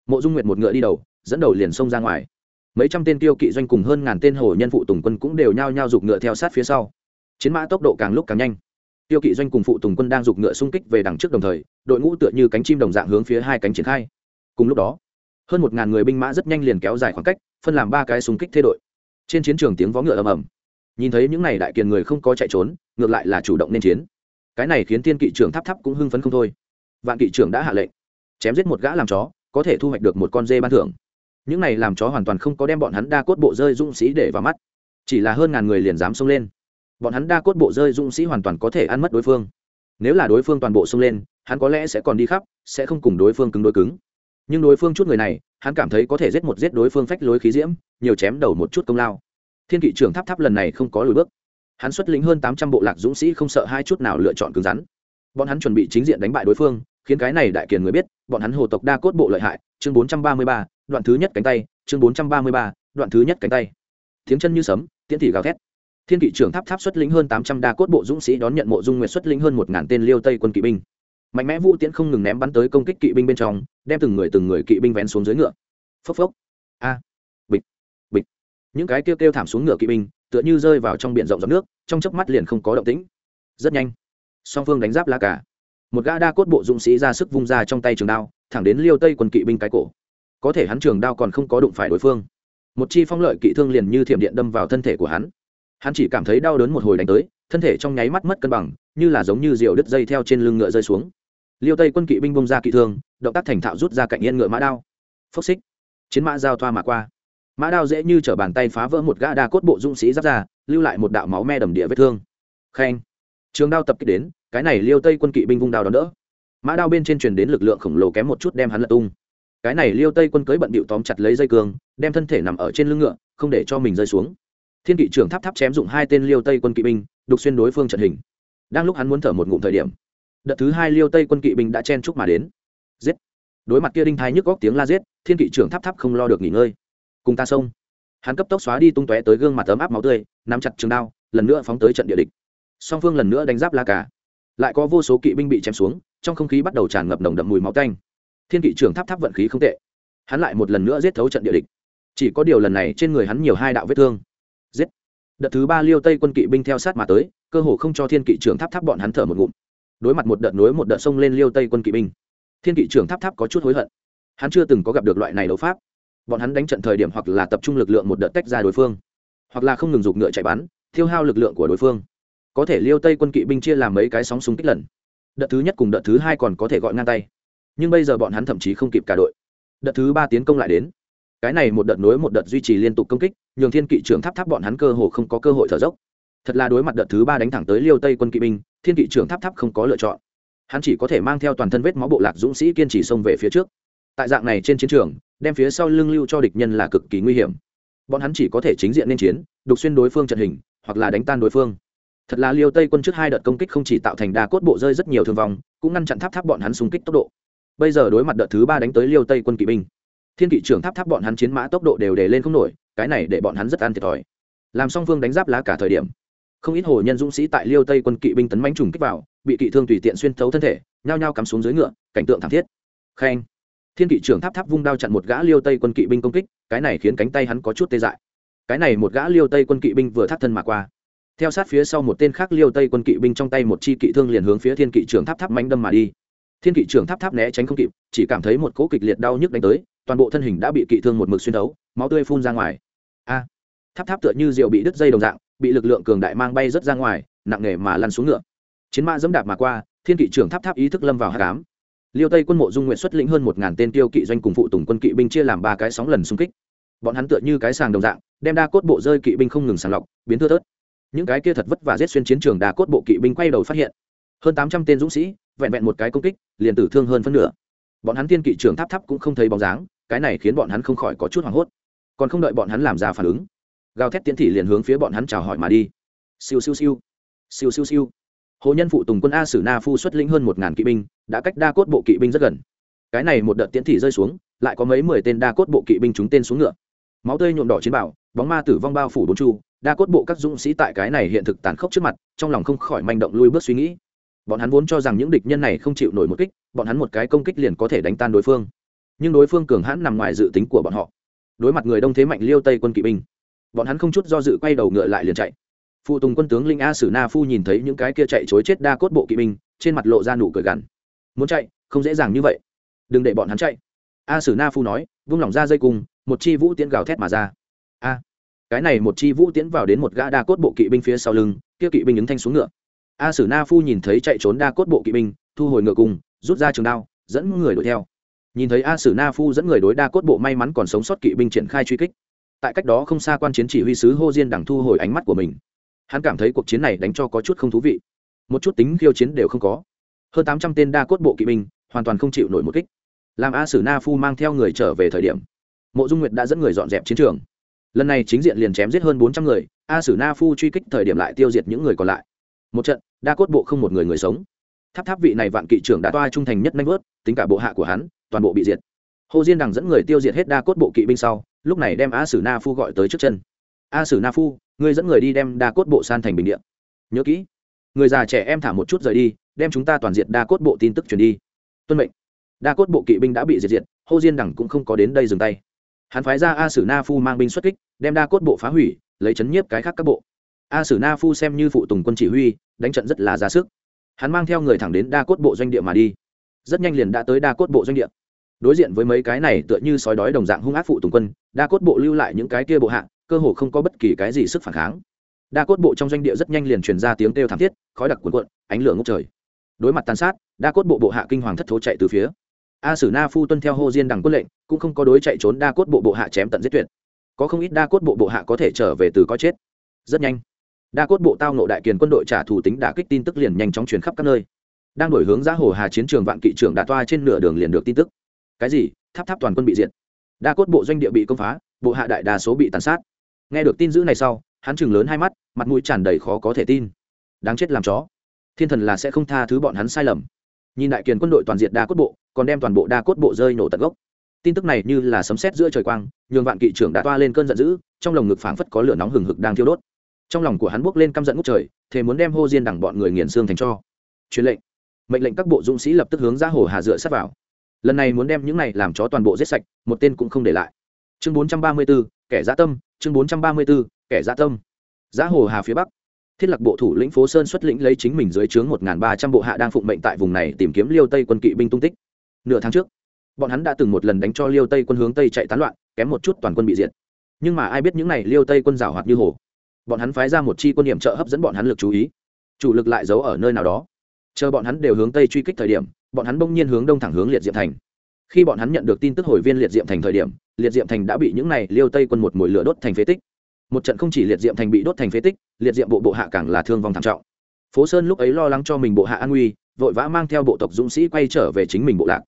Mộ dung nguyệt một ngựa đi đầu, dẫn đầu liền xông ra ngoài mấy trăm tên tiêu kỵ doanh cùng hơn ngàn tên hồ nhân phụ tùng quân cũng đều nhao nhao giục ngựa theo sát phía sau. Chiến mã tốc độ càng lúc càng nhanh. Tiêu kỵ doanh cùng phụ tùng quân đang giục ngựa xung kích về đằng trước đồng thời, đội ngũ tựa như cánh chim đồng dạng hướng phía hai cánh triển khai. Cùng lúc đó, hơn một ngàn người binh mã rất nhanh liền kéo dài khoảng cách, phân làm ba cái xung kích thế đội. Trên chiến trường tiếng vó ngựa ầm ầm. Nhìn thấy những n à y đại kiền người không có chạy trốn, ngược lại là chủ động nên chiến. Cái này khiến tiên kỵ trưởng tháp tháp cũng hưng phấn không thôi. Vạn kỵ trưởng đã hạ lệnh, chém giết một gã làm chó, có thể thu hoạch được một con dê ban thưởng những này làm chó hoàn toàn không có đem bọn hắn đa cốt bộ rơi dũng sĩ để vào mắt. Chỉ là hơn ngàn người liền dám xông lên. Bọn hắn đa cốt bộ rơi dũng sĩ hoàn toàn có thể ăn mất đối phương. Nếu là đối phương toàn bộ xông lên, hắn có lẽ sẽ còn đi khắp, sẽ không cùng đối phương cứng đối cứng. Nhưng đối phương chút người này, hắn cảm thấy có thể giết một giết đối phương phách lối khí diễm, nhiều chém đầu một chút công lao. Thiên kỵ trưởng tháp tháp lần này không có lùi bước. Hắn xuất lĩnh hơn tám trăm bộ lạc dũng sĩ không sợ hai chút nào lựa chọn cứng rắn. Bọn hắn chuẩn bị chính diện đánh bại đối phương, khiến cái này đại kiền người biết, bọn hắn hồ tộc đa cốt bộ lợi hại, chương bốn trăm ba mươi ba đoạn thứ nhất cánh tay, chương bốn trăm ba mươi ba, đoạn thứ nhất cánh tay. Tiếng chân như sấm, tiễn thị gào thét. Thiên kỵ trưởng tháp tháp xuất lĩnh hơn tám trăm đa cốt bộ dũng sĩ đón nhận mộ dung nguyệt xuất lĩnh hơn một ngàn tên liêu tây quân kỵ binh. Mạnh mẽ vũ tiễn không ngừng ném bắn tới công kích kỵ binh bên trong, đem từng người từng người kỵ binh vén xuống dưới ngựa. Phốc phốc. A. Bịch. Bịch. Những cái kêu kêu thảm xuống ngựa kỵ binh, tựa như rơi vào trong biển rộng giọt nước, trong chớp mắt liền không có động tĩnh. Rất nhanh, song phương đánh giáp la cả một gã đa cốt bộ dũng sĩ ra sức vung ra trong tay trường đao, thẳng đến liêu tây quân kỵ binh cái cổ có thể hắn trường đao còn không có đụng phải đối phương. Một chi phong lợi kỵ thương liền như thiểm điện đâm vào thân thể của hắn. Hắn chỉ cảm thấy đau đớn một hồi đánh tới, thân thể trong nháy mắt mất cân bằng, như là giống như rượu đứt dây theo trên lưng ngựa rơi xuống. Liêu tây quân kỵ binh bông ra kỵ thương, động tác thành thạo rút ra cạnh yên ngựa mã đao. Phốc xích. Chiến mã giao thoa mà qua. Mã đao dễ như t r ở bàn tay phá vỡ một gã đa cốt bộ dũng sĩ giáp ra, lưu lại một đạo máu me đầm địa vết thương. Khen. Trường đao tập kích đến, cái này liêu tây quân kỵ binh vung đao đón đỡ. Mã đao bên trên truyền đến lực lượng khổng lồ kém một chút đem hắn lật tung cái này liêu tây quân cưới bận bịu tóm chặt lấy dây cường đem thân thể nằm ở trên lưng ngựa, không để cho mình rơi xuống. Thiên kỵ trưởng tháp tháp chém dụng hai tên liêu tây quân kỵ binh, đục xuyên đối phương trận hình. Đang lúc hắn muốn thở một ngụm thời điểm, đợt thứ hai liêu tây quân kỵ binh đã chen chúc mà đến. Giết! Đối mặt kia đinh thái nhức góc tiếng la giết, thiên kỵ trưởng tháp tháp không lo được nghỉ ngơi. Cùng ta xông. Hắn cấp tốc xóa đi tung tóe tới gương mặt ấm áp máu tươi, nắm chặt trường đao, lần nữa phóng tới trận địa địch. Song phương lần nữa đánh giáp la cả lại có vô số kỵ binh bị chém xuống, trong không khí bắt đầu tràn ngập nồng đậm mùi máu tanh thiên kỵ trưởng tháp tháp vận khí không tệ. Hắn lại một lần nữa giết thấu trận địa địch. Chỉ có điều lần này trên người hắn nhiều hai đạo vết thương. Giết. Đợt thứ ba liêu tây quân kỵ binh theo sát mà tới, cơ hồ không cho thiên kỵ trưởng tháp tháp bọn hắn thở một ngụm. Đối mặt một đợt nối một đợt sông lên liêu tây quân kỵ binh, thiên kỵ trưởng tháp tháp có chút hối hận. Hắn chưa từng có gặp được loại này đấu pháp. Bọn hắn đánh trận thời điểm hoặc là tập trung lực lượng một đợt tách ra đối phương, hoặc là không ngừng giục ngựa chạy bắn thiêu hao lực lượng của đối phương. Có thể liêu tây quân kỵ binh chia làm mấy cái sóng súng kích lần. Đợt thứ nhất cùng đợt thứ hai còn có thể gọi ngang tay nhưng bây giờ bọn hắn thậm chí không kịp cả đội. Đợt thứ ba tiến công lại đến. Cái này một đợt nối một đợt duy trì liên tục công kích, nhường thiên kỵ trưởng tháp tháp bọn hắn cơ hồ không có cơ hội thở dốc. Thật là đối mặt đợt thứ ba đánh thẳng tới liêu tây quân kỵ binh, thiên kỵ trưởng tháp tháp không có lựa chọn. Hắn chỉ có thể mang theo toàn thân vết máu bộ lạc dũng sĩ kiên trì xông về phía trước. Tại dạng này trên chiến trường, đem phía sau lưng lưu cho địch nhân là cực kỳ nguy hiểm. Bọn hắn chỉ có thể chính diện nên chiến, đục xuyên đối phương trận hình, hoặc là đánh tan đối phương. Thật là liêu tây quân trước hai đợt công kích không chỉ tạo thành đa cốt bộ rơi rất nhiều thương vong, cũng ngăn chặn tháp tháp bọn hắn xung kích tốc độ bây giờ đối mặt đợt thứ ba đánh tới liêu tây quân kỵ binh. Thiên kỵ trưởng tháp tháp bọn hắn chiến mã tốc độ đều đề lên không nổi, cái này để bọn hắn rất ăn thiệt thòi. Làm song phương đánh giáp lá cả thời điểm, không ít hồ nhân dũng sĩ tại liêu tây quân kỵ binh tấn mánh trùng kích vào, bị kỵ thương tùy tiện xuyên thấu thân thể, nhao nhao cắm xuống dưới ngựa, cảnh tượng thảm thiết. Khen. Thiên kỵ trưởng tháp tháp vung đao chặn một gã liêu tây quân kỵ binh công kích, cái này khiến cánh tay hắn có chút tê dại. Cái này một gã liêu tây quân kỵ binh vừa thắt thân mà qua. Theo sát phía sau một tên khác liêu tây quân kỵ binh trong tay một chi kỵ thương liền hướng phía thiên kỵ trưởng tháp tháp mánh đâm mà đi thiên kỵ trưởng tháp tháp né tránh không kịp, chỉ cảm thấy một cỗ kịch liệt đau nhức đánh tới, toàn bộ thân hình đã bị kỵ thương một mực xuyên đấu, máu tươi phun ra ngoài. A! Tháp tháp tựa như rượu bị đứt dây đồng dạng, bị lực lượng cường đại mang bay rớt ra ngoài, nặng nề mà lăn xuống ngựa. Chiến mã dẫm đạp mà qua, thiên kỵ trưởng tháp tháp ý thức lâm vào hạ cám liêu tây quân mộ dung nguyện xuất lĩnh hơn một ngàn tên tiêu kỵ doanh cùng phụ tùng quân kỵ binh chia làm ba cái sóng lần xung kích. Bọn hắn tựa như cái sàng đồng dạng, đem đa cốt bộ rơi kỵ binh không ngừng sàng lọc, biến thưa thớt. Những cái kia thật vất và giết xuyên chiến trường đa cốt bộ kỵ binh quay đầu phát hiện, hơn tám trăm tên dũng sĩ vẹn vẹn một cái công kích, liền tử thương hơn phân nửa. Bọn hắn tiên kỵ trưởng tháp tháp cũng không thấy bóng dáng, cái này khiến bọn hắn không khỏi có chút hoảng hốt. Còn không đợi bọn hắn làm ra phản ứng, gào thét tiến thị liền hướng phía bọn hắn chào hỏi mà đi. Siêu siêu siêu siêu siêu siêu. Hồ nhân phụ tùng quân a sử na phu xuất lĩnh hơn một ngàn kỵ binh, đã cách đa cốt bộ kỵ binh rất gần. Cái này một đợt tiến thị rơi xuống, lại có mấy mười tên đa cốt bộ kỵ binh chúng tên xuống ngựa. Máu tươi nhuộm đỏ chiến bảo bóng ma tử vong bao phủ bốn chu, đa cốt bộ các dũng sĩ tại cái này hiện thực tàn khốc trước mặt, trong lòng không khỏi manh động lui bước suy nghĩ bọn hắn vốn cho rằng những địch nhân này không chịu nổi một kích, bọn hắn một cái công kích liền có thể đánh tan đối phương. Nhưng đối phương cường hãn nằm ngoài dự tính của bọn họ. Đối mặt người đông thế mạnh liêu tây quân kỵ binh, bọn hắn không chút do dự quay đầu ngựa lại liền chạy. Phụ tùng quân tướng linh a sử na phu nhìn thấy những cái kia chạy chối chết đa cốt bộ kỵ binh, trên mặt lộ ra nụ cười gằn. Muốn chạy? Không dễ dàng như vậy. Đừng để bọn hắn chạy. A sử na phu nói, vung lỏng ra dây cung, một chi vũ tiễn gào thét mà ra. A, cái này một chi vũ tiễn vào đến một gã đa cốt bộ kỵ binh phía sau lưng, kia kỵ binh ứng thanh xuống ngựa a sử na phu nhìn thấy chạy trốn đa cốt bộ kỵ binh, thu hồi ngựa cùng, rút ra trường đao, dẫn người đuổi theo. Nhìn thấy a sử na phu dẫn người đối đa cốt bộ may mắn còn sống sót kỵ binh triển khai truy kích. Tại cách đó không xa quan chiến chỉ huy sứ hô diên đằng thu hồi ánh mắt của mình. Hắn cảm thấy cuộc chiến này đánh cho có chút không thú vị. Một chút tính khiêu chiến đều không có. Hơn tám trăm tên đa cốt bộ kỵ binh, hoàn toàn không chịu nổi một kích. Làm a sử na phu mang theo người trở về thời điểm, mộ dung nguyệt đã dẫn người dọn dẹp chiến trường. Lần này chính diện liền chém giết hơn bốn trăm người, a sử na phu truy kích thời điểm lại tiêu diệt những người còn lại một trận, đa cốt bộ không một người người sống. Tháp tháp vị này vạn kỵ trưởng đã toa trung thành nhất nanh vớt, tính cả bộ hạ của hắn, toàn bộ bị diệt. Hồ diên đằng dẫn người tiêu diệt hết đa cốt bộ kỵ binh sau, lúc này đem a sử na phu gọi tới trước chân. A sử na phu, ngươi dẫn người đi đem đa cốt bộ san thành bình điện nhớ kỹ, người già trẻ em thả một chút rời đi, đem chúng ta toàn diện đa cốt bộ tin tức truyền đi. Tuân mệnh. Đa cốt bộ kỵ binh đã bị diệt diệt, hồ diên đằng cũng không có đến đây dừng tay. Hắn phái ra a sử na phu mang binh xuất kích, đem đa cốt bộ phá hủy, lấy chấn nhiếp cái khác các bộ a sử na phu xem như phụ tùng quân chỉ huy, đánh trận rất là ra sức. Hắn mang theo người thẳng đến đa cốt bộ doanh địa mà đi. Rất nhanh liền đã tới đa cốt bộ doanh địa. Đối diện với mấy cái này tựa như sói đói đồng dạng hung ác phụ tùng quân, đa cốt bộ lưu lại những cái kia bộ hạ, cơ hồ không có bất kỳ cái gì sức phản kháng. Đa cốt bộ trong doanh địa rất nhanh liền truyền ra tiếng kêu thảm thiết, khói đặc cuồn cuộn, ánh lửa ngốc trời. Đối mặt tàn sát, đa cốt bộ bộ hạ kinh hoàng thất thố chạy từ phía. A sử na phu tuân theo hô diên đằng quân lệnh, cũng không có đối chạy trốn đa cốt bộ bộ hạ chém tận giết tuyệt. Có không ít đa cốt bộ bộ hạ có thể trở về từ có chết. Rất nhanh đa cốt bộ tao nộ đại kiền quân đội trả thù tính đả kích tin tức liền nhanh chóng truyền khắp các nơi. Đang đổi hướng ra hồ hà chiến trường vạn kỵ trưởng đà toa trên nửa đường liền được tin tức. Cái gì? Tháp tháp toàn quân bị diệt. Đa cốt bộ doanh địa bị công phá, bộ hạ đại đa số bị tàn sát. Nghe được tin dữ này sau, hắn chừng lớn hai mắt, mặt mũi tràn đầy khó có thể tin. Đáng chết làm chó. Thiên thần là sẽ không tha thứ bọn hắn sai lầm. Nhìn đại kiền quân đội toàn diện đa cốt bộ, còn đem toàn bộ đa cốt bộ rơi nổ tận gốc. Tin tức này như là sấm sét giữa trời quang, nhường vạn kỵ trưởng đã toa lên cơn giận dữ, trong lồng ngực phảng phất có lửa nóng hừng hực đang thiêu đốt trong lòng của hắn bước lên căm giận ngút trời thề muốn đem hô diên đẳng bọn người nghiền xương thành cho. Truyền lệnh. Mệnh lệnh các bộ dũng sĩ lập tức hướng ra hồ hà dựa sát vào. Lần này muốn đem những này làm chó toàn bộ giết sạch một tên cũng không để lại. Chương 434, kẻ dã tâm chương 434, kẻ dã tâm. Giá hồ hà phía bắc thiết lập bộ thủ lĩnh phố sơn xuất lĩnh lấy chính mình dưới trướng một ba trăm bộ hạ đang phụng mệnh tại vùng này tìm kiếm liêu tây quân kỵ binh tung tích. Nửa tháng trước bọn hắn đã từng một lần đánh cho liêu tây quân hướng tây chạy tán loạn kém một chút toàn quân bị diệt. Nhưng mà ai biết những n à y liêu tây quân rào hoạt như hồ bọn hắn phái ra một chi quân điểm trợ hấp dẫn bọn hắn lực chú ý. Chủ lực lại giấu ở nơi nào đó. Chờ bọn hắn đều hướng tây truy kích thời điểm, bọn hắn bỗng nhiên hướng đông thẳng hướng liệt diệm thành. Khi bọn hắn nhận được tin tức hồi viên liệt diệm thành thời điểm, liệt diệm thành đã bị những này liêu tây quân một mồi lửa đốt thành phế tích. Một trận không chỉ liệt diệm thành bị đốt thành phế tích, liệt diệm bộ bộ hạ càng là thương vong thảm trọng. Phố sơn lúc ấy lo lắng cho mình bộ hạ an nguy, vội vã mang theo bộ tộc dũng sĩ quay trở về chính mình bộ lạc.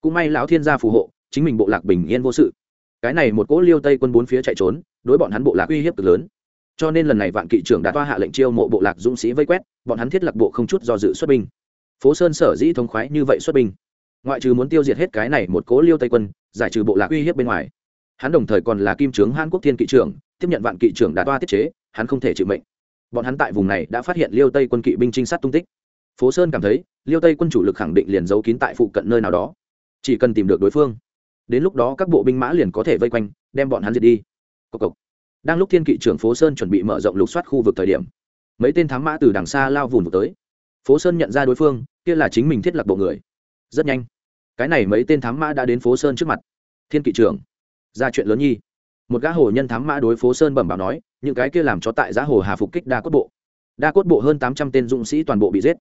Cũng may lão thiên gia phù hộ, chính mình bộ lạc bình yên vô sự. Cái này một cỗ liêu tây quân bốn phía chạy trốn, đối bọn hắn bộ lạc uy hiếp cực lớn cho nên lần này vạn kỵ trưởng đã toa hạ lệnh chiêu mộ bộ lạc dũng sĩ vây quét, bọn hắn thiết lập bộ không chút do dự xuất binh. Phố sơn sở dĩ thống khoái như vậy xuất binh. Ngoại trừ muốn tiêu diệt hết cái này một cố liêu tây quân, giải trừ bộ lạc uy hiếp bên ngoài, hắn đồng thời còn là kim trướng hàn quốc thiên kỵ trưởng, tiếp nhận vạn kỵ trưởng đã toa tiết chế, hắn không thể chịu mệnh. Bọn hắn tại vùng này đã phát hiện liêu tây quân kỵ binh trinh sát tung tích. Phố sơn cảm thấy, liêu tây quân chủ lực khẳng định liền giấu kín tại phụ cận nơi nào đó. Chỉ cần tìm được đối phương, đến lúc đó các bộ binh mã liền có thể vây quanh, đem bọn hắn diệt đi. Cốc cốc đang lúc thiên kỵ trưởng phố sơn chuẩn bị mở rộng lục soát khu vực thời điểm, mấy tên thám mã từ đằng xa lao vùn vụt tới. Phố sơn nhận ra đối phương, kia là chính mình thiết lập bộ người. Rất nhanh, cái này mấy tên thám mã đã đến phố sơn trước mặt. Thiên kỵ trưởng, ra chuyện lớn nhi. Một gã hồ nhân thám mã đối phố sơn bẩm bảo nói, những cái kia làm cho tại giá hồ hà phục kích đa cốt bộ. Đa cốt bộ hơn tám trăm tên dũng sĩ toàn bộ bị giết.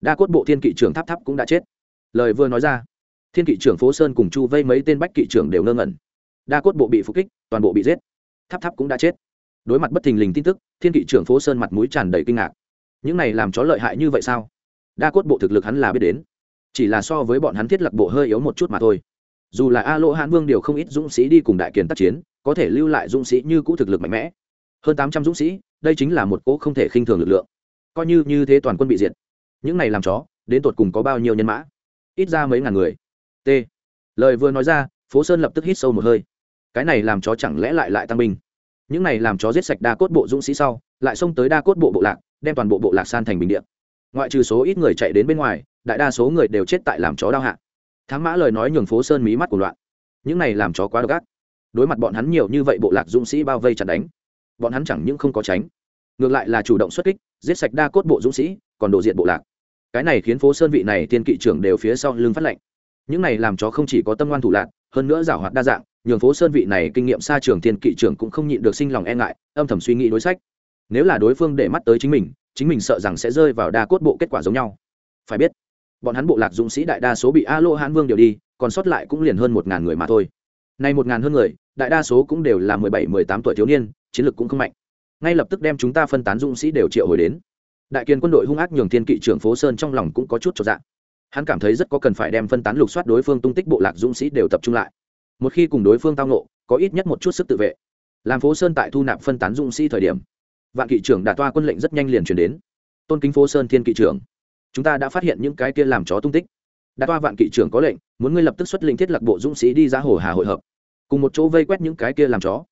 Đa cốt bộ thiên kỵ trưởng tháp tháp cũng đã chết. Lời vừa nói ra, thiên kỵ trưởng phố sơn cùng chu vây mấy tên bách kỵ trưởng đều ngơ ngẩn. Đa cốt bộ bị phục kích, toàn bộ bị giết tháp tháp cũng đã chết. Đối mặt bất thình lình tin tức, thiên kỵ trưởng phố sơn mặt mũi tràn đầy kinh ngạc. Những này làm chó lợi hại như vậy sao? Đa cốt bộ thực lực hắn là biết đến. Chỉ là so với bọn hắn thiết lập bộ hơi yếu một chút mà thôi. Dù là a lỗ hãn vương điều không ít dũng sĩ đi cùng đại kiền tác chiến, có thể lưu lại dũng sĩ như cũ thực lực mạnh mẽ. Hơn tám trăm dũng sĩ, đây chính là một cỗ không thể khinh thường lực lượng. Coi như như thế toàn quân bị diệt. Những này làm chó, đến tột cùng có bao nhiêu nhân mã? Ít ra mấy ngàn người. T. Lời vừa nói ra, phố sơn lập tức hít sâu một hơi cái này làm chó chẳng lẽ lại lại tăng binh? Những này làm chó giết sạch đa cốt bộ dũng sĩ sau, lại xông tới đa cốt bộ bộ lạc, đem toàn bộ bộ lạc san thành bình điện ngoại trừ số ít người chạy đến bên ngoài, đại đa số người đều chết tại làm chó đau hạ. Thám mã lời nói nhường phố sơn mí mắt của loạn. Những này làm chó quá độc ác. Đối mặt bọn hắn nhiều như vậy bộ lạc dũng sĩ bao vây chặt đánh, bọn hắn chẳng những không có tránh, ngược lại là chủ động xuất kích, giết sạch đa cốt bộ dũng sĩ, còn đổ diện bộ lạc. Cái này khiến phố sơn vị này tiên kỵ trưởng đều phía sau lưng phát lệnh. Những này làm chó không chỉ có tâm ngoan thủ lạc, hơn nữa giảo hoạt đa dạng nhường phố sơn vị này kinh nghiệm xa trường thiên kỵ trưởng cũng không nhịn được sinh lòng e ngại, âm thầm suy nghĩ đối sách. Nếu là đối phương để mắt tới chính mình chính mình sợ rằng sẽ rơi vào đa cốt bộ kết quả giống nhau. Phải biết, bọn hắn bộ lạc dũng sĩ đại đa số bị a lô hãn vương điều đi, còn sót lại cũng liền hơn một ngàn người mà thôi. Nay một ngàn hơn người, đại đa số cũng đều là mười bảy, mười tám tuổi thiếu niên, chiến lược cũng không mạnh. Ngay lập tức đem chúng ta phân tán dũng sĩ đều triệu hồi đến. Đại kiên quân đội hung ác nhường thiên kỵ trưởng phố sơn trong lòng cũng có chút cho dạng hắn cảm thấy rất có cần phải đem phân tán lục soát đối phương tung tích bộ lạc dũng sĩ đều tập trung lại một khi cùng đối phương tao nộ có ít nhất một chút sức tự vệ. Làm phố sơn tại thu nạp phân tán dũng sĩ thời điểm, vạn kỵ trưởng đạt toa quân lệnh rất nhanh liền chuyển đến. Tôn kính phố sơn thiên kỵ trưởng, chúng ta đã phát hiện những cái kia làm chó tung tích. Đạt toa vạn kỵ trưởng có lệnh, muốn ngươi lập tức xuất linh thiết lập bộ dũng sĩ đi ra hồ hà hội hợp. Cùng một chỗ vây quét những cái kia làm chó.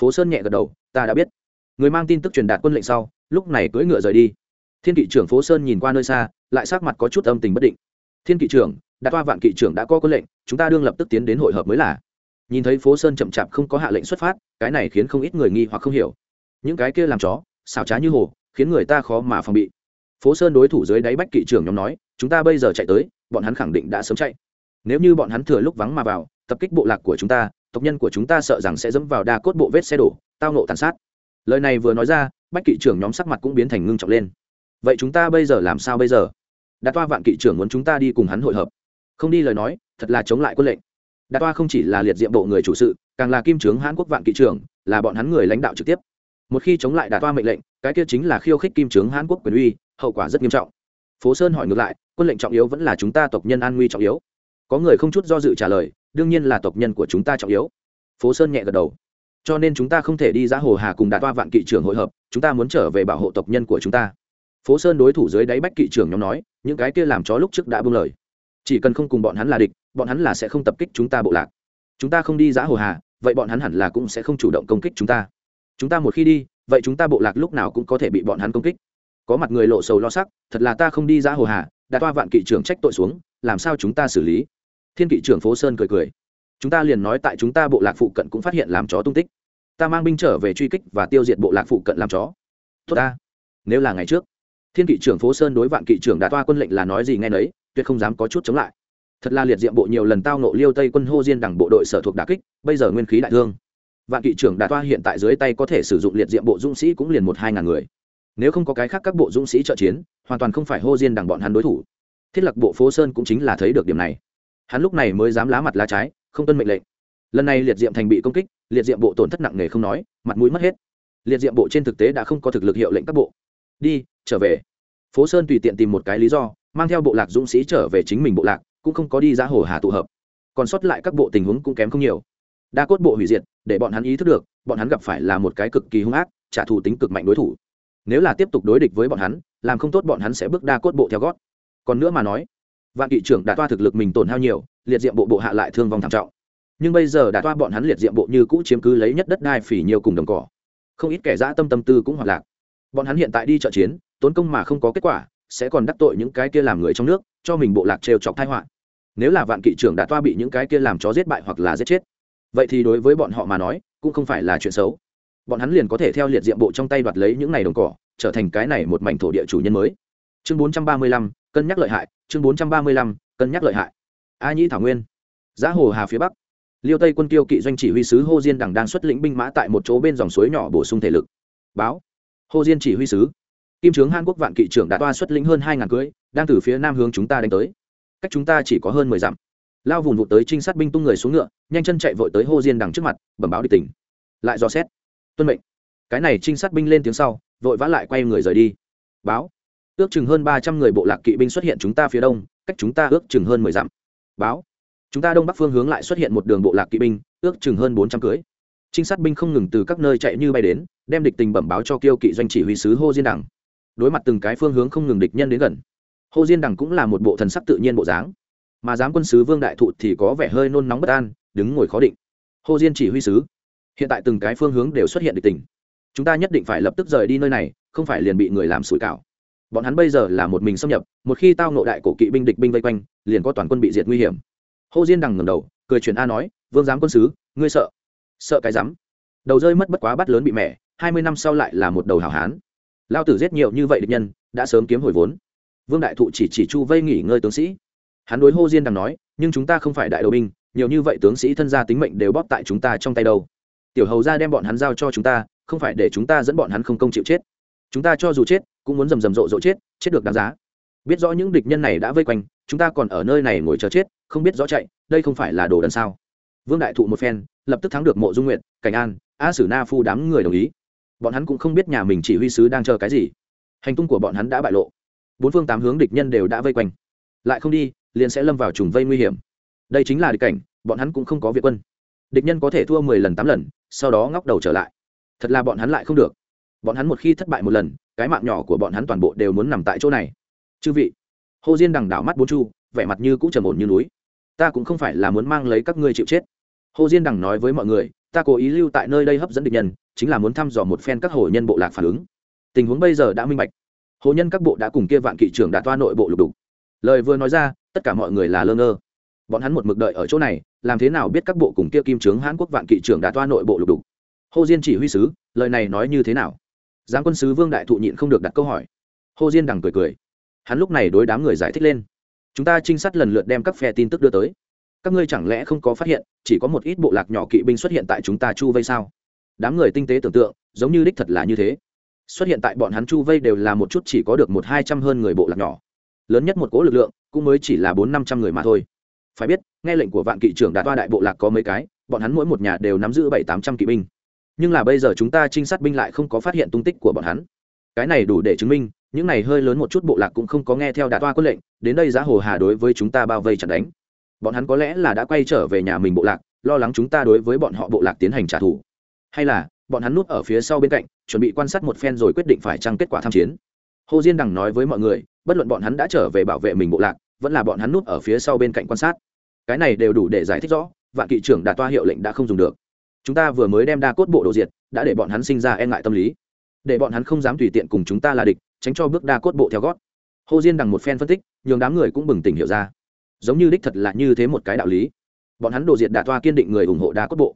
Phố sơn nhẹ gật đầu, ta đã biết. Người mang tin tức truyền đạt quân lệnh sau, lúc này cưỡi ngựa rời đi. Thiên kỵ trưởng phố sơn nhìn qua nơi xa, lại sắc mặt có chút âm tình bất định. Thiên kỵ trưởng đạt toa vạn kỵ trưởng đã có quân lệnh, chúng ta đương lập tức tiến đến hội hợp mới là nhìn thấy phố sơn chậm chạp không có hạ lệnh xuất phát, cái này khiến không ít người nghi hoặc không hiểu. Những cái kia làm chó, xảo trá như hồ, khiến người ta khó mà phòng bị. Phố sơn đối thủ dưới đáy bách kỵ trưởng nhóm nói, chúng ta bây giờ chạy tới, bọn hắn khẳng định đã sớm chạy. Nếu như bọn hắn thừa lúc vắng mà vào, tập kích bộ lạc của chúng ta, tộc nhân của chúng ta sợ rằng sẽ dẫm vào đa cốt bộ vết xe đổ, tao nộ tàn sát. Lời này vừa nói ra, bách kỵ trưởng nhóm sắc mặt cũng biến thành ngưng trọng lên. Vậy chúng ta bây giờ làm sao bây giờ? Đã toa vạn kỵ trưởng muốn chúng ta đi cùng hắn hội hợp. Không đi lời nói, thật là chống lại quân lệnh đạt toa không chỉ là liệt diệm bộ người chủ sự, càng là kim trướng hãn quốc vạn kỵ trưởng, là bọn hắn người lãnh đạo trực tiếp. Một khi chống lại đạt toa mệnh lệnh, cái kia chính là khiêu khích kim trướng hãn quốc quyền uy, hậu quả rất nghiêm trọng. Phố sơn hỏi ngược lại, quân lệnh trọng yếu vẫn là chúng ta tộc nhân an nguy trọng yếu? Có người không chút do dự trả lời, đương nhiên là tộc nhân của chúng ta trọng yếu. Phố sơn nhẹ gật đầu. Cho nên chúng ta không thể đi ra hồ hà cùng đạt toa vạn kỵ trưởng hội hợp, chúng ta muốn trở về bảo hộ tộc nhân của chúng ta. Phố sơn đối thủ dưới đáy bách kỵ trưởng nhóm nói, những cái kia làm chó lúc trước đã buông lời chỉ cần không cùng bọn hắn là địch, bọn hắn là sẽ không tập kích chúng ta bộ lạc. Chúng ta không đi giã hồ hà, vậy bọn hắn hẳn là cũng sẽ không chủ động công kích chúng ta. Chúng ta một khi đi, vậy chúng ta bộ lạc lúc nào cũng có thể bị bọn hắn công kích. Có mặt người lộ sầu lo sắc, thật là ta không đi giã hồ hà, đã toa vạn kỵ trưởng trách tội xuống, làm sao chúng ta xử lý? Thiên kỵ trưởng phố sơn cười cười. Chúng ta liền nói tại chúng ta bộ lạc phụ cận cũng phát hiện làm chó tung tích. Ta mang binh trở về truy kích và tiêu diệt bộ lạc phụ cận làm chó. Tốt ta. Nếu là ngày trước thiên kỵ trưởng phố sơn đối vạn kỵ trưởng đã toa quân lệnh là nói gì nghe nấy, tuyệt không dám có chút chống lại. Thật là liệt diệm bộ nhiều lần tao nộ liêu tây quân hô diên đẳng bộ đội sở thuộc đà kích, bây giờ nguyên khí đại thương. Vạn kỵ trưởng đã toa hiện tại dưới tay có thể sử dụng liệt diệm bộ dũng sĩ cũng liền một hai ngàn người. Nếu không có cái khác các bộ dũng sĩ trợ chiến, hoàn toàn không phải hô diên đẳng bọn hắn đối thủ. Thiết lập bộ phố sơn cũng chính là thấy được điểm này. Hắn lúc này mới dám lá mặt lá trái, không tuân mệnh lệnh. Lần này liệt diệm thành bị công kích, liệt diệm bộ tổn thất nặng nề không nói, mặt mũi mất hết. Liệt diệm bộ trên thực tế đã không có thực lực hiệu lệnh các bộ. Đi trở về. Phố sơn tùy tiện tìm một cái lý do, mang theo bộ lạc dũng sĩ trở về chính mình bộ lạc, cũng không có đi ra hồ hà tụ hợp. Còn sót lại các bộ tình huống cũng kém không nhiều. Đa cốt bộ hủy diệt, để bọn hắn ý thức được, bọn hắn gặp phải là một cái cực kỳ hung ác, trả thù tính cực mạnh đối thủ. Nếu là tiếp tục đối địch với bọn hắn, làm không tốt bọn hắn sẽ bước đa cốt bộ theo gót. Còn nữa mà nói, vạn kỵ trưởng đã toa thực lực mình tổn hao nhiều, liệt diệm bộ bộ hạ lại thương vong thảm trọng. Nhưng bây giờ đã toa bọn hắn liệt diệm bộ như cũ chiếm cứ lấy nhất đất đai phỉ nhiều cùng đồng cỏ. Không ít kẻ dã tâm tâm tư cũng hoạt lạc. Bọn hắn hiện tại đi trợ chiến tốn công mà không có kết quả, sẽ còn đắc tội những cái kia làm người trong nước, cho mình bộ lạc trêu chọc thai họa. Nếu là vạn kỵ trưởng đã toa bị những cái kia làm chó giết bại hoặc là giết chết. Vậy thì đối với bọn họ mà nói, cũng không phải là chuyện xấu. Bọn hắn liền có thể theo liệt diệm bộ trong tay đoạt lấy những này đồng cỏ, trở thành cái này một mảnh thổ địa chủ nhân mới. Chương bốn trăm ba mươi lăm, cân nhắc lợi hại. Chương bốn trăm ba mươi lăm, cân nhắc lợi hại. A nhĩ thảo nguyên. Giá hồ hà phía bắc. Liêu tây quân tiêu kỵ doanh chỉ huy sứ hô diên đằng đang xuất lĩnh binh mã tại một chỗ bên dòng suối nhỏ bổ sung thể lực. Báo. Hô diên chỉ huy sứ kim trướng hàn quốc vạn kỵ trưởng đã toa xuất lĩnh hơn hai ngàn cưỡi đang từ phía nam hướng chúng ta đánh tới. Cách chúng ta chỉ có hơn mười dặm. Lao vùng vụt tới trinh sát binh tung người xuống ngựa, nhanh chân chạy vội tới hô diên đằng trước mặt, bẩm báo địch tỉnh. Lại dò xét. Tuân mệnh. Cái này trinh sát binh lên tiếng sau, vội vã lại quay người rời đi. Báo. Ước chừng hơn ba trăm người bộ lạc kỵ binh xuất hiện chúng ta phía đông, cách chúng ta ước chừng hơn mười dặm. Báo. Chúng ta đông bắc phương hướng lại xuất hiện một đường bộ lạc kỵ binh, ước chừng hơn bốn trăm cưới. Trinh sát binh không ngừng từ các nơi chạy như bay đến, đem địch tình bẩm báo cho kiêu kỵ doanh chỉ huy sứ hô diên Đằng đối mặt từng cái phương hướng không ngừng địch nhân đến gần. Hồ diên Đằng cũng là một bộ thần sắc tự nhiên bộ dáng. Mà giám quân sứ vương đại thụ thì có vẻ hơi nôn nóng bất an, đứng ngồi khó định. Hồ diên chỉ huy sứ, hiện tại từng cái phương hướng đều xuất hiện địch tình. Chúng ta nhất định phải lập tức rời đi nơi này, không phải liền bị người làm sủi cảo. Bọn hắn bây giờ là một mình xâm nhập, một khi tao nộ đại cổ kỵ binh địch binh vây quanh, liền có toàn quân bị diệt nguy hiểm. Hồ diên đằng ngầm đầu, cười chuyển a nói, vương giám quân sứ, ngươi sợ? Sợ cái rắm? Đầu rơi mất bất quá bắt lớn bị mẹ, hai mươi năm sau lại là một đầu hảo hán lao tử giết nhiều như vậy địch nhân, đã sớm kiếm hồi vốn. Vương đại thụ chỉ chỉ chu vây nghỉ ngơi tướng sĩ. Hắn đối hô diên đằng nói, nhưng chúng ta không phải đại đầu binh, nhiều như vậy tướng sĩ thân gia tính mệnh đều bóp tại chúng ta trong tay đâu. Tiểu hầu ra đem bọn hắn giao cho chúng ta, không phải để chúng ta dẫn bọn hắn không công chịu chết. Chúng ta cho dù chết, cũng muốn rầm rầm rộ rộ chết chết được đáng giá. Biết rõ những địch nhân này đã vây quanh, chúng ta còn ở nơi này ngồi chờ chết, không biết rõ chạy, đây không phải là đồ đần sao? Vương đại thụ một phen, lập tức thắng được mộ dung nguyện cảnh an, a sử na phu đám người đồng ý bọn hắn cũng không biết nhà mình chỉ huy sứ đang chờ cái gì. Hành tung của bọn hắn đã bại lộ. Bốn phương tám hướng địch nhân đều đã vây quanh. Lại không đi, liền sẽ lâm vào trùng vây nguy hiểm. Đây chính là địch cảnh, bọn hắn cũng không có việc quân. Địch nhân có thể thua mười lần tám lần, sau đó ngóc đầu trở lại. Thật là bọn hắn lại không được. Bọn hắn một khi thất bại một lần, cái mạng nhỏ của bọn hắn toàn bộ đều muốn nằm tại chỗ này. Chư vị hồ diên đằng đảo mắt bốn chu, vẻ mặt như cũng trầm ổn như núi. Ta cũng không phải là muốn mang lấy các ngươi chịu chết. Hồ diên đằng nói với mọi người, ta cố ý lưu tại nơi đây hấp dẫn địch nhân chính là muốn thăm dò một phen các hồ nhân bộ lạc phản ứng. Tình huống bây giờ đã minh bạch. Hồ nhân các bộ đã cùng kia vạn kỵ trưởng đã toa nội bộ lục đục. Lời vừa nói ra, tất cả mọi người là lơ ngơ. Bọn hắn một mực đợi ở chỗ này, làm thế nào biết các bộ cùng kia kim trướng hãn quốc vạn kỵ trưởng đã toa nội bộ lục đục? Hồ diên chỉ huy sứ, lời này nói như thế nào? Giáng quân sứ vương đại thụ nhịn không được đặt câu hỏi. Hồ diên đằng cười cười. Hắn lúc này đối đám người giải thích lên. Chúng ta trinh sát lần lượt đem các phe tin tức đưa tới. Các ngươi chẳng lẽ không có phát hiện, chỉ có một ít bộ lạc nhỏ kỵ binh xuất hiện tại chúng ta chu vây sao? Đám người tinh tế tưởng tượng, giống như đích thật là như thế. Xuất hiện tại bọn hắn chu vây đều là một chút chỉ có được một hai trăm hơn người bộ lạc nhỏ. Lớn nhất một cỗ lực lượng, cũng mới chỉ là bốn năm trăm người mà thôi. Phải biết, nghe lệnh của vạn kỵ trưởng đạt toa đại bộ lạc có mấy cái, bọn hắn mỗi một nhà đều nắm giữ bảy tám trăm kỵ binh. Nhưng là bây giờ chúng ta trinh sát binh lại không có phát hiện tung tích của bọn hắn. Cái này đủ để chứng minh, những này hơi lớn một chút bộ lạc cũng không có nghe theo đạt toa quân lệnh, đến đây giá hồ hà đối với chúng ta bao vây chặt đánh. Bọn hắn có lẽ là đã quay trở về nhà mình bộ lạc, lo lắng chúng ta đối với bọn họ bộ lạc tiến hành trả thù hay là bọn hắn núp ở phía sau bên cạnh, chuẩn bị quan sát một phen rồi quyết định phải trăng kết quả tham chiến. Hồ diên đằng nói với mọi người, bất luận bọn hắn đã trở về bảo vệ mình bộ lạc, vẫn là bọn hắn núp ở phía sau bên cạnh quan sát. Cái này đều đủ để giải thích rõ, vạn kỵ trưởng đạt toa hiệu lệnh đã không dùng được. Chúng ta vừa mới đem đa cốt bộ đồ diệt, đã để bọn hắn sinh ra e ngại tâm lý. Để bọn hắn không dám tùy tiện cùng chúng ta là địch, tránh cho bước đa cốt bộ theo gót. Hồ diên đằng một phen phân tích, nhường đám người cũng bừng tỉnh hiểu ra. Giống như đích thật là như thế một cái đạo lý. Bọn hắn đồ diệt đạt toa kiên định người ủng hộ đa cốt bộ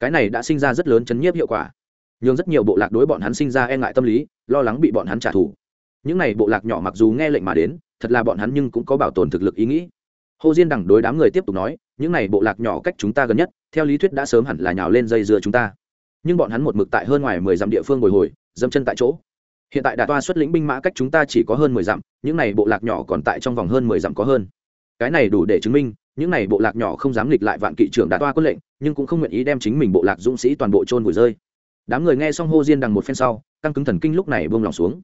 cái này đã sinh ra rất lớn chấn nhiếp hiệu quả. Nhưng rất nhiều bộ lạc đối bọn hắn sinh ra e ngại tâm lý, lo lắng bị bọn hắn trả thù. Những n à y bộ lạc nhỏ mặc dù nghe lệnh mà đến, thật là bọn hắn nhưng cũng có bảo tồn thực lực ý nghĩ. Hồ diên đằng đối đám người tiếp tục nói, những n à y bộ lạc nhỏ cách chúng ta gần nhất, theo lý thuyết đã sớm hẳn là nhào lên dây dưa chúng ta. Nhưng bọn hắn một mực tại hơn ngoài mười dặm địa phương bồi hồi dâm chân tại chỗ. Hiện tại đà toa xuất lĩnh binh mã cách chúng ta chỉ có hơn mười dặm, những n à y bộ lạc nhỏ còn tại trong vòng hơn mười dặm có hơn cái này đủ để chứng minh, những này bộ lạc nhỏ không dám nghịch lại vạn kỵ trưởng đã toa quân lệnh, nhưng cũng không nguyện ý đem chính mình bộ lạc dũng sĩ toàn bộ trôn vùi rơi. Đám người nghe xong hô diên đằng một phen sau, căng cứng thần kinh lúc này buông lòng xuống.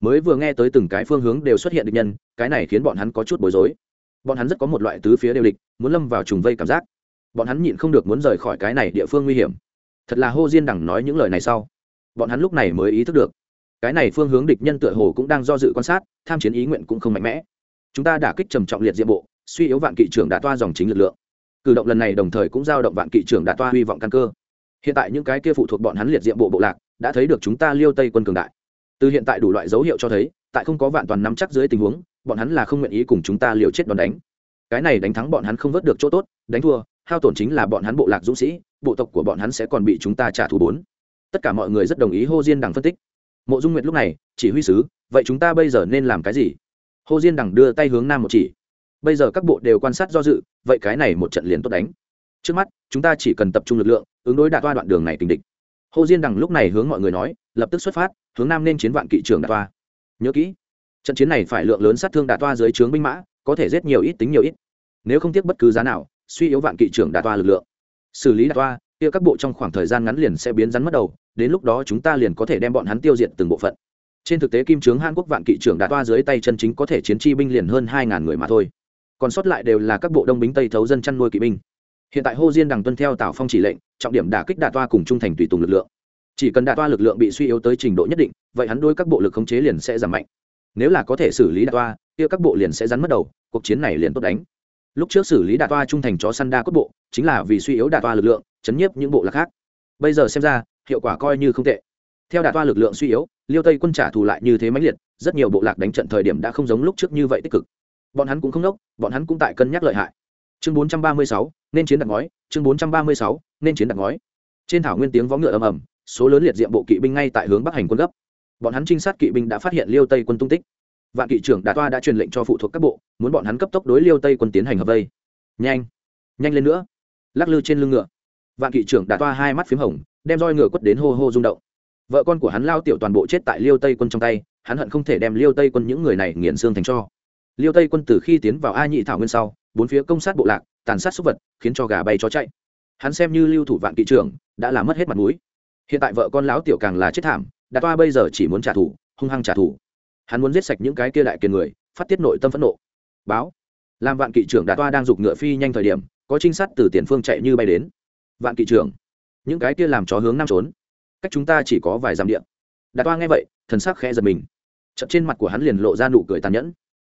Mới vừa nghe tới từng cái phương hướng đều xuất hiện địch nhân, cái này khiến bọn hắn có chút bối rối. Bọn hắn rất có một loại tứ phía đều địch, muốn lâm vào trùng vây cảm giác. Bọn hắn nhịn không được muốn rời khỏi cái này địa phương nguy hiểm. Thật là hô diên đằng nói những lời này sau, bọn hắn lúc này mới ý thức được. Cái này phương hướng địch nhân tựa hồ cũng đang do dự quan sát, tham chiến ý nguyện cũng không mạnh mẽ. Chúng ta đã kích trầm trọng liệt diện bộ suy yếu vạn kỵ trưởng đã toa dòng chính lực lượng. Cử động lần này đồng thời cũng giao động vạn kỵ trưởng đã toa hy vọng căn cơ. Hiện tại những cái kia phụ thuộc bọn hắn liệt diệm bộ bộ lạc, đã thấy được chúng ta liêu tây quân cường đại. Từ hiện tại đủ loại dấu hiệu cho thấy, tại không có vạn toàn nắm chắc dưới tình huống, bọn hắn là không nguyện ý cùng chúng ta liều chết đòn đánh. Cái này đánh thắng bọn hắn không vớt được chỗ tốt, đánh thua, hao tổn chính là bọn hắn bộ lạc dũng sĩ, bộ tộc của bọn hắn sẽ còn bị chúng ta trả thù bốn. Tất cả mọi người rất đồng ý hô diên đằng phân tích. Mộ dung nguyệt lúc này, chỉ huy sứ, vậy chúng ta bây giờ nên làm cái gì? Hô diên đằng đưa tay hướng nam một chỉ bây giờ các bộ đều quan sát do dự, vậy cái này một trận liền tốt đánh. Trước mắt, chúng ta chỉ cần tập trung lực lượng, ứng đối đạt toa đoạn đường này tình địch. Hồ diên đằng lúc này hướng mọi người nói, lập tức xuất phát, hướng nam nên chiến vạn kỵ trường đạt toa. Nhớ kỹ, trận chiến này phải lượng lớn sát thương đạt toa dưới trướng binh mã, có thể giết nhiều ít tính nhiều ít. Nếu không tiếc bất cứ giá nào, suy yếu vạn kỵ trưởng đạt toa lực lượng. Xử lý đạt toa, kia các bộ trong khoảng thời gian ngắn liền sẽ biến rắn mất đầu, đến lúc đó chúng ta liền có thể đem bọn hắn tiêu diệt từng bộ phận. Trên thực tế kim trướng hàn quốc vạn kỵ trưởng đạt toa dưới tay chân chính có thể chiến chi binh liền hơn hai ngàn người mà thôi còn sót lại đều là các bộ đông binh tây thấu dân chăn nuôi kỵ binh. Hiện tại hô diên đằng tuân theo tào phong chỉ lệnh, trọng điểm đả kích đà toa cùng trung thành tùy tùng lực lượng. Chỉ cần đà toa lực lượng bị suy yếu tới trình độ nhất định, vậy hắn đôi các bộ lực khống chế liền sẽ giảm mạnh. Nếu là có thể xử lý đà toa, kia các bộ liền sẽ rắn mất đầu, cuộc chiến này liền tốt đánh. Lúc trước xử lý đà toa trung thành chó săn đa cốt bộ, chính là vì suy yếu đà toa lực lượng, chấn nhiếp những bộ lạc khác. Bây giờ xem ra, hiệu quả coi như không tệ. Theo đà toa lực lượng suy yếu, liêu tây quân trả thù lại như thế mãnh liệt, rất nhiều bộ lạc đánh trận thời điểm đã không giống lúc trước như vậy tích cực bọn hắn cũng không nốc bọn hắn cũng tại cân nhắc lợi hại. Chương 436, nên chiến đặt ngói chương 436, nên chiến đặt ngói. Trên thảo nguyên tiếng vó ngựa ầm ầm số lớn liệt diệm bộ kỵ binh ngay tại hướng bắc hành quân gấp. Bọn hắn trinh sát kỵ binh đã phát hiện liêu tây quân tung tích. Vạn kỵ trưởng đạt toa đã truyền lệnh cho phụ thuộc các bộ muốn bọn hắn cấp tốc đối liêu tây quân tiến hành hợp vây. Nhanh! Nhanh lên nữa! Lắc lư trên lưng ngựa. Vạn kỵ trưởng đạt toa hai mắt p h í m hồng đem roi ngựa quất đến hô hô rung động. Vợ con của hắn lao tiểu toàn bộ chết tại liêu tây quân trong tay hắn hận không thể đem liêu tây quân những người này nghiền xương thành cho liêu tây quân từ khi tiến vào a nhị thảo nguyên sau, bốn phía công sát bộ lạc, tàn sát súc vật, khiến cho gà bay chó chạy. Hắn xem như lưu thủ vạn kỵ trưởng, đã làm mất hết mặt mũi. Hiện tại vợ con lão tiểu càng là chết thảm đạt toa bây giờ chỉ muốn trả thù, hung hăng trả thù. Hắn muốn giết sạch những cái kia đại kiền người, phát tiết nội tâm phẫn nộ. Báo. Làm vạn kỵ trưởng đạt toa đang giục ngựa phi nhanh thời điểm, có trinh sát từ tiền phương chạy như bay đến. Vạn kỵ trưởng. Những cái kia làm chó hướng nam trốn. Cách chúng ta chỉ có vài dặm điện đạt toa nghe vậy, thần sắc khẽ giật mình. Chậm trên mặt của hắn liền lộ ra nụ cười tàn nhẫn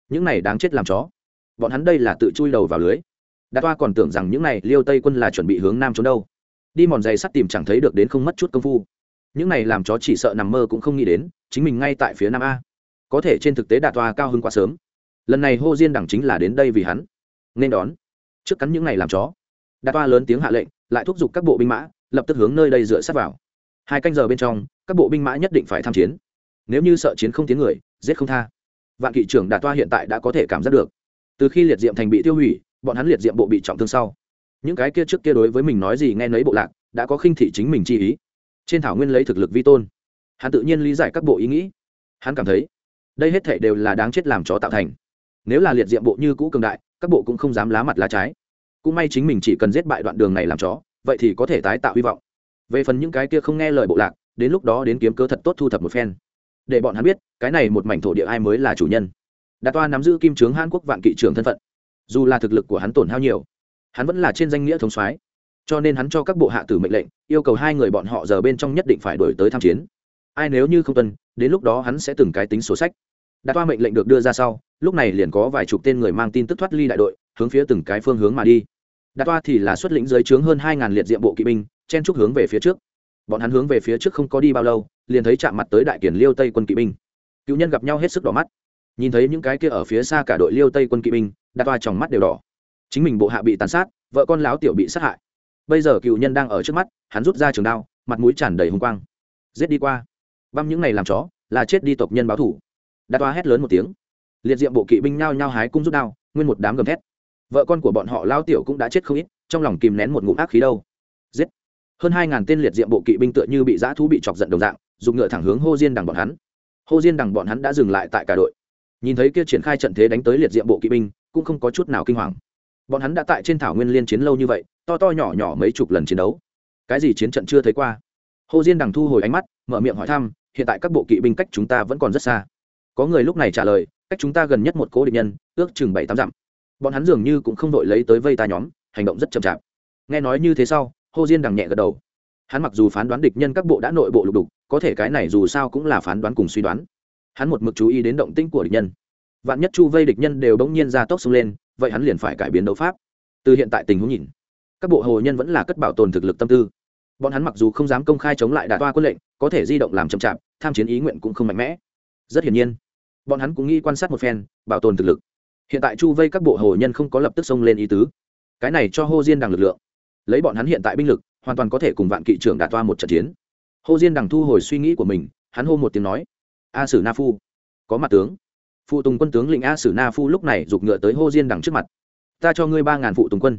những này đáng chết làm chó. Bọn hắn đây là tự chui đầu vào lưới. Đạt toa còn tưởng rằng những này liêu tây quân là chuẩn bị hướng nam trốn đâu. Đi mòn giày sắt tìm chẳng thấy được đến không mất chút công phu. Những này làm chó chỉ sợ nằm mơ cũng không nghĩ đến, chính mình ngay tại phía nam a. Có thể trên thực tế đạt toa cao hơn quá sớm. Lần này hô diên đẳng chính là đến đây vì hắn. Nên đón. Trước cắn những này làm chó. Đạt toa lớn tiếng hạ lệnh, lại thúc giục các bộ binh mã, lập tức hướng nơi đây dựa sát vào. Hai canh giờ bên trong, các bộ binh mã nhất định phải tham chiến. Nếu như sợ chiến không tiếng người, giết không tha vạn kỵ trưởng đạt toa hiện tại đã có thể cảm giác được. Từ khi liệt diệm thành bị tiêu hủy, bọn hắn liệt diệm bộ bị trọng thương sau. Những cái kia trước kia đối với mình nói gì nghe nấy bộ lạc, đã có khinh thị chính mình chi ý. Trên thảo nguyên lấy thực lực vi tôn, hắn tự nhiên lý giải các bộ ý nghĩ. Hắn cảm thấy, đây hết thể đều là đáng chết làm chó tạo thành. Nếu là liệt diệm bộ như cũ cường đại, các bộ cũng không dám lá mặt lá trái. Cũng may chính mình chỉ cần giết bại đoạn đường này làm chó, vậy thì có thể tái tạo hy vọng. Về phần những cái kia không nghe lời bộ lạc, đến lúc đó đến kiếm cơ thật tốt thu thập một phen để bọn hắn biết, cái này một mảnh thổ địa ai mới là chủ nhân. Đạt toa nắm giữ kim trướng hàn quốc vạn kỵ trưởng thân phận. Dù là thực lực của hắn tổn hao nhiều, hắn vẫn là trên danh nghĩa thống soái. Cho nên hắn cho các bộ hạ tử mệnh lệnh, yêu cầu hai người bọn họ giờ bên trong nhất định phải đổi tới tham chiến. Ai nếu như không tuân, đến lúc đó hắn sẽ từng cái tính số sách. Đạt toa mệnh lệnh được đưa ra sau, lúc này liền có vài chục tên người mang tin tức thoát ly đại đội, hướng phía từng cái phương hướng mà đi. Đạt toa thì là xuất lĩnh dưới trướng hơn hai ngàn liệt diệm bộ kỵ binh, chen trúc hướng về phía trước. Bọn hắn hướng về phía trước không có đi bao lâu liền thấy chạm mặt tới đại kiển liêu tây quân kỵ binh. Cựu nhân gặp nhau hết sức đỏ mắt. Nhìn thấy những cái kia ở phía xa cả đội liêu tây quân kỵ binh, đặt toa trong mắt đều đỏ. Chính mình bộ hạ bị tàn sát, vợ con láo tiểu bị sát hại. Bây giờ cựu nhân đang ở trước mắt, hắn rút ra trường đao, mặt mũi tràn đầy hùng quang. Giết đi qua. Băm những này làm chó, là chết đi tộc nhân báo thủ. Đặt toa hét lớn một tiếng. Liệt diệm bộ kỵ binh nhao nhao hái cung rút đao, nguyên một đám gầm thét. Vợ con của bọn họ lao tiểu cũng đã chết không ít, trong lòng kìm nén một ngụm ác khí đâu. Giết hơn hai ngàn tên liệt diệm bộ kỵ binh tựa như bị dã thú bị chọc giận đồng dạng, dùng ngựa thẳng hướng hô diên đằng bọn hắn. Hô diên đằng bọn hắn đã dừng lại tại cả đội. Nhìn thấy kia triển khai trận thế đánh tới liệt diệm bộ kỵ binh, cũng không có chút nào kinh hoàng. Bọn hắn đã tại trên thảo nguyên liên chiến lâu như vậy, to to nhỏ nhỏ mấy chục lần chiến đấu. Cái gì chiến trận chưa thấy qua? Hồ diên đằng thu hồi ánh mắt, mở miệng hỏi thăm, hiện tại các bộ kỵ binh cách chúng ta vẫn còn rất xa. Có người lúc này trả lời, cách chúng ta gần nhất một cố định nhân, ước chừng bảy tám dặm. Bọn hắn dường như cũng không đội lấy tới vây ta nhóm, hành động rất chậm chạp. Nghe nói như thế sau hồ diên đằng nhẹ gật đầu. Hắn mặc dù phán đoán địch nhân các bộ đã nội bộ lục đục, có thể cái này dù sao cũng là phán đoán cùng suy đoán. Hắn một mực chú ý đến động tĩnh của địch nhân. Vạn nhất chu vây địch nhân đều bỗng nhiên ra tốc xông lên, vậy hắn liền phải cải biến đấu pháp. Từ hiện tại tình huống nhìn, các bộ hồ nhân vẫn là cất bảo tồn thực lực tâm tư. Bọn hắn mặc dù không dám công khai chống lại đà toa quân lệnh, có thể di động làm chậm chạp, tham chiến ý nguyện cũng không mạnh mẽ. Rất hiển nhiên, bọn hắn cũng nghĩ quan sát một phen, bảo tồn thực lực. Hiện tại chu vây các bộ hồ nhân không có lập tức xông lên ý tứ. Cái này cho hô diên đằng lực lượng lấy bọn hắn hiện tại binh lực, hoàn toàn có thể cùng vạn kỵ trưởng đạt toa một trận chiến. Hồ diên đằng thu hồi suy nghĩ của mình, hắn hô một tiếng nói, a sử na phu, có mặt tướng. Phụ tùng quân tướng lĩnh a sử na phu lúc này giục ngựa tới Hồ diên đằng trước mặt. Ta cho ngươi ba ngàn phụ tùng quân.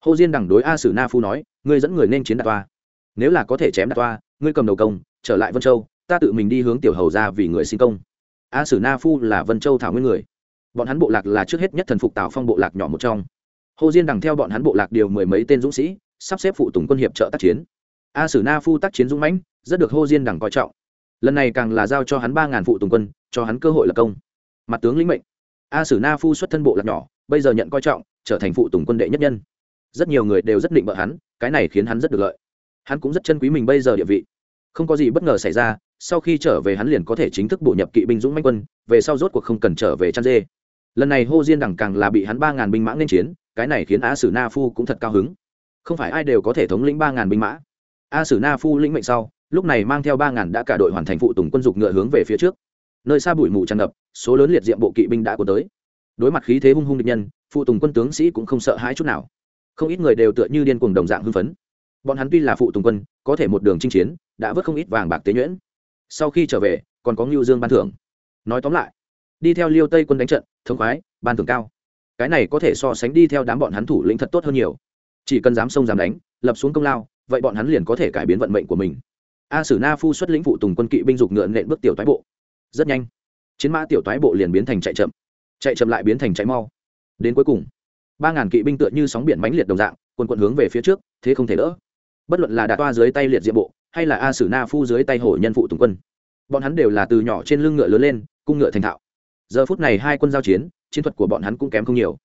Hồ diên đằng đối a sử na phu nói, ngươi dẫn người nên chiến đạt toa. Nếu là có thể chém đạt toa, ngươi cầm đầu công, trở lại vân châu, ta tự mình đi hướng tiểu hầu ra vì người xin công. A sử na phu là vân châu thảo nguyên người. Bọn hắn bộ lạc là trước hết nhất thần phục tào phong bộ lạc nhỏ một trong. Hồ diên đằng theo bọn hắn bộ lạc điều mười mấy tên dũng sĩ sắp xếp phụ tùng quân hiệp trợ tác chiến. A sử na phu tác chiến dũng mãnh, rất được hồ diên đằng coi trọng. Lần này càng là giao cho hắn ba ngàn phụ tùng quân, cho hắn cơ hội lập công. Mặt tướng lĩnh mệnh. A sử na phu xuất thân bộ lạc nhỏ, bây giờ nhận coi trọng, trở thành phụ tùng quân đệ nhất nhân. Rất nhiều người đều rất định bợ hắn, cái này khiến hắn rất được lợi. Hắn cũng rất chân quý mình bây giờ địa vị. Không có gì bất ngờ xảy ra, sau khi trở về hắn liền có thể chính thức bổ nhập kỵ binh dũng manh quân, về sau rốt cuộc không cần trở về chăn dê. Lần này hô diên đẳng càng là bị hắn ba ngàn binh mã nên chiến, cái này khiến a sử na phu cũng thật cao hứng không phải ai đều có thể thống lĩnh ba ngàn binh mã. A sử na phu lĩnh mệnh sau, lúc này mang theo ba ngàn đã cả đội hoàn thành phụ tùng quân dục ngựa hướng về phía trước. Nơi xa bụi mù tràn ngập, số lớn liệt diệm bộ kỵ binh đã cuốn tới. Đối mặt khí thế hung hung địch nhân, phụ tùng quân tướng sĩ cũng không sợ hãi chút nào. Không ít người đều tựa như điên cuồng đồng dạng hưng phấn. Bọn hắn tuy là phụ tùng quân, có thể một đường chinh chiến, đã vớt không ít vàng bạc tế nhuyễn. Sau khi trở về, còn có ngưu dương ban thưởng. Nói tóm lại, đi theo liêu tây quân đánh trận, thống khoái, ban thưởng cao. Cái này có thể so sánh đi theo đám bọn hắn thủ lĩnh thật tốt hơn nhiều chỉ cần dám xông dám đánh, lập xuống công lao, vậy bọn hắn liền có thể cải biến vận mệnh của mình. A sử na phu xuất lĩnh phụ tùng quân kỵ binh dục ngựa nện bước tiểu toái bộ. Rất nhanh, chiến mã tiểu toái bộ liền biến thành chạy chậm. Chạy chậm lại biến thành chạy mau. Đến cuối cùng, ba ngàn kỵ binh tựa như sóng biển mãnh liệt đồng dạng quân quận hướng về phía trước, thế không thể đỡ. Bất luận là đạt toa dưới tay liệt diệm bộ, hay là a sử na phu dưới tay hổ nhân phụ tùng quân, bọn hắn đều là từ nhỏ trên lưng ngựa lớn lên, cung ngựa thành thạo. Giờ phút này hai quân giao chiến chiến thuật của bọn hắn cũng kém không nhiều.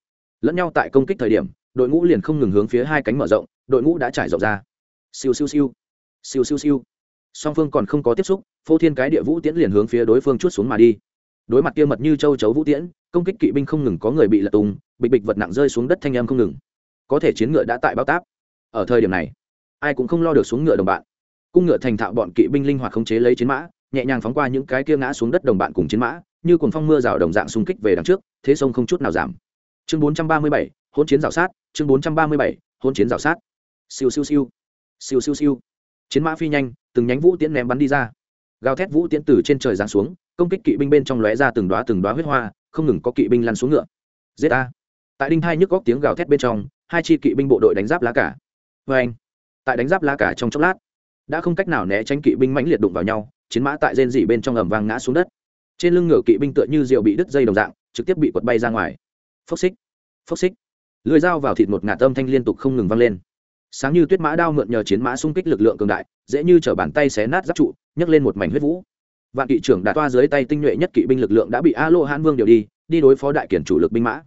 Lẫn nhau tại công kích thời điểm đội ngũ liền không ngừng hướng phía hai cánh mở rộng đội ngũ đã trải rộng ra. Siêu siêu siêu. Siêu siêu siêu. Song phương còn không có tiếp xúc phô thiên cái địa vũ tiễn liền hướng phía đối phương chút xuống mà đi. Đối mặt kia mật như châu chấu vũ tiễn công kích kỵ binh không ngừng có người bị lật tung bịch bịch vật nặng rơi xuống đất thanh âm không ngừng. Có thể chiến ngựa đã tại bao táp. Ở thời điểm này ai cũng không lo được xuống ngựa đồng bạn. Cung ngựa thành thạo bọn kỵ binh linh hoạt khống chế lấy chiến mã nhẹ nhàng phóng qua những cái kia ngã xuống đất đồng bạn cùng chiến mã như cuồng phong mưa rào đồng dạng xung kích về đằng trước thế sông không chút nào giảm. Chương 437, hỗn chiến rào sát chương 437, hỗn chiến rào sát. Siêu siêu siêu. Siêu siêu siêu. Chiến mã phi nhanh từng nhánh vũ tiễn ném bắn đi ra. Gào thét vũ tiễn từ trên trời giáng xuống công kích kỵ binh bên trong lóe ra từng đóa từng đóa huyết hoa không ngừng có kỵ binh lăn xuống ngựa. Giết a tại đinh hai nhức góc tiếng gào thét bên trong hai chi kỵ binh bộ đội đánh giáp lá cả. Vê anh tại đánh giáp lá cả trong chốc lát đã không cách nào né tránh kỵ binh mãnh liệt đụng vào nhau chiến mã tại rên dỉ bên trong ầm vang ngã xuống đất. Trên lưng ngựa kỵ binh tựa như rượu bị đứt dây đồng dạng trực tiếp bị quật bay ra ngoài. Phốc xích phốc xích lưới dao vào thịt một ngạt âm thanh liên tục không ngừng vang lên. Sáng như tuyết mã đao mượn nhờ chiến mã xung kích lực lượng cường đại, dễ như t bàn tay xé nát giáp trụ, nhấc lên một mảnh huyết vũ. Vạn kỵ trưởng đạt toa dưới tay tinh nhuệ nhất kỵ binh lực lượng đã bị a lô hãn vương điều đi đi đối phó đại kiển chủ lực binh mã.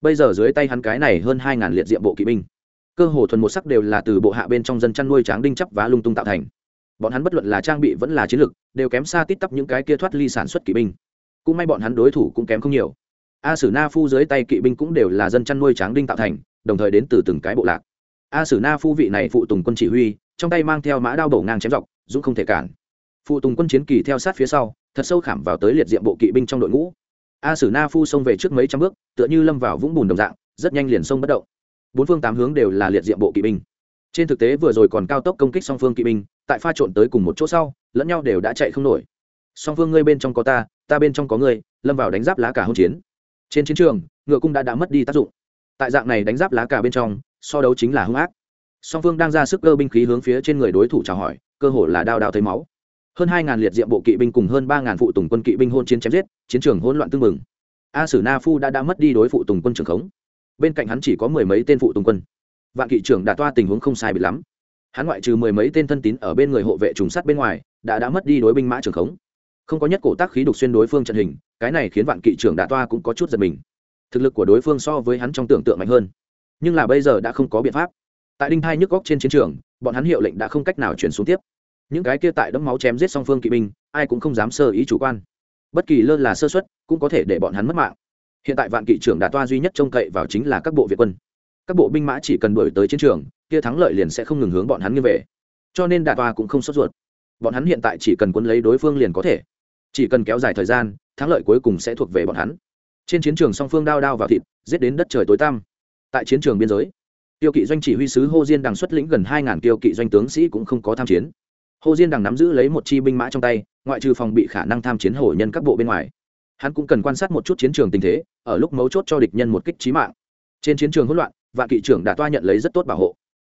Bây giờ dưới tay hắn cái này hơn hai ngàn liệt diệm bộ kỵ binh. Cơ hồ thuần một sắc đều là từ bộ hạ bên trong dân chăn nuôi tráng đinh chấp và lung tung tạo thành. Bọn hắn bất luận là trang bị vẫn là chiến lực, đều kém xa tít tắp những cái kia thoát ly sản xuất kỵ binh. Cũng may bọn hắn đối thủ cũng kém không nhiều a sử na phu dưới tay kỵ binh cũng đều là dân chăn nuôi tráng đinh tạo thành, đồng thời đến từ từng cái bộ lạc. A sử na phu vị này phụ tùng quân chỉ huy, trong tay mang theo mã đao bổ ngang chém dọc, dũng không thể cản. Phụ tùng quân chiến kỳ theo sát phía sau, thật sâu khảm vào tới liệt diệm bộ kỵ binh trong đội ngũ. A sử na phu xông về trước mấy trăm bước, tựa như lâm vào vũng bùn đồng dạng, rất nhanh liền xông bất động. Bốn phương tám hướng đều là liệt diệm bộ kỵ binh. Trên thực tế vừa rồi còn cao tốc công kích song phương kỵ binh, tại pha trộn tới cùng một chỗ sau, lẫn nhau đều đã chạy không nổi. Song phương ngươi bên trong có ta ta bên trong có ngươi, lâm vào đánh giáp lá cả hỗn chiến trên chiến trường, ngựa cung đã đã mất đi tác dụng. Tại dạng này đánh giáp lá cả bên trong, so đấu chính là hung ác. Song phương đang ra sức cơ binh khí hướng phía trên người đối thủ chào hỏi, cơ hội là đao đao thấy máu. Hơn hai ngàn liệt diệm bộ kỵ binh cùng hơn ba ngàn phụ tùng quân kỵ binh hôn chiến chém giết, chiến trường hỗn loạn tương mừng a sử na phu đã đã mất đi đối phụ tùng quân trưởng khống. Bên cạnh hắn chỉ có mười mấy tên phụ tùng quân. Vạn kỵ trưởng đã toa tình huống không sai bị lắm. Hắn ngoại trừ mười mấy tên thân tín ở bên người hộ vệ trùng sát bên ngoài, đã đã mất đi đối binh mã trưởng khống không có nhất cổ tác khí đục xuyên đối phương trận hình, cái này khiến vạn kỵ trưởng đạ toa cũng có chút giật mình. Thực lực của đối phương so với hắn trong tưởng tượng mạnh hơn. Nhưng là bây giờ đã không có biện pháp. Tại đinh thai nhức góc trên chiến trường, bọn hắn hiệu lệnh đã không cách nào chuyển xuống tiếp. Những cái kia tại đấm máu chém giết song phương kỵ binh, ai cũng không dám sơ ý chủ quan. Bất kỳ lơ là sơ xuất cũng có thể để bọn hắn mất mạng. Hiện tại vạn kỵ trưởng đà toa duy nhất trông cậy vào chính là các bộ việt quân. Các bộ binh mã chỉ cần đuổi tới chiến trường, kia thắng lợi liền sẽ không ngừng hướng bọn hắn như về. Cho nên đà toa cũng không sốt ruột. Bọn hắn hiện tại chỉ cần quân lấy đối phương liền có thể chỉ cần kéo dài thời gian, thắng lợi cuối cùng sẽ thuộc về bọn hắn. Trên chiến trường song phương đao đao vào thịt, giết đến đất trời tối tăm. Tại chiến trường biên giới, tiêu kỵ doanh chỉ huy sứ hô diên đằng xuất lĩnh gần hai ngàn tiêu kỵ doanh tướng sĩ cũng không có tham chiến. Hồ diên đằng nắm giữ lấy một chi binh mã trong tay, ngoại trừ phòng bị khả năng tham chiến hổ nhân các bộ bên ngoài. Hắn cũng cần quan sát một chút chiến trường tình thế, ở lúc mấu chốt cho địch nhân một kích trí mạng. Trên chiến trường hỗn loạn, vạn kỵ trưởng đã toa nhận lấy rất tốt bảo hộ.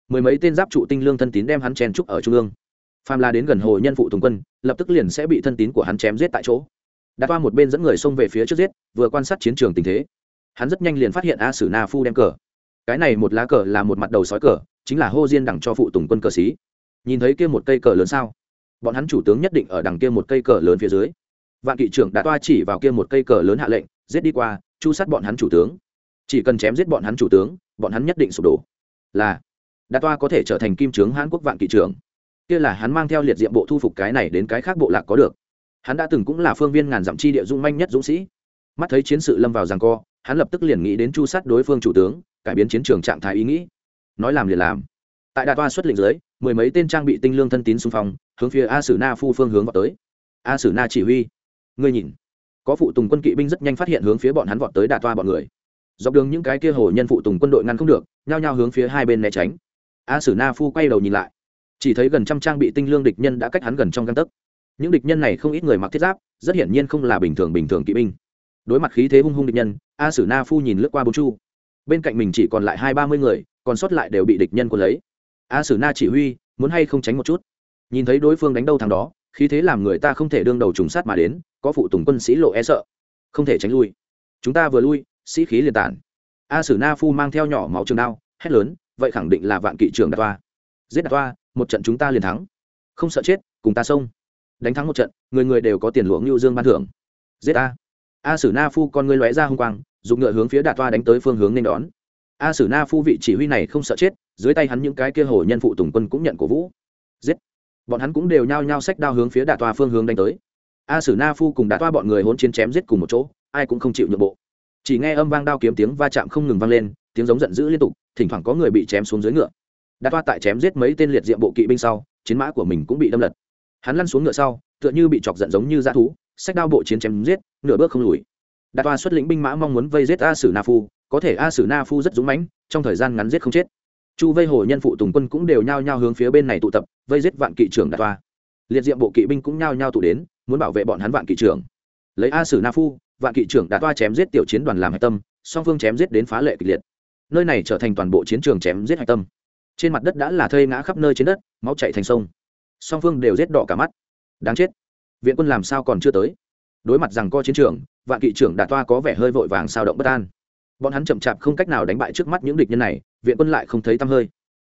Mười mấy tên giáp trụ tinh lương thân tín đem hắn chen trúc ở trung ương phàm la đến gần hồ nhân phụ tùng quân, lập tức liền sẽ bị thân tín của hắn chém giết tại chỗ. Đạt toa một bên dẫn người xông về phía trước giết, vừa quan sát chiến trường tình thế, hắn rất nhanh liền phát hiện a sử na phu đem cờ. Cái này một lá cờ là một mặt đầu sói cờ, chính là hô diên đằng cho phụ tùng quân cờ xí. Nhìn thấy kia một cây cờ lớn sao? Bọn hắn chủ tướng nhất định ở đằng kia một cây cờ lớn phía dưới. Vạn kỵ trưởng đã toa chỉ vào kia một cây cờ lớn hạ lệnh, giết đi qua, chu sát bọn hắn chủ tướng. Chỉ cần chém giết bọn hắn chủ tướng, bọn hắn nhất định sụp đổ. Là đã toa có thể trở thành kim trướng hán quốc vạn kỵ trưởng kia là hắn mang theo liệt diệm bộ thu phục cái này đến cái khác bộ lạc có được. Hắn đã từng cũng là phương viên ngàn dặm chi địa dung manh nhất dũng sĩ. Mắt thấy chiến sự lâm vào rằng co, hắn lập tức liền nghĩ đến chu sát đối phương chủ tướng, cải biến chiến trường trạng thái ý nghĩ. Nói làm liền làm. Tại đà toa xuất lệnh dưới, mười mấy tên trang bị tinh lương thân tín xung phong, hướng phía a sử na phu phương hướng vào tới. A sử na chỉ huy. Ngươi nhìn. Có phụ tùng quân kỵ binh rất nhanh phát hiện hướng phía bọn hắn vọt tới đà toa bọn người. Dọc đường những cái kia hồ nhân phụ tùng quân đội ngăn không được, nhao nhao hướng phía hai bên né tránh. A sử na phu quay đầu nhìn lại chỉ thấy gần trăm trang bị tinh lương địch nhân đã cách hắn gần trong găng tấc. Những địch nhân này không ít người mặc thiết giáp, rất hiển nhiên không là bình thường bình thường kỵ binh. Đối mặt khí thế hung hung địch nhân, a sử na phu nhìn lướt qua bốn chu. Bên cạnh mình chỉ còn lại hai ba mươi người, còn sót lại đều bị địch nhân quân lấy. A sử na chỉ huy, muốn hay không tránh một chút. Nhìn thấy đối phương đánh đâu thằng đó, khí thế làm người ta không thể đương đầu trùng sát mà đến, có phụ tùng quân sĩ lộ e sợ. Không thể tránh lui. Chúng ta vừa lui, sĩ khí liền tản. A sử na phu mang theo nhỏ máu trường đao, hét lớn, vậy khẳng định là vạn kỵ trường đạt toa. Giết đạt toa một trận chúng ta liền thắng. Không sợ chết, cùng ta xông. Đánh thắng một trận, người người đều có tiền luống như dương ban thưởng. Giết a. A sử na phu con ngươi lóe ra h u n g quang, dùng ngựa hướng phía đạt toa đánh tới phương hướng nên đón. A sử na phu vị chỉ huy này không sợ chết, dưới tay hắn những cái kia hồ nhân phụ tùng quân cũng nhận cổ vũ. Giết. Bọn hắn cũng đều nhao nhao sách đao hướng phía đạt toa phương hướng đánh tới. A sử na phu cùng đạt toa bọn người hôn chiến chém giết cùng một chỗ, ai cũng không chịu nhượng bộ. Chỉ nghe âm vang đao kiếm tiếng va chạm không ngừng vang lên, tiếng giống giận dữ liên tục, thỉnh thoảng có người bị chém xuống dưới ngựa đạt toa tại chém giết mấy tên liệt diệm bộ kỵ binh sau, chiến mã của mình cũng bị đâm lật. Hắn lăn xuống ngựa sau, tựa như bị chọc giận giống như dã thú sách đao bộ chiến chém giết, nửa bước không lùi. Đạt toa xuất lĩnh binh mã mong muốn vây giết a sử na phu, có thể a sử na phu rất dũng mãnh, trong thời gian ngắn giết không chết. Chu vây hồ, nhân phụ tùng quân cũng đều nhao nhao hướng phía bên này tụ tập, vây giết vạn kỵ trưởng đạt toa liệt diệm bộ kỵ binh cũng nhao nhao tụ đến, muốn bảo vệ bọn hắn vạn kỵ trưởng. Lấy a sử na phu, vạn kỵ trưởng đạt toa chém giết tiểu chiến đoàn làm hạch tâm, song phương chém giết đến phá lệ kịch liệt. Nơi này trở thành toàn bộ chiến trường chém giết hạch tâm trên mặt đất đã là thây ngã khắp nơi trên đất, máu chạy thành sông. Song phương đều rét đỏ cả mắt. Đáng chết. Viện quân làm sao còn chưa tới? Đối mặt rằng co chiến trường, vạn kỵ trưởng đạt toa có vẻ hơi vội vàng sao động bất an. Bọn hắn chậm chạp không cách nào đánh bại trước mắt những địch nhân này, viện quân lại không thấy tăm hơi.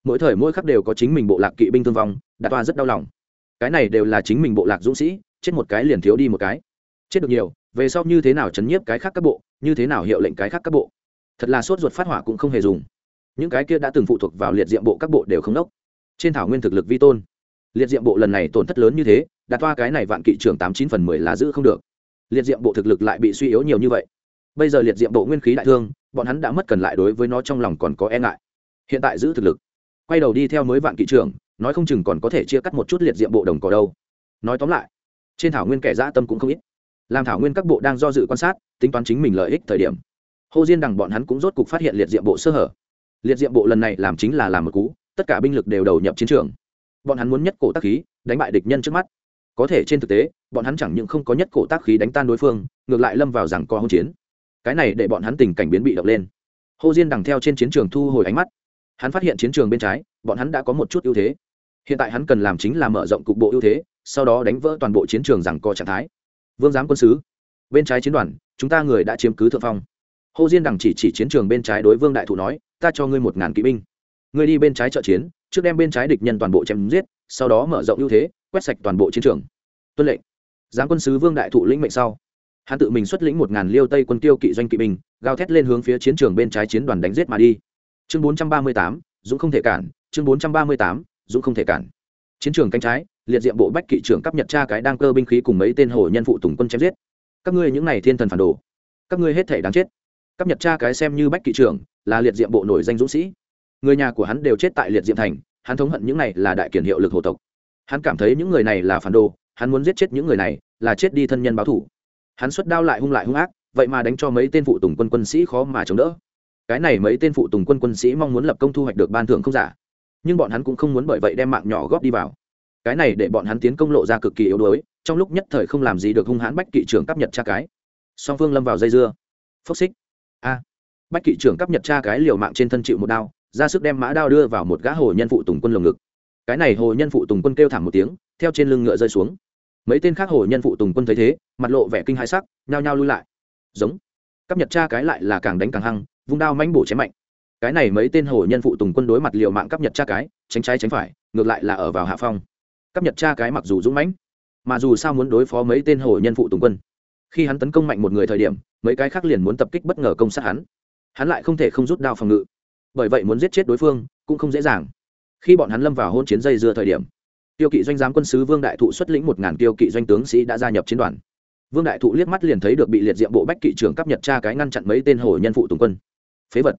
Mỗi thời mỗi khắc đều có chính mình bộ lạc kỵ binh thương vong đạt toa rất đau lòng. Cái này đều là chính mình bộ lạc dũng sĩ, chết một cái liền thiếu đi một cái. Chết được nhiều, về sau như thế nào chấn nhiếp cái khác các bộ, như thế nào hiệu lệnh cái khác các bộ? Thật là sốt ruột phát hỏa cũng không hề dùng những cái kia đã từng phụ thuộc vào liệt diệm bộ các bộ đều không đốc trên thảo nguyên thực lực vi tôn, liệt diệm bộ lần này tổn thất lớn như thế, đặt toa cái này vạn kỵ trưởng tám chín phần mười là giữ không được. Liệt diệm bộ thực lực lại bị suy yếu nhiều như vậy. Bây giờ liệt diệm bộ nguyên khí đại thương, bọn hắn đã mất cần lại đối với nó trong lòng còn có e ngại. Hiện tại giữ thực lực, quay đầu đi theo mới vạn kỵ trưởng, nói không chừng còn có thể chia cắt một chút liệt diệm bộ đồng cỏ đâu. Nói tóm lại, trên thảo nguyên kẻ dã tâm cũng không ít. Làm thảo nguyên các bộ đang do dự quan sát, tính toán chính mình lợi ích thời điểm. Hồ diên đằng bọn hắn cũng rốt cục phát hiện liệt diệm bộ sơ hở liệt diệm bộ lần này làm chính là làm một cú, tất cả binh lực đều đầu nhập chiến trường. Bọn hắn muốn nhất cổ tác khí, đánh bại địch nhân trước mắt. Có thể trên thực tế, bọn hắn chẳng những không có nhất cổ tác khí đánh tan đối phương, ngược lại lâm vào rằng co hỗn chiến. Cái này để bọn hắn tình cảnh biến bị động lên. Hồ diên đằng theo trên chiến trường thu hồi ánh mắt. Hắn phát hiện chiến trường bên trái, bọn hắn đã có một chút ưu thế. Hiện tại hắn cần làm chính là mở rộng cục bộ ưu thế, sau đó đánh vỡ toàn bộ chiến trường rằng co trạng thái. Vương giám quân sứ, bên trái chiến đoàn, chúng ta người đã chiếm cứ thượng phong. Hồ diên đằng chỉ chỉ chiến trường bên trái đối vương đại thụ nói ta cho ngươi một ngàn kỵ binh. Ngươi đi bên trái trợ chiến, trước đem bên trái địch nhân toàn bộ chém giết, sau đó mở rộng ưu thế, quét sạch toàn bộ chiến trường. Tuân lệnh. Giáng quân sứ vương đại thụ lĩnh mệnh sau, hắn tự mình xuất lĩnh một ngàn liêu tây quân tiêu kỵ doanh kỵ binh, gào thét lên hướng phía chiến trường bên trái chiến đoàn đánh giết mà đi. Chương bốn trăm ba mươi tám, dũng không thể cản, chương bốn trăm ba mươi tám, dũng không thể cản. Chiến trường cánh trái, liệt diện bộ bách kỵ trưởng cấp nhật tra cái đang cơ binh khí cùng mấy tên hồ nhân phụ tùng quân chém giết. Các ngươi những này thiên thần phản đồ, các ngươi hết thể đáng chết. Cấp nhật tra cái xem như bách kỵ trưởng là liệt diệm bộ nổi danh dũng sĩ. Người nhà của hắn đều chết tại liệt diệm thành, hắn thống hận những này là đại kiển hiệu lực hồ tộc. Hắn cảm thấy những người này là phản đồ, hắn muốn giết chết những người này, là chết đi thân nhân báo thủ hắn xuất đao lại hung lại hung ác, vậy mà đánh cho mấy tên phụ tùng quân quân sĩ khó mà chống đỡ. Cái này mấy tên phụ tùng quân quân sĩ mong muốn lập công thu hoạch được ban thưởng không giả. Nhưng bọn hắn cũng không muốn bởi vậy đem mạng nhỏ góp đi vào. Cái này để bọn hắn tiến công lộ ra cực kỳ yếu đuối, trong lúc nhất thời không làm gì được hung hãn bách kỵ trưởng cấp nhật tra cái. Song phương lâm vào dây dưa. Phốc xích. A bách kỵ trưởng cấp nhật cha cái liều mạng trên thân chịu một đao, ra sức đem mã đao đưa vào một gã hồ nhân phụ tùng quân lồng ngực. Cái này hồ nhân phụ tùng quân kêu thảm một tiếng, theo trên lưng ngựa rơi xuống. Mấy tên khác hồ nhân phụ tùng quân thấy thế, mặt lộ vẻ kinh hãi sắc, nhao nhao lui lại. Giống. Cấp nhật cha cái lại là càng đánh càng hăng, vung đao mãnh bổ chém mạnh. Cái này mấy tên hồ nhân phụ tùng quân đối mặt liều mạng cấp nhật cha cái, tránh trái tránh phải, ngược lại là ở vào hạ phong. Cấp nhật cha cái mặc dù dũng mãnh, mà dù sao muốn đối phó mấy tên hồ nhân phụ tùng quân, khi hắn tấn công mạnh một người thời điểm, mấy cái khác liền muốn tập kích bất ngờ công sát hắn hắn lại không thể không rút đao phòng ngự. Bởi vậy muốn giết chết đối phương cũng không dễ dàng. Khi bọn hắn lâm vào hôn chiến dây dưa thời điểm, tiêu kỵ doanh giám quân sứ vương đại thụ xuất lĩnh một ngàn tiêu kỵ doanh tướng sĩ đã gia nhập chiến đoàn. Vương đại thụ liếc mắt liền thấy được bị liệt diệm bộ bách kỵ trưởng cấp nhật tra cái ngăn chặn mấy tên hồ nhân phụ tùng quân. Phế vật.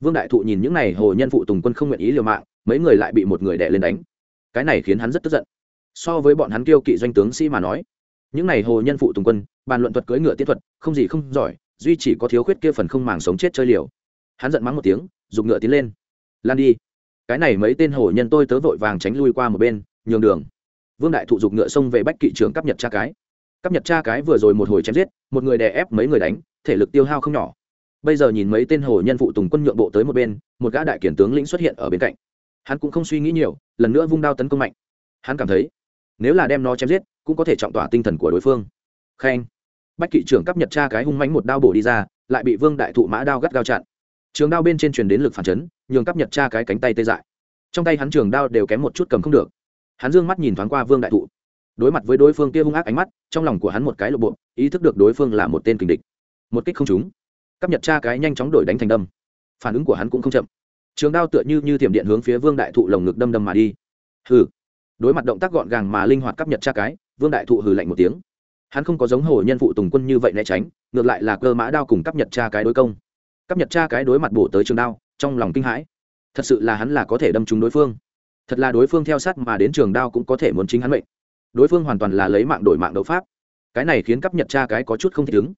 Vương đại thụ nhìn những n à y hồ nhân phụ tùng quân không nguyện ý liều mạng, mấy người lại bị một người đè lên đánh. Cái này khiến hắn rất tức giận. So với bọn hắn tiêu kỵ doanh tướng sĩ mà nói, những n à y hồ nhân phụ tùng quân, bàn luận thuật cưỡi ngựa tiết thuật, không gì không giỏi duy chỉ có thiếu khuyết kia phần không màng sống chết chơi liều. Hắn giận mắng một tiếng dùng ngựa tiến lên. Lan đi. Cái này mấy tên hồ nhân tôi tớ vội vàng tránh lui qua một bên, nhường đường. Vương đại thụ giục ngựa xông về bách kỵ trưởng cấp nhật cha cái. Cấp nhật cha cái vừa rồi một hồi chém giết, một người đè ép mấy người đánh, thể lực tiêu hao không nhỏ. Bây giờ nhìn mấy tên hồ nhân phụ tùng quân nhượng bộ tới một bên, một gã đại kiển tướng lĩnh xuất hiện ở bên cạnh. Hắn cũng không suy nghĩ nhiều, lần nữa vung đao tấn công mạnh. Hắn cảm thấy, nếu là đem nó chém giết, cũng có thể trọng tỏa tinh thần của đối phương. Khen bách kỵ trưởng cấp nhật Tra cái hung mánh một đao bổ đi ra, lại bị vương đại thụ mã đao gắt gao chặn. Trường đao bên trên truyền đến lực phản chấn, nhường cấp nhật Tra cái cánh tay tê dại. Trong tay hắn trường đao đều kém một chút cầm không được. Hắn dương mắt nhìn thoáng qua vương đại thụ. Đối mặt với đối phương kia hung ác ánh mắt, trong lòng của hắn một cái lộ bộ, ý thức được đối phương là một tên kình địch. Một kích không trúng. Cấp nhật Tra cái nhanh chóng đổi đánh thành đâm. Phản ứng của hắn cũng không chậm. Trường đao tựa như như thiểm điện hướng phía vương đại thụ lồng ngực đâm đâm mà đi. Hừ. Đối mặt động tác gọn gàng mà linh hoạt cấp nhật Tra cái, vương đại thụ hừ lạnh một tiếng hắn không có giống hồ nhân phụ tùng quân như vậy né tránh, ngược lại là cơ mã đao cùng cấp nhật cha cái đối công. Cấp nhật cha cái đối mặt bổ tới trường đao, trong lòng kinh hãi. Thật sự là hắn là có thể đâm trúng đối phương. Thật là đối phương theo sát mà đến trường đao cũng có thể muốn chính hắn mệnh. Đối phương hoàn toàn là lấy mạng đổi mạng đấu pháp. Cái này khiến cấp nhật cha cái có chút không thích ứng.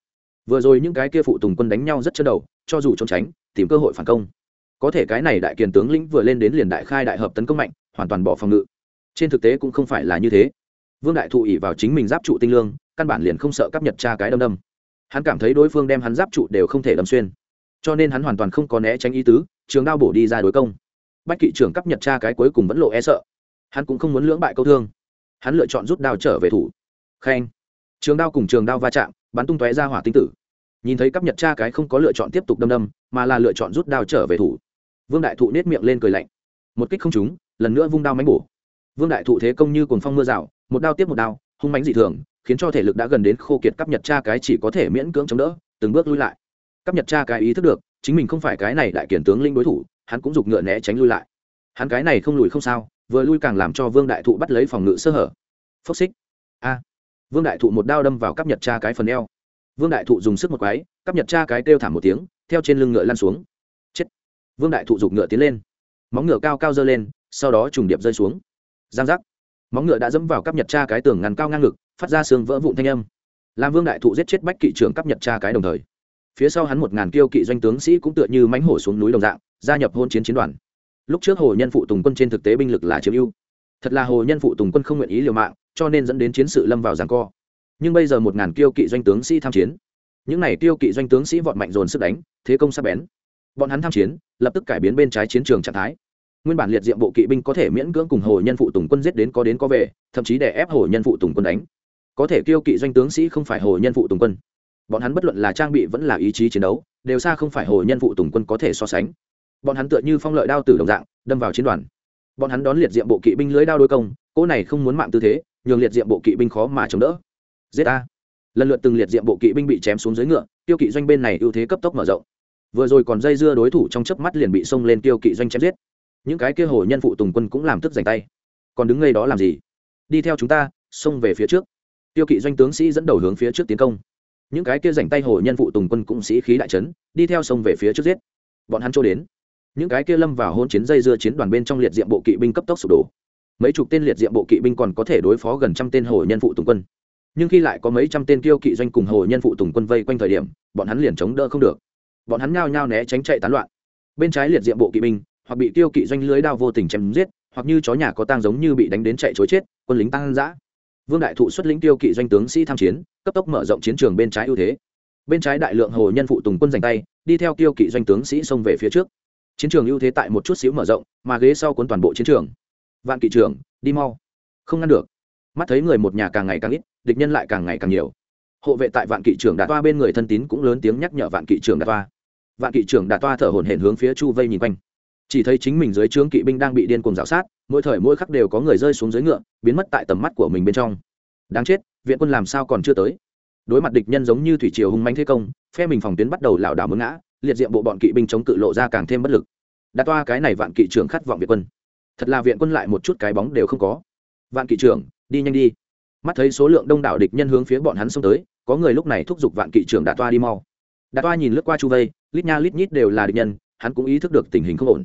Vừa rồi những cái kia phụ tùng quân đánh nhau rất chân đầu, cho dù trốn tránh, tìm cơ hội phản công. Có thể cái này đại kiền tướng lĩnh vừa lên đến liền đại khai đại hợp tấn công mạnh, hoàn toàn bỏ phòng ngự. Trên thực tế cũng không phải là như thế. Vương đại thụ ỉ vào chính mình giáp trụ tinh lương căn bản liền không sợ cấp nhật cha cái đâm đâm. Hắn cảm thấy đối phương đem hắn giáp trụ đều không thể đâm xuyên. Cho nên hắn hoàn toàn không có né tránh ý tứ, trường đao bổ đi ra đối công. Bách kỵ trưởng cấp nhật cha cái cuối cùng vẫn lộ e sợ. Hắn cũng không muốn lưỡng bại câu thương. Hắn lựa chọn rút đao trở về thủ. Khen. Trường đao cùng trường đao va chạm, bắn tung tóe ra hỏa tinh tử. Nhìn thấy cấp nhật cha cái không có lựa chọn tiếp tục đâm đâm, mà là lựa chọn rút đao trở về thủ. Vương đại thụ nết miệng lên cười lạnh. Một kích không trúng, lần nữa vung đao mánh bổ. Vương đại thụ thế công như cồn phong mưa rào, một đao tiếp một đao, hung mánh dị thường khiến cho thể lực đã gần đến khô kiệt cấp nhật cha cái chỉ có thể miễn cưỡng chống đỡ, từng bước lui lại. Cấp nhật cha cái ý thức được, chính mình không phải cái này đại kiển tướng linh đối thủ, hắn cũng giục ngựa né tránh lui lại. Hắn cái này không lùi không sao, vừa lui càng làm cho vương đại thụ bắt lấy phòng ngự sơ hở. Phốc xích. A. Vương đại thụ một đao đâm vào cấp nhật cha cái phần eo. Vương đại thụ dùng sức một quái, cấp nhật cha cái kêu thảm một tiếng, theo trên lưng ngựa lăn xuống. Chết. Vương đại thụ giục ngựa tiến lên. Móng ngựa cao cao dơ lên, sau đó trùng điệp rơi xuống. Giang giác. Móng ngựa đã dẫm vào cấp nhật cha cái tường ngăn cao ngang ngực phát ra xương vỡ vụn thanh âm. Làm vương đại thụ giết chết bách kỵ trưởng cấp nhật tra cái đồng thời, phía sau hắn một ngàn kiêu kỵ doanh tướng sĩ cũng tựa như mánh hổ xuống núi đồng dạng, gia nhập hôn chiến chiến đoàn. Lúc trước hồ nhân phụ tùng quân trên thực tế binh lực là chiếm ưu. Thật là hồ nhân phụ tùng quân không nguyện ý liều mạng, cho nên dẫn đến chiến sự lâm vào giảng co. Nhưng bây giờ một ngàn kiêu kỵ doanh tướng sĩ tham chiến. Những n à y kiêu kỵ doanh tướng sĩ vọt mạnh dồn sức đánh, thế công sắp bén. Bọn hắn tham chiến, lập tức cải biến bên trái chiến trường trạng thái. Nguyên bản liệt diệm bộ kỵ binh có thể miễn cưỡng cùng hồ nhân phụ tùng quân giết đến có đến có về, thậm chí để ép hồ nhân phụ tùng quân đánh có thể kiêu kỵ doanh tướng sĩ không phải hồ nhân phụ tùng quân. Bọn hắn bất luận là trang bị vẫn là ý chí chiến đấu, đều xa không phải hồ nhân phụ tùng quân có thể so sánh. Bọn hắn tựa như phong lợi đao tử đồng dạng, đâm vào chiến đoàn. Bọn hắn đón liệt diệm bộ kỵ binh lưới đao đôi công, cỗ này không muốn mạng tư thế, nhường liệt diệm bộ kỵ binh khó mà chống đỡ. Giết a lần lượt từng liệt diệm bộ kỵ binh bị chém xuống dưới ngựa tiêu kỵ doanh bên này ưu thế cấp tốc mở rộng. Vừa rồi còn dây dưa đối thủ trong chớp mắt liền bị xông lên tiêu kỵ doanh chém giết. Những cái kia hồ nhân phụ tùng quân cũng làm tức giành tay. Còn đứng ngay đó làm gì? Đi theo chúng ta, xông về phía trước tiêu kỵ doanh tướng sĩ dẫn đầu hướng phía trước tiến công. Những cái kia rảnh tay hồ nhân phụ tùng quân cũng sĩ khí đại trấn đi theo sông về phía trước giết. Bọn hắn trô đến. Những cái kia lâm vào hôn chiến dây dưa chiến đoàn bên trong liệt diệm bộ kỵ binh cấp tốc sụp đổ. Mấy chục tên liệt diệm bộ kỵ binh còn có thể đối phó gần trăm tên hồ nhân phụ tùng quân. Nhưng khi lại có mấy trăm tên kiêu kỵ doanh cùng hồ nhân phụ tùng quân vây quanh thời điểm, bọn hắn liền chống đỡ không được. Bọn hắn nhao nhao né tránh chạy tán loạn. Bên trái liệt diệm bộ kỵ binh, hoặc bị tiêu kỵ doanh lưới đao vô tình chém giết, hoặc như chó nhà có tang giống như bị đánh đến chạy chối chết, quân lính tăng dã vương đại thụ xuất lĩnh tiêu kỵ doanh tướng sĩ tham chiến, cấp tốc mở rộng chiến trường bên trái ưu thế. Bên trái đại lượng hồ nhân phụ tùng quân giành tay, đi theo tiêu kỵ doanh tướng sĩ xông về phía trước. Chiến trường ưu thế tại một chút xíu mở rộng, mà ghế sau cuốn toàn bộ chiến trường. Vạn kỵ trưởng, đi mau. Không ngăn được. Mắt thấy người một nhà càng ngày càng ít, địch nhân lại càng ngày càng nhiều. Hộ vệ tại vạn kỵ trưởng đạt toa bên người thân tín cũng lớn tiếng nhắc nhở vạn kỵ trưởng đạt toa. Vạn kỵ trưởng đạt toa thở hổn hển hướng phía chu vây nhìn quanh chỉ thấy chính mình dưới trướng kỵ binh đang bị điên cuồng rào sát, mỗi thời mỗi khắc đều có người rơi xuống dưới ngựa, biến mất tại tầm mắt của mình bên trong. Đáng chết, viện quân làm sao còn chưa tới? Đối mặt địch nhân giống như thủy triều hung manh thế công, phe mình phòng tuyến bắt đầu lảo đảo mướn ngã, liệt diện bộ bọn kỵ binh chống cự lộ ra càng thêm bất lực. Đã toa cái này vạn kỵ trưởng khát vọng viện quân. Thật là viện quân lại một chút cái bóng đều không có. Vạn kỵ trưởng, đi nhanh đi. Mắt thấy số lượng đông đảo địch nhân hướng phía bọn hắn xông tới, có người lúc này thúc giục vạn kỵ trưởng đạt toa đi mau. Đạt toa nhìn lướt qua chu vây, lít nha lít nhít đều là địch nhân, hắn cũng ý thức được tình hình không ổn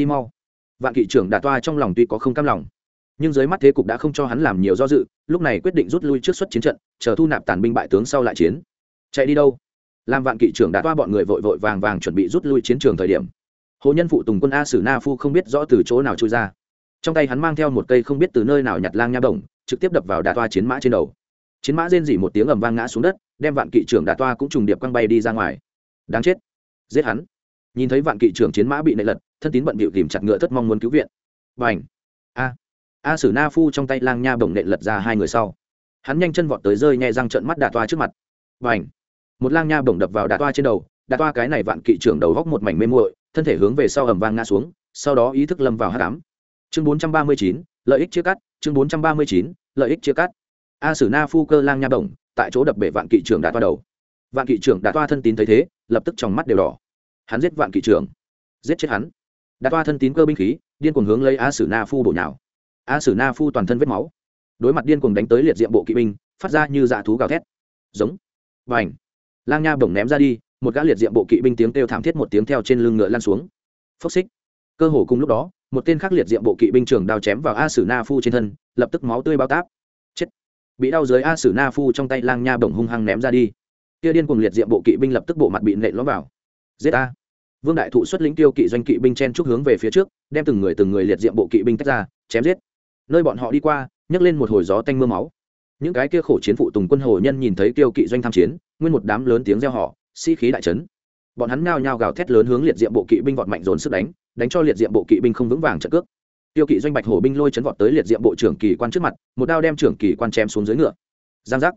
đi mau. Vạn kỵ trưởng đạt toa trong lòng tuy có không cam lòng, nhưng dưới mắt thế cục đã không cho hắn làm nhiều do dự, lúc này quyết định rút lui trước suất chiến trận, chờ thu nạp tàn binh bại tướng sau lại chiến. Chạy đi đâu? Làm vạn kỵ trưởng đã toa bọn người vội vội vàng vàng chuẩn bị rút lui chiến trường thời điểm, hồ nhân phụ tùng quân a sử na phu không biết rõ từ chỗ nào trôi ra. Trong tay hắn mang theo một cây không biết từ nơi nào nhặt lang nha bổng trực tiếp đập vào đà toa chiến mã trên đầu. Chiến mã rên dỉ một tiếng ầm vang ngã xuống đất, đem vạn kỵ trưởng đà toa cũng trùng điệp quăng bay đi ra ngoài. Đáng chết. Giết hắn. Nhìn thấy vạn kỵ trưởng chiến mã bị nệ lật thân tín bận bịu tìm chặt ngựa thất mong muốn cứu viện. Và a! A sử na phu trong tay lang nha bổng nện lật ra hai người sau. Hắn nhanh chân vọt tới rơi nhẹ răng trận mắt đà toa trước mặt. Và một lang nha bổng đập vào đà toa trên đầu đà toa cái này vạn kỵ trưởng đầu góc một mảnh mê muội, thân thể hướng về sau ầm vang ngã xuống, sau đó ý thức lâm vào hát đám chương bốn trăm ba mươi chín, lợi ích chia cắt, chương bốn trăm ba mươi chín, lợi ích chia cắt. A sử na phu cơ lang nha bổng, tại chỗ đập bể vạn kỵ trưởng đà toa đầu. Vạn kỵ trưởng đà toa thân tín thấy thế, lập tức trong mắt đều đỏ. Hắn giết vạn kỵ trưởng. Giết chết hắn đã toa thân tín cơ binh khí, điên cuồng hướng lấy a sử na phu bổ nhào. A sử na phu toàn thân vết máu. Đối mặt điên cuồng đánh tới liệt diện bộ kỵ binh, phát ra như dạ thú gào thét. Giống. Và ảnh lang nha bổng ném ra đi, một gã liệt diện bộ kỵ binh tiếng kêu thảm thiết một tiếng theo trên lưng ngựa lan xuống. Phốc xích. Cơ hồ cùng lúc đó, một tên khác liệt diện bộ kỵ binh trường đao chém vào a sử na phu trên thân, lập tức máu tươi bao táp. Chết. Bị đau dưới a sử na phu trong tay lang nha bổng hung hăng ném ra đi. Kia điên cùng liệt diện bộ kỵ binh lập tức bộ mặt bị nện lõm vào. Giết a vương đại thụ xuất lĩnh tiêu kỵ doanh kỵ binh chen trúc hướng về phía trước, đem từng người từng người liệt diện bộ kỵ binh tách ra, chém giết. Nơi bọn họ đi qua, nhấc lên một hồi gió tanh mưa máu. Những cái kia khổ chiến phụ tùng quân hồ nhân nhìn thấy tiêu kỵ doanh tham chiến, nguyên một đám lớn tiếng reo họ sĩ、si、khí đại trấn bọn hắn nhao nhao gào thét lớn hướng liệt diện bộ kỵ binh vọt mạnh dồn sức đánh đánh cho liệt diện bộ kỵ binh không vững vàng trận cước. Tiêu kỵ doanh bạch hổ binh lôi chấn vọt tới liệt diện bộ trưởng kỳ quan trước mặt, một đao đem trưởng kỳ quan chém xuống dưới ngựa. Giang giác.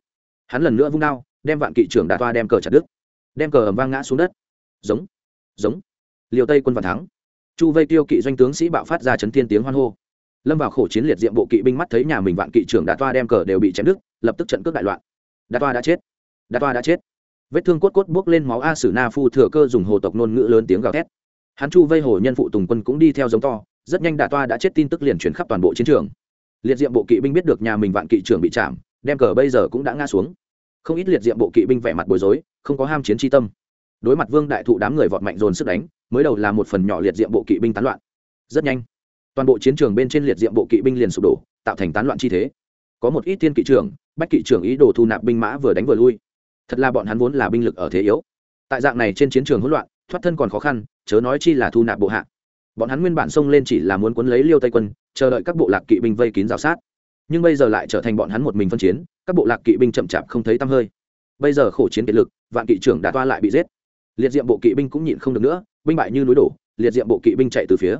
Hắn lần nữa vung đao, đem vạn kỵ trưởng đà toa đem cờ chặt đứt. Đem cờ ầm vang ngã xuống đất. Giống giống. Liều tây quân vạn thắng. Chu vây tiêu kỵ doanh tướng sĩ bạo phát ra chấn thiên tiếng hoan hô. Lâm vào khổ chiến liệt diệm bộ kỵ binh mắt thấy nhà mình vạn kỵ trưởng đà toa đem cờ đều bị chém đứt, lập tức trận cướp đại loạn. Đà toa đã chết. Đà toa đã chết. Vết thương cốt cốt buốc lên máu a sử na phu thừa cơ dùng hồ tộc ngôn ngữ lớn tiếng gào thét. Hắn chu vây hồ nhân phụ tùng quân cũng đi theo giống to, rất nhanh đà toa đã chết tin tức liền chuyển khắp toàn bộ chiến trường. Liệt diệm bộ kỵ binh biết được nhà mình vạn kỵ trưởng bị chạm, đem cờ bây giờ cũng đã ngã xuống. Không ít liệt diệm bộ kỵ binh vẻ mặt bối rối, không có ham chiến tri tâm đối mặt vương đại thụ đám người vọt mạnh dồn sức đánh, mới đầu là một phần nhỏ liệt diệm bộ kỵ binh tán loạn. Rất nhanh, toàn bộ chiến trường bên trên liệt diệm bộ kỵ binh liền sụp đổ, tạo thành tán loạn chi thế. Có một ít tiên kỵ trưởng, bách kỵ trưởng ý đồ thu nạp binh mã vừa đánh vừa lui. Thật là bọn hắn vốn là binh lực ở thế yếu. Tại dạng này trên chiến trường hỗn loạn, thoát thân còn khó khăn, chớ nói chi là thu nạp bộ hạ. Bọn hắn nguyên bản xông lên chỉ là muốn cuốn lấy liêu tây quân, chờ đợi các bộ lạc kỵ binh vây kín rào sát. Nhưng bây giờ lại trở thành bọn hắn một mình phân chiến, các bộ lạc kỵ binh chậm chạp không thấy tăm hơi. Bây giờ khổ chiến kiệt lực, vạn kỵ trưởng đã toa lại bị giết liệt diệm bộ kỵ binh cũng nhịn không được nữa, binh bại như núi đổ, liệt diệm bộ kỵ binh chạy từ phía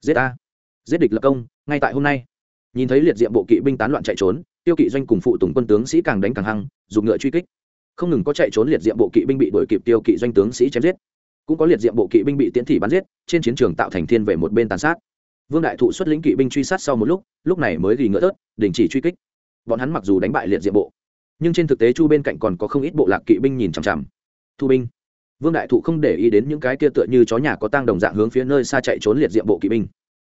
giết a giết địch lập công, ngay tại hôm nay. Nhìn thấy liệt diệm bộ kỵ binh tán loạn chạy trốn, tiêu kỵ doanh cùng phụ tùng quân tướng sĩ càng đánh càng hăng, dùng ngựa truy kích. Không ngừng có chạy trốn liệt diệm bộ kỵ binh bị đuổi kịp tiêu kỵ doanh tướng sĩ chém giết. Cũng có liệt diệm bộ kỵ binh bị tiễn thị bắn giết, trên chiến trường tạo thành thiên về một bên tàn sát. Vương đại thụ xuất lĩnh kỵ binh truy sát sau một lúc lúc này mới ghi ngựa tớt, đình chỉ truy kích. Bọn hắn mặc dù đánh bại liệt diệm bộ, nhưng trên thực tế chu bên cạnh còn có không ít bộ lạc kỵ binh nhìn chằm chằm. Thu binh vương đại thụ không để ý đến những cái kia tựa như chó nhà có tang đồng dạng hướng phía nơi xa chạy trốn liệt diệm bộ kỵ binh.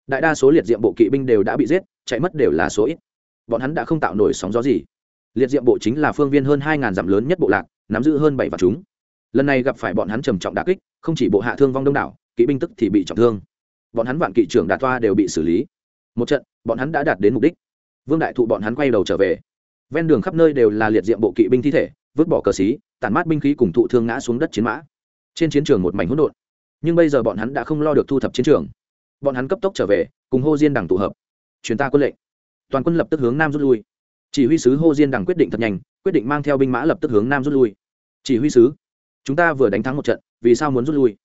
Đại đa số liệt diệm bộ kỵ binh đều đã bị giết, chạy mất đều là số ít. Bọn hắn đã không tạo nổi sóng gió gì. Liệt diệm bộ chính là phương viên hơn hai ngàn dặm lớn nhất bộ lạc, nắm giữ hơn bảy vạn chúng. Lần này gặp phải bọn hắn trầm trọng đà kích, không chỉ bộ hạ thương vong đông đảo, kỵ binh tức thì bị trọng thương. Bọn hắn vạn kỵ trưởng đạt toa đều bị xử lý. Một trận, bọn hắn đã đạt đến mục đích. Vương đại thụ bọn hắn quay đầu trở về. Ven đường khắp nơi đều là liệt diệm bộ kỵ binh thi thể, vứt bỏ cờ xí, tản mát binh khí cùng thụ thương ngã xuống đất chiến mã trên chiến trường một mảnh hỗn độn. Nhưng bây giờ bọn hắn đã không lo được thu thập chiến trường. Bọn hắn cấp tốc trở về, cùng hô diên đằng tụ hợp. Chuyến ta quân lệnh. Toàn quân lập tức hướng nam rút lui. Chỉ huy sứ hô diên đằng quyết định thật nhanh, quyết định mang theo binh mã lập tức hướng nam rút lui. Chỉ huy sứ, chúng ta vừa đánh thắng một trận, vì sao muốn rút lui?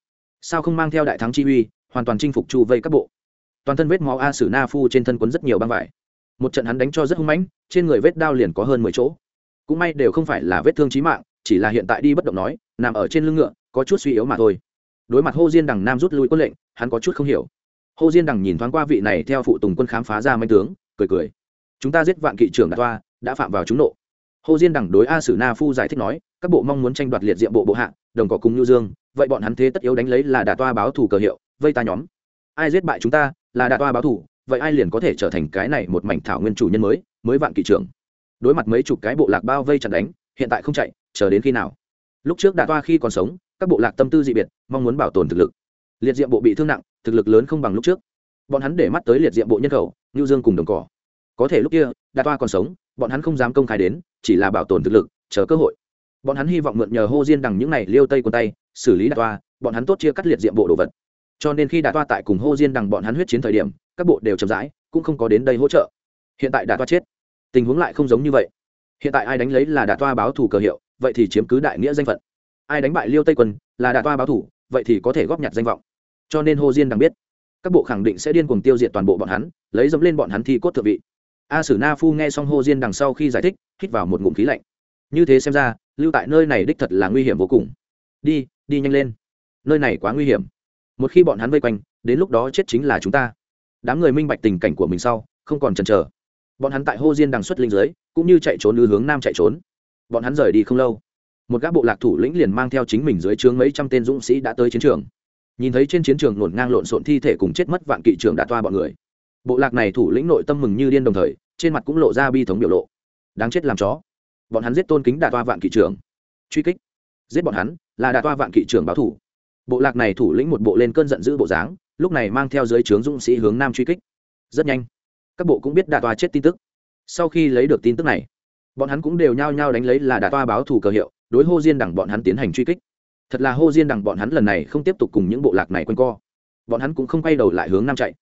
Sao không mang theo đại thắng chi huy, hoàn toàn chinh phục chu vây các bộ? Toàn thân vết máu a sử na phu trên thân quấn rất nhiều băng vải. Một trận hắn đánh cho rất hung mãnh, trên người vết đao liền có hơn mười chỗ. Cũng may đều không phải là vết thương trí mạng, chỉ là hiện tại đi bất động nói, nằm ở trên lưng ngựa có chút suy yếu mà thôi. Đối mặt hô diên đằng nam rút lui quân lệnh, hắn có chút không hiểu. Hô diên đằng nhìn thoáng qua vị này theo phụ tùng quân khám phá ra manh tướng, cười cười. Chúng ta giết vạn kỵ trưởng đạt toa, đã phạm vào chúng nộ. Hồ diên đằng đối a sử na phu giải thích nói, các bộ mong muốn tranh đoạt liệt diệm bộ bộ hạ, đồng có cùng nhu dương, vậy bọn hắn thế tất yếu đánh lấy là đạt toa báo thủ cờ hiệu, vây ta nhóm. Ai giết bại chúng ta, là đạt toa báo thủ vậy ai liền có thể trở thành cái này một mảnh thảo nguyên chủ nhân mới mới vạn kỵ trưởng. Đối mặt mấy chục cái bộ lạc bao vây chặt đánh, hiện tại không chạy, chờ đến khi nào? Lúc trước đạt toa khi còn sống các bộ lạc tâm tư dị biệt, mong muốn bảo tồn thực lực. Liệt diệm bộ bị thương nặng, thực lực lớn không bằng lúc trước. Bọn hắn để mắt tới liệt diệm bộ nhân khẩu ngưu dương cùng đồng cỏ. Có thể lúc kia đạt toa còn sống, bọn hắn không dám công khai đến, chỉ là bảo tồn thực lực, chờ cơ hội. Bọn hắn hy vọng mượn nhờ hô diên đằng những này liêu tây quân tay, xử lý đạt toa, bọn hắn tốt chia cắt liệt diệm bộ đồ vật. Cho nên khi đạt toa tại cùng hô diên đằng bọn hắn huyết chiến thời điểm, các bộ đều chậm rãi, cũng không có đến đây hỗ trợ. Hiện tại đạt toa chết. Tình huống lại không giống như vậy. Hiện tại ai đánh lấy là đạt toa báo thù cờ hiệu, vậy thì chiếm cứ đại nghĩa danh phận ai đánh bại liêu tây quân, là đạt toa báo thủ, vậy thì có thể góp nhặt danh vọng. Cho nên Hồ diên đằng biết, các bộ khẳng định sẽ điên cuồng tiêu diệt toàn bộ bọn hắn, lấy dẫm lên bọn hắn thi cốt thượng vị. A sử na phu nghe xong Hồ diên đằng sau khi giải thích, hít vào một ngụm khí lạnh. Như thế xem ra, lưu tại nơi này đích thật là nguy hiểm vô cùng. Đi đi nhanh lên. Nơi này quá nguy hiểm. Một khi bọn hắn vây quanh, đến lúc đó chết chính là chúng ta. Đám người minh bạch tình cảnh của mình sau, không còn chần chờ. Bọn hắn tại hô diên đằng xuất linh dưới, cũng như chạy trốn ư hướng nam chạy trốn. Bọn hắn rời đi không lâu một gã bộ lạc thủ lĩnh liền mang theo chính mình dưới trướng mấy trăm tên dũng sĩ đã tới chiến trường. Nhìn thấy trên chiến trường nổn ngang lộn xộn thi thể cùng chết mất vạn kỵ trường đã toa bọn người. Bộ lạc này thủ lĩnh nội tâm mừng như điên đồng thời, trên mặt cũng lộ ra bi thống biểu lộ. Đáng chết làm chó. Bọn hắn giết tôn kính đà toa vạn kỵ trưởng. Truy kích. Giết bọn hắn là đà toa vạn kỵ trưởng báo thủ. Bộ lạc này thủ lĩnh một bộ lên cơn giận dữ bộ dáng, lúc này mang theo dưới trướng dũng sĩ hướng nam truy kích. Rất nhanh, các bộ cũng biết đà toa chết tin tức. Sau khi lấy được tin tức này, bọn hắn cũng đều nhao nhao đánh lấy là đà toa báo thủ cờ hiệu đối hô diên Đằng bọn hắn tiến hành truy kích. Thật là hô diên Đằng bọn hắn lần này không tiếp tục cùng những bộ lạc này quanh co. Bọn hắn cũng không quay đầu lại hướng nam chạy.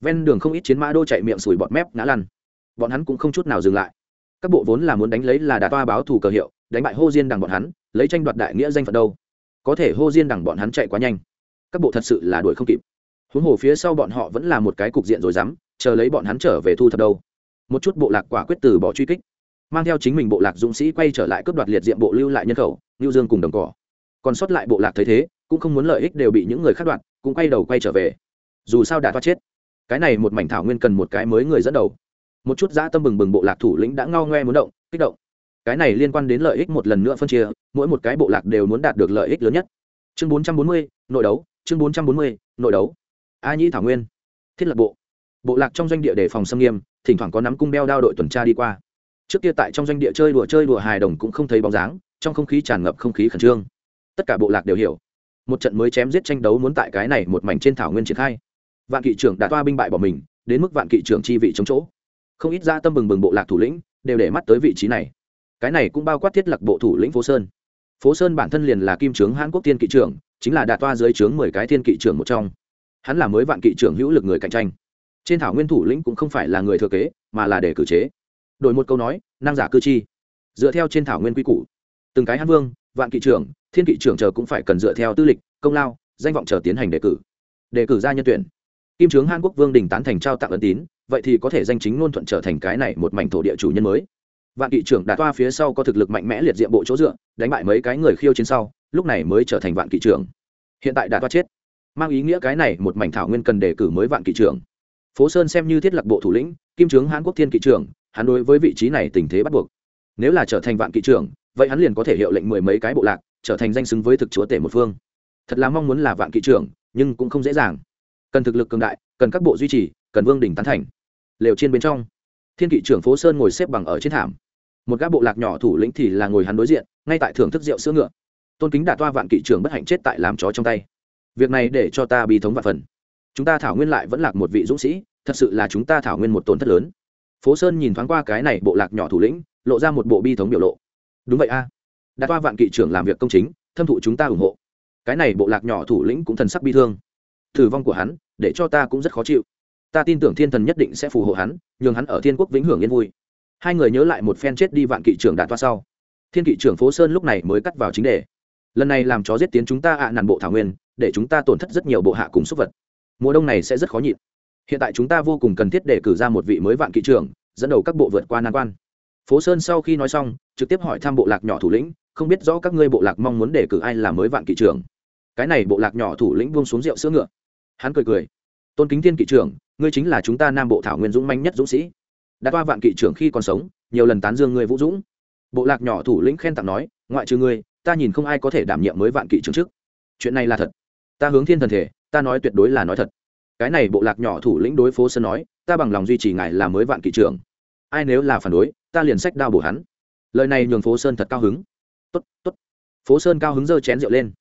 Ven đường không ít chiến mã đô chạy miệng sùi bọt mép, ngã lăn. Bọn hắn cũng không chút nào dừng lại. Các bộ vốn là muốn đánh lấy là đà toa báo thù cờ hiệu, đánh bại hô diên đằng bọn hắn, lấy tranh đoạt đại nghĩa danh phận đâu. Có thể hô diên đằng bọn hắn chạy quá nhanh. Các bộ thật sự là đuổi không kịp. Huống hồ phía sau bọn họ vẫn là một cái cục diện rồi dám chờ lấy bọn hắn trở về thu thập đâu. Một chút bộ lạc quả quyết từ bỏ truy kích mang theo chính mình bộ lạc dũng sĩ quay trở lại cướp đoạt liệt diện bộ lưu lại nhân khẩu lưu dương cùng đồng cỏ. Còn sót lại bộ lạc thấy thế, cũng không muốn lợi ích đều bị những người khác đoạt, cũng quay đầu quay trở về. Dù sao đã thoát chết. Cái này một mảnh thảo nguyên cần một cái mới người dẫn đầu. Một chút dã tâm bừng bừng bộ lạc thủ lĩnh đã ngao ngoe muốn động, kích động. Cái này liên quan đến lợi ích một lần nữa phân chia, mỗi một cái bộ lạc đều muốn đạt được lợi ích lớn nhất. Chương bốn trăm bốn mươi, nội đấu, chương bốn trăm bốn mươi, nội đấu. A nhĩ thảo nguyên. Thiết lập bộ. Bộ lạc trong doanh địa đề phòng xâm nghiêm, thỉnh thoảng có nắm cung đeo đao đội tuần tra đi qua trước kia tại trong doanh địa chơi đùa chơi đùa hài đồng cũng không thấy bóng dáng, trong không khí tràn ngập không khí khẩn trương. Tất cả bộ lạc đều hiểu. Một trận mới chém giết tranh đấu muốn tại cái này một mảnh trên thảo nguyên triển khai. Vạn kỵ trưởng đã toa binh bại bỏ mình, đến mức vạn kỵ trưởng chi vị chống chỗ. Không ít ra tâm bừng bừng bộ lạc thủ lĩnh đều để mắt tới vị trí này. Cái này cũng bao quát thiết lập bộ thủ lĩnh phố sơn. Phố sơn bản thân liền là kim trướng hãn quốc tiên kỵ trưởng, chính là đạt toa dưới trướng mười cái thiên kỵ trưởng một trong. Hắn là mới vạn kỵ trưởng hữu lực người cạnh tranh. Trên thảo nguyên thủ lĩnh cũng không phải là người thừa kế, mà là để cử chế đổi một câu nói, năng giả cư chi. Dựa theo trên thảo nguyên quy củ, từng cái hán vương, vạn kỵ trưởng, thiên kỵ trưởng chờ cũng phải cần dựa theo tư lịch, công lao, danh vọng chờ tiến hành đề cử. Đề cử ra nhân tuyển. Kim trướng hàn quốc vương đình tán thành trao tặng ấn tín, vậy thì có thể danh chính ngôn thuận trở thành cái này một mảnh thổ địa chủ nhân mới. Vạn kỵ trưởng đã toa phía sau có thực lực mạnh mẽ liệt diện bộ chỗ dựa, đánh bại mấy cái người khiêu chiến sau, lúc này mới trở thành vạn kỵ trưởng. Hiện tại đã toa chết. Mang ý nghĩa cái này một mảnh thảo nguyên cần đề cử mới vạn kỵ trưởng. Phố sơn xem như thiết lập bộ thủ lĩnh, kim trướng hàn quốc thiên kỵ trưởng hắn đối với vị trí này tình thế bắt buộc. Nếu là trở thành vạn kỵ trưởng, vậy hắn liền có thể hiệu lệnh mười mấy cái bộ lạc, trở thành danh xứng với thực chúa tể một phương. Thật là mong muốn là vạn kỵ trưởng, nhưng cũng không dễ dàng. Cần thực lực cường đại, cần các bộ duy trì, cần vương đỉnh tán thành. Lều trên bên trong, thiên kỵ trưởng phố sơn ngồi xếp bằng ở trên thảm. Một gã bộ lạc nhỏ thủ lĩnh thì là ngồi hắn đối diện, ngay tại thưởng thức rượu sữa ngựa. Tôn kính đả toa vạn kỵ trưởng bất hạnh chết tại làm chó trong tay. Việc này để cho ta bi thống vạn phần. Chúng ta thảo nguyên lại vẫn lạc một vị dũng sĩ, thật sự là chúng ta thảo nguyên một tổn thất lớn phố sơn nhìn thoáng qua cái này bộ lạc nhỏ thủ lĩnh, lộ ra một bộ bi thống biểu lộ. Đúng vậy a. À. đạt toa vạn kỵ trưởng làm việc công chính, thâm thụ chúng ta ủng hộ. Cái này bộ lạc nhỏ thủ lĩnh cũng thần sắc bi thương. Thử vong của hắn, để cho ta cũng rất khó chịu. Ta tin tưởng thiên thần nhất định sẽ phù hộ hắn, nhường hắn ở thiên quốc vĩnh hưởng yên vui. Hai người nhớ lại một phen chết đi vạn kỵ trưởng đạt toa sau. Thiên kỵ trưởng phố sơn lúc này mới cắt vào chính đề. Lần này làm chó giết tiến chúng ta ạ à nàn bộ thảo nguyên, để chúng ta tổn thất rất nhiều bộ hạ cùng súc vật. Mùa đông này sẽ rất khó nhịn hiện tại chúng ta vô cùng cần thiết để cử ra một vị mới vạn kỵ trưởng, dẫn đầu các bộ vượt qua nan quan. Phố sơn sau khi nói xong, trực tiếp hỏi thăm bộ lạc nhỏ thủ lĩnh, không biết rõ các ngươi bộ lạc mong muốn đề cử ai là mới vạn kỵ trưởng. Cái này bộ lạc nhỏ thủ lĩnh buông xuống rượu sữa ngựa. Hắn cười cười. Tôn kính thiên kỵ trưởng, ngươi chính là chúng ta nam bộ thảo nguyên dũng manh nhất dũng sĩ. Đã qua vạn kỵ trưởng khi còn sống, nhiều lần tán dương ngươi vũ dũng. Bộ lạc nhỏ thủ lĩnh khen tặng nói, ngoại trừ ngươi, ta nhìn không ai có thể đảm nhiệm mới vạn kỵ trưởng trước. Chuyện này là thật. Ta hướng thiên thần thể, ta nói tuyệt đối là nói thật cái này bộ lạc nhỏ thủ lĩnh đối phố sơn nói, ta bằng lòng duy trì ngài là mới vạn kỵ trưởng. Ai nếu là phản đối, ta liền sách đao bổ hắn. Lời này nhường phố sơn thật cao hứng. Tốt tốt. Phố sơn cao hứng giơ chén rượu lên.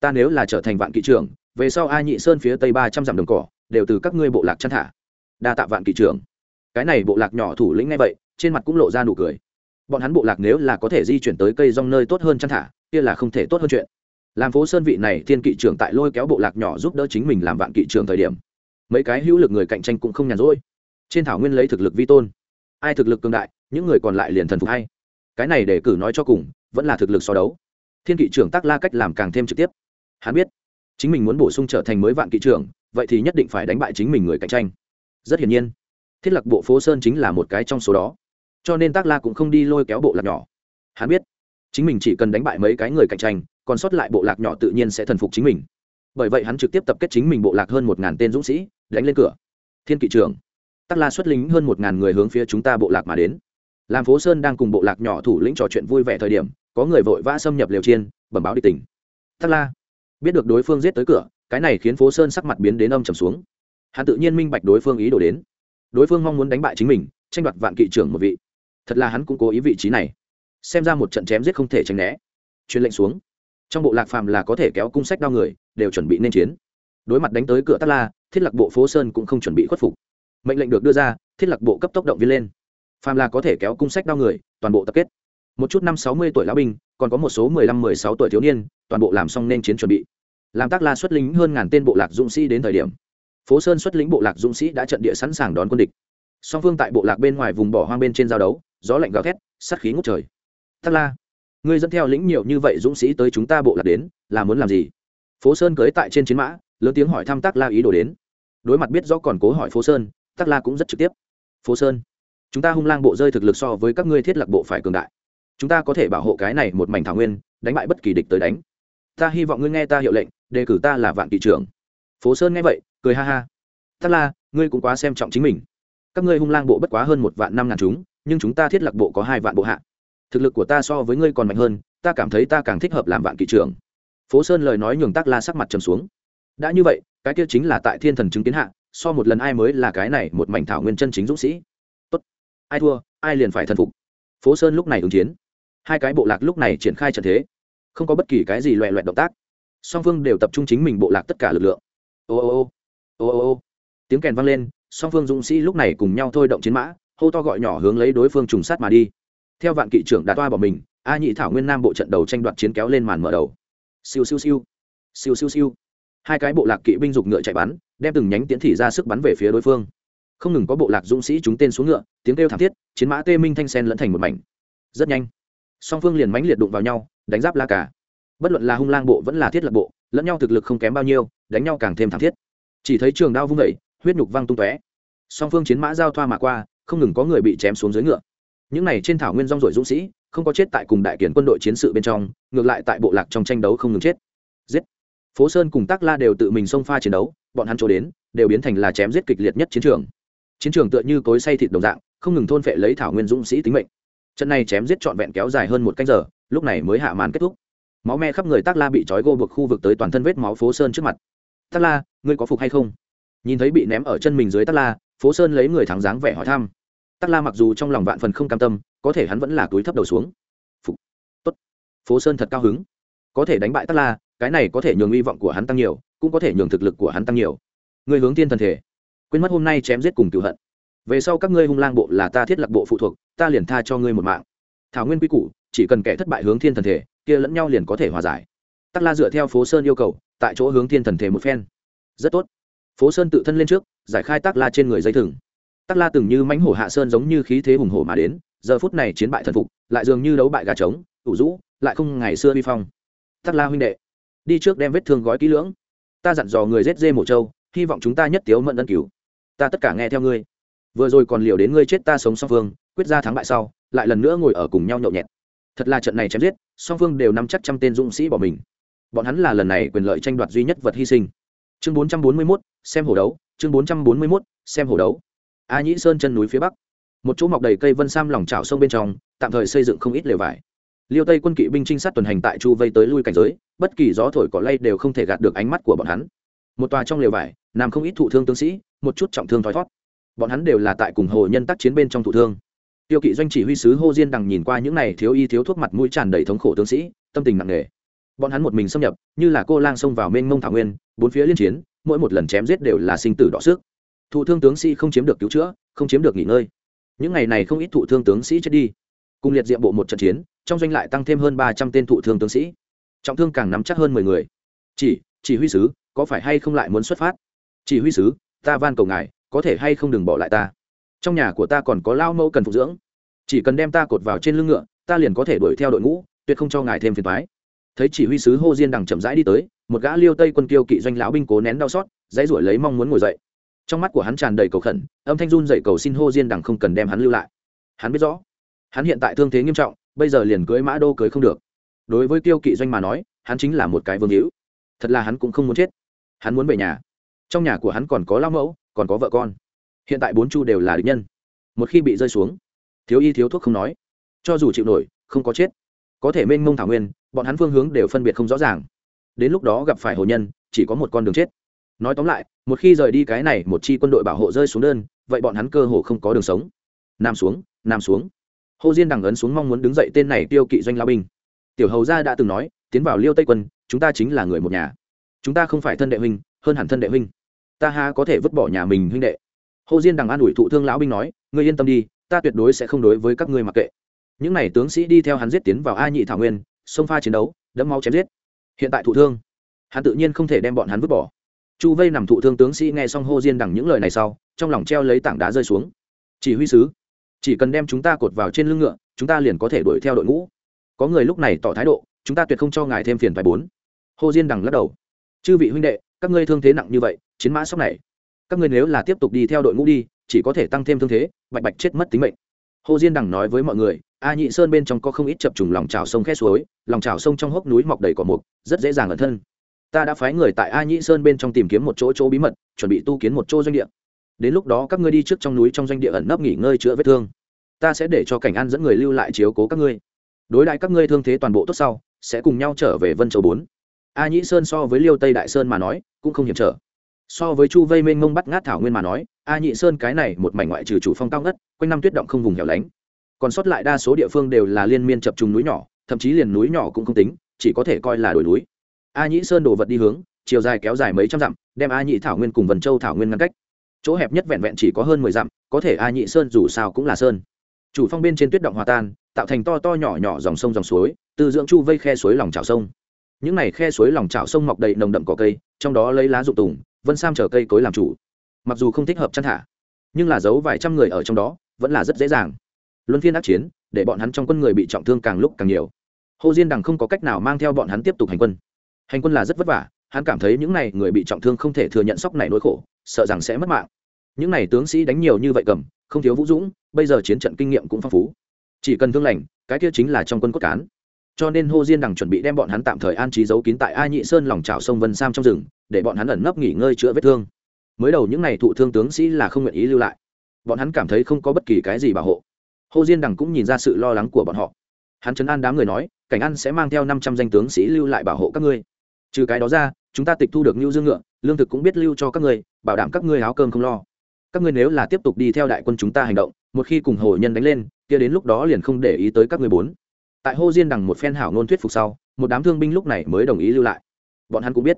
Ta nếu là trở thành vạn kỵ trưởng, về sau ai nhị sơn phía tây ba trăm dặm đồng cỏ, đều từ các ngươi bộ lạc chăn thả. Đa tạ vạn kỵ trưởng. Cái này bộ lạc nhỏ thủ lĩnh ngay vậy, trên mặt cũng lộ ra nụ cười. Bọn hắn bộ lạc nếu là có thể di chuyển tới cây rong nơi tốt hơn chăn thả, kia là không thể tốt hơn chuyện. Làm phố sơn vị này thiên kỵ trưởng tại lôi kéo bộ lạc nhỏ giúp đỡ chính mình làm vạn kỵ trưởng thời điểm mấy cái hữu lực người cạnh tranh cũng không nhàn rỗi. Trên thảo nguyên lấy thực lực vi tôn. Ai thực lực cường đại, những người còn lại liền thần phục hay. Cái này để cử nói cho cùng, vẫn là thực lực so đấu. Thiên kỵ trưởng tác la cách làm càng thêm trực tiếp. Hắn biết, chính mình muốn bổ sung trở thành mới vạn kỵ trưởng, vậy thì nhất định phải đánh bại chính mình người cạnh tranh. Rất hiển nhiên, thiết lập bộ phố sơn chính là một cái trong số đó. Cho nên tác la cũng không đi lôi kéo bộ lạc nhỏ. Hắn biết, chính mình chỉ cần đánh bại mấy cái người cạnh tranh, còn sót lại bộ lạc nhỏ tự nhiên sẽ thần phục chính mình. Bởi vậy hắn trực tiếp tập kết chính mình bộ lạc hơn một ngàn tên dũng sĩ đánh lên cửa. Thiên kỵ trưởng, tắc la xuất lính hơn một ngàn người hướng phía chúng ta bộ lạc mà đến. Làm phố sơn đang cùng bộ lạc nhỏ thủ lĩnh trò chuyện vui vẻ thời điểm, có người vội vã xâm nhập liều chiên, bẩm báo đi tỉnh. Tắc la, biết được đối phương giết tới cửa, cái này khiến phố sơn sắc mặt biến đến âm trầm xuống. Hắn tự nhiên minh bạch đối phương ý đồ đến. Đối phương mong muốn đánh bại chính mình, tranh đoạt vạn kỵ trưởng một vị. Thật là hắn cũng cố ý vị trí này. Xem ra một trận chém giết không thể tránh né. Truyền lệnh xuống. Trong bộ lạc phàm là có thể kéo cung sách đao người, đều chuẩn bị nên chiến đối mặt đánh tới cửa tắt la, thiết lạc bộ phố sơn cũng không chuẩn bị khuất phục. Mệnh lệnh được đưa ra, thiết Lạc bộ cấp tốc động viên lên. Phàm là có thể kéo cung sách đao người, toàn bộ tập kết. Một chút năm sáu mươi tuổi lão binh, còn có một số mười lăm mười sáu tuổi thiếu niên, toàn bộ làm xong nên chiến chuẩn bị. Làm tác la xuất lính hơn ngàn tên bộ lạc dũng sĩ đến thời điểm. Phố sơn xuất lính bộ lạc dũng sĩ đã trận địa sẵn sàng đón quân địch. Song phương tại bộ lạc bên ngoài vùng bỏ hoang bên trên giao đấu, gió lạnh gào thét, sát khí ngút trời. Tác la, ngươi dẫn theo lĩnh nhiều như vậy dũng sĩ tới chúng ta bộ lạc đến, là muốn làm gì? Phố sơn cưới tại trên chiến mã lớn tiếng hỏi thăm tác la ý đồ đến. Đối mặt biết rõ còn cố hỏi phố sơn tác la cũng rất trực tiếp. Phố sơn, chúng ta hung lang bộ rơi thực lực so với các ngươi thiết lập bộ phải cường đại. Chúng ta có thể bảo hộ cái này một mảnh thảo nguyên, đánh bại bất kỳ địch tới đánh. Ta hy vọng ngươi nghe ta hiệu lệnh, đề cử ta là vạn kỵ trưởng. Phố sơn nghe vậy, cười ha ha. Tác la, ngươi cũng quá xem trọng chính mình. Các ngươi hung lang bộ bất quá hơn một vạn năm ngàn chúng, nhưng chúng ta thiết lập bộ có hai vạn bộ hạ. Thực lực của ta so với ngươi còn mạnh hơn, ta cảm thấy ta càng thích hợp làm vạn kỵ trưởng. Phố sơn lời nói nhường tác la sắc mặt trầm xuống đã như vậy, cái kia chính là tại thiên thần chứng kiến hạ, so một lần ai mới là cái này một mảnh thảo nguyên chân chính dũng sĩ. Tốt. Ai thua, ai liền phải thần phục. Phố sơn lúc này ứng chiến. Hai cái bộ lạc lúc này triển khai trận thế. Không có bất kỳ cái gì loẹ loẹt động tác. Song phương đều tập trung chính mình bộ lạc tất cả lực lượng. Ô ô ô. Ô ô ô. Tiếng kèn vang lên, song phương dũng sĩ lúc này cùng nhau thôi động chiến mã, hô to gọi nhỏ hướng lấy đối phương trùng sát mà đi. Theo vạn kỵ trưởng đã toa bỏ mình, a nhị thảo nguyên nam bộ trận đầu tranh đoạt chiến kéo lên màn mở đầu. Siêu siêu siêu. Siêu siêu siêu hai cái bộ lạc kỵ binh dục ngựa chạy bắn, đem từng nhánh tiến thị ra sức bắn về phía đối phương. Không ngừng có bộ lạc dũng sĩ chúng tên xuống ngựa, tiếng kêu thảm thiết, chiến mã tê minh thanh sen lẫn thành một mảnh. Rất nhanh, song phương liền mãnh liệt đụng vào nhau, đánh giáp la cả bất luận là hung lang bộ vẫn là thiết lập bộ, lẫn nhau thực lực không kém bao nhiêu, đánh nhau càng thêm thảm thiết. Chỉ thấy trường đao vung vẩy huyết nhục văng tung tóe. Song phương chiến mã giao thoa mà qua, không ngừng có người bị chém xuống dưới ngựa. Những này trên thảo nguyên rong rổi dũng sĩ, không có chết tại cùng đại kiển quân đội chiến sự bên trong, ngược lại tại bộ lạc trong tranh đấu không ngừng chết phố sơn cùng tác la đều tự mình xông pha chiến đấu, bọn hắn chỗ đến, đều biến thành là chém giết kịch liệt nhất chiến trường. Chiến trường tựa như cối say thịt đồng dạng, không ngừng thôn phệ lấy thảo nguyên dũng sĩ tính mệnh. Trận này chém giết trọn vẹn kéo dài hơn một canh giờ, lúc này mới hạ màn kết thúc. Máu me khắp người tác la bị trói gô buộc khu vực tới toàn thân vết máu phố sơn trước mặt. Tác la, ngươi có phục hay không? Nhìn thấy bị ném ở chân mình dưới tác la, phố sơn lấy người thắng dáng vẻ hỏi thăm. Tác la mặc dù trong lòng vạn phần không cam tâm, có thể hắn vẫn là túi thấp đầu xuống. Phục, tốt. Phố sơn thật cao hứng. Có thể đánh bại tác la cái này có thể nhường hy vọng của hắn tăng nhiều, cũng có thể nhường thực lực của hắn tăng nhiều. Người hướng tiên thần thể, quên mất hôm nay chém giết cùng cựu hận. Về sau các ngươi hung lang bộ là ta thiết lập bộ phụ thuộc, ta liền tha cho ngươi một mạng. Thảo nguyên quy củ, chỉ cần kẻ thất bại hướng thiên thần thể, kia lẫn nhau liền có thể hòa giải. Tắc la dựa theo phố sơn yêu cầu, tại chỗ hướng thiên thần thể một phen. Rất tốt. Phố sơn tự thân lên trước, giải khai tắc la trên người dây thừng. Tắc la từng như mãnh hổ hạ sơn giống như khí thế hùng hổ mà đến, giờ phút này chiến bại thần phục, lại dường như đấu bại gà trống, ủ rũ, lại không ngày xưa vi phong. Tắc la huynh đệ đi trước đem vết thương gói kỹ lưỡng. Ta dặn dò người rết dê mổ trâu hy vọng chúng ta nhất tiếu mận ân cứu. Ta tất cả nghe theo ngươi. Vừa rồi còn liều đến ngươi chết ta sống song phương quyết ra thắng bại sau lại lần nữa ngồi ở cùng nhau nhậu nhẹt. Thật là trận này chém giết song phương đều nắm chắc trăm tên dũng sĩ bỏ mình. Bọn hắn là lần này quyền lợi tranh đoạt duy nhất vật hy sinh. Chương 441, xem hổ đấu chương 441, xem hổ đấu. A nhĩ sơn chân núi phía bắc. Một chỗ mọc đầy cây vân sam lòng trào sông bên trong tạm thời xây dựng không ít lều vải liêu tây quân kỵ binh trinh sát tuần hành tại chu vây tới lui cảnh giới, bất kỳ gió thổi cỏ lay đều không thể gạt được ánh mắt của bọn hắn. Một tòa trong lều vải, nằm không ít thụ thương tướng sĩ, một chút trọng thương thoi thót. Bọn hắn đều là tại cùng hồ nhân tác chiến bên trong thụ thương. Tiêu kỵ doanh chỉ huy sứ hô diên đằng nhìn qua những này thiếu y thiếu thuốc mặt mũi tràn đầy thống khổ tướng sĩ, tâm tình nặng nề. Bọn hắn một mình xâm nhập, như là cô lang xông vào mênh mông thảo nguyên, bốn phía liên chiến, mỗi một lần chém giết đều là sinh tử đọ xước thụ thương tướng sĩ không chiếm được cứu chữa, không chiếm được nghỉ ngơi. Những ngày này không ít thụ thương tướng sĩ chết đi. Cùng liệt diệm bộ một trận chiến trong doanh lại tăng thêm hơn ba trăm tên thụ thương tướng sĩ. Trọng thương càng nắm chắc hơn mười người. Chỉ chỉ huy sứ, có phải hay không lại muốn xuất phát? Chỉ huy sứ, ta van cầu ngài, có thể hay không đừng bỏ lại ta? Trong nhà của ta còn có lao mẫu cần phục dưỡng. Chỉ cần đem ta cột vào trên lưng ngựa, ta liền có thể đuổi theo đội ngũ, tuyệt không cho ngài thêm phiền thoái thấy chỉ huy sứ hô diên đằng chậm rãi đi tới, một gã liêu tây quân kiêu kỵ doanh lão binh cố nén đau xót, dãy ruổi lấy mong muốn ngồi dậy. Trong mắt của hắn tràn đầy cầu khẩn, âm thanh run dậy cầu xin hô diên đằng không cần đem hắn lưu lại. Hắn biết rõ, hắn hiện tại thương thế nghiêm trọng bây giờ liền cưới mã đô cưới không được. Đối với tiêu kỵ doanh mà nói, hắn chính là một cái vương hữu. Thật là hắn cũng không muốn chết. Hắn muốn về nhà. Trong nhà của hắn còn có lao mẫu, còn có vợ con. Hiện tại bốn chu đều là địch nhân. Một khi bị rơi xuống, thiếu y thiếu thuốc không nói. Cho dù chịu nổi, không có chết. Có thể mênh mông thảo nguyên, bọn hắn phương hướng đều phân biệt không rõ ràng. Đến lúc đó gặp phải hồ nhân, chỉ có một con đường chết. Nói tóm lại, một khi rời đi cái này một chi quân đội bảo hộ rơi xuống đơn, vậy bọn hắn cơ hồ không có đường sống. Nằm xuống nằm xuống hồ diên đằng ấn xuống mong muốn đứng dậy tên này tiêu kỵ doanh lao binh. Tiểu hầu gia đã từng nói, tiến vào liêu tây quân, chúng ta chính là người một nhà. Chúng ta không phải thân đệ huynh, hơn hẳn thân đệ huynh. Ta ha có thể vứt bỏ nhà mình huynh đệ. Hồ diên đằng an ủi thụ thương lão binh nói, ngươi yên tâm đi, ta tuyệt đối sẽ không đối với các ngươi mặc kệ. Những n à y tướng sĩ đi theo hắn giết tiến vào a nhị thảo nguyên sông pha chiến đấu, đẫm máu chém giết. Hiện tại thụ thương, hắn tự nhiên không thể đem bọn hắn vứt bỏ. Chu vây nằm thụ thương tướng sĩ nghe xong hô diên đằng những lời này sau, trong lòng treo lấy tảng đá rơi xuống. Chỉ huy sứ chỉ cần đem chúng ta cột vào trên lưng ngựa, chúng ta liền có thể đuổi theo đội ngũ. Có người lúc này tỏ thái độ, chúng ta tuyệt không cho ngài thêm phiền phải bốn. Hồ diên đằng lắc đầu. Chư vị huynh đệ, các ngươi thương thế nặng như vậy, chiến mã sóc này. Các ngươi nếu là tiếp tục đi theo đội ngũ đi, chỉ có thể tăng thêm thương thế, bạch bạch chết mất tính mệnh. Hồ diên đằng nói với mọi người, a nhị sơn bên trong có không ít chập trùng lòng trào sông khe suối, lòng trào sông trong hốc núi mọc đầy cỏ mục, rất dễ dàng ẩn thân. Ta đã phái người tại a nhị sơn bên trong tìm kiếm một chỗ chỗ bí mật, chuẩn bị tu kiến một chỗ doanh địa đến lúc đó các ngươi đi trước trong núi trong doanh địa ẩn nấp nghỉ ngơi chữa vết thương. Ta sẽ để cho cảnh an dẫn người lưu lại chiếu cố các ngươi. Đối đại các ngươi thương thế toàn bộ tốt sau, sẽ cùng nhau trở về vân châu bốn. A nhĩ sơn so với liêu tây đại sơn mà nói, cũng không hiểm trở. So với chu vây mênh mông bắt ngát thảo nguyên mà nói, a nhị sơn cái này một mảnh ngoại trừ chủ phong cao ngất, quanh năm tuyết động không vùng hẻo lánh. Còn sót lại đa số địa phương đều là liên miên chập trùng núi nhỏ, thậm chí liền núi nhỏ cũng không tính, chỉ có thể coi là đồi núi. A Nhĩ sơn đổ vật đi hướng, chiều dài kéo dài mấy trăm dặm, đem a nhị thảo nguyên cùng vần châu thảo nguyên ngăn cách chỗ hẹp nhất vẹn vẹn chỉ có hơn mười dặm, có thể a nhị sơn dù sao cũng là sơn. Chủ phong bên trên tuyết động hòa tan, tạo thành to to nhỏ nhỏ dòng sông dòng suối, từ dưỡng chu vây khe suối lòng trào sông. Những này khe suối lòng trào sông mọc đầy nồng đậm cỏ cây, trong đó lấy lá rụng tùng, vân sam chở cây cối làm chủ. Mặc dù không thích hợp chăn thả, nhưng là giấu vài trăm người ở trong đó, vẫn là rất dễ dàng. Luân phiên ác chiến, để bọn hắn trong quân người bị trọng thương càng lúc càng nhiều. Hồ diên đằng không có cách nào mang theo bọn hắn tiếp tục hành quân. Hành quân là rất vất vả, hắn cảm thấy những n à y người bị trọng thương không thể thừa nhận sóc này nỗi khổ sợ rằng sẽ mất mạng. Những n à y tướng sĩ đánh nhiều như vậy cầm, không thiếu vũ dũng, bây giờ chiến trận kinh nghiệm cũng phong phú. Chỉ cần thương lành, cái kia chính là trong quân cốt cán. Cho nên Hồ diên đằng chuẩn bị đem bọn hắn tạm thời an trí giấu kín tại a nhị sơn lòng trào sông vân sam trong rừng, để bọn hắn ẩn nấp nghỉ ngơi chữa vết thương. Mới đầu những n à y thụ thương tướng sĩ là không nguyện ý lưu lại. Bọn hắn cảm thấy không có bất kỳ cái gì bảo hộ. Hồ diên đằng cũng nhìn ra sự lo lắng của bọn họ. Hắn chấn an đám người nói, cảnh an sẽ mang theo năm trăm danh tướng sĩ lưu lại bảo hộ các ngươi. Trừ cái đó ra, chúng ta tịch thu được nhu dương ngựa, lương thực cũng biết lưu cho các ngươi bảo đảm các ngươi áo cơm không lo. Các ngươi nếu là tiếp tục đi theo đại quân chúng ta hành động, một khi cùng hồ nhân đánh lên, kia đến lúc đó liền không để ý tới các ngươi bốn. Tại hồ diên đằng một phen hảo ngôn thuyết phục sau, một đám thương binh lúc này mới đồng ý lưu lại. Bọn hắn cũng biết,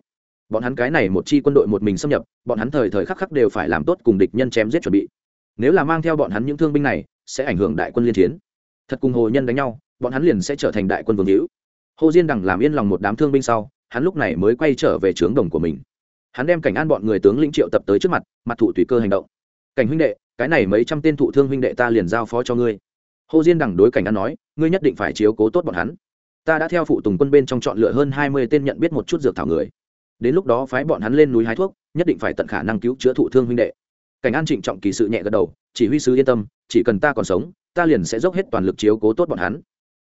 bọn hắn cái này một chi quân đội một mình xâm nhập, bọn hắn thời thời khắc khắc đều phải làm tốt cùng địch nhân chém giết chuẩn bị. Nếu là mang theo bọn hắn những thương binh này, sẽ ảnh hưởng đại quân liên chiến. Thật cùng hồ nhân đánh nhau, bọn hắn liền sẽ trở thành đại quân vương hữu. Hồ diên đằng làm yên lòng một đám thương binh sau, hắn lúc này mới quay trở về trướng đồng của mình hắn đem cảnh an bọn người tướng lĩnh triệu tập tới trước mặt mặt thụ tùy cơ hành động. Cảnh huynh đệ, cái này mấy trăm tên thụ thương huynh đệ ta liền giao phó cho ngươi. Hồ diên Đằng đối cảnh an nói, ngươi nhất định phải chiếu cố tốt bọn hắn. Ta đã theo phụ tùng quân bên trong chọn lựa hơn hai mươi tên nhận biết một chút dược thảo người. Đến lúc đó phái bọn hắn lên núi hái thuốc, nhất định phải tận khả năng cứu chữa thụ thương huynh đệ. Cảnh an trịnh trọng kỳ sự nhẹ gật đầu, chỉ huy sứ yên tâm, chỉ cần ta còn sống, ta liền sẽ dốc hết toàn lực chiếu cố tốt bọn hắn.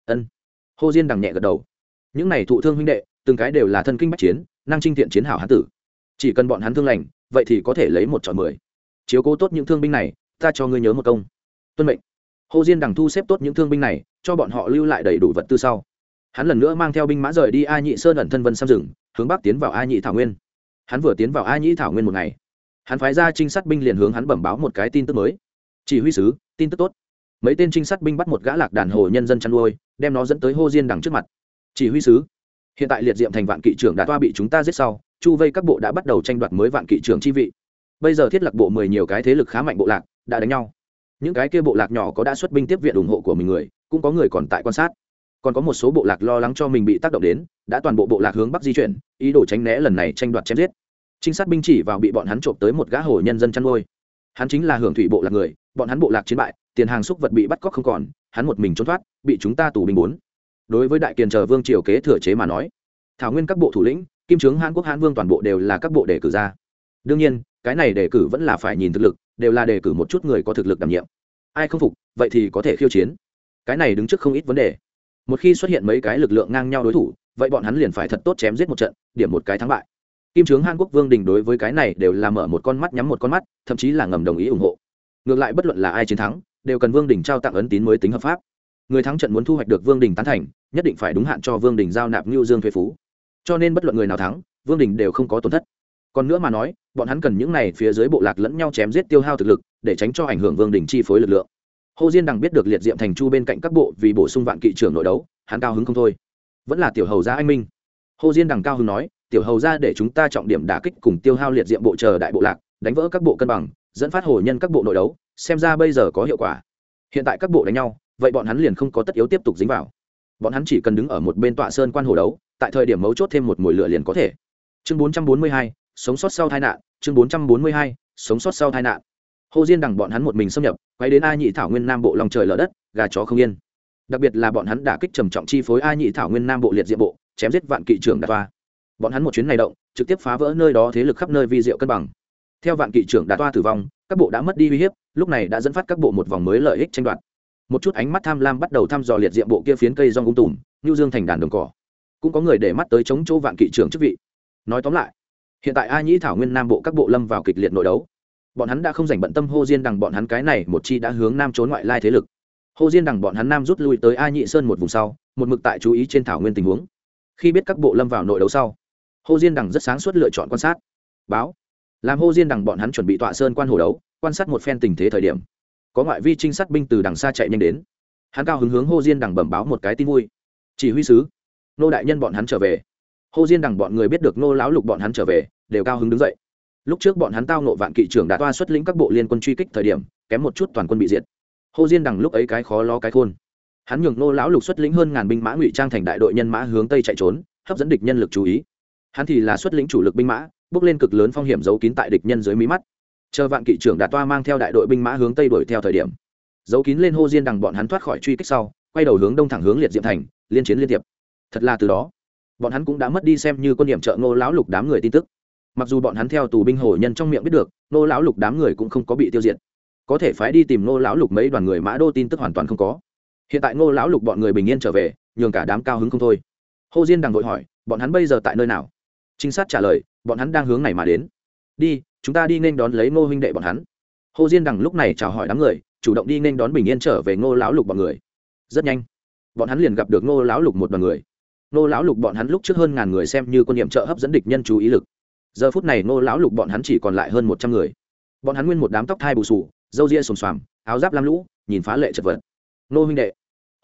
Ân. Hồ diên đằng nhẹ gật đầu, những này thụ thương huynh đệ, từng cái đều là thân kinh bách chiến, năng trinh thiện chiến hảo hán tử chỉ cần bọn hắn thương lành, vậy thì có thể lấy một chọn mười. Chiếu cố tốt những thương binh này, ta cho ngươi nhớ một công. Tuân mệnh. Hồ diên đằng thu xếp tốt những thương binh này, cho bọn họ lưu lại đầy đủ vật tư sau. Hắn lần nữa mang theo binh mã rời đi a nhị sơn ẩn thân vân xăm rừng, hướng bắc tiến vào a nhị thảo nguyên. Hắn vừa tiến vào a nhị thảo nguyên một ngày, hắn phái ra trinh sát binh liền hướng hắn bẩm báo một cái tin tức mới. Chỉ huy sứ, tin tức tốt. Mấy tên trinh sát binh bắt một gã lạc đàn hồ nhân dân chăn nuôi, đem nó dẫn tới hô diên đằng trước mặt. Chỉ huy sứ, hiện tại liệt diệm thành vạn kỵ trưởng đã toa bị chúng ta giết sau chu vây các bộ đã bắt đầu tranh đoạt mới vạn kỵ trưởng chi vị. Bây giờ thiết lập bộ mười nhiều cái thế lực khá mạnh bộ lạc, đã đánh nhau. Những cái kia bộ lạc nhỏ có đã xuất binh tiếp viện ủng hộ của mình người, cũng có người còn tại quan sát. Còn có một số bộ lạc lo lắng cho mình bị tác động đến, đã toàn bộ bộ lạc hướng bắc di chuyển, ý đồ tránh né lần này tranh đoạt chém giết. Trinh sát binh chỉ vào bị bọn hắn trộm tới một gã hồ nhân dân chăn nuôi. Hắn chính là hưởng thủy bộ lạc người, bọn hắn bộ lạc chiến bại, tiền hàng xúc vật bị bắt cóc không còn, hắn một mình trốn thoát, bị chúng ta tù binh bốn. Đối với đại kiền chờ vương triều kế thừa chế mà nói, thảo nguyên các bộ thủ lĩnh kim trướng hàn quốc hàn vương toàn bộ đều là các bộ đề cử ra. Đương nhiên, cái này đề cử vẫn là phải nhìn thực lực, đều là đề cử một chút người có thực lực đảm nhiệm. Ai không phục, vậy thì có thể khiêu chiến. Cái này đứng trước không ít vấn đề. Một khi xuất hiện mấy cái lực lượng ngang nhau đối thủ, vậy bọn hắn liền phải thật tốt chém giết một trận, điểm một cái thắng bại. Kim trướng hàn quốc vương đình đối với cái này đều là mở một con mắt, nhắm một con mắt, thậm chí là ngầm đồng ý ủng hộ. Ngược lại bất luận là ai chiến thắng, đều cần vương đình trao tặng ấn tín mới tính hợp pháp. Người thắng trận muốn thu hoạch được vương đình tán thành, nhất định phải đúng hạn cho vương đình giao nạp ngưu dương thuế phú cho nên bất luận người nào thắng, vương đình đều không có tổn thất. Còn nữa mà nói, bọn hắn cần những này phía dưới bộ lạc lẫn nhau chém giết tiêu hao thực lực, để tránh cho ảnh hưởng vương đình chi phối lực lượng. Hồ diên đằng biết được liệt diệm thành chu bên cạnh các bộ vì bổ sung vạn kỵ trưởng nội đấu, hắn cao hứng không thôi. Vẫn là tiểu hầu gia anh minh. Hồ diên đằng cao hứng nói, tiểu hầu gia để chúng ta trọng điểm đả kích cùng tiêu hao liệt diệm bộ chờ đại bộ lạc, đánh vỡ các bộ cân bằng, dẫn phát hồ nhân các bộ nội đấu, xem ra bây giờ có hiệu quả. Hiện tại các bộ đánh nhau, vậy bọn hắn liền không có tất yếu tiếp tục dính vào bọn hắn chỉ cần đứng ở một bên tọa sơn quan hồ đấu tại thời điểm mấu chốt thêm một mồi lửa liền có thể. Chương 442, sống sót sau tai nạn. Chương 442, sống sót sau tai nạn. Hồ diên đằng bọn hắn một mình xâm nhập quay đến a nhị thảo nguyên nam bộ lòng trời lở đất gà chó không yên. Đặc biệt là bọn hắn đã kích trầm trọng chi phối a nhị thảo nguyên nam bộ liệt diện bộ chém giết vạn kỵ trưởng đạt toa bọn hắn một chuyến này động trực tiếp phá vỡ nơi đó thế lực khắp nơi vi diệu cân bằng. Theo vạn kỵ trưởng đạt toa tử vong các bộ đã mất đi uy hiếp lúc này đã dẫn phát các bộ một vòng mới lợi ích tranh đoạt một chút ánh mắt tham lam bắt đầu thăm dò liệt diệm bộ kia phiến cây rong ung tùm như dương thành đàn đồng cỏ. Cũng có người để mắt tới chống chỗ vạn kỵ trưởng chức vị. Nói tóm lại, hiện tại a nhĩ thảo nguyên nam bộ các bộ lâm vào kịch liệt nội đấu. Bọn hắn đã không dành bận tâm hô diên đằng bọn hắn cái này một chi đã hướng nam trốn ngoại lai thế lực. Hô diên đằng bọn hắn nam rút lui tới a nhị sơn một vùng sau, một mực tại chú ý trên thảo nguyên tình huống. Khi biết các bộ lâm vào nội đấu sau, hô diên đằng rất sáng suốt lựa chọn quan sát. Báo. Làm hô diên đằng bọn hắn chuẩn bị tọa sơn quan hồ đấu, quan sát một phen tình thế thời điểm có ngoại vi trinh sát binh từ đằng xa chạy nhanh đến. Hắn cao hứng hướng hô diên đằng bẩm báo một cái tin vui. Chỉ huy sứ, nô đại nhân bọn hắn trở về. Hô diên đằng bọn người biết được nô lão lục bọn hắn trở về, đều cao hứng đứng dậy. Lúc trước bọn hắn tao nộ vạn kỵ trưởng đã toa xuất lĩnh các bộ liên quân truy kích thời điểm, kém một chút toàn quân bị diệt. Hô diên đằng lúc ấy cái khó lo cái khôn. Hắn nhường nô lão lục xuất lĩnh hơn ngàn binh mã ngụy trang thành đại đội nhân mã hướng tây chạy trốn, hấp dẫn địch nhân lực chú ý. Hắn thì là xuất lĩnh chủ lực binh mã, bước lên cực lớn phong hiểm giấu kín tại địch nhân dưới mí mắt chờ vạn kỵ trưởng đạt toa mang theo đại đội binh mã hướng tây đuổi theo thời điểm. Giấu kín lên hô diên đằng bọn hắn thoát khỏi truy kích sau, quay đầu hướng đông thẳng hướng liệt diệm thành, liên chiến liên tiệp thật là từ đó, bọn hắn cũng đã mất đi xem như quân điểm trợ ngô lão lục đám người tin tức. Mặc dù bọn hắn theo tù binh hổ nhân trong miệng biết được, ngô lão lục đám người cũng không có bị tiêu diệt. Có thể phái đi tìm ngô lão lục mấy đoàn người mã đô tin tức hoàn toàn không có. Hiện tại ngô lão lục bọn người bình yên trở về, nhường cả đám cao hứng không thôi. Hô diên đằng vội hỏi, bọn hắn bây giờ tại nơi nào? Trinh sát trả lời, bọn hắn đang hướng này mà đến. Đi chúng ta đi nên đón lấy ngô huynh đệ bọn hắn. Hồ diên đằng lúc này chào hỏi đám người, chủ động đi nên đón bình yên trở về ngô lão lục bọn người. Rất nhanh, bọn hắn liền gặp được ngô lão lục một đoàn người. Ngô lão lục bọn hắn lúc trước hơn ngàn người xem như quân n trợ hấp dẫn địch nhân chú ý lực. Giờ phút này ngô lão lục bọn hắn chỉ còn lại hơn một trăm người. Bọn hắn nguyên một đám tóc thai bù sù, râu ria xồm xoàm, áo giáp lam lũ, nhìn phá lệ chật vật. Ngô huynh đệ.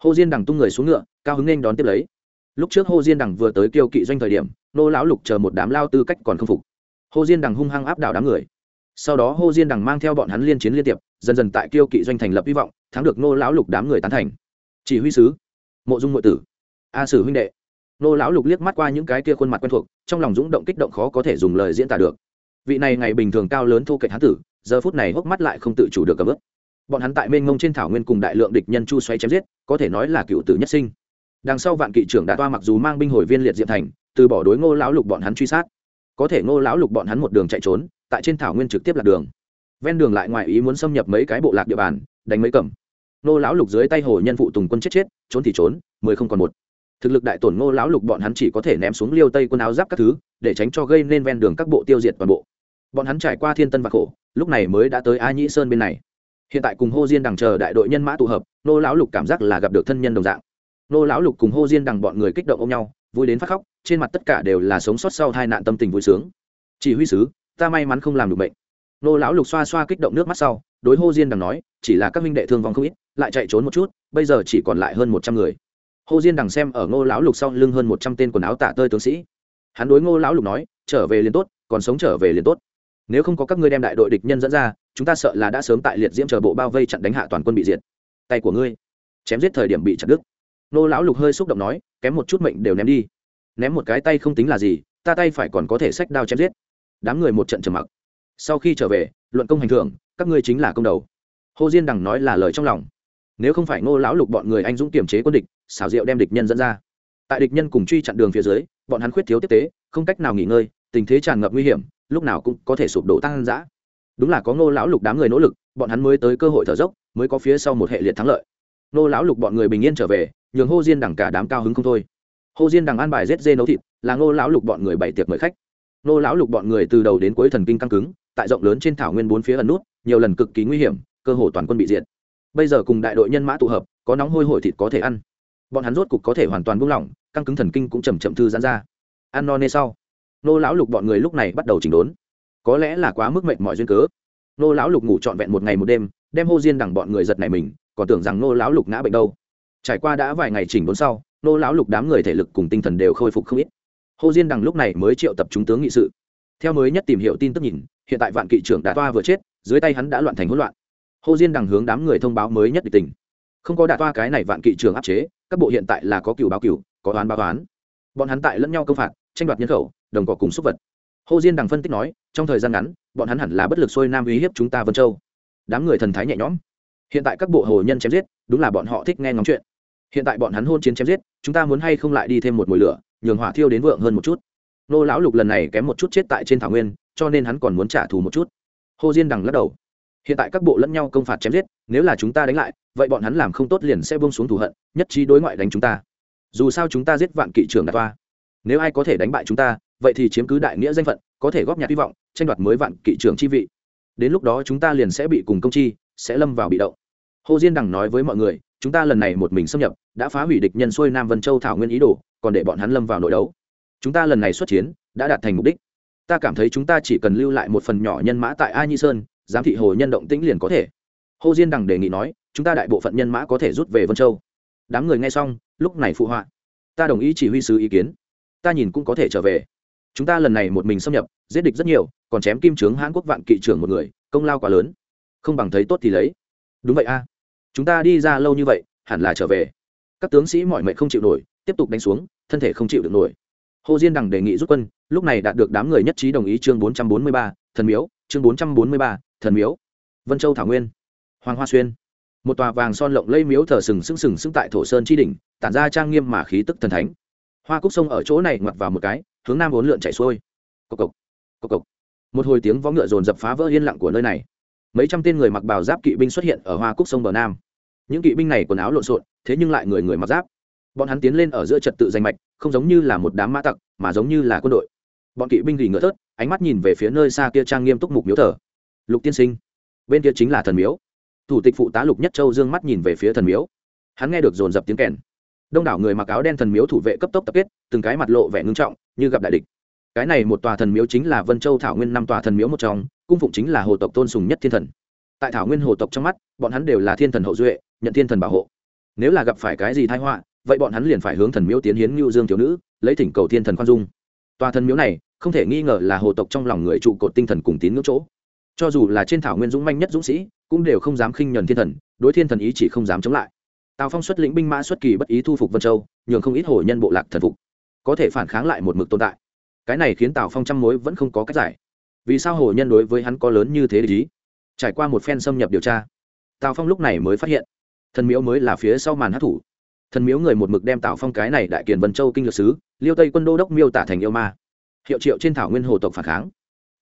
Hồ diên đằng tung người xuống ngựa, cao hứng nên đón tiếp lấy. Lúc trước hồ diên đằng vừa tới kiêu kỵ doanh thời điểm, Ngô lão lục chờ một đám lao tư cách còn không phục. Hô diên đằng hung hăng áp đảo đám người. Sau đó Hô diên đằng mang theo bọn hắn liên chiến liên tiệp, dần dần tại kiêu kỵ doanh thành lập hy vọng, thắng được nô lão lục đám người tán thành. Chỉ huy sứ, mộ dung ngụy tử, a sử huynh đệ. Nô lão lục liếc mắt qua những cái kia khuôn mặt quen thuộc, trong lòng dũng động kích động khó có thể dùng lời diễn tả được. Vị này ngày bình thường cao lớn thu kệch hán tử, giờ phút này hốc mắt lại không tự chủ được cầm ướp bọn hắn tại mênh mông trên thảo nguyên cùng đại lượng địch nhân chu xoay chém giết, có thể nói là cựu tử nhất sinh. Đằng sau vạn kỵ trưởng đạt toa mặc dù mang binh hồi viên liệt diệm thành, từ bỏ đối ngô lão lục bọn hắn truy sát có thể ngô lão lục bọn hắn một đường chạy trốn, tại trên thảo nguyên trực tiếp lạc đường. Ven đường lại ngoài ý muốn xâm nhập mấy cái bộ lạc địa bàn, đánh mấy cẩm ngô lão lục dưới tay hồ nhân phụ tùng quân chết chết, trốn thì trốn, mười không còn một. Thực lực đại tổn ngô lão lục bọn hắn chỉ có thể ném xuống liêu tây quân áo giáp các thứ, để tránh cho gây nên ven đường các bộ tiêu diệt toàn bộ. Bọn hắn trải qua thiên tân và khổ, lúc này mới đã tới a nhĩ sơn bên này. Hiện tại cùng hô diên đằng chờ đại đội nhân mã tụ hợp nô lão lục cảm giác là gặp được thân nhân đồng dạng. Nô lão lục cùng hô diên đằng bọn người kích động ôm nhau vui đến phát khóc, trên mặt tất cả đều là sống sót sau hai nạn tâm tình vui sướng. Chỉ huy sứ, ta may mắn không làm được bệnh. Nô lão lục xoa xoa kích động nước mắt sau, đối hô diên đằng nói, chỉ là các minh đệ thương vong không ít, lại chạy trốn một chút, bây giờ chỉ còn lại hơn một trăm người. Hô diên đằng xem ở ngô lão lục sau lưng hơn một trăm tên quần áo tả tơi tướng sĩ. Hắn đối ngô lão lục nói, trở về liền tốt, còn sống trở về liền tốt. Nếu không có các ngươi đem đại đội địch nhân dẫn ra, chúng ta sợ là đã sớm tại liệt diễm chờ bộ bao vây chặn đánh hạ toàn quân bị diệt. Tay của ngươi, chém giết thời điểm bị chặt đứt nô lão lục hơi xúc động nói, kém một chút mệnh đều ném đi. Ném một cái tay không tính là gì, ta tay phải còn có thể sách đao chém giết. Đám người một trận trầm mặc. Sau khi trở về, luận công hành thưởng, các ngươi chính là công đầu. Hồ diên đằng nói là lời trong lòng. Nếu không phải ngô lão lục bọn người anh dũng kiềm chế quân địch, xảo diệu đem địch nhân dẫn ra. Tại địch nhân cùng truy chặn đường phía dưới, bọn hắn khuyết thiếu tiếp tế, không cách nào nghỉ ngơi, tình thế tràn ngập nguy hiểm, lúc nào cũng có thể sụp đổ tăng dã đúng là có ngô lão lục đám người nỗ lực, bọn hắn mới tới cơ hội thở dốc, mới có phía sau một hệ liệt thắng lợi. Ngô lão lục bọn người bình yên trở về nhường hô diên đằng cả đám cao hứng không thôi. Hô diên đằng ăn bài rết dê nấu thịt, là ngô lão lục bọn người bày tiệc mời khách. Ngô lão lục bọn người từ đầu đến cuối thần kinh căng cứng, tại rộng lớn trên thảo nguyên bốn phía ẩn nút, nhiều lần cực kỳ nguy hiểm, cơ hồ toàn quân bị diệt. Bây giờ cùng đại đội nhân mã tụ hợp, có nóng hôi hổi thịt có thể ăn. Bọn hắn rốt cục có thể hoàn toàn buông lỏng, căng cứng thần kinh cũng chầm chậm thư giãn ra. Ăn no nê sau nô lão lục bọn người lúc này bắt đầu chỉnh đốn. Có lẽ là quá mức mệnh mọi duyên cớ. Nô lão lục ngủ trọn vẹn một ngày một đêm, đem hô diên đằng bọn người giật này mình, còn tưởng rằng nô lão lục ngã bệnh đâu trải qua đã vài ngày chỉnh đốn sau, nô lão lục đám người thể lực cùng tinh thần đều khôi phục không ít. Hồ diên đằng lúc này mới triệu tập chúng tướng nghị sự. Theo mới nhất tìm hiểu tin tức nhìn, hiện tại vạn kỵ trưởng đã toa vừa chết, dưới tay hắn đã loạn thành hỗn loạn. Hồ diên đằng hướng đám người thông báo mới nhất địch tình. Không có đạ toa cái này vạn kỵ trưởng áp chế, các bộ hiện tại là có cựu báo cựu, có đoán báo oán. Bọn hắn tại lẫn nhau công phạt, tranh đoạt nhân khẩu, đồng cỏ cùng súc vật. Hồ diên đằng phân tích nói, trong thời gian ngắn, bọn hắn hẳn là bất lực xuôi nam uy hiếp chúng ta vân châu. Đám người thần thái nhẹ nhõm. Hiện tại các bộ hồ nhân chém giết, đúng là bọn họ thích nghe ngóng chuyện hiện tại bọn hắn hôn chiến chém giết, chúng ta muốn hay không lại đi thêm một mùi lửa, nhường hỏa thiêu đến vượng hơn một chút. Nô lão lục lần này kém một chút chết tại trên thảo nguyên, cho nên hắn còn muốn trả thù một chút. Hồ diên đằng lắc đầu. Hiện tại các bộ lẫn nhau công phạt chém giết, nếu là chúng ta đánh lại, vậy bọn hắn làm không tốt liền sẽ bông xuống thù hận, nhất trí đối ngoại đánh chúng ta. Dù sao chúng ta giết vạn kỵ trưởng đạt toa nếu ai có thể đánh bại chúng ta, vậy thì chiếm cứ đại nghĩa danh phận, có thể góp nhặt hy vọng, tranh đoạt mới vạn kỵ trưởng chi vị. Đến lúc đó chúng ta liền sẽ bị cùng công chi, sẽ lâm vào bị động. Hồ diên đằng nói với mọi người chúng ta lần này một mình xâm nhập, đã phá hủy địch nhân xuôi nam vân châu thảo nguyên ý đồ, còn để bọn hắn lâm vào nội đấu. Chúng ta lần này xuất chiến, đã đạt thành mục đích. Ta cảm thấy chúng ta chỉ cần lưu lại một phần nhỏ nhân mã tại a nhi sơn, giám thị hồ nhân động tĩnh liền có thể. Hồ diên đằng đề nghị nói, chúng ta đại bộ phận nhân mã có thể rút về vân châu. Đám người nghe xong, lúc này phụ họa. Ta đồng ý chỉ huy sứ ý kiến. Ta nhìn cũng có thể trở về. Chúng ta lần này một mình xâm nhập, giết địch rất nhiều, còn chém kim trướng hãn quốc vạn kỵ trưởng một người, công lao quá lớn. Không bằng thấy tốt thì lấy. Đúng vậy a chúng ta đi ra lâu như vậy, hẳn là trở về. Các tướng sĩ mọi mệnh không chịu nổi, tiếp tục đánh xuống, thân thể không chịu được nổi. Hồ diên đằng đề nghị rút quân, lúc này đạt được đám người nhất trí đồng ý chương bốn trăm bốn mươi ba, thần miếu, chương bốn trăm bốn mươi ba, thần miếu. Vân châu thảo nguyên, hoàng hoa xuyên. Một tòa vàng son lộng lây miếu thờ sừng sững sừng sững tại thổ sơn tri đỉnh, tản ra trang nghiêm mà khí tức thần thánh. Hoa cúc sông ở chỗ này ngoặt vào một cái, hướng nam bốn lượn chảy xuôi. Cộc cộc cộc cộc. Một hồi tiếng vó ngựa dồn dập phá vỡ yên lặng của nơi này mấy trăm tên người mặc bào giáp kỵ binh xuất hiện ở hoa cúc sông bờ nam. Những kỵ binh này quần áo lộn xộn, thế nhưng lại người người mặc giáp. Bọn hắn tiến lên ở giữa trật tự danh mạch, không giống như là một đám mã tặc, mà giống như là quân đội. Bọn kỵ binh gỉ ngựa thớt, ánh mắt nhìn về phía nơi xa kia trang nghiêm túc mục miếu thờ. Lục tiên sinh, bên kia chính là thần miếu. Thủ tịch phụ tá lục nhất châu dương mắt nhìn về phía thần miếu. Hắn nghe được dồn dập tiếng kèn. Đông đảo người mặc áo đen thần miếu thủ vệ cấp tốc tập kết, từng cái mặt lộ vẻ ngưng trọng, như gặp đại địch. Cái này một tòa thần miếu chính là vân châu thảo nguyên năm tòa thần miếu một trong cung phụng chính là hồ tộc tôn sùng nhất thiên thần. Tại thảo nguyên hồ tộc trong mắt, bọn hắn đều là thiên thần hậu duệ, nhận thiên thần bảo hộ. Nếu là gặp phải cái gì thái họa, vậy bọn hắn liền phải hướng thần miếu tiến hiến ngưu dương thiếu nữ, lấy thỉnh cầu thiên thần khoan dung. Tòa thần miếu này, không thể nghi ngờ là hồ tộc trong lòng người trụ cột tinh thần cùng tín ngưỡng chỗ. Cho dù là trên thảo nguyên dũng manh nhất dũng sĩ, cũng đều không dám khinh nhuần thiên thần, đối thiên thần ý chỉ không dám chống lại. Tào phong xuất lĩnh binh mã xuất kỳ bất ý thu phục vân châu, nhường không ít hồ nhân bộ lạc thần phục. Có thể phản kháng lại một mực tồn tại. Cái này khiến tào phong trăm mối vẫn không có cách giải vì sao hồ nhân đối với hắn có lớn như thế để ý? Trải qua một phen xâm nhập điều tra, tào phong lúc này mới phát hiện, thần miếu mới là phía sau màn hát thủ. Thần miếu người một mực đem tào phong cái này đại kiền vân châu kinh lược sứ, liêu tây quân đô đốc miêu tả thành yêu ma. Hiệu triệu trên thảo nguyên hồ tộc phản kháng.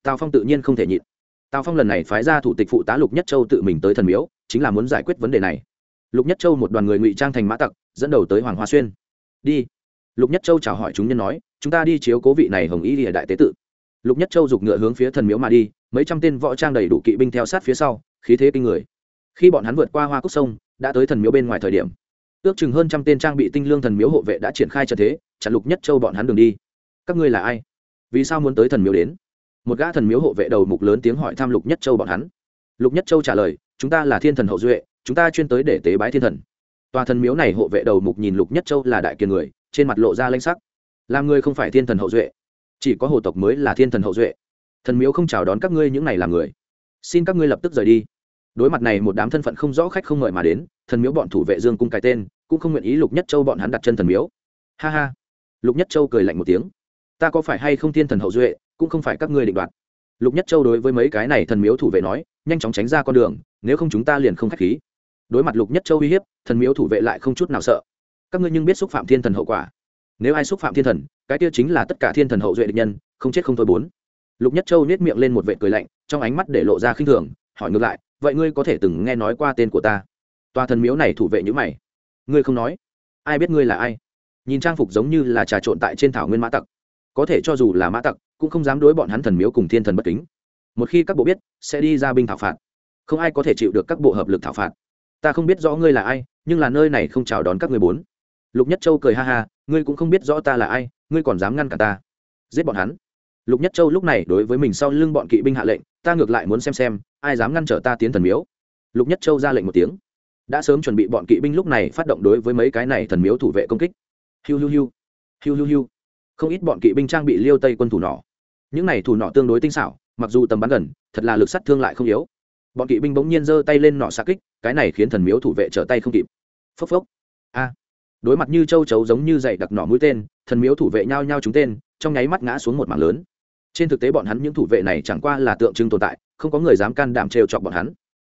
Tào phong tự nhiên không thể nhịn. Tào phong lần này phái ra thủ tịch phụ tá lục nhất châu tự mình tới thần miếu, chính là muốn giải quyết vấn đề này. Lục nhất châu một đoàn người ngụy trang thành mã tặc, dẫn đầu tới hoàng hoa xuyên. Đi. Lục nhất châu chào hỏi chúng nhân nói, chúng ta đi chiếu cố vị này hồng y địa đại tế tự lục nhất châu giục ngựa hướng phía thần miếu mà đi, mấy trăm tên võ trang đầy đủ kỵ binh theo sát phía sau, khí thế kinh người. Khi bọn hắn vượt qua hoa cúc sông, đã tới thần miếu bên ngoài thời điểm. Ước chừng hơn trăm tên trang bị tinh lương thần miếu hộ vệ đã triển khai trận thế, chặn lục nhất châu bọn hắn đường đi. Các ngươi là ai? Vì sao muốn tới thần miếu đến? Một gã thần miếu hộ vệ đầu mục lớn tiếng hỏi thăm lục nhất châu bọn hắn. Lục nhất châu trả lời, chúng ta là thiên thần hậu duệ, chúng ta chuyên tới để tế bái thiên thần. Tòa thần miếu này hộ vệ đầu mục nhìn lục nhất châu là đại kiền người, trên mặt lộ ra lanh sắc. Làm người không phải thiên thần hậu duệ chỉ có hồ tộc mới là thiên thần hậu duệ. Thần miếu không chào đón các ngươi những này làm người. Xin các ngươi lập tức rời đi. Đối mặt này một đám thân phận không rõ khách không ngợi mà đến, thần miếu bọn thủ vệ dương cung cái tên, cũng không nguyện ý lục nhất châu bọn hắn đặt chân thần miếu. Ha ha. Lục nhất châu cười lạnh một tiếng. Ta có phải hay không thiên thần hậu duệ, cũng không phải các ngươi định đoạt. Lục nhất châu đối với mấy cái này thần miếu thủ vệ nói, nhanh chóng tránh ra con đường, nếu không chúng ta liền không k h á c h khí. Đối mặt lục nhất châu uy hiếp, thần miếu thủ vệ lại không chút nào sợ. Các ngươi nhưng biết xúc phạm thiên thần hậu quả nếu ai xúc phạm thiên thần, cái kia chính là tất cả thiên thần hậu duệ địch nhân, không chết không thôi bốn. Lục nhất châu nhét miệng lên một vệ cười lạnh, trong ánh mắt để lộ ra khinh thường, hỏi ngược lại, vậy ngươi có thể từng nghe nói qua tên của ta? Tòa thần miếu này thủ vệ như mày. Ngươi không nói? Ai biết ngươi là ai? Nhìn trang phục giống như là trà trộn tại trên thảo nguyên mã tặc. Có thể cho dù là mã tặc, cũng không dám đối bọn hắn thần miếu cùng thiên thần bất kính. Một khi các bộ biết, sẽ đi ra binh thảo phạt. Không ai có thể chịu được các bộ hợp lực thảo phạt. Ta không biết rõ ngươi là ai, nhưng là nơi này không chào đón các người bốn. Lục nhất châu cười ha ha ngươi cũng không biết rõ ta là ai, ngươi còn dám ngăn cả ta. Giết bọn hắn. Lục nhất châu lúc này đối với mình sau lưng bọn kỵ binh hạ lệnh, ta ngược lại muốn xem xem, ai dám ngăn trở ta tiến thần miếu. Lục nhất châu ra lệnh một tiếng. Đã sớm chuẩn bị bọn kỵ binh lúc này phát động đối với mấy cái này thần miếu thủ vệ công kích. Hiu hiu hiu. Hiu hiu hiu. Không ít bọn kỵ binh trang bị liêu tây quân thủ nỏ. Những này thủ nỏ tương đối tinh xảo, mặc dù tầm bắn gần, thật là lực sát thương lại không yếu. Bọn kỵ binh bỗng nhiên giơ tay lên nỏ xa kích, cái này khiến thần miếu thủ vệ trở tay không kịp. Phốc phốc đối mặt như châu chấu giống như dậy đặc nỏ mũi tên, thần miếu thủ vệ nhao nhao trúng tên, trong nháy mắt ngã xuống một mảng lớn. Trên thực tế bọn hắn những thủ vệ này chẳng qua là tượng trưng tồn tại, không có người dám can đảm trêu chọc bọn hắn.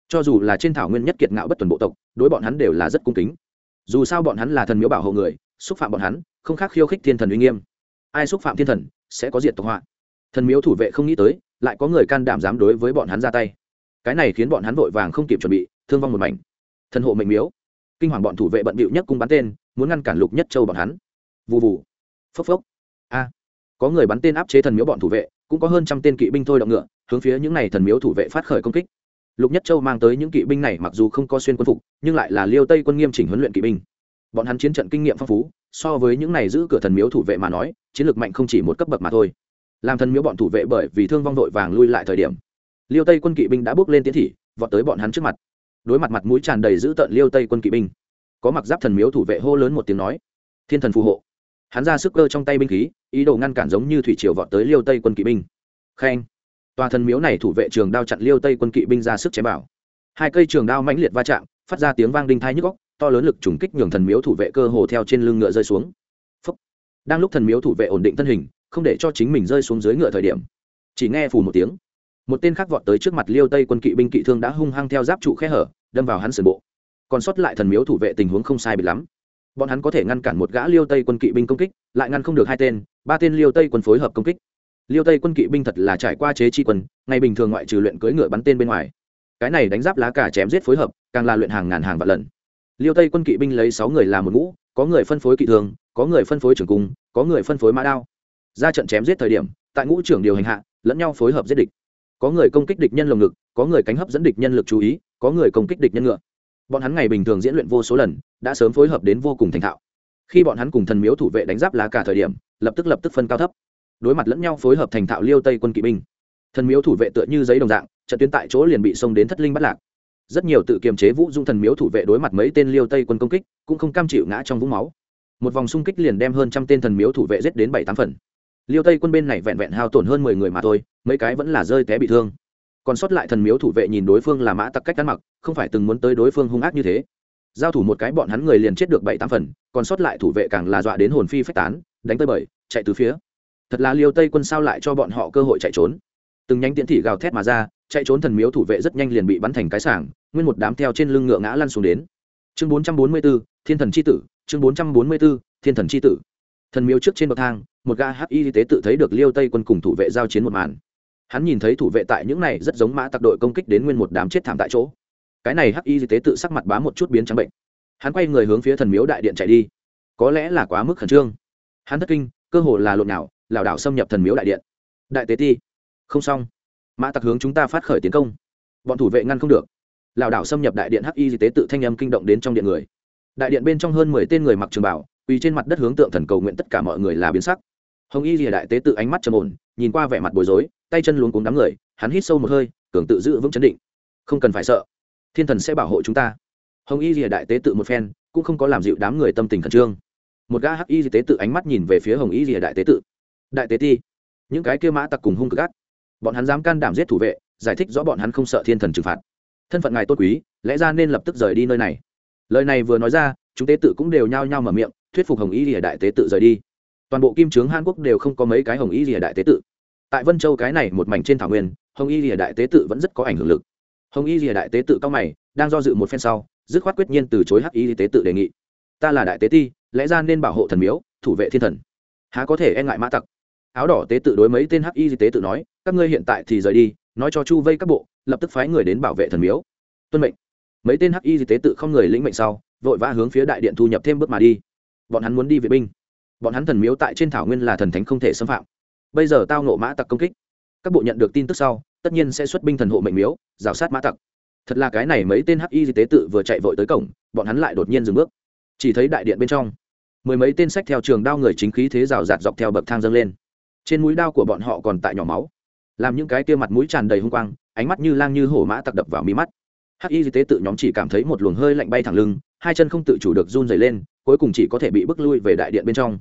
Cho dù là trên thảo nguyên nhất kiệt ngạo bất tuần bộ tộc, đối bọn hắn đều là rất cung kính. Dù sao bọn hắn là thần miếu bảo hộ người, xúc phạm bọn hắn, không khác khiêu khích thiên thần uy nghiêm. Ai xúc phạm thiên thần, sẽ có diệt tộc họa. Thần miếu thủ vệ không nghĩ tới, lại có người can đảm dám đối với bọn hắn ra tay. Cái này khiến bọn hắn vội vàng không kịp chuẩn bị, thương vong một mảnh. Thần hộ mệnh miếu. Kinh hoàng bọn thủ vệ bận bịu nhất cung bắn tên muốn ngăn cản lục nhất châu bọn hắn. Vụ vụ phốc phốc. A. Có người bắn tên áp chế thần miếu bọn thủ vệ, cũng có hơn trăm tên kỵ binh thôi động ngựa, hướng phía những n à y thần miếu thủ vệ phát khởi công kích. Lục nhất châu mang tới những kỵ binh này mặc dù không có xuyên quân phục, nhưng lại là liêu tây quân nghiêm chỉnh huấn luyện kỵ binh. Bọn hắn chiến trận kinh nghiệm phong phú, so với những này giữ cửa thần miếu thủ vệ mà nói, chiến lược mạnh không chỉ một cấp bậc mà thôi. Làm thần miếu bọn thủ vệ bởi vì thương vong vội vàng lui lại thời điểm, liêu tây quân kỵ binh đã bước lên tiến thị, vọt tới bọn hắn trước mặt. Đối mặt mặt mũi tràn đầy giữ tợn liêu tây quân kỵ binh có mặc giáp thần miếu thủ vệ hô lớn một tiếng nói. Thiên thần phù hộ. Hắn ra sức cơ trong tay binh khí, ý đồ ngăn cản giống như thủy triều vọt tới liêu tây quân kỵ binh. Khen. Tòa thần miếu này thủ vệ trường đao chặn liêu tây quân kỵ binh ra sức chém bảo hai cây trường đao mãnh liệt va chạm, phát ra tiếng vang đinh thai nhức góc to lớn lực trùng kích nhường thần miếu thủ vệ cơ hồ theo trên lưng ngựa rơi xuống. Phúc. đang lúc thần miếu thủ vệ ổn định thân hình, không để cho chính mình rơi xuống dưới ngựa thời điểm, chỉ nghe phù một tiếng. Một tên khác vọt tới trước mặt liêu tây quân kỵ binh kỵ thương đã hung hăng theo giáp trụ khe hở, đâm vào hắn sườn bộ còn sót lại thần miếu thủ vệ tình huống không sai bị lắm. Bọn hắn có thể ngăn cản một gã liêu tây quân kỵ binh công kích, lại ngăn không được hai tên, ba tên liêu tây quân phối hợp công kích. Liêu tây quân kỵ binh thật là trải qua chế chi quân, ngày bình thường ngoại trừ luyện cưỡi ngựa bắn tên bên ngoài. Cái này đánh giáp lá cả chém giết phối hợp, càng là luyện hàng ngàn hàng vạn lần. Liêu tây quân kỵ binh lấy sáu người làm một ngũ, có người phân phối kỵ thường, có người phân phối trưởng cung, có người phân phối mã đao. Ra trận chém giết thời điểm, tại ngũ trưởng điều hành hạ, lẫn nhau phối hợp giết địch. Có người công kích địch nhân lồng ngực, có người cánh hấp dẫn địch nhân lực chú ý, có người công kích địch nhân ngựa bọn hắn ngày bình thường diễn luyện vô số lần, đã sớm phối hợp đến vô cùng thành thạo. Khi bọn hắn cùng thần miếu thủ vệ đánh giáp lá cả thời điểm, lập tức lập tức phân cao thấp. Đối mặt lẫn nhau phối hợp thành thạo liêu tây quân kỵ binh, thần miếu thủ vệ tựa như giấy đồng dạng, trận tuyến tại chỗ liền bị xông đến thất linh bắt lạc. Rất nhiều tự kiềm chế vũ dung thần miếu thủ vệ đối mặt mấy tên liêu tây quân công kích, cũng không cam chịu ngã trong vũng máu. Một vòng xung kích liền đem hơn trăm tên thần miếu thủ vệ giết đến bảy tám phần. Liêu tây quân bên này vẹn vẹn hao tổn hơn mười người mà thôi, mấy cái vẫn là rơi té bị thương còn sót lại thần miếu thủ vệ nhìn đối phương là mã tặc cách ăn mặc không phải từng muốn tới đối phương hung ác như thế. Giao thủ một cái bọn hắn người liền chết được bảy tám phần còn sót lại thủ vệ càng là dọa đến hồn phi phách tán đánh tới bời chạy từ phía. Thật là liêu tây quân sao lại cho bọn họ cơ hội chạy trốn? Từng nhánh tiễn thị gào thét mà ra chạy trốn thần miếu thủ vệ rất nhanh liền bị bắn thành cái sảng nguyên một đám theo trên lưng ngựa ngã lăn xuống đến. Chương 444, thiên thần c h i tử chương 444, thiên thần c h i tử. Thần miếu trước trên bậc thang một ga hắc y tế tự thấy được liêu tây quân cùng thủ vệ giao chiến một màn hắn nhìn thấy thủ vệ tại những này rất giống mã tặc đội công kích đến nguyên một đám chết thảm tại chỗ. Cái này hắc y tế tự sắc mặt bá một chút biến trắng bệnh. Hắn quay người hướng phía thần miếu đại điện chạy đi. Có lẽ là quá mức khẩn trương. Hắn thất kinh, cơ hồ là lộn nào lảo đảo xâm nhập thần miếu đại điện. Đại tế ti, không xong. Mã tặc hướng chúng ta phát khởi tiến công. Bọn thủ vệ ngăn không được. Lảo đảo xâm nhập đại điện hắc y tế tự thanh âm kinh động đến trong điện người. Đại điện bên trong hơn mười tên người mặc trường bảo, quỳ trên mặt đất hướng tượng thần cầu nguyện tất cả mọi người là biến sắc hồng y rìa đại tế tự ánh mắt trầm ổn, nhìn qua vẻ mặt bối rối, tay chân luống cuống đám người, hắn hít sâu một hơi, cường tự giữ vững chấn định. Không cần phải sợ. Thiên thần sẽ bảo hộ chúng ta. Hồng y rìa đại tế tự một phen, cũng không có làm dịu đám người tâm tình khẩn trương. Một gã hắc y tế tự ánh mắt nhìn về phía hồng y rìa đại tế tự. Đại tế ti, những cái kia mã tặc cùng hung cực ác, bọn hắn dám can đảm giết thủ vệ, giải thích rõ bọn hắn không sợ thiên thần trừng phạt. Thân phận ngài tốt quý, lẽ ra nên lập tức rời đi nơi này. Lời này vừa nói ra, chúng tế tự cũng đều nhao nhao mở miệng, thuyết phục hồng y rìa đại tế tự rời đi toàn bộ kim trướng hàn quốc đều không có mấy cái hồng y Lìa đại tế tự tại vân châu cái này một mảnh trên thảo nguyên hồng y Lìa đại tế tự vẫn rất có ảnh hưởng lực hồng y Lìa đại tế tự cao mày đang do dự một phen sau dứt khoát quyết nhiên từ chối hắc y tế tự đề nghị ta là đại tế ti lẽ ra nên bảo hộ thần miếu thủ vệ thiên thần há có thể e ngại mã tặc áo đỏ tế tự đối mấy tên hắc y tế tự nói các ngươi hiện tại thì rời đi nói cho chu vây các bộ lập tức phái người đến bảo vệ thần miếu tuân mệnh mấy tên hắc y tế tự không người lĩnh mệnh sau vội vã hướng phía đại điện thu nhập thêm bước mà đi bọn hắn muốn đi vệ binh bọn hắn thần miếu tại trên thảo nguyên là thần thánh không thể xâm phạm. Bây giờ tao nộ mã tặc công kích. Các bộ nhận được tin tức sau, tất nhiên sẽ xuất binh thần hộ mệnh miếu, rào sát mã tặc. Thật là cái này mấy tên hắc y tế tự vừa chạy vội tới cổng, bọn hắn lại đột nhiên dừng bước. Chỉ thấy đại điện bên trong, mười mấy tên sách theo trường đao người chính khí thế rào rạt dọc theo bậc thang dâng lên. Trên mũi đao của bọn họ còn tại nhỏ máu. Làm những cái kia mặt mũi tràn đầy hung quang, ánh mắt như lang như hổ mã tặc đập vào mí mắt. Hắc y tế tự nhóm chỉ cảm thấy một luồng hơi lạnh bay thẳng lưng, hai chân không tự chủ được run dày lên cuối cùng chỉ có thể bị bước lui về đại điện bên trong.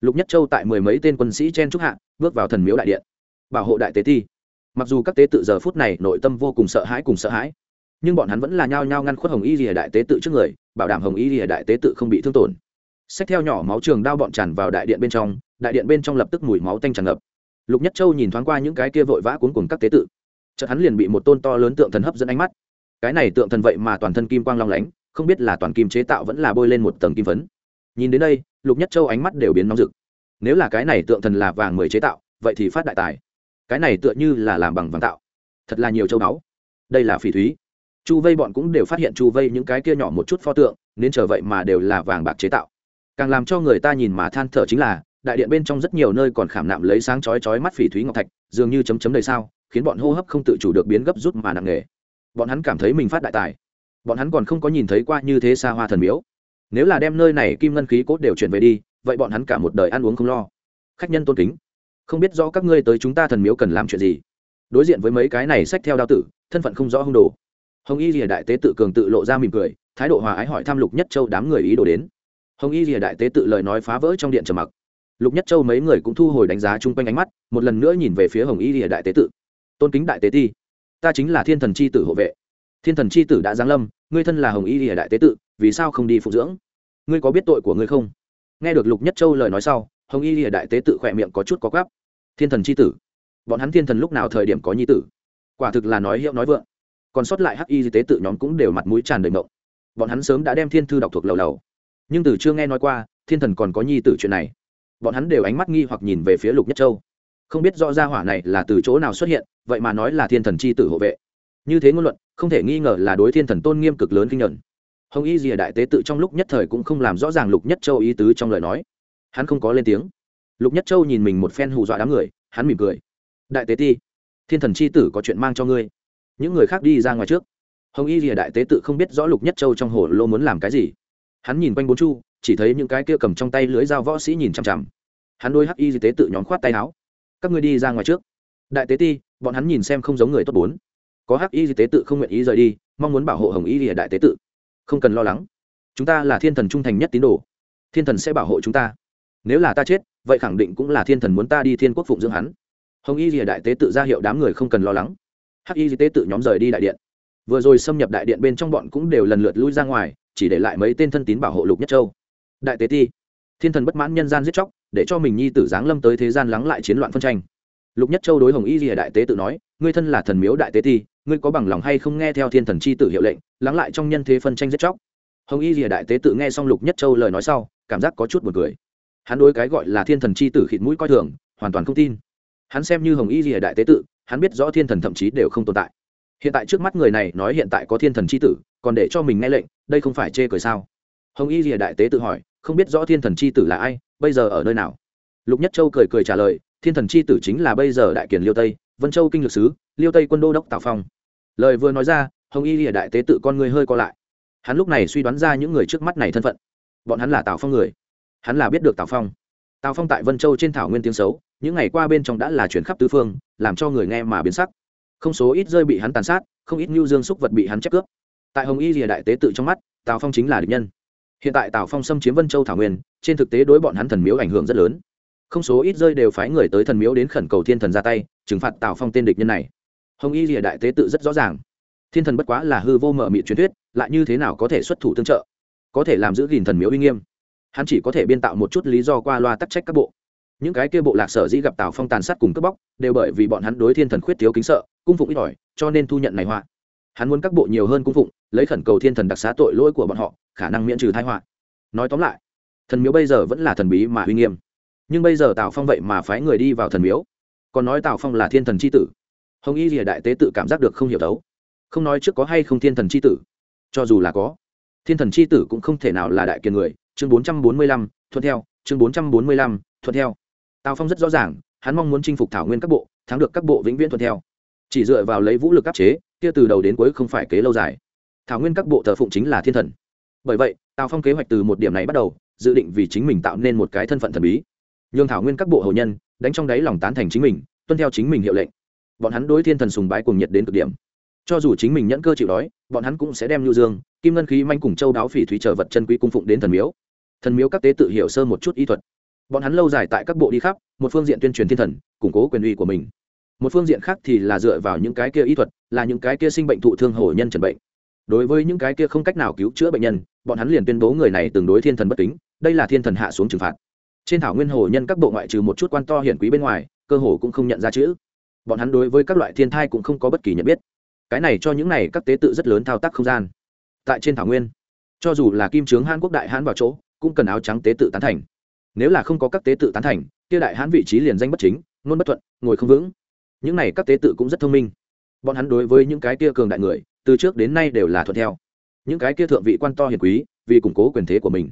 Lục nhất châu tại mười mấy tên quân sĩ chen trúc hạ, bước vào thần miếu đại điện. Bảo hộ đại tế ti. Mặc dù các tế tự giờ phút này nội tâm vô cùng sợ hãi cùng sợ hãi, nhưng bọn hắn vẫn là nhao nhao ngăn khuất hồng y rìa đại tế tự trước người, bảo đảm hồng y rìa đại tế tự không bị thương tổn. Xét theo nhỏ máu trường đao bọn tràn vào đại điện bên trong, đại điện bên trong lập tức mùi máu tanh tràn ngập. Lục nhất châu nhìn thoáng qua những cái kia vội vã cuốn cùng các tế tự. Chợt hắn liền bị một tôn to lớn tượng thần hấp dẫn ánh mắt. Cái này tượng thần vậy mà toàn thân kim quang long lánh không biết là toàn kim chế tạo vẫn là bôi lên một tầng kim phấn. Nhìn đến đây, lục nhất châu ánh mắt đều biến nóng rực. Nếu là cái này tượng thần là vàng mười chế tạo, vậy thì phát đại tài. Cái này tựa như là làm bằng vàng tạo. Thật là nhiều châu báu. Đây là phỉ thúy. Chu vây bọn cũng đều phát hiện chu vây những cái kia nhỏ một chút pho tượng, nên chờ vậy mà đều là vàng bạc chế tạo. Càng làm cho người ta nhìn mà than thở chính là, đại điện bên trong rất nhiều nơi còn khảm nạm lấy sáng chói chói mắt phỉ thúy ngọc thạch, dường như chấm chấm đầy sao, khiến bọn hô hấp không tự chủ được biến gấp rút mà nặng nề. Bọn hắn cảm thấy mình phát đại tài bọn hắn còn không có nhìn thấy qua như thế xa hoa thần miếu. Nếu là đem nơi này kim ngân khí cốt đều chuyển về đi, vậy bọn hắn cả một đời ăn uống không lo. Khách nhân tôn kính, không biết rõ các ngươi tới chúng ta thần miếu cần làm chuyện gì. Đối diện với mấy cái này sách theo đao tử, thân phận không rõ hung đồ. Hồng y rìa đại tế tự cường tự lộ ra mỉm cười, thái độ hòa ái hỏi thăm lục nhất châu đám người ý đồ đến. Hồng y rìa đại tế tự lời nói phá vỡ trong điện trầm mặc. Lục nhất châu mấy người cũng thu hồi đánh giá chung quanh ánh mắt, một lần nữa nhìn về phía hồng y rìa đại tế tự. Tôn kính đại tế ti, ta chính là thiên thần c h i tử hộ vệ thiên thần c h i tử đã giáng lâm, ngươi thân là hồng y rìa đại tế tự, vì sao không đi phụ dưỡng? Ngươi có biết tội của ngươi không? Nghe được lục nhất châu lời nói sau, hồng y rìa đại tế tự khỏe miệng có chút có gắp thiên thần c h i tử? Bọn hắn thiên thần lúc nào thời điểm có nhi tử? Quả thực là nói hiệu nói vượng. Còn sót lại hắc y tế tự nhóm cũng đều mặt mũi tràn đầy mộng bọn hắn sớm đã đem thiên thư đọc thuộc lầu lầu. Nhưng từ chưa nghe nói qua, thiên thần còn có nhi tử chuyện này. Bọn hắn đều ánh mắt nghi hoặc nhìn về phía lục nhất châu. Không biết rõ ra hỏa này là từ chỗ nào xuất hiện, vậy mà nói là thiên thần c h i tử hộ vệ. Như thế ngôn luận không thể nghi ngờ là đối thiên thần tôn nghiêm cực lớn kinh nhận hồng y rìa đại tế tự trong lúc nhất thời cũng không làm rõ ràng lục nhất châu ý tứ trong lời nói. Hắn không có lên tiếng. Lục nhất châu nhìn mình một phen hù dọa đám người, hắn mỉm cười. Đại tế ti, thiên thần c h i tử có chuyện mang cho ngươi. Những người khác đi ra ngoài trước. Hồng y rìa đại tế tự không biết rõ lục nhất châu trong hồ lô muốn làm cái gì. Hắn nhìn quanh bốn chu, chỉ thấy những cái kia cầm trong tay lưới dao võ sĩ nhìn chằm chằm. Hắn đôi hắc y tế tự nhóm khoát tay áo. Các ngươi đi ra ngoài trước. Đại tế ti, bọn hắn nhìn xem không giống người tốt bốn có hắc y tế tự không nguyện ý rời đi, mong muốn bảo hộ hồng y lìa đại tế tự. Không cần lo lắng. Chúng ta là thiên thần trung thành nhất tín đồ. Thiên thần sẽ bảo hộ chúng ta. Nếu là ta chết, vậy khẳng định cũng là thiên thần muốn ta đi thiên quốc phụng dưỡng hắn. Hồng y lìa đại tế tự ra hiệu đám người không cần lo lắng. Hắc y tế tự nhóm rời đi đại điện. Vừa rồi xâm nhập đại điện bên trong bọn cũng đều lần lượt lui ra ngoài, chỉ để lại mấy tên thân tín bảo hộ lục nhất châu. Đại tế ti, thiên thần bất mãn nhân gian giết chóc, để cho mình nhi tử giáng lâm tới thế gian lắng lại chiến loạn phân tranh. Lục nhất châu đối hồng y lìa đại tế tự nói, ngươi thân là thần miếu đại tế ti ngươi có bằng lòng hay không nghe theo thiên thần chi tử hiệu lệnh, lắng lại trong nhân thế phân tranh giết chóc? Hồng y rìa đại tế tự nghe xong lục nhất châu lời nói sau, cảm giác có chút b u ồ n cười. Hắn đối cái gọi là thiên thần chi tử khịt mũi coi thường, hoàn toàn không tin. Hắn xem như hồng y rìa đại tế tự, hắn biết rõ thiên thần thậm chí đều không tồn tại. Hiện tại trước mắt người này nói hiện tại có thiên thần chi tử, còn để cho mình nghe lệnh, đây không phải chê cười sao? Hồng y rìa đại tế tự hỏi, không biết rõ thiên thần chi tử là ai, bây giờ ở nơi nào? Lục nhất châu cười cười trả lời, thiên thần chi tử chính là bây giờ đại kiển liêu tây, vân châu kinh lược sứ, liêu tây quân đô đốc tào phong lời vừa nói ra, hồng y lìa đại tế tự con người hơi co lại. Hắn lúc này suy đoán ra những người trước mắt này thân phận. Bọn hắn là tào phong người. Hắn là biết được tào phong. Tào phong tại vân châu trên thảo nguyên tiếng xấu, những ngày qua bên trong đã là chuyển khắp tứ phương, làm cho người nghe mà biến sắc. Không số ít rơi bị hắn tàn sát, không ít ngưu dương xúc vật bị hắn chép cướp. Tại hồng y lìa đại tế tự trong mắt, tào phong chính là địch nhân. Hiện tại tào phong xâm chiếm vân châu thảo nguyên, trên thực tế đối bọn hắn thần miếu ảnh hưởng rất lớn. Không số ít rơi đều phái người tới thần miếu đến khẩn cầu thiên thần ra tay, trừng phạt tào phong tên địch nhân này hồng y lìa đại tế tự rất rõ ràng. Thiên thần bất quá là hư vô mở mị truyền thuyết, lại như thế nào có thể xuất thủ tương trợ? Có thể làm giữ gìn thần miếu uy nghiêm. Hắn chỉ có thể biên tạo một chút lý do qua loa tắc trách các bộ. Những cái kia bộ lạc sở dĩ gặp tào phong tàn sát cùng cướp bóc, đều bởi vì bọn hắn đối thiên thần khuyết thiếu kính sợ, cung phụng ít ỏi, cho nên thu nhận này họa. Hắn muốn các bộ nhiều hơn cung phụng, lấy khẩn cầu thiên thần đặc xá tội lỗi của bọn họ, khả năng miễn trừ thái họa. Nói tóm lại, thần miếu bây giờ vẫn là thần bí mà uy nghiêm. Nhưng bây giờ tào phong vậy mà phái người đi vào thần miếu. Còn nói tào phong là thiên thần c h i tử hồng y rìa đại tế tự cảm giác được không hiểu đấu không nói trước có hay không thiên thần c h i tử. Cho dù là có, thiên thần c h i tử cũng không thể nào là đại kiền người. Chương bốn trăm bốn mươi lăm, thuận theo. Chương bốn trăm bốn mươi lăm, thuận theo. Tào phong rất rõ ràng, hắn mong muốn chinh phục thảo nguyên các bộ, thắng được các bộ vĩnh viễn thuận theo. Chỉ dựa vào lấy vũ lực áp chế, kia từ đầu đến cuối không phải kế lâu dài. Thảo nguyên các bộ thờ phụng chính là thiên thần. Bởi vậy, tào phong kế hoạch từ một điểm này bắt đầu, dự định vì chính mình tạo nên một cái thân phận thần bí. Nhường thảo nguyên các bộ hậu nhân, đánh trong đáy lòng tán thành chính mình, tuân theo chính mình hiệu lệnh bọn hắn đối thiên thần sùng bái cùng nhiệt đến cực điểm. Cho dù chính mình nhẫn cơ chịu đói bọn hắn cũng sẽ đem lưu dương kim ngân khí manh cùng châu đáo phỉ thúy, trở vật chân quý cung phụng đến thần miếu. Thần miếu các tế tự hiểu sơ một chút y thuật. Bọn hắn lâu dài tại các bộ đi khắp một phương diện tuyên truyền thiên thần củng cố quyền uy của mình. Một phương diện khác thì là dựa vào những cái kia y thuật là những cái kia sinh bệnh thụ thương hổ nhân trần bệnh. Đối với những cái kia không cách nào cứu chữa bệnh nhân bọn hắn liền tuyên bố người này tương đối thiên thần bất kính đây là thiên thần hạ xuống trừng phạt. Trên thảo nguyên hồ nhân các bộ ngoại trừ một chút quan to hiển quý bên ngoài cơ hồ cũng không nhận ra chữ bọn hắn đối với các loại thiên thai cũng không có bất kỳ nhận biết. Cái này cho những này các tế tự rất lớn thao tác không gian. Tại trên thảo nguyên, cho dù là kim trướng hàn quốc đại hãn vào chỗ, cũng cần áo trắng tế tự tán thành. Nếu là không có các tế tự tán thành, kia đại hãn vị trí liền danh bất chính, ngôn bất thuận, ngồi không vững. Những này các tế tự cũng rất thông minh. Bọn hắn đối với những cái kia cường đại người, từ trước đến nay đều là thuận theo. Những cái kia thượng vị quan to hiền quý, vì củng cố quyền thế của mình,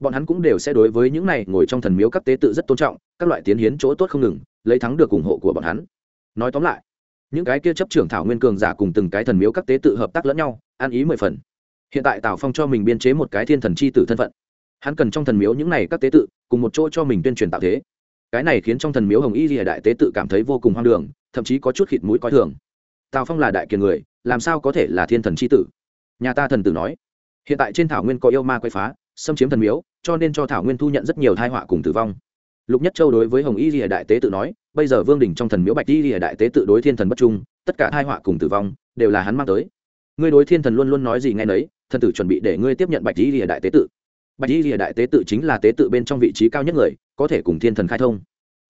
bọn hắn cũng đều sẽ đối với những này ngồi trong thần miếu các tế tự rất tôn trọng, các loại tiến hiến chỗ tốt không ngừng, lấy thắng được ủng hộ của bọn hắn nói tóm lại, những cái kia chấp trưởng thảo nguyên cường giả cùng từng cái thần miếu các tế tự hợp tác lẫn nhau, ăn ý mười phần. Hiện tại tào phong cho mình biên chế một cái thiên thần c h i tử thân phận. Hắn cần trong thần miếu những này các tế tự, cùng một chỗ cho mình tuyên truyền tạo thế. Cái này khiến trong thần miếu hồng y ghi đại tế tự cảm thấy vô cùng hoang đường, thậm chí có chút khịt mũi coi thường. Tào phong là đại kiền người, làm sao có thể là thiên thần c h i tử? Nhà ta thần tử nói, hiện tại trên thảo nguyên có yêu ma quay phá, xâm chiếm thần miếu, cho nên cho thảo nguyên thu nhận rất nhiều thai họa cùng tử vong lục nhất châu đối với hồng y lìa đại tế tự nói, bây giờ vương đình trong thần miếu bạch y lìa đại tế tự đối thiên thần bất trung, tất cả hai họa cùng tử vong, đều là hắn mang tới. Ngươi đối thiên thần luôn luôn nói gì ngay nấy, thần tử chuẩn bị để ngươi tiếp nhận bạch y lìa đại tế tự. Bạch y lìa đại tế tự chính là tế tự bên trong vị trí cao nhất người, có thể cùng thiên thần khai thông.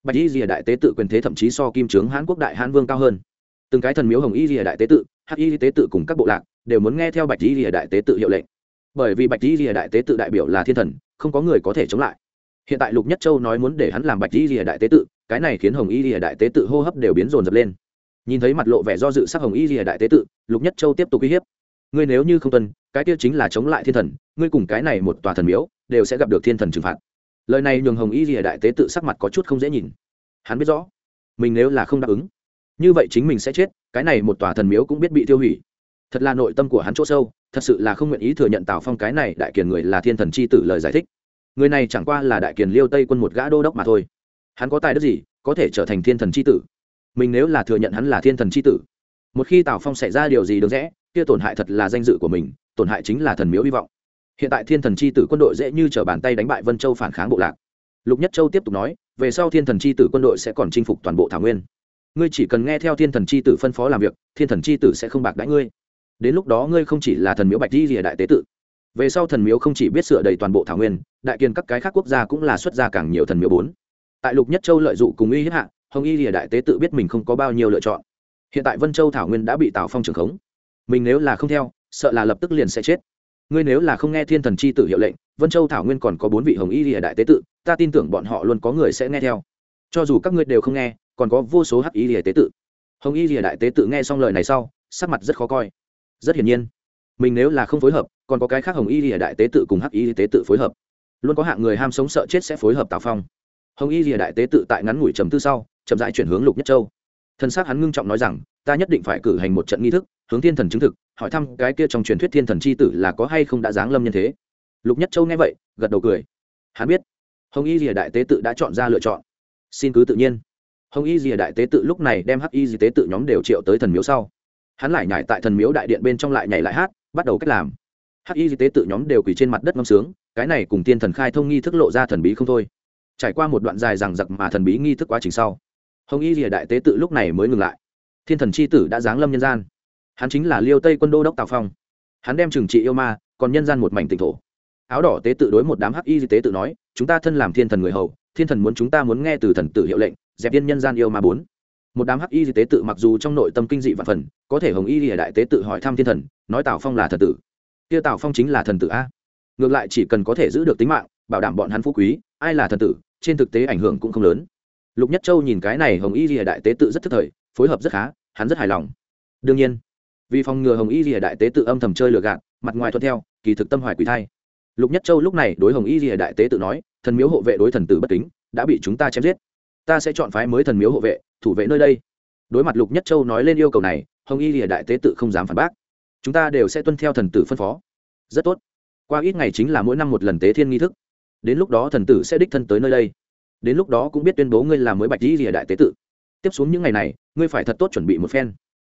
Bạch y lìa đại tế tự quyền thế thậm chí so kim trướng hán quốc đại hán vương cao hơn. Từng cái thần miếu hồng y lìa đại tế tự, hắc y tế tự cùng các bộ lạc đều muốn nghe theo bạch y lìa đại tế tự hiệu lệnh. Bởi vì bạch y lìa đại tế tự đại biểu là thiên thần, không có người có thể chống lại hiện tại lục nhất châu nói muốn để hắn làm bạch y lìa đại tế tự, cái này khiến hồng y lìa đại tế tự hô hấp đều biến rồn rập lên. Nhìn thấy mặt lộ vẻ do dự sắc hồng y lìa đại tế tự, lục nhất châu tiếp tục uy hiếp. Ngươi nếu như không tuân, cái kia chính là chống lại thiên thần, ngươi cùng cái này một tòa thần miếu đều sẽ gặp được thiên thần trừng phạt. Lời này nhường hồng y lìa đại tế tự sắc mặt có chút không dễ nhìn. Hắn biết rõ, mình nếu là không đáp ứng, như vậy chính mình sẽ chết, cái này một tòa thần miếu cũng biết bị tiêu hủy. Thật là nội tâm của hắn chỗ sâu, thật sự là không nguyện ý thừa nhận tào phong cái này đại kiền người là thiên thần c h i tử lời giải thích người này chẳng qua là đại kiền liêu tây quân một gã đô đốc mà thôi. Hắn có tài đức gì có thể trở thành thiên thần c h i tử? Mình nếu là thừa nhận hắn là thiên thần c h i tử, một khi tào phong xảy ra điều gì được rẽ, kia tổn hại thật là danh dự của mình, tổn hại chính là thần miếu hy vọng. Hiện tại thiên thần c h i tử quân đội dễ như t r ở bàn tay đánh bại vân châu phản kháng bộ lạc. Lục nhất châu tiếp tục nói, về sau thiên thần c h i tử quân đội sẽ còn chinh phục toàn bộ thảo nguyên. Ngươi chỉ cần nghe theo thiên thần c h i tử phân phó làm việc, thiên thần c h i tử sẽ không bạc đãi ngươi. Đến lúc đó ngươi không chỉ là thần miếu bạch di rìa đại tế tự về sau thần miếu không chỉ biết sửa đầy toàn bộ thảo nguyên, đại kiên các cái khác quốc gia cũng là xuất ra càng nhiều thần miếu bốn. Tại lục nhất châu lợi dụng cùng uy hiếp hạ hồng y lìa đại tế tự biết mình không có bao nhiêu lựa chọn. Hiện tại vân châu thảo nguyên đã bị tào phong trưởng khống. Mình nếu là không theo, sợ là lập tức liền sẽ chết. Ngươi nếu là không nghe thiên thần chi tử hiệu lệnh, vân châu thảo nguyên còn có bốn vị hồng y lìa đại tế tự, ta tin tưởng bọn họ luôn có người sẽ nghe theo. Cho dù các ngươi đều không nghe, còn có vô số hắc y lìa tế tự. Hồng y lìa đại tế tự nghe xong lời này sau, sắc mặt rất khó coi. Rất hiển nhiên, mình nếu là không phối hợp còn có cái khác hồng y lìa đại tế tự cùng hắc y tế tự phối hợp. Luôn có hạng người ham sống sợ chết sẽ phối hợp tào phong. Hồng y lìa đại tế tự tại ngắn ngủi trầm tư sau, chậm rãi chuyển hướng lục nhất châu. Thân xác hắn ngưng trọng nói rằng, ta nhất định phải cử hành một trận nghi thức, hướng thiên thần chứng thực, hỏi thăm cái kia trong truyền thuyết thiên thần c h i tử là có hay không đã giáng lâm nhân thế. Lục nhất châu nghe vậy, gật đầu cười. Hắn biết, hồng y rìa đại tế tự đã chọn ra lựa chọn. Xin cứ tự nhiên. Hồng y rìa đại tế tự lúc này đem hắc y di tế tự nhóm đều triệu tới thần miếu sau. Hắn lại nhảy tại thần miếu đại điện bên trong lại nhảy lại hát, bắt đầu cách làm hắc y tế tự nhóm đều quỳ trên mặt đất ngâm sướng, cái này cùng tiên thần khai thông nghi thức lộ ra thần bí không thôi. Trải qua một đoạn dài rằng giặc mà thần bí nghi thức quá trình sau, hồng y rìa đại tế tự lúc này mới ngừng lại. Thiên thần c h i tử đã giáng lâm nhân gian. Hắn chính là liêu tây quân đô đốc tào phong. Hắn đem trừng trị yêu ma, còn nhân gian một mảnh tỉnh thổ. Áo đỏ tế tự đối một đám hắc y tế tự nói, chúng ta thân làm thiên thần người hầu, thiên thần muốn chúng ta muốn nghe từ thần tử hiệu lệnh, dẹp yên nhân gian yêu ma bốn. Một đám hắc y tế tự mặc dù trong nội tâm kinh dị và phần, có thể hồng y đại tế tự hỏi thăm thiên thần, nói tào phong là thần tử kia tào phong chính là thần tử a. Ngược lại chỉ cần có thể giữ được tính mạng, bảo đảm bọn hắn phú quý, ai là thần tử, trên thực tế ảnh hưởng cũng không lớn. Lục nhất châu nhìn cái này hồng y Lìa đại tế tự rất thức thời, phối hợp rất khá, hắn rất hài lòng. Đương nhiên, vì phòng ngừa hồng y Lìa đại tế tự âm thầm chơi lừa gạt, mặt ngoài thuận theo, kỳ thực tâm hoài quỷ thai. Lục nhất châu lúc này đối hồng y Lìa đại tế tự nói, thần miếu hộ vệ đối thần tử bất kính, đã bị chúng ta chém giết. Ta sẽ chọn phái mới thần miếu hộ vệ, thủ vệ nơi đây. Đối mặt lục nhất châu nói lên yêu cầu này, hồng y Lìa đại tế tự không dám phản bác chúng ta đều sẽ tuân theo thần tử phân phó. Rất tốt. Qua ít ngày chính là mỗi năm một lần tế thiên nghi thức. Đến lúc đó thần tử sẽ đích thân tới nơi đây. Đến lúc đó cũng biết tuyên bố ngươi là mới bạch y rìa đại tế tự. Tiếp xuống những ngày này, ngươi phải thật tốt chuẩn bị một phen.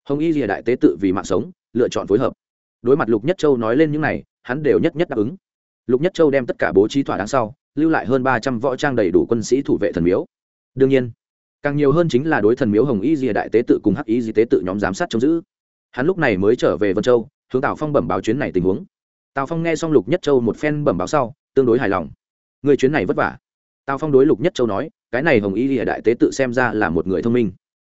Hồng y rìa đại tế tự vì mạng sống, lựa chọn phối hợp. Đối mặt lục nhất châu nói lên những này, hắn đều nhất nhất đáp ứng. Lục nhất châu đem tất cả bố trí thỏa đáng sau, lưu lại hơn ba trăm võ trang đầy đủ quân sĩ thủ vệ thần miếu. Đương nhiên, càng nhiều hơn chính là đối thần miếu hồng y rìa đại tế tự cùng hắc y di tế tự nhóm giám sát trông giữ hắn lúc này mới trở về vân châu, hướng tào phong bẩm báo chuyến này tình huống. Tào phong nghe xong lục nhất châu một phen bẩm báo sau, tương đối hài lòng. Người chuyến này vất vả. Tào phong đối lục nhất châu nói, cái này hồng y Lìa đại tế tự xem ra là một người thông minh.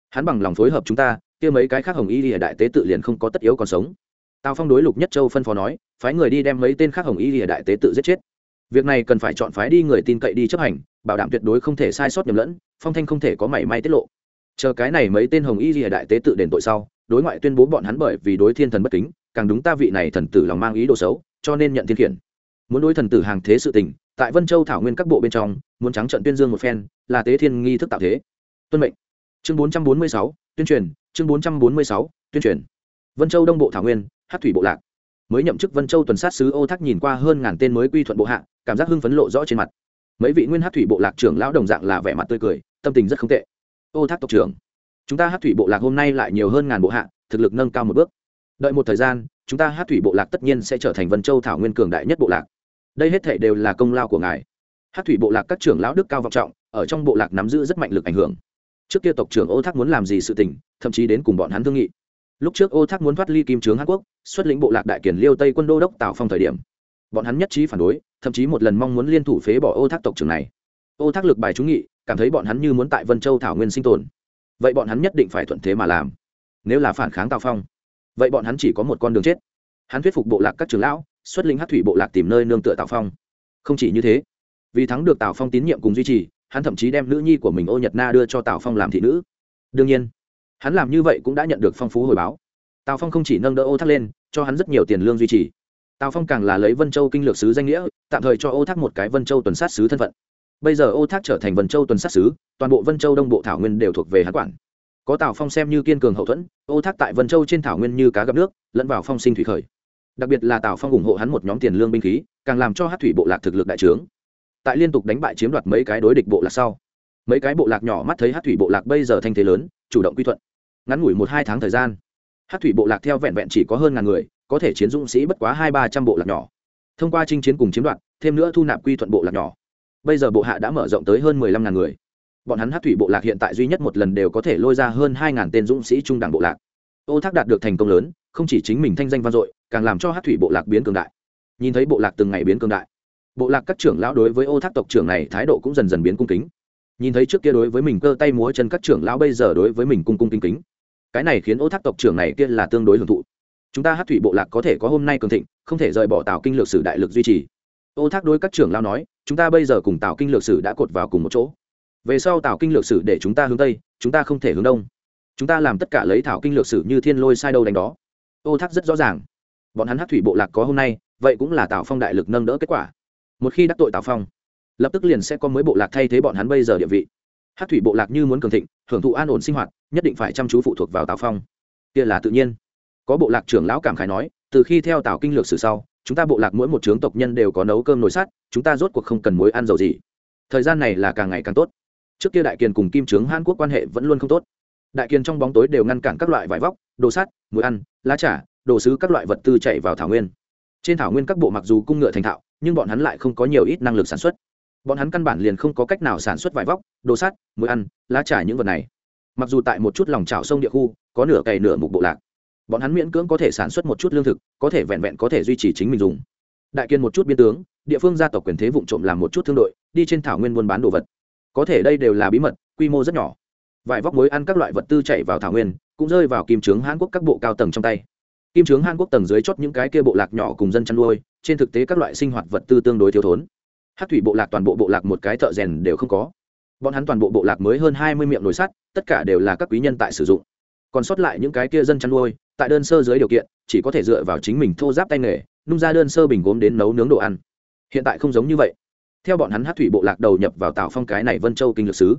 Hắn bằng lòng phối hợp chúng ta, kia mấy cái khác hồng y Lìa đại tế tự liền không có tất yếu còn sống. Tào phong đối lục nhất châu phân phó nói, phái người đi đem mấy tên khác hồng y Lìa đại tế tự giết chết. Việc này cần phải chọn phái đi người tin cậy đi chấp hành, bảo đảm tuyệt đối không thể sai sót nhầm lẫn, phong thanh không thể có mảy may tiết lộ chờ cái này mấy tên hồng y rìa đại tế tự đền tội sau, đối ngoại tuyên bố bọn hắn bởi vì đối thiên thần bất kính, càng đúng ta vị này thần tử lòng mang ý đồ xấu, cho nên nhận thiên khiển. Muốn đối thần tử hàng thế sự tình, tại vân châu thảo nguyên các bộ bên trong, muốn trắng trận tuyên dương một phen, là tế thiên nghi thức tạo thế. Tuân mệnh. Chương bốn trăm bốn mươi sáu, tuyên truyền. Chương bốn trăm bốn mươi sáu, tuyên truyền. Vân châu đông bộ thảo nguyên hát thủy bộ lạc. Mới nhậm chức vân châu tuần sát sứ ô thác nhìn qua hơn ngàn tên mới quy thuận bộ hạ, cảm giác hưng phấn lộ rõ trên mặt. Mấy vị nguyên hát thủy bộ lạc trưởng lão đồng dạng là vẻ mặt tươi cười, tâm tình rất không tệ ô thác tộc trưởng. Chúng ta hát thủy bộ lạc hôm nay lại nhiều hơn ngàn bộ hạ, thực lực nâng cao một bước. Đợi một thời gian, chúng ta hát thủy bộ lạc tất nhiên sẽ trở thành vân châu thảo nguyên cường đại nhất bộ lạc. Đây hết thể đều là công lao của ngài. Hát thủy bộ lạc các trưởng lão đức cao vọng trọng, ở trong bộ lạc nắm giữ rất mạnh lực ảnh hưởng. Trước kia tộc trưởng ô thác muốn làm gì sự tình, thậm chí đến cùng bọn hắn thương nghị. Lúc trước ô thác muốn thoát ly kim trướng hàn quốc, xuất lĩnh bộ lạc đại kiển liêu tây quân đô đốc tạo phong thời điểm. Bọn hắn nhất trí phản đối, thậm chí một lần mong muốn liên thủ phế bỏ ô thác tộc trưởng này. Ô thác lực bài trúng nghị cảm thấy bọn hắn như muốn tại vân châu thảo nguyên sinh tồn. Vậy bọn hắn nhất định phải thuận thế mà làm. Nếu là phản kháng tào phong, vậy bọn hắn chỉ có một con đường chết. Hắn thuyết phục bộ lạc các trưởng lão, xuất lĩnh hát thủy bộ lạc tìm nơi nương tựa tào phong. Không chỉ như thế, vì thắng được tào phong tín nhiệm cùng duy trì, hắn thậm chí đem nữ nhi của mình ô nhật na đưa cho tào phong làm thị nữ. Đương nhiên, hắn làm như vậy cũng đã nhận được phong phú hồi báo. Tào phong không chỉ nâng đỡ ô thác lên, cho hắn rất nhiều tiền lương duy trì. Tào phong càng là lấy vân châu kinh lược sứ danh nghĩa, tạm thời cho ô thác một cái vân châu tuần sát sứ thân phận bây giờ ô thác trở thành vân châu tuần sát sứ toàn bộ vân châu đông bộ thảo nguyên đều thuộc về hắn quản. Có tào phong xem như kiên cường hậu thuẫn, ô thác tại vân châu trên thảo nguyên như cá gặp nước, lẫn vào phong sinh thủy khởi. Đặc biệt là tào phong ủng hộ hắn một nhóm tiền lương binh khí, càng làm cho hát thủy bộ lạc thực lực đại trướng. Tại liên tục đánh bại chiếm đoạt mấy cái đối địch bộ lạc sau, mấy cái bộ lạc nhỏ mắt thấy hát thủy bộ lạc bây giờ thanh thế lớn, chủ động quy thuận. Ngắn ngủi một hai tháng thời gian hát thủy bộ lạc theo vẹn vẹn chỉ có hơn ngàn người, có thể chiến dũng sĩ bất quá hai ba trăm bộ lạc nhỏ. Thông qua chinh chiến cùng chiếm đoạt, thêm nữa thu nạp quy thuận bộ lạc nhỏ bây giờ bộ hạ đã mở rộng tới hơn mười lăm ngàn người. Bọn hắn hát thủy bộ lạc hiện tại duy nhất một lần đều có thể lôi ra hơn hai ngàn tên dũng sĩ trung đảng bộ lạc. Ô thác đạt được thành công lớn, không chỉ chính mình thanh danh vang dội, càng làm cho hát thủy bộ lạc biến cường đại. Nhìn thấy bộ lạc từng ngày biến cường đại, bộ lạc các trưởng lão đối với ô thác tộc trưởng này thái độ cũng dần dần biến cung kính. Nhìn thấy trước kia đối với mình cơ tay múa chân các trưởng lão bây giờ đối với mình cung cung kính kính, cái này khiến ô thác tộc trưởng này kia là tương đối hưởng thụ. Chúng ta hát thủy bộ lạc có thể có hôm nay cường thịnh, không thể rời bỏ tào kinh lược sử đại lực duy trì ô thác đối các trưởng lao nói, chúng ta bây giờ cùng tào kinh lược sử đã cột vào cùng một chỗ. Về sau tào kinh lược sử để chúng ta hướng tây, chúng ta không thể hướng đông. Chúng ta làm tất cả lấy thảo kinh lược sử như thiên lôi sai đâu đánh đó. Ô thác rất rõ ràng. Bọn hắn hát thủy bộ lạc có hôm nay, vậy cũng là tào phong đại lực nâng đỡ kết quả. Một khi đắc tội tào phong, lập tức liền sẽ có mới bộ lạc thay thế bọn hắn bây giờ địa vị. Hát thủy bộ lạc như muốn cường thịnh, hưởng thụ an ổn sinh hoạt, nhất định phải chăm chú phụ thuộc vào tào phong. Kia là tự nhiên. Có bộ lạc trưởng lão cảm khái nói, từ khi theo tào kinh lược sử sau chúng ta bộ lạc mỗi một trướng tộc nhân đều có nấu cơm nồi sắt, chúng ta rốt cuộc không cần muối ăn dầu gì. Thời gian này là càng ngày càng tốt. Trước kia đại kiền cùng kim trướng hàn quốc quan hệ vẫn luôn không tốt. Đại kiền trong bóng tối đều ngăn cản các loại vải vóc, đồ sắt, muối ăn, lá trà, đồ sứ các loại vật tư chạy vào thảo nguyên. Trên thảo nguyên các bộ mặc dù cung ngựa thành thạo, nhưng bọn hắn lại không có nhiều ít năng lực sản xuất. Bọn hắn căn bản liền không có cách nào sản xuất vải vóc, đồ sắt, muối ăn, lá trà những vật này. Mặc dù tại một chút lòng trào sông địa khu, có nửa cày nửa mục bộ lạc bọn hắn miễn cưỡng có thể sản xuất một chút lương thực, có thể vẹn vẹn có thể duy trì chính mình dùng. Đại kiên một chút biên tướng, địa phương gia tộc quyền thế vụ trộm làm một chút thương đội, đi trên thảo nguyên buôn bán đồ vật. Có thể đây đều là bí mật, quy mô rất nhỏ. Vài vóc muối ăn các loại vật tư chạy vào thảo nguyên, cũng rơi vào kim trướng hàn quốc các bộ cao tầng trong tay. Kim trướng hàn quốc tầng dưới chót những cái kia bộ lạc nhỏ cùng dân chăn nuôi, trên thực tế các loại sinh hoạt vật tư tương đối thiếu thốn. Hát thủy bộ lạc toàn bộ bộ lạc một cái thợ rèn đều không có. Bọn hắn toàn bộ bộ lạc mới hơn hai mươi miệng nồi sắt, tất cả đều là các quý nhân tại sử dụng. Còn sót lại những cái kia dân chăn nuôi tại đơn sơ dưới điều kiện, chỉ có thể dựa vào chính mình thô giáp tay nghề, nung ra đơn sơ bình gốm đến nấu nướng đồ ăn. Hiện tại không giống như vậy. Theo bọn hắn hát thủy bộ lạc đầu nhập vào tạo phong cái này vân châu kinh lược sứ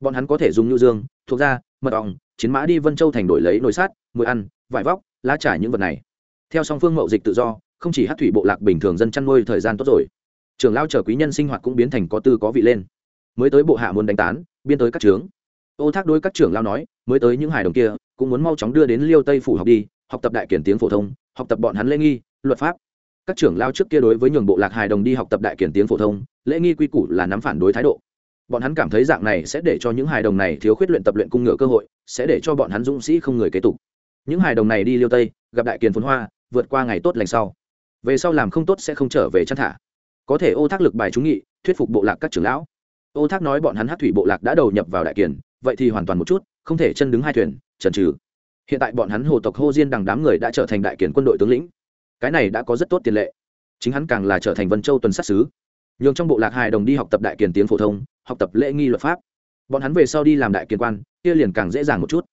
bọn hắn có thể dùng nhu dương, thuộc da, mật ong, chiến mã đi vân châu thành đổi lấy nồi sát mùi ăn, vải vóc, lá trải những vật này. Theo song phương mậu dịch tự do, không chỉ hát thủy bộ lạc bình thường dân chăn nuôi thời gian tốt rồi, trường lao chờ quý nhân sinh hoạt cũng biến thành có tư có vị lên. Mới tới bộ hạ muốn đánh tán, biên tới các trướng ô thác đối các trưởng lao nói, mới tới những hài đồng kia, cũng muốn mau chóng đưa đến liêu tây phủ học đi, học tập đại kiển tiếng phổ thông, học tập bọn hắn lễ nghi, luật pháp. Các trưởng lao trước kia đối với nhường bộ lạc hài đồng đi học tập đại kiển tiếng phổ thông, lễ nghi quy củ là nắm phản đối thái độ. Bọn hắn cảm thấy dạng này sẽ để cho những hài đồng này thiếu khuyết luyện tập luyện cung ngựa cơ hội, sẽ để cho bọn hắn dũng sĩ không người kế tục. Những hài đồng này đi liêu tây, gặp đại kiền phồn hoa, vượt qua ngày tốt lành sau. Về sau làm không tốt sẽ không trở về chăn thả. Có thể ô thác lực bài trúng nghị, thuyết phục bộ lạc các trưởng lão. Ô thác nói bọn hắn hát thủy bộ lạc đã đầu nhập vào đại kiền vậy thì hoàn toàn một chút, không thể chân đứng hai thuyền trần trừ hiện tại bọn hắn hồ tộc hô diên đằng đám người đã trở thành đại kiền quân đội tướng lĩnh. Cái này đã có rất tốt tiền lệ. Chính hắn càng là trở thành vân châu tuần sát xứ nhường trong bộ lạc hài đồng đi học tập đại kiền tiếng phổ thông, học tập lễ nghi luật pháp. Bọn hắn về sau đi làm đại kiền quan, kia liền càng dễ dàng một chút.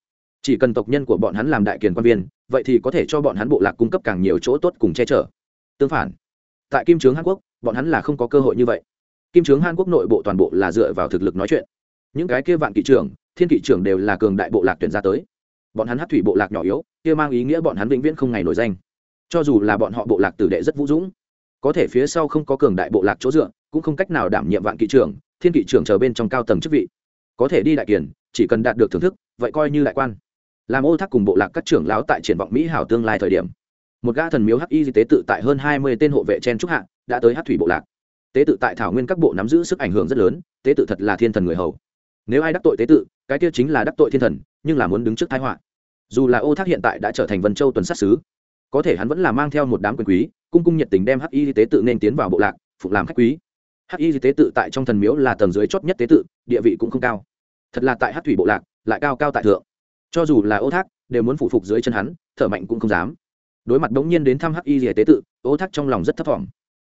Chỉ cần tộc nhân của bọn hắn làm đại kiền quan viên, vậy thì có thể cho bọn hắn bộ lạc cung cấp càng nhiều chỗ tốt cùng che chở. Tương phản, tại kim trướng hàn quốc, bọn hắn là không có cơ hội như vậy. Kim trướng hàn quốc nội bộ toàn bộ là dựa vào thực lực nói chuyện những cái kia vạn kỵ trưởng, thiên kỵ trưởng đều là cường đại bộ lạc tuyển ra tới. Bọn hắn hát thủy bộ lạc nhỏ yếu, kia mang ý nghĩa bọn hắn vĩnh viễn không ngày nổi danh. Cho dù là bọn họ bộ lạc tử đệ rất vũ dũng, có thể phía sau không có cường đại bộ lạc chỗ dựa, cũng không cách nào đảm nhiệm vạn kỵ trưởng, thiên kỵ trưởng chờ bên trong cao tầng chức vị. Có thể đi đại kiển chỉ cần đạt được thưởng thức, vậy coi như đại quan. Làm ô thác cùng bộ lạc các trưởng lão tại triển vọng mỹ hảo tương lai thời điểm, một gã thần miếu hắc y tế tự tại hơn hai mươi tên hộ vệ chen trúc hạ, đã tới hát thủy bộ lạc. Tế tự tại thảo nguyên các bộ nắm giữ sức ảnh hưởng rất lớn, tế tự thật là thiên thần người hầu nếu ai đắc tội tế tự, cái kia chính là đắc tội thiên thần, nhưng là muốn đứng trước thái họa. Dù là ô thác hiện tại đã trở thành vân châu tuần sát xứ có thể hắn vẫn là mang theo một đám quyền quý, cung cung nhiệt tình đem hắc y tế tự nên tiến vào bộ lạc, phục làm khách quý. Hắc y tế tự tại trong thần miếu là tầng dưới chót nhất tế tự, địa vị cũng không cao. Thật là tại hát thủy bộ lạc, lại cao cao tại thượng. Cho dù là ô thác, đều muốn phụ phục dưới chân hắn, thở mạnh cũng không dám. Đối mặt đống nhiên đến thăm hắc y tế tự, ô thác trong lòng rất thấp thỏm.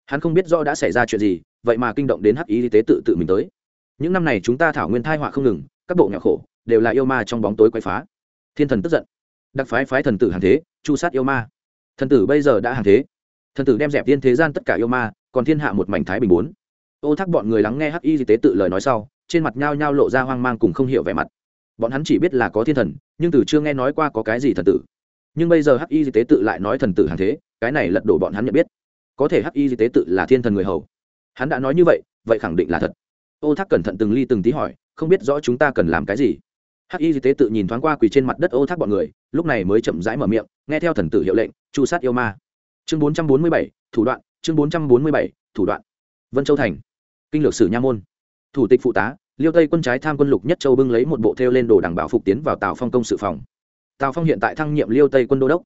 hắn không biết do đã xảy ra chuyện gì, vậy mà kinh động đến hắc y tế tự tự mình tới những năm này chúng ta thảo nguyên thai họa không ngừng, các bộ nhỏ khổ đều là yêu ma trong bóng tối quay phá. Thiên thần tức giận, đặc phái phái thần tử hàng thế, chu sát yêu ma. Thần tử bây giờ đã hàng thế. Thần tử đem dẹp tiên thế gian tất cả yêu ma, còn thiên hạ một mảnh thái bình bốn. Ô thác bọn người lắng nghe hắc y tế tự lời nói sau, trên mặt nhao nhao lộ ra hoang mang cùng không hiểu vẻ mặt. Bọn hắn chỉ biết là có thiên thần, nhưng từ chưa nghe nói qua có cái gì thần tử. Nhưng bây giờ hắc y tế tự lại nói thần tử hàng thế, cái này lật đổ bọn hắn nhận biết. Có thể hắc y tế tự là thiên thần người hầu. Hắn đã nói như vậy vậy khẳng định là thật ô thác cẩn thận từng ly từng tí hỏi, không biết rõ chúng ta cần làm cái gì. Hắc y tế tự nhìn thoáng qua quỳ trên mặt đất ô thác bọn người, lúc này mới chậm rãi mở miệng, nghe theo thần tử hiệu lệnh, chu sát yêu ma. Chương bốn trăm bốn mươi bảy, thủ đoạn, chương bốn trăm bốn mươi bảy, thủ đoạn. Vân châu thành. Kinh lược sử nha môn. Thủ tịch phụ tá, liêu tây quân trái tham quân lục nhất châu bưng lấy một bộ theo lên đồ đảng bảo phục tiến vào tào phong công sự phòng. Tào phong hiện tại thăng nhiệm liêu tây quân đô đốc.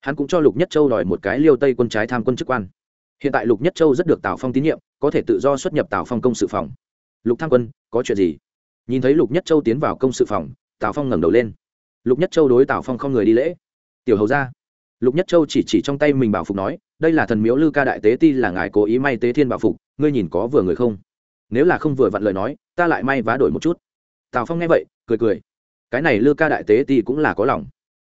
Hắn cũng cho lục nhất châu đòi một cái liêu tây quân trái tham quân chức quan. Hiện tại lục nhất châu rất được tào phong tín nhiệm, có thể tự do xuất nhập tào phong công sự phòng lục tham quân, có chuyện gì? Nhìn thấy lục nhất châu tiến vào công sự phòng, tào phong ngẩng đầu lên. Lục nhất châu đối tào phong không người đi lễ. Tiểu hầu ra lục nhất châu chỉ chỉ trong tay mình bảo phục nói, đây là thần miếu lư ca đại tế ti là ngài cố ý may tế thiên bảo phục, ngươi nhìn có vừa người không? Nếu là không vừa vặn lời nói, ta lại may vá đổi một chút. Tào phong nghe vậy, cười cười. Cái này lư ca đại tế ti cũng là có lòng.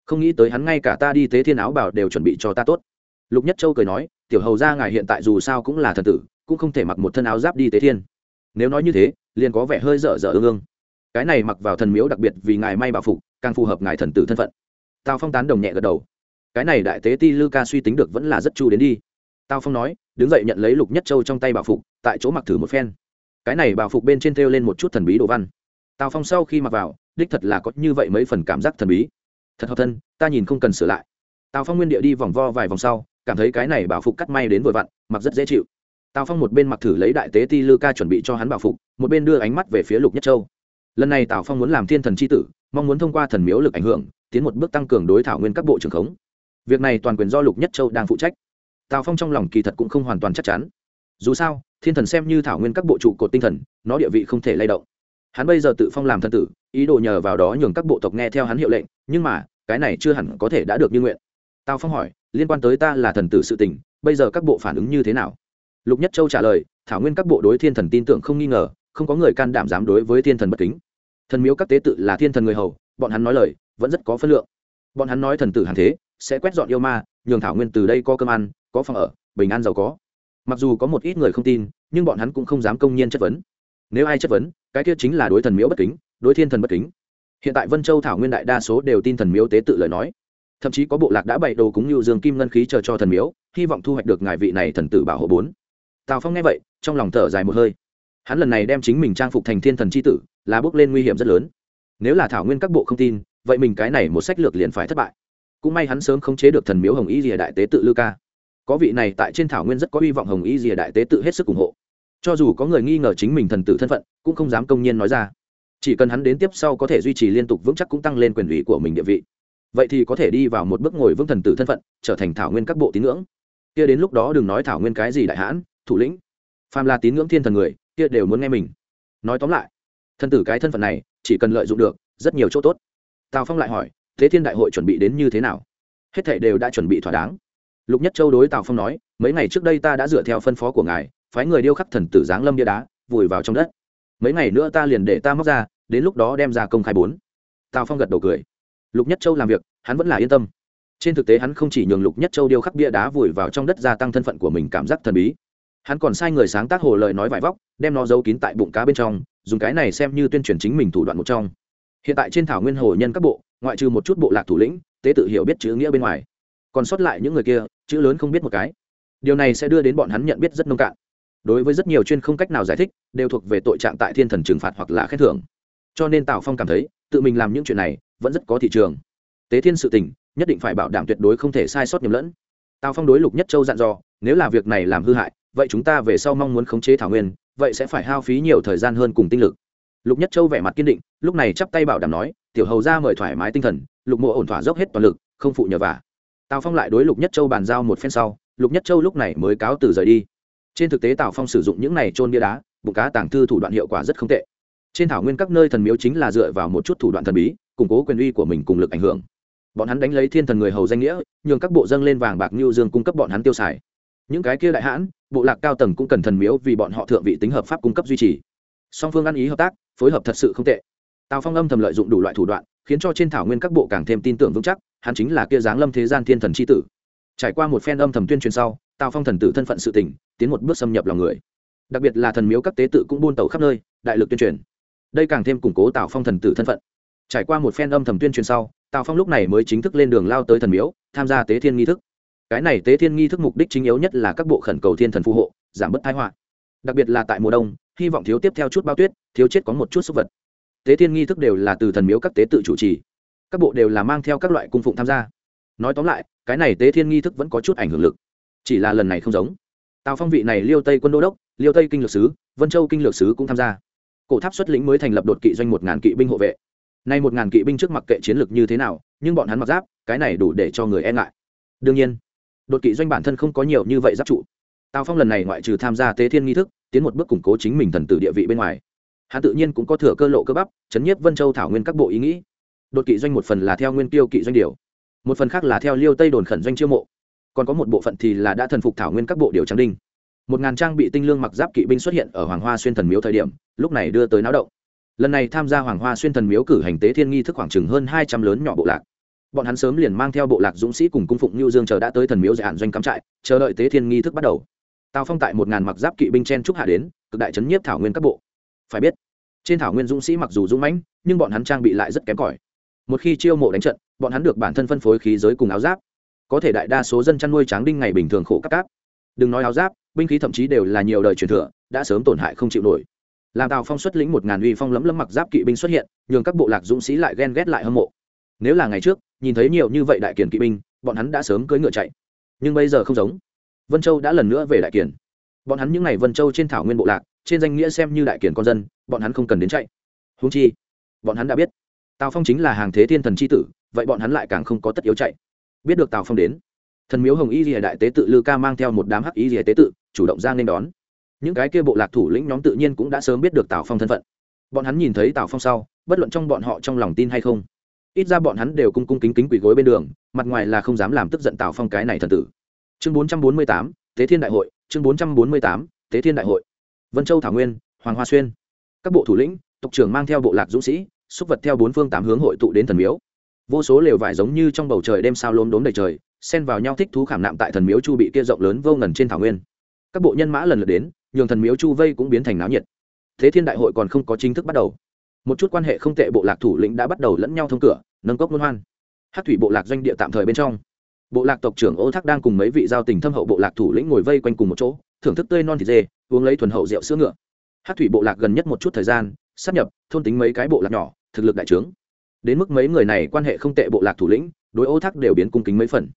Không nghĩ tới hắn ngay cả ta đi tế thiên áo bảo đều chuẩn bị cho ta tốt. Lục nhất châu cười nói, tiểu hầu ra ngài hiện tại dù sao cũng là thần tử, cũng không thể mặc một thân áo giáp đi tế thiên nếu nói như thế, liền có vẻ hơi dở dở ương ương. Cái này mặc vào thần miếu đặc biệt vì ngài may bảo phục, càng phù hợp ngài thần tử thân phận. Tào phong tán đồng nhẹ gật đầu. Cái này đại tế ti lư ca suy tính được vẫn là rất chu đến đi. Tào phong nói, đứng dậy nhận lấy lục nhất châu trong tay bảo phục, tại chỗ mặc thử một phen. Cái này bảo phục bên trên thêu lên một chút thần bí đồ văn. Tào phong sau khi mặc vào, đích thật là có như vậy mấy phần cảm giác thần bí. Thật hợp thân, ta nhìn không cần sửa lại. Tào phong nguyên địa đi vòng vo vài vòng sau, cảm thấy cái này bảo phục cắt may đến vội vặn, mặc rất dễ chịu tào phong một bên mặc thử lấy đại tế ti lư ca chuẩn bị cho hắn bảo phục, một bên đưa ánh mắt về phía lục nhất châu. Lần này tào phong muốn làm thiên thần c h i tử, mong muốn thông qua thần miếu lực ảnh hưởng, tiến một bước tăng cường đối thảo nguyên các bộ trưởng khống. Việc này toàn quyền do lục nhất châu đang phụ trách. Tào phong trong lòng kỳ thật cũng không hoàn toàn chắc chắn. Dù sao, thiên thần xem như thảo nguyên các bộ trụ cột tinh thần, nó địa vị không thể lay động. Hắn bây giờ tự phong làm thân tử, ý đồ nhờ vào đó nhường các bộ tộc nghe theo hắn hiệu lệnh, nhưng mà, cái này chưa hẳn có thể đã được như nguyện. Tào phong hỏi, liên quan tới ta là thần tử sự tình, bây giờ các bộ phản ứng như thế nào? Lục nhất châu trả lời, thảo nguyên các bộ đối thiên thần tin tưởng không nghi ngờ, không có người can đảm dám đối với thiên thần bất kính. Thần miếu các tế tự là thiên thần người hầu, bọn hắn nói lời, vẫn rất có phân lượng. Bọn hắn nói thần tử hàng thế, sẽ quét dọn yêu ma, nhường thảo nguyên từ đây có cơm ăn, có phòng ở, bình an giàu có. Mặc dù có một ít người không tin, nhưng bọn hắn cũng không dám công nhiên chất vấn. Nếu ai chất vấn, cái kia chính là đối thần miếu bất kính, đối thiên thần bất kính. Hiện tại vân châu thảo nguyên đại đa số đều tin thần miếu tế tự lời nói. Thậm chí có bộ lạc đã bày đồ cúng như dương kim ngân khí chờ cho thần miếu, hy vọng thu hoạch được ngài vị này thần tử bảo hộ bốn tào phong nghe vậy, trong lòng thở dài một hơi. Hắn lần này đem chính mình trang phục thành thiên thần c h i tử, là bước lên nguy hiểm rất lớn. Nếu là thảo nguyên các bộ không tin, vậy mình cái này một sách lược liền phải thất bại. Cũng may hắn sớm khống chế được thần miếu hồng y rìa đại tế tự lư ca. Có vị này tại trên thảo nguyên rất có hy vọng hồng y rìa đại tế tự hết sức ủng hộ. Cho dù có người nghi ngờ chính mình thần tử thân phận, cũng không dám công nhiên nói ra. Chỉ cần hắn đến tiếp sau có thể duy trì liên tục vững chắc cũng tăng lên quyền ủy của mình địa vị. Vậy thì có thể đi vào một bước ngồi vững thần tử thân phận, trở thành thảo nguyên các bộ tín ngưỡng. Kia đến lúc đó đừng nói thảo nguyên cái gì đại hãn thủ lĩnh. Phàm là tín ngưỡng thiên thần người, kia đều muốn nghe mình. Nói tóm lại, thân tử cái thân phận này, chỉ cần lợi dụng được, rất nhiều chỗ tốt. Tào phong lại hỏi, thế thiên đại hội chuẩn bị đến như thế nào? Hết thảy đều đã chuẩn bị thỏa đáng. Lục nhất châu đối tào phong nói, mấy ngày trước đây ta đã dựa theo phân phó của ngài, phái người điêu khắc thần tử giáng lâm bia đá, vùi vào trong đất. Mấy ngày nữa ta liền để ta móc ra, đến lúc đó đem ra công khai bốn. Tào phong gật đầu cười. Lục nhất châu làm việc, hắn vẫn là yên tâm. Trên thực tế hắn không chỉ nhường lục nhất châu điêu khắc bia đá vùi vào trong đất gia tăng thân phận của mình cảm giác thần bí hắn còn sai người sáng tác hồ lời nói vải vóc, đem nó giấu kín tại bụng cá bên trong, dùng cái này xem như tuyên truyền chính mình thủ đoạn một trong. Hiện tại trên thảo nguyên hồ nhân các bộ, ngoại trừ một chút bộ lạc thủ lĩnh, tế tự hiểu biết chữ nghĩa bên ngoài, còn sót lại những người kia, chữ lớn không biết một cái. Điều này sẽ đưa đến bọn hắn nhận biết rất nông cạn. Đối với rất nhiều chuyên không cách nào giải thích, đều thuộc về tội trạng tại thiên thần trừng phạt hoặc là khen thưởng. Cho nên tào phong cảm thấy, tự mình làm những chuyện này, vẫn rất có thị trường. Tế thiên sự tình, nhất định phải bảo đảm tuyệt đối không thể sai sót nhầm lẫn. Tào phong đối lục nhất châu dặn dò, nếu là việc này làm hư hại vậy chúng ta về sau mong muốn khống chế thảo nguyên, vậy sẽ phải hao phí nhiều thời gian hơn cùng tinh lực. Lục nhất châu vẻ mặt kiên định, lúc này chắp tay bảo đảm nói, tiểu hầu ra mời thoải mái tinh thần, lục mộ ổn thỏa dốc hết toàn lực, không phụ nhờ vả. Tào phong lại đối lục nhất châu bàn giao một phen sau, lục nhất châu lúc này mới cáo từ rời đi. Trên thực tế tào phong sử dụng những này trôn bia đá, bụng cá tàng thư thủ đoạn hiệu quả rất không tệ. Trên thảo nguyên các nơi thần miếu chính là dựa vào một chút thủ đoạn thần bí, củng cố quyền uy của mình cùng lực ảnh hưởng. Bọn hắn đánh lấy thiên thần người hầu danh nghĩa, nhường các bộ dâng lên vàng bạc như dương cung cấp bọn hắn tiêu xài những cái kia đại hãn, bộ lạc cao tầng cũng cần thần miếu vì bọn họ thượng vị tính hợp pháp cung cấp duy trì. Song phương ăn ý hợp tác, phối hợp thật sự không tệ. Tào phong âm thầm lợi dụng đủ loại thủ đoạn, khiến cho trên thảo nguyên các bộ càng thêm tin tưởng vững chắc, hắn chính là kia giáng lâm thế gian thiên thần c h i tử. Trải qua một phen âm thầm tuyên truyền sau, tào phong thần tử thân phận sự tỉnh tiến một bước xâm nhập lòng người. Đặc biệt là thần miếu các tế tự cũng buôn tàu khắp nơi, đại lực tuyên truyền. Đây càng thêm củng cố tào phong thần tử thân phận. Trải qua một phen âm thầm tuyên truyền sau, tào phong lúc này mới chính thức lên đường lao tới thần miếu, tham gia tế thiên nghi thức cái này tế thiên nghi thức mục đích chính yếu nhất là các bộ khẩn cầu thiên thần phù hộ, giảm bớt thái họa. Đặc biệt là tại mùa đông, hy vọng thiếu tiếp theo chút bao tuyết, thiếu chết có một chút súc vật. Tế thiên nghi thức đều là từ thần miếu các tế tự chủ trì. Các bộ đều là mang theo các loại cung phụng tham gia. Nói tóm lại, cái này tế thiên nghi thức vẫn có chút ảnh hưởng lực. Chỉ là lần này không giống. Tào phong vị này liêu tây quân đô đốc, liêu tây kinh lược sứ, vân châu kinh lược sứ cũng tham gia. Cổ tháp xuất lĩnh mới thành lập đột kỵ doanh một ngàn kỵ binh hộ vệ. Nay một ngàn kỵ binh trước mặt kệ chiến lược như thế nào, nhưng bọn hắn mặc giáp, cái này đủ để cho người e ngại. Đương nhiên đột kỵ doanh bản thân không có nhiều như vậy giáp trụ. Tào phong lần này ngoại trừ tham gia tế thiên nghi thức, tiến một bước củng cố chính mình thần tử địa vị bên ngoài. Hắn tự nhiên cũng có thừa cơ lộ cơ bắp, chấn nhiếp vân châu thảo nguyên các bộ ý nghĩ. Đột kỵ doanh một phần là theo nguyên tiêu kỵ doanh điều, một phần khác là theo liêu tây đồn khẩn doanh chiêu mộ. Còn có một bộ phận thì là đã thần phục thảo nguyên các bộ điều trắng đinh. Một ngàn trang bị tinh lương mặc giáp kỵ binh xuất hiện ở hoàng hoa xuyên thần miếu thời điểm, lúc này đưa tới náo động. Lần này tham gia hoàng hoa xuyên thần miếu cử hành tế thiên nghi thức khoảng chừng hơn hai trăm lớn nhỏ bộ lạc bọn hắn sớm liền mang theo bộ lạc dũng sĩ cùng cung phụng lưu dương chờ đã tới thần miếu giải hạn doanh cắm trại, chờ đợi tế thiên nghi thức bắt đầu. Tào phong tại một ngàn mặc giáp kỵ binh chen trúc hạ đến, cực đại trấn nhiếp thảo nguyên các bộ. Phải biết, trên thảo nguyên dũng sĩ mặc dù dũng mãnh, nhưng bọn hắn trang bị lại rất kém cỏi. Một khi chiêu mộ đánh trận, bọn hắn được bản thân phân phối khí giới cùng áo giáp. Có thể đại đa số dân chăn nuôi tráng đinh ngày bình thường khổ cắp cáp. Đừng nói áo giáp, binh khí thậm chí đều là nhiều đời truyền thừa, đã sớm tổn hại không chịu nổi. Làm tào phong xuất lĩnh một ngàn uy phong lấm lấm mặc giáp kỵ binh xuất hiện, nhường các bộ lạc dũng sĩ lại ghen ghét lại hâm mộ nếu là ngày trước, nhìn thấy nhiều như vậy đại kiển kỵ binh, bọn hắn đã sớm cưỡi ngựa chạy. Nhưng bây giờ không giống. Vân châu đã lần nữa về đại kiển bọn hắn những ngày vân châu trên thảo nguyên bộ lạc, trên danh nghĩa xem như đại kiển con dân, bọn hắn không cần đến chạy. Húng chi, bọn hắn đã biết, tào phong chính là hàng thế thiên thần c h i tử, vậy bọn hắn lại càng không có tất yếu chạy. Biết được tào phong đến, thần miếu hồng y rìa đại tế tự lư ca mang theo một đám hắc y rìa tế tự, chủ động ra nên đón. Những cái kia bộ lạc thủ lĩnh nhóm tự nhiên cũng đã sớm biết được tào phong thân phận. Bọn hắn nhìn thấy tào phong sau, bất luận trong bọn họ trong lòng tin hay không ít ra bọn hắn đều cung cung kính kính quỳ gối bên đường, mặt ngoài là không dám làm tức giận tào phong cái này thần tử. Chương bốn trăm bốn mươi tám tế thiên đại hội, chương bốn trăm bốn mươi tám tế thiên đại hội. Vân châu thảo nguyên, hoàng hoa xuyên. Các bộ thủ lĩnh, tộc trưởng mang theo bộ lạc dũng sĩ, xúc vật theo bốn phương tám hướng hội tụ đến thần miếu. Vô số lều vải giống như trong bầu trời đêm sao lốm đốm đầy trời, xen vào nhau thích thú khảm nạm tại thần miếu chu bị kia rộng lớn vô ngần trên thảo nguyên. Các bộ nhân mã lần lượt đến, nhường thần miếu chu vây cũng biến thành náo nhiệt. Thế thiên đại hội còn không có chính thức bắt đầu một chút quan hệ không tệ bộ lạc thủ lĩnh đã bắt đầu lẫn nhau thông cửa, nâng cốc luân hoan. Hát thủy bộ lạc doanh địa tạm thời bên trong. Bộ lạc tộc trưởng ô thác đang cùng mấy vị giao tình thâm hậu bộ lạc thủ lĩnh ngồi vây quanh cùng một chỗ, thưởng thức tươi non thịt dê, uống lấy thuần hậu rượu sữa ngựa. Hát thủy bộ lạc gần nhất một chút thời gian, sắp nhập, thôn tính mấy cái bộ lạc nhỏ, thực lực đại trướng. Đến mức mấy người này quan hệ không tệ bộ lạc thủ lĩnh, đối ô thác đều biến cung kính mấy phần.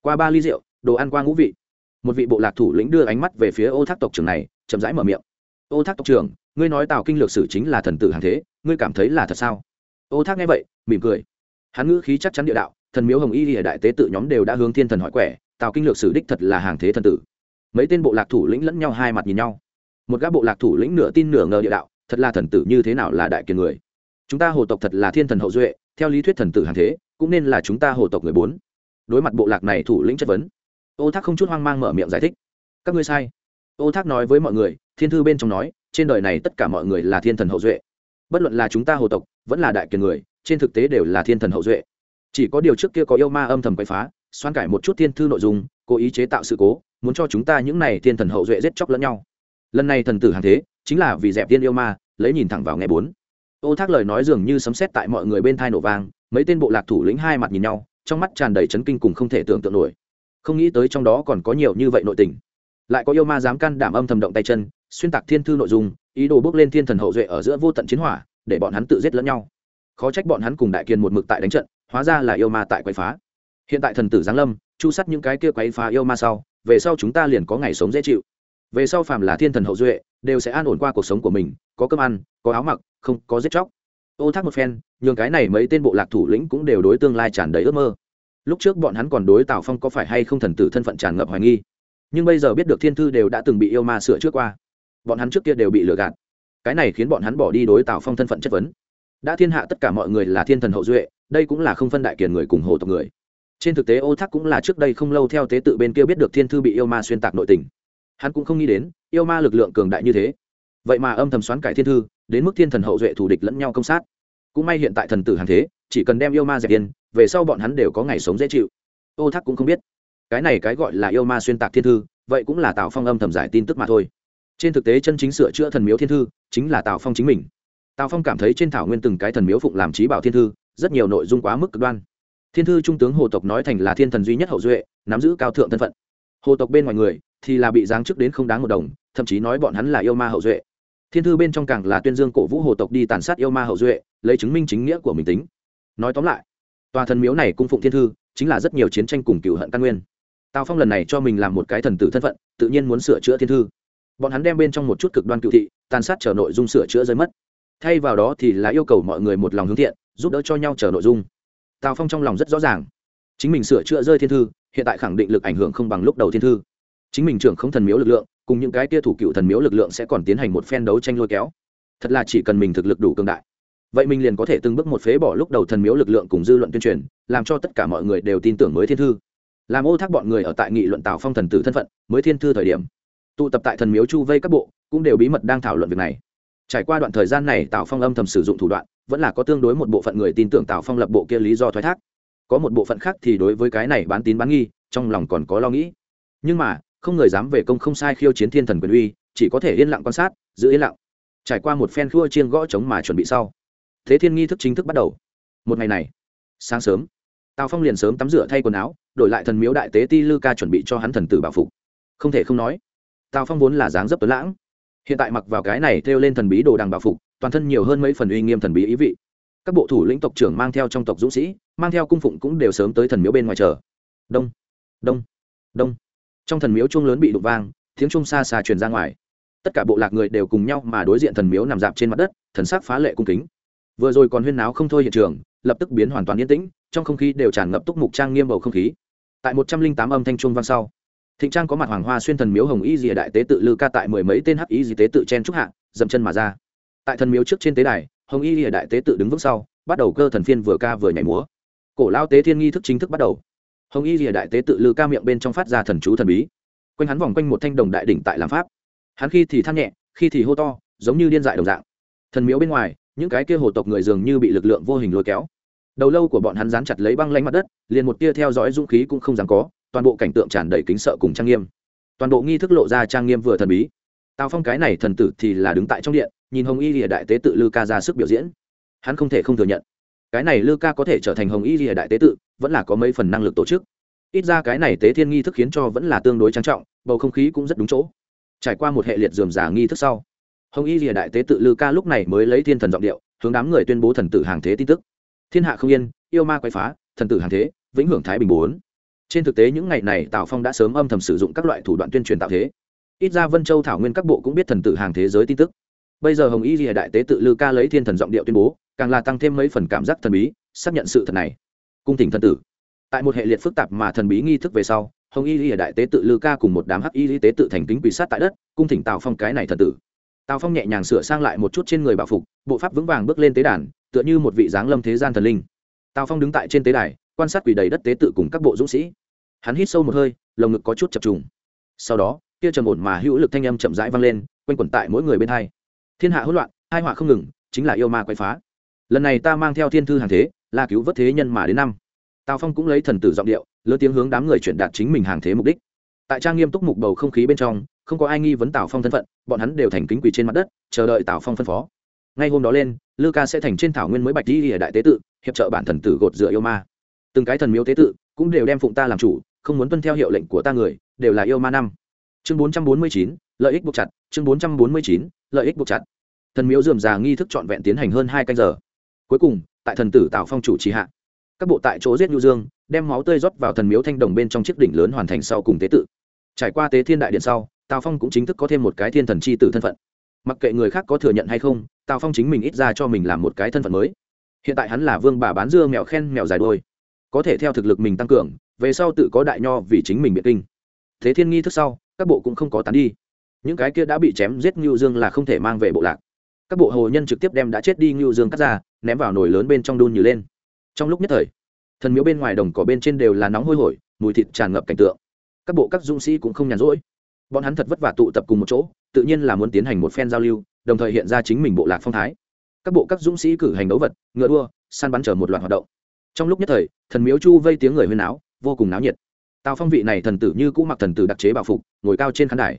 Qua ba ly rượu, đồ ăn qua ngũ vị. Một vị bộ lạc thủ lĩnh đưa ánh mắt về phía ô thác tộc trưởng này, chậm rãi mở miệng. Ô thác tộc trưởng, ngươi nói tào kinh lược sử chính là thần tử hàng thế ngươi cảm thấy là thật sao? Ô thác nghe vậy, mỉm cười. Hắn ngữ khí chắc chắn địa đạo, thần miếu hồng y thì đại tế tự nhóm đều đã hướng thiên thần hỏi quẻ, tào kinh lược sử đích thật là hàng thế thần tử. Mấy tên bộ lạc thủ lĩnh lẫn nhau hai mặt nhìn nhau. Một gã bộ lạc thủ lĩnh nửa tin nửa ngờ địa đạo, thật là thần tử như thế nào là đại kiền người? Chúng ta hồ tộc thật là thiên thần hậu duệ, theo lý thuyết thần tử hàng thế, cũng nên là chúng ta hồ tộc người bốn. Đối mặt bộ lạc này thủ lĩnh chất vấn, ô thác không chút hoang mang mở miệng giải thích. Các ngươi sai. Ô thác nói với mọi người, thiên thư bên trong nói, trên đời này tất cả mọi người là thiên thần hậu duệ bất luận là chúng ta hồ tộc, vẫn là đại kiền người, trên thực tế đều là thiên thần hậu duệ. Chỉ có điều trước kia có yêu ma âm thầm quậy phá, xoan cải một chút thiên thư nội dung, cố ý chế tạo sự cố, muốn cho chúng ta những này thiên thần hậu duệ giết chóc lẫn nhau. Lần này thần tử hàng thế, chính là vì dẹp tiên yêu ma, lấy nhìn thẳng vào ngày bốn. Ô thác lời nói dường như sấm xét tại mọi người bên thai nổ vang, mấy tên bộ lạc thủ lĩnh hai mặt nhìn nhau, trong mắt tràn đầy chấn kinh cùng không thể tưởng tượng nổi. Không nghĩ tới trong đó còn có nhiều như vậy nội tình. Lại có yêu ma dám can đảm âm thầm động tay chân, xuyên tạc thiên thư nội dung ý đồ bước lên thiên thần hậu duệ ở giữa vô tận chiến hỏa, để bọn hắn tự giết lẫn nhau. Khó trách bọn hắn cùng đại kiên một mực tại đánh trận, hóa ra là yêu ma tại quậy phá. Hiện tại thần tử giáng lâm, chu sắt những cái kia quấy phá yêu ma sau, về sau chúng ta liền có ngày sống dễ chịu. Về sau phàm là thiên thần hậu duệ, đều sẽ an ổn qua cuộc sống của mình, có cơm ăn, có áo mặc, không, có giết chóc. Ô thác một phen, nhường cái này mấy tên bộ lạc thủ lĩnh cũng đều đối tương lai tràn đầy ước mơ. Lúc trước bọn hắn còn đối tào phong có phải hay không thần tử thân phận tràn ngập hoài nghi. Nhưng bây giờ biết được thiên thư đều đã từng bị yêu ma sửa trước qua bọn hắn trước kia đều bị lừa gạt. Cái này khiến bọn hắn bỏ đi đối tào phong thân phận chất vấn. Đã thiên hạ tất cả mọi người là thiên thần hậu duệ, đây cũng là không phân đại kiền người cùng hồ tộc người. Trên thực tế ô thác cũng là trước đây không lâu theo tế tự bên kia biết được thiên thư bị yêu ma xuyên tạc nội tình. Hắn cũng không nghĩ đến, yêu ma lực lượng cường đại như thế. Vậy mà âm thầm xoán cải thiên thư, đến mức thiên thần hậu duệ thù địch lẫn nhau công sát. Cũng may hiện tại thần tử hàng thế, chỉ cần đem yêu ma dẹp yên, về sau bọn hắn đều có ngày sống dễ chịu. Ô thác cũng không biết. Cái này cái gọi là yêu ma xuyên tạc thiên thư, vậy cũng là tạo phong âm thầm giải tin tức mà thôi trên thực tế chân chính sửa chữa thần miếu thiên thư chính là tào phong chính mình. Tào phong cảm thấy trên thảo nguyên từng cái thần miếu phụng làm trí bảo thiên thư, rất nhiều nội dung quá mức cực đoan. Thiên thư trung tướng hồ tộc nói thành là thiên thần duy nhất hậu duệ, nắm giữ cao thượng thân phận. Hồ tộc bên ngoài người thì là bị giáng chức đến không đáng một đồng, thậm chí nói bọn hắn là yêu ma hậu duệ. Thiên thư bên trong càng là tuyên dương cổ vũ hồ tộc đi tàn sát yêu ma hậu duệ, lấy chứng minh chính nghĩa của mình tính. Nói tóm lại, tòa thần miếu này cung phụng thiên thư chính là rất nhiều chiến tranh cùng cựu hận căn nguyên. Tào phong lần này cho mình làm một cái thần tử thân phận, tự nhiên muốn sửa chữa thiên thư bọn hắn đem bên trong một chút cực đoan cựu thị, tàn sát trở nội dung sửa chữa rơi mất. Thay vào đó thì là yêu cầu mọi người một lòng hướng thiện, giúp đỡ cho nhau chờ nội dung. Tào phong trong lòng rất rõ ràng. Chính mình sửa chữa rơi thiên thư, hiện tại khẳng định lực ảnh hưởng không bằng lúc đầu thiên thư. Chính mình trưởng không thần miếu lực lượng, cùng những cái tia thủ cựu thần miếu lực lượng sẽ còn tiến hành một phen đấu tranh lôi kéo. Thật là chỉ cần mình thực lực đủ cường đại, vậy mình liền có thể từng bước một phế bỏ lúc đầu thần miếu lực lượng cùng dư luận tuyên truyền, làm cho tất cả mọi người đều tin tưởng mới thiên thư. Làm ô thác bọn người ở tại nghị luận tào phong thần tử thân phận, mới thiên thư thời điểm tụ tập tại thần miếu chu vây các bộ, cũng đều bí mật đang thảo luận việc này. Trải qua đoạn thời gian này, tào phong âm thầm sử dụng thủ đoạn, vẫn là có tương đối một bộ phận người tin tưởng tào phong lập bộ kia lý do thoái thác. Có một bộ phận khác thì đối với cái này bán tín bán nghi, trong lòng còn có lo nghĩ. Nhưng mà, không người dám về công không sai khiêu chiến thiên thần quyền uy, chỉ có thể yên lặng quan sát, giữ yên lặng. Trải qua một phen khua chiên gõ trống mà chuẩn bị sau. Thế thiên nghi thức chính thức bắt đầu. Một ngày này, sáng sớm, tào phong liền sớm tắm rửa thay quần áo, đổi lại thần miếu đại tế ti lư ca chuẩn bị cho hắn thần tử bảo phục. Không thể không nói tào phong vốn là dáng dấp tuấn lãng. Hiện tại mặc vào cái này theo lên thần bí đồ đằng bảo phục, toàn thân nhiều hơn mấy phần uy nghiêm thần bí ý vị. Các bộ thủ lĩnh tộc trưởng mang theo trong tộc dũng sĩ, mang theo cung phụng cũng đều sớm tới thần miếu bên ngoài chờ. Đông đông đông. Trong thần miếu chuông lớn bị đục vang, tiếng chuông xa xa truyền ra ngoài. Tất cả bộ lạc người đều cùng nhau mà đối diện thần miếu nằm dạp trên mặt đất, thần sắc phá lệ cung kính. Vừa rồi còn huyên náo không thôi hiện trường, lập tức biến hoàn toàn yên tĩnh, trong không khí đều tràn ngập túc mục trang nghiêm bầu không khí. Tại một trăm linh tám âm thanh chuông vang sau thịnh trang có mặt hoàng hoa xuyên thần miếu hồng y dìa đại tế tự lư ca tại mười mấy tên hắc y di tế tự chen trúc hạ, dậm chân mà ra. Tại thần miếu trước trên tế đài, hồng y dìa đại tế tự đứng vững sau, bắt đầu cơ thần phiên vừa ca vừa nhảy múa. Cổ lao tế thiên nghi thức chính thức bắt đầu. Hồng y dìa đại tế tự lư ca miệng bên trong phát ra thần chú thần bí. Quanh hắn vòng quanh một thanh đồng đại đỉnh tại làm pháp. Hắn khi thì than nhẹ, khi thì hô to, giống như điên dại đồng dạng. Thần miếu bên ngoài, những cái kia hồ tộc người dường như bị lực lượng vô hình lôi kéo. Đầu lâu của bọn hắn dán chặt lấy băng lanh mặt đất, liền một tia theo dõi dũng khí cũng không dám có toàn bộ cảnh tượng tràn đầy kính sợ cùng trang nghiêm. Toàn bộ nghi thức lộ ra trang nghiêm vừa thần bí. Tào phong cái này thần tử thì là đứng tại trong điện, nhìn hồng y lìa đại tế tự lư ca ra sức biểu diễn. Hắn không thể không thừa nhận, cái này lư ca có thể trở thành hồng y lìa đại tế tự, vẫn là có mấy phần năng lực tổ chức. Ít ra cái này tế thiên nghi thức khiến cho vẫn là tương đối trang trọng, bầu không khí cũng rất đúng chỗ. Trải qua một hệ liệt dườm giả nghi thức sau, hồng y lìa đại tế tự lư ca lúc này mới lấy thiên thần giọng điệu, hướng đám người tuyên bố thần tử hàng thế tin tức. Thiên hạ không yên, yêu ma quay phá, thần tử hàng thế, vĩnh hưởng thái bình bốn trên thực tế những ngày này tào phong đã sớm âm thầm sử dụng các loại thủ đoạn tuyên truyền tạo thế. Ít ra vân châu thảo nguyên các bộ cũng biết thần tử hàng thế giới tin tức. Bây giờ hồng y lìa đại tế tự lư ca lấy thiên thần giọng điệu tuyên bố, càng là tăng thêm mấy phần cảm giác thần bí, xác nhận sự thật này. Cung thỉnh thần tử. Tại một hệ liệt phức tạp mà thần bí nghi thức về sau, hồng y lìa đại tế tự lư ca cùng một đám hắc y tế tự thành kính quỷ sát tại đất, cung thỉnh tào phong cái này thần tử. Tào phong nhẹ nhàng sửa sang lại một chút trên người bảo phục, bộ pháp vững vàng bước lên tế đàn, tựa như một vị giáng lâm thế gian thần linh. Tào phong đứng tại trên tế đài, quan sát quỷ đầy đất tế tự cùng các bộ dũng sĩ hắn hít sâu một hơi, lồng ngực có chút chập trùng. Sau đó kia trầm ổn mà hữu lực thanh âm chậm rãi vang lên, quanh quẩn tại mỗi người bên hai. Thiên hạ hỗn loạn, hai họa không ngừng, chính là yêu ma quay phá. Lần này ta mang theo thiên thư hàng thế, là cứu vớt thế nhân mà đến năm. Tào phong cũng lấy thần tử giọng điệu, lớn tiếng hướng đám người chuyển đạt chính mình hàng thế mục đích. Tại trang nghiêm túc mục bầu không khí bên trong, không có ai nghi vấn tào phong thân phận, bọn hắn đều thành kính quỳ trên mặt đất, chờ đợi tào phong phân phó. Ngay hôm đó lên, lư ca sẽ thành trên thảo nguyên mới bạch đi ở đại tế tự, hiệp trợ bản thần tử gột rửa yêu ma. Từng cái thần miếu tế tự cũng đều đem phụng ta làm chủ không muốn tuân theo hiệu lệnh của ta người, đều là yêu ma năm. Chương bốn trăm bốn mươi chín, lợi ích buộc chặt. Chương bốn trăm bốn mươi chín, lợi ích buộc chặt. Thần miếu dườm già nghi thức trọn vẹn tiến hành hơn hai canh giờ. Cuối cùng, tại thần tử Tạo phong chủ trì hạ, các bộ tại chỗ giết nhu dương, đem máu tươi rót vào thần miếu thanh đồng bên trong chiếc đỉnh lớn hoàn thành sau cùng tế tự. Trải qua tế thiên đại điện sau, tào phong cũng chính thức có thêm một cái thiên thần c h i tử thân phận. Mặc kệ người khác có thừa nhận hay không, tào phong chính mình ít ra cho mình làm một cái thân phận mới. Hiện tại hắn là vương bà bán dưa mèo khen mèo dài đôi. Có thể theo thực lực mình tăng cường về sau tự có đại nho vì chính mình biện kinh. Thế thiên nghi thức sau, các bộ cũng không có tán đi. Những cái kia đã bị chém giết ngưu dương là không thể mang về bộ lạc. Các bộ hồ nhân trực tiếp đem đã chết đi ngưu dương cắt ra, ném vào nồi lớn bên trong đun như lên. Trong lúc nhất thời, thần miếu bên ngoài đồng cỏ bên trên đều là nóng hôi hổi, mùi thịt tràn ngập cảnh tượng. Các bộ các dũng sĩ cũng không nhàn rỗi. Bọn hắn thật vất vả tụ tập cùng một chỗ, tự nhiên là muốn tiến hành một phen giao lưu, đồng thời hiện ra chính mình bộ lạc phong thái. Các bộ các dũng sĩ cử hành đấu vật, ngựa đua, săn bắn chờ một loạt hoạt động. Trong lúc nhất thời, thần miếu chu vây tiếng người huyên áo vô cùng náo nhiệt. Tào phong vị này thần tử như cũ mặc thần tử đặc chế bảo phục, ngồi cao trên khán đài.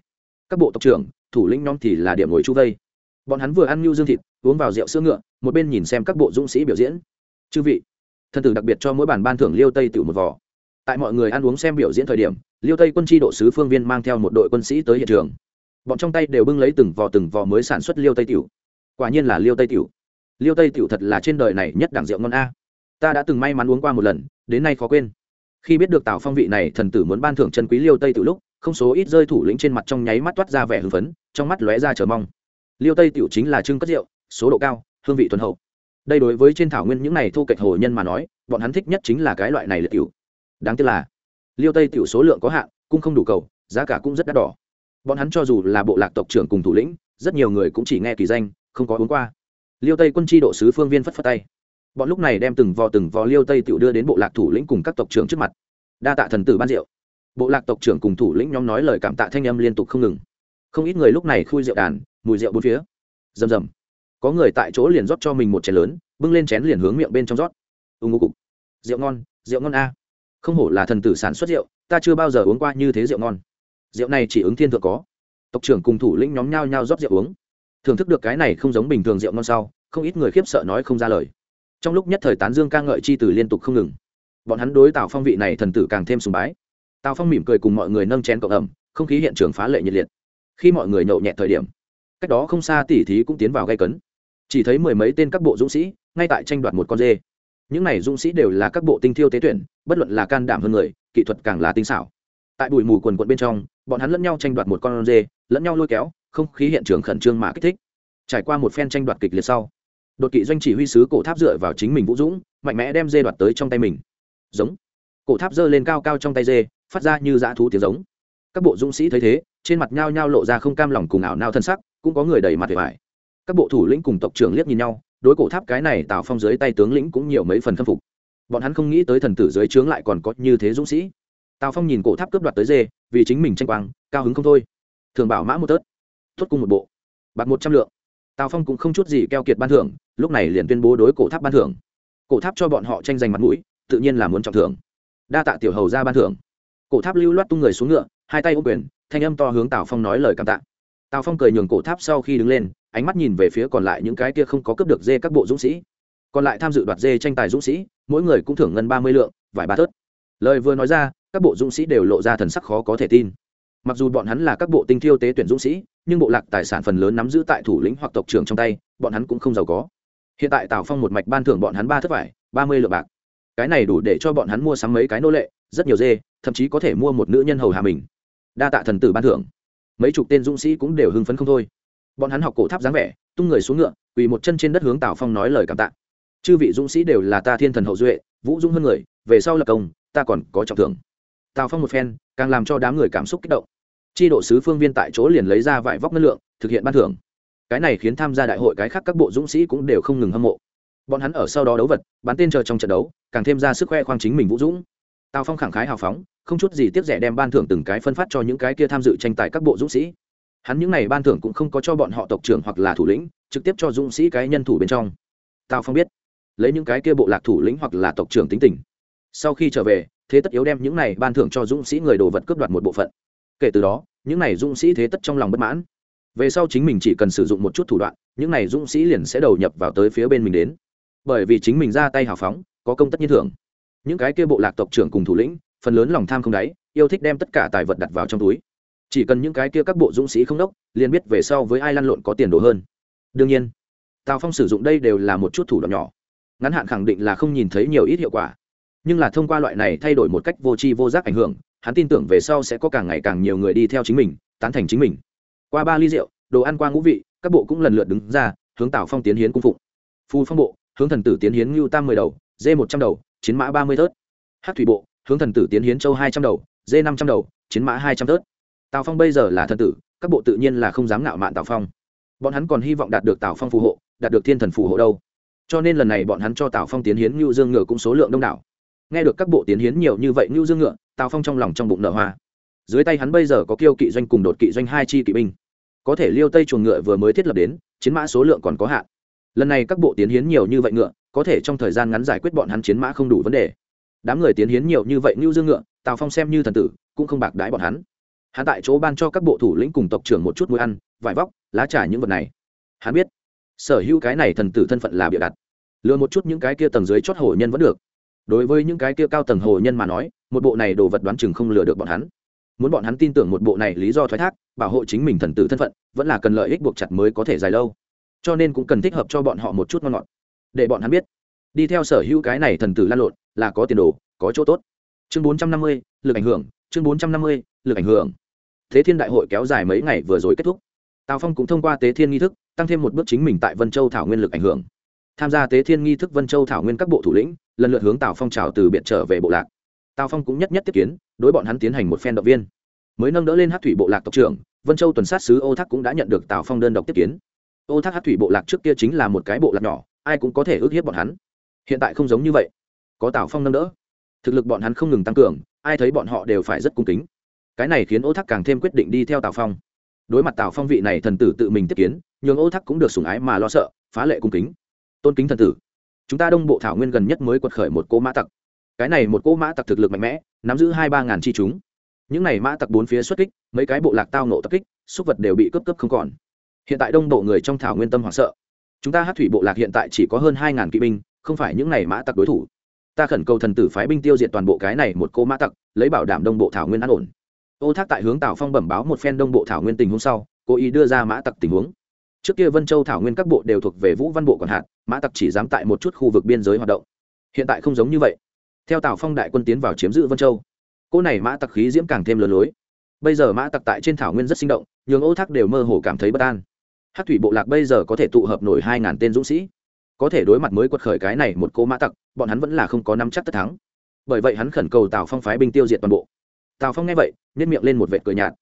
Các bộ tộc trưởng, thủ lĩnh nhóm thì là điểm ngồi chu vây. Bọn hắn vừa ăn nhu dương thịt, uống vào rượu sữa ngựa, một bên nhìn xem các bộ dũng sĩ biểu diễn. Chư vị, thần tử đặc biệt cho mỗi bản ban thưởng liêu tây tiểu một vỏ tại mọi người ăn uống xem biểu diễn thời điểm, liêu tây quân tri độ sứ phương viên mang theo một đội quân sĩ tới hiện trường. Bọn trong tay đều bưng lấy từng vò từng vò mới sản xuất liêu tây tiểu. Quả nhiên là liêu tây tiểu. Liêu tây tiểu thật là trên đời này nhất đẳng rượu ngon a. Ta đã từng may mắn uống qua một lần, đến nay khó quên khi biết được tào phong vị này, thần tử muốn ban thưởng chân quý liêu tây tự lúc, không số ít rơi thủ lĩnh trên mặt trong nháy mắt toát ra vẻ hưng phấn, trong mắt lóe ra chờ mong. Liêu tây tiểu chính là trưng cất rượu số độ cao, hương vị thuần hậu. Đây đối với trên thảo nguyên những này thu kệch hồ nhân mà nói, bọn hắn thích nhất chính là cái loại này liệt tiểu. Đáng tiếc là, liêu tây tiểu số lượng có hạn cũng không đủ cầu, giá cả cũng rất đắt đỏ. Bọn hắn cho dù là bộ lạc tộc trưởng cùng thủ lĩnh, rất nhiều người cũng chỉ nghe kỳ danh, không có uống qua. Liêu tây quân tri độ sứ phương viên phất phất tay bọn lúc này đem từng vò từng vò liêu tây tiểu đưa đến bộ lạc thủ lĩnh cùng các tộc trưởng trước mặt. Đa tạ thần tử ban rượu. Bộ lạc tộc trưởng cùng thủ lĩnh nhóm nói lời cảm tạ thanh âm liên tục không ngừng. Không ít người lúc này khui rượu đàn, mùi rượu bốn phía. Rầm rầm. Có người tại chỗ liền rót cho mình một chén lớn, bưng lên chén liền hướng miệng bên trong rót. Ưng ngô cục. Rượu ngon rượu ngon a. Không hổ là thần tử sản xuất rượu, ta chưa bao giờ uống qua như thế rượu ngon. Rượu này chỉ ứng thiên thượng có. Tộc trưởng cùng thủ lĩnh nhóm nhao nhao rót rượu uống. Thưởng thức được cái này không giống bình thường rượu ngon sau, không ít người khiếp sợ nói không ra lời trong lúc nhất thời tán dương ca ngợi chi từ liên tục không ngừng. Bọn hắn đối tào phong vị này thần tử càng thêm sùng bái. Tào phong mỉm cười cùng mọi người nâng chén cộng ẩm, không khí hiện trường phá lệ nhiệt liệt. Khi mọi người nhậu nhẹt thời điểm, cách đó không xa tỉ thí cũng tiến vào gây cấn. Chỉ thấy mười mấy tên các bộ dũng sĩ, ngay tại tranh đoạt một con dê. Những này dũng sĩ đều là các bộ tinh thiêu tế tuyển, bất luận là can đảm hơn người, kỹ thuật càng là tinh xảo. Tại bụi mù quần quận bên trong, bọn hắn lẫn nhau tranh đoạt một con dê, lẫn nhau lôi kéo, không khí hiện trường khẩn trương mà kích thích. Trải qua một phen tranh đoạt kịch liệt sau đột kỵ doanh chỉ huy sứ cổ tháp dựa vào chính mình vũ dũng, mạnh mẽ đem dê đoạt tới trong tay mình. Giống. Cổ tháp giơ lên cao cao trong tay dê, phát ra như dã thú tiếng giống. Các bộ dũng sĩ thấy thế, trên mặt nhao nhao lộ ra không cam lòng cùng ảo nao thân sắc, cũng có người đầy mặt vẻ vải. Các bộ thủ lĩnh cùng tộc trưởng liếc nhìn nhau, đối cổ tháp cái này tào phong dưới tay tướng lĩnh cũng nhiều mấy phần khâm phục. Bọn hắn không nghĩ tới thần tử dưới trướng lại còn có như thế dũng sĩ. Tào phong nhìn cổ tháp cướp đoạt tới dê, vì chính mình tranh quang, cao hứng không thôi. Thường bảo mã một tớt tuất cung một bộ, bạc một trăm lượng tào phong cũng không chút gì keo kiệt ban thưởng, lúc này liền tuyên bố đối cổ tháp ban thưởng. Cổ tháp cho bọn họ tranh giành mặt mũi, tự nhiên là muốn trọng thưởng. Đa tạ tiểu hầu ra ban thưởng. Cổ tháp lưu loát tung người xuống ngựa, hai tay ô quyền, thanh âm to hướng tào phong nói lời cảm tạ. Tào phong cười nhường cổ tháp sau khi đứng lên, ánh mắt nhìn về phía còn lại những cái kia không có cướp được dê các bộ dũng sĩ. Còn lại tham dự đoạt dê tranh tài dũng sĩ, mỗi người cũng thưởng ngân ba mươi lượng, vài ba thớt. Lời vừa nói ra, các bộ dũng sĩ đều lộ ra thần sắc khó có thể tin. Mặc dù bọn hắn là các bộ tinh thiêu tế tuyển dũng sĩ nhưng bộ lạc tài sản phần lớn nắm giữ tại thủ lĩnh hoặc tộc trưởng trong tay, bọn hắn cũng không giàu có. Hiện tại tào phong một mạch ban thưởng bọn hắn ba thất vải, ba mươi lượng bạc. Cái này đủ để cho bọn hắn mua sắm mấy cái nô lệ, rất nhiều dê, thậm chí có thể mua một nữ nhân hầu hạ mình. Đa tạ thần tử ban thưởng. Mấy chục tên dũng sĩ cũng đều hưng phấn không thôi. Bọn hắn học cổ tháp dáng vẻ, tung người xuống ngựa, quỳ một chân trên đất hướng tào phong nói lời cảm tạ. Chư vị dũng sĩ đều là ta thiên thần hậu duệ, vũ dũng hơn người, về sau lập công, ta còn có trọng thưởng. Tào phong một phen, càng làm cho đám người cảm xúc kích động tri độ sứ phương viên tại chỗ liền lấy ra vải vóc ngân lượng, thực hiện ban thưởng. Cái này khiến tham gia đại hội cái khác các bộ dũng sĩ cũng đều không ngừng hâm mộ. Bọn hắn ở sau đó đấu vật bắn tên chờ trong trận đấu, càng thêm ra sức khoe khoang chính mình vũ dũng. Tào phong khẳng khái hào phóng, không chút gì tiếc rẻ đem ban thưởng từng cái phân phát cho những cái kia tham dự tranh tài các bộ dũng sĩ. Hắn những n à y ban thưởng cũng không có cho bọn họ tộc trưởng hoặc là thủ lĩnh, trực tiếp cho dũng sĩ cái nhân thủ bên trong. Tào phong biết, lấy những cái kia bộ lạc thủ lĩnh hoặc là tộc trưởng tính tình. Sau khi trở về, thế tất yếu đem những này ban thưởng cho dũng sĩ người đồ vật cướp đoạt một bộ phận kể từ đó, những này dũng sĩ thế tất trong lòng bất mãn. Về sau chính mình chỉ cần sử dụng một chút thủ đoạn, những này dũng sĩ liền sẽ đầu nhập vào tới phía bên mình đến. Bởi vì chính mình ra tay hào phóng, có công tất nhiên thưởng. Những cái kia bộ lạc tộc trưởng cùng thủ lĩnh, phần lớn lòng tham không đáy, yêu thích đem tất cả tài vật đặt vào trong túi. Chỉ cần những cái kia các bộ dũng sĩ không đốc, liền biết về sau với ai lăn lộn có tiền đồ hơn. Đương nhiên, tào phong sử dụng đây đều là một chút thủ đoạn nhỏ. Ngắn hạn khẳng định là không nhìn thấy nhiều ít hiệu quả. Nhưng là thông qua loại này thay đổi một cách vô tri vô giác ảnh hưởng hắn tin tưởng về sau sẽ có càng ngày càng nhiều người đi theo chính mình, tán thành chính mình. Qua ba ly rượu, đồ ăn qua ngũ vị, các bộ cũng lần lượt đứng ra, hướng tào phong tiến hiến cung phụng. Phu phong bộ, hướng thần tử tiến hiến ngưu tam mười đầu, dê một trăm đầu, chiến mã ba mươi tớt hát thủy bộ, hướng thần tử tiến hiến châu hai trăm đầu, dê năm trăm đầu, chiến mã hai trăm tớt tào phong bây giờ là thần tử, các bộ tự nhiên là không dám ngạo mạn tào phong. Bọn hắn còn hy vọng đạt được tào phong phù hộ, đạt được thiên thần phù hộ đâu. Cho nên lần này bọn hắn cho tào phong tiến hiến ngưu dương ngựa cũng số lượng đông đảo nghe được các bộ tiến hiến nhiều như vậy ngưu dương ngựa, tào phong trong lòng trong bụng nở hoa. Dưới tay hắn bây giờ có kiêu kỵ doanh cùng đột kỵ doanh hai chi kỵ binh. Có thể liêu tây chuồng ngựa vừa mới thiết lập đến, chiến mã số lượng còn có hạn. Lần này các bộ tiến hiến nhiều như vậy ngựa, có thể trong thời gian ngắn giải quyết bọn hắn chiến mã không đủ vấn đề. Đám người tiến hiến nhiều như vậy ngưu dương ngựa, tào phong xem như thần tử, cũng không bạc đái bọn hắn. Hắn tại chỗ ban cho các bộ thủ lĩnh cùng tộc trưởng một chút mũi ăn, vải vóc, lá trà những vật này. Hắn biết, sở hữu cái này thần tử thân phận là bịa đặt. Lừa một chút những cái kia tầng dưới chót hổ nhân vẫn được đối với những cái kia cao tầng hồ nhân mà nói, một bộ này đồ vật đoán chừng không lừa được bọn hắn. Muốn bọn hắn tin tưởng một bộ này lý do thoái thác, bảo hộ chính mình thần tử thân phận, vẫn là cần lợi ích buộc chặt mới có thể dài lâu. Cho nên cũng cần thích hợp cho bọn họ một chút ngon ngọt. Để bọn hắn biết, đi theo sở hữu cái này thần tử lan lộn, là có tiền đồ, có chỗ tốt. Chương bốn trăm năm mươi, lực ảnh hưởng, chương bốn trăm năm mươi, lực ảnh hưởng. Thế thiên đại hội kéo dài mấy ngày vừa rồi kết thúc. Tào phong cũng thông qua tế thiên nghi thức, tăng thêm một bước chính mình tại vân châu thảo nguyên lực ảnh hưởng tham gia tế thiên nghi thức vân châu thảo nguyên các bộ thủ lĩnh, lần lượt hướng tào phong trào từ biệt trở về bộ lạc. Tào phong cũng nhất nhất tiếp kiến, đối bọn hắn tiến hành một phen động viên. Mới nâng đỡ lên hát thủy bộ lạc tộc trưởng, vân châu tuần sát sứ ô thác cũng đã nhận được tào phong đơn độc tiếp kiến. Ô thác hát thủy bộ lạc trước kia chính là một cái bộ lạc nhỏ, ai cũng có thể ước hiếp bọn hắn. Hiện tại không giống như vậy. Có tào phong nâng đỡ. Thực lực bọn hắn không ngừng tăng cường, ai thấy bọn họ đều phải rất cung kính. Cái này khiến ô thác càng thêm quyết định đi theo tào phong. Đối mặt tào phong vị này thần tử tự mình tiếp kiến, nhường ô thác cũng được sùng ái mà lo sợ, phá lệ cung kính tôn kính thần tử. Chúng ta đông bộ thảo nguyên gần nhất mới quật khởi một cỗ mã tặc. Cái này một cỗ mã tặc thực lực mạnh mẽ, nắm giữ hai ba ngàn chi chúng. Những này mã tặc bốn phía xuất kích, mấy cái bộ lạc tao nộ tập kích súc vật đều bị cướp cướp không còn. Hiện tại đông bộ người trong thảo nguyên tâm hoảng sợ. Chúng ta hát thủy bộ lạc hiện tại chỉ có hơn hai ngàn kỵ binh, không phải những này mã tặc đối thủ. Ta khẩn cầu thần tử phái binh tiêu diệt toàn bộ cái này một cô mã tặc, lấy bảo đảm đông bộ thảo nguyên an ổn. Ô thác tại hướng tào phong bẩm báo một phen đông bộ thảo nguyên tình huống sau, cố ý đưa ra mã tặc tình huống trước kia vân châu thảo nguyên các bộ đều thuộc về vũ văn bộ còn hạn mã tặc chỉ dám tại một chút khu vực biên giới hoạt động. Hiện tại không giống như vậy. Theo tào phong đại quân tiến vào chiếm giữ vân châu, cô này mã tặc khí diễm càng thêm lớn lối. Bây giờ mã tặc tại trên thảo nguyên rất sinh động, nhường ô thác đều mơ hồ cảm thấy bất an. Hát thủy bộ lạc bây giờ có thể tụ hợp nổi hai ngàn tên dũng sĩ. Có thể đối mặt mới quật khởi cái này một cô mã tặc, bọn hắn vẫn là không có nắm chắc tất thắng. Bởi vậy hắn khẩn cầu tào phong phái binh tiêu diệt toàn bộ. Tào phong nghe vậy nhét miệng lên một vệ cười nhạt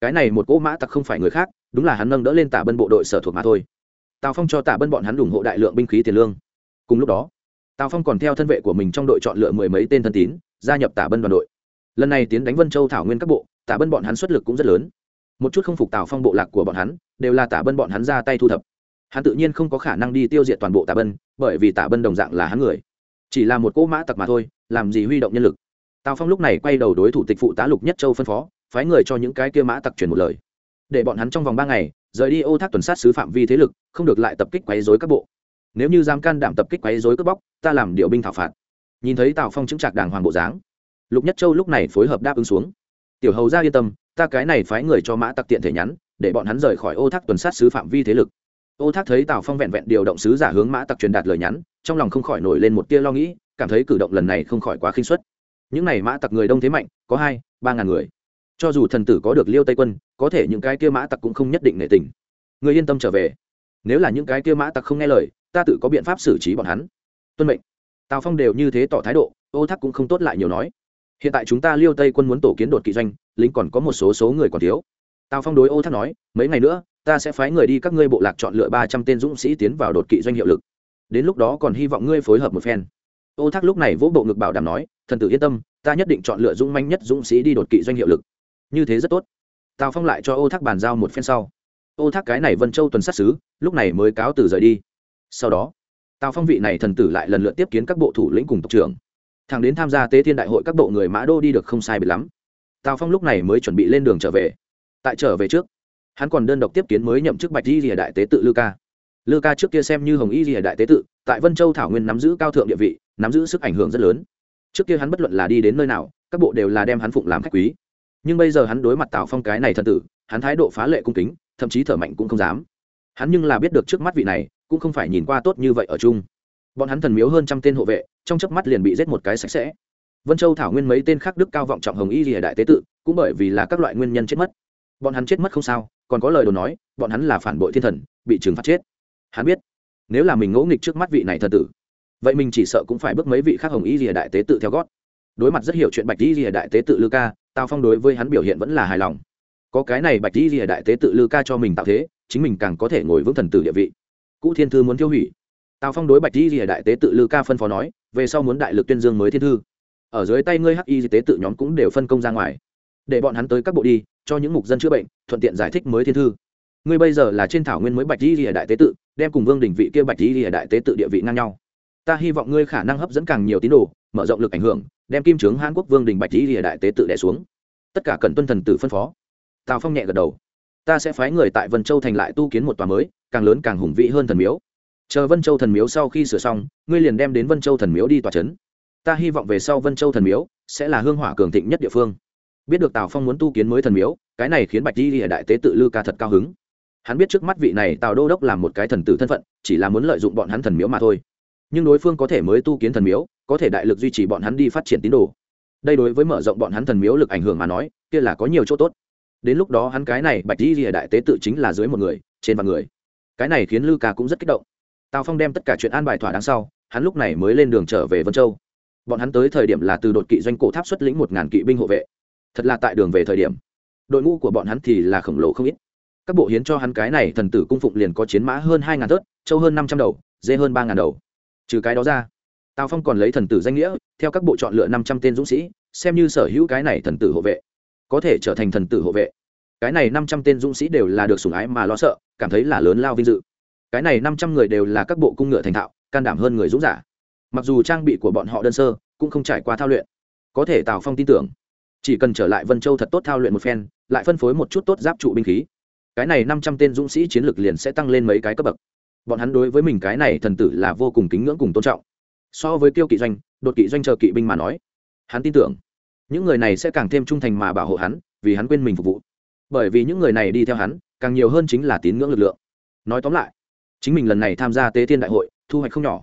cái này một cỗ mã tặc không phải người khác, đúng là hắn nâng đỡ lên tả bân bộ đội sở thuộc mà thôi. Tào phong cho tả bân bọn hắn ủng hộ đại lượng binh khí tiền lương. Cùng lúc đó, tào phong còn theo thân vệ của mình trong đội chọn lựa mười mấy tên thân tín, gia nhập tả bân đoàn đội. Lần này tiến đánh vân châu thảo nguyên các bộ, tả bân bọn hắn xuất lực cũng rất lớn. Một chút không phục tào phong bộ lạc của bọn hắn, đều là tả bân bọn hắn ra tay thu thập. Hắn tự nhiên không có khả năng đi tiêu diệt toàn bộ tả bân, bởi vì tả bân đồng dạng là hắn người. Chỉ là một cỗ mã tặc mà thôi, làm gì huy động nhân lực. Tào phong lúc này quay đầu đối thủ tịch phụ tá lục nhất châu phân phó phái người cho những cái kia mã tặc truyền một lời. Để bọn hắn trong vòng ba ngày, rời đi ô thác tuần sát sứ phạm vi thế lực, không được lại tập kích quấy dối các bộ. Nếu như dám can đảm tập kích quấy dối cướp bóc, ta làm điệu binh thảo phạt. Nhìn thấy tào phong chứng trạc đàng hoàng bộ dáng, lục nhất châu lúc này phối hợp đáp ứng xuống. Tiểu hầu ra yên tâm, ta cái này phái người cho mã tặc tiện thể nhắn, để bọn hắn rời khỏi ô thác tuần sát sứ phạm vi thế lực. Ô thác thấy tào phong vẹn vẹn điều động sứ giả hướng mã tặc truyền đạt lời nhắn, trong lòng không khỏi nổi lên một tia lo nghĩ, cảm thấy cử động lần này không khỏi quá khinh suất. Những này mã tặc người đông thế mạnh, có hai, ba ngàn người cho dù thần tử có được liêu tây quân, có thể những cái kia mã tặc cũng không nhất định nể tình. Người yên tâm trở về. Nếu là những cái kia mã tặc không nghe lời, ta tự có biện pháp xử trí bọn hắn. Tuân mệnh. Tào phong đều như thế tỏ thái độ, ô thắc cũng không tốt lại nhiều nói. Hiện tại chúng ta liêu tây quân muốn tổ kiến đột kỵ doanh, lính còn có một số số người còn thiếu. Tào phong đối ô thắc nói, mấy ngày nữa, ta sẽ phái người đi các ngươi bộ lạc chọn lựa ba trăm tên dũng sĩ tiến vào đột kỵ doanh hiệu lực. Đến lúc đó còn hy vọng ngươi phối hợp một phen. Ô thác lúc này vỗ bộ ngực bảo đảm nói, thần tử yên tâm, ta nhất định chọn lựa dũng manh nhất dũng sĩ đi đột kỵ doanh hiệu lực như thế rất tốt. Tào phong lại cho ô thác bàn giao một phen sau. Ô thác cái này vân châu tuần sát xứ, lúc này mới cáo từ rời đi. Sau đó, tào phong vị này thần tử lại lần lượt tiếp kiến các bộ thủ lĩnh cùng tộc trưởng. Thằng đến tham gia tế thiên đại hội các bộ người mã đô đi được không sai bị lắm. Tào phong lúc này mới chuẩn bị lên đường trở về. Tại trở về trước, hắn còn đơn độc tiếp kiến mới nhậm chức bạch y rìa đại tế tự lư ca. Lư ca trước kia xem như hồng y rìa đại tế tự, tại vân châu thảo nguyên nắm giữ cao thượng địa vị, nắm giữ sức ảnh hưởng rất lớn. Trước kia hắn bất luận là đi đến nơi nào, các bộ đều là đem hắn phụng làm khách quý nhưng bây giờ hắn đối mặt tào phong cái này thần tử, hắn thái độ phá lệ cung kính, thậm chí thở mạnh cũng không dám. Hắn nhưng là biết được trước mắt vị này, cũng không phải nhìn qua tốt như vậy ở chung. Bọn hắn thần miếu hơn trăm tên hộ vệ, trong chớp mắt liền bị giết một cái sạch sẽ. Vân châu thảo nguyên mấy tên khác đức cao vọng trọng hồng y rìa đại tế tự, cũng bởi vì là các loại nguyên nhân chết mất. Bọn hắn chết mất không sao, còn có lời đồn nói, bọn hắn là phản bội thiên thần, bị trừng phạt chết. Hắn biết, nếu là mình ngỗ nghịch trước mắt vị này thần tử, vậy mình chỉ sợ cũng phải bước mấy vị khác hồng y rìa đại tế tự theo gót đối mặt rất hiểu chuyện bạch Di rìa đại tế tự lư ca, tào phong đối với hắn biểu hiện vẫn là hài lòng. Có cái này bạch Di rìa đại tế tự lư ca cho mình tạo thế, chính mình càng có thể ngồi vững thần tử địa vị. Cũ thiên thư muốn tiêu hủy. Tào phong đối bạch Di rìa đại tế tự lư ca phân phó nói, về sau muốn đại lực tuyên dương mới thiên thư. Ở dưới tay ngươi hắc y tế tự nhóm cũng đều phân công ra ngoài. Để bọn hắn tới các bộ đi, cho những mục dân chữa bệnh, thuận tiện giải thích mới thiên thư. Ngươi bây giờ là trên thảo nguyên mới bạch Di rìa đại tế tự, đem cùng vương đình vị kia bạch Di rìa đại tế tự địa vị ngang nhau. Ta hy vọng ngươi khả năng hấp dẫn càng nhiều tín đồ, mở rộng lực ảnh hưởng đem kim trướng hàn quốc vương đình bạch lý lìa đại tế tự đẻ xuống. Tất cả cần tuân thần tử phân phó. Tào phong nhẹ gật đầu. Ta sẽ phái người tại vân châu thành lại tu kiến một tòa mới, càng lớn càng hùng vĩ hơn thần miếu. Chờ vân châu thần miếu sau khi sửa xong, ngươi liền đem đến vân châu thần miếu đi tòa c h ấ n ta hy vọng về sau vân châu thần miếu sẽ là hương hỏa cường thịnh nhất địa phương. Biết được tào phong muốn tu kiến mới thần miếu, cái này khiến bạch di ở đại tế tự lư ca thật cao hứng. Hắn biết trước mắt vị này tào đô đốc làm một cái thần tử thân phận, chỉ là muốn lợi dụng bọn hắn thần miếu mà thôi. Nhưng đối phương có thể mới tu kiến thần miếu có thể đại lực duy trì bọn hắn đi phát triển tín đồ. Đây đối với mở rộng bọn hắn thần miếu lực ảnh hưởng mà nói, kia là có nhiều chỗ tốt. Đến lúc đó hắn cái này bạch di rìa đại tế tự chính là dưới một người, trên vạn người. Cái này khiến lư ca cũng rất kích động. Tào phong đem tất cả chuyện an bài thỏa đáng sau, hắn lúc này mới lên đường trở về vân châu. Bọn hắn tới thời điểm là từ đột kỵ doanh cổ tháp xuất lĩnh một ngàn kỵ binh hộ vệ. Thật là tại đường về thời điểm. Đội ngũ của bọn hắn thì là khổng lồ không ít. Các bộ hiến cho hắn cái này thần tử cung phụng liền có chiến mã hơn hai ngàn tớt châu hơn năm trăm đầu, dê hơn ba ngàn đầu. Trừ cái đó ra tào phong còn lấy thần tử danh nghĩa, theo các bộ chọn lựa năm trăm tên dũng sĩ, xem như sở hữu cái này thần tử hộ vệ. Có thể trở thành thần tử hộ vệ. Cái này năm trăm tên dũng sĩ đều là được sủng ái mà lo sợ, cảm thấy là lớn lao vinh dự. Cái này năm trăm người đều là các bộ cung ngựa thành thạo, can đảm hơn người dũng giả. Mặc dù trang bị của bọn họ đơn sơ, cũng không trải qua thao luyện. Có thể tào phong tin tưởng, chỉ cần trở lại vân châu thật tốt thao luyện một phen, lại phân phối một chút tốt giáp trụ binh khí. Cái này năm trăm tên dũng sĩ chiến lược liền sẽ tăng lên mấy cái cấp bậc. Bọn hắn đối với mình cái này thần tử là vô cùng kính ngưỡng cùng tôn trọng so với tiêu kỵ doanh, đột kỵ doanh chờ kỵ binh mà nói, hắn tin tưởng những người này sẽ càng thêm trung thành mà bảo hộ hắn, vì hắn quên mình phục vụ. Bởi vì những người này đi theo hắn, càng nhiều hơn chính là tín ngưỡng lực lượng. Nói tóm lại, chính mình lần này tham gia tế thiên đại hội, thu hoạch không nhỏ.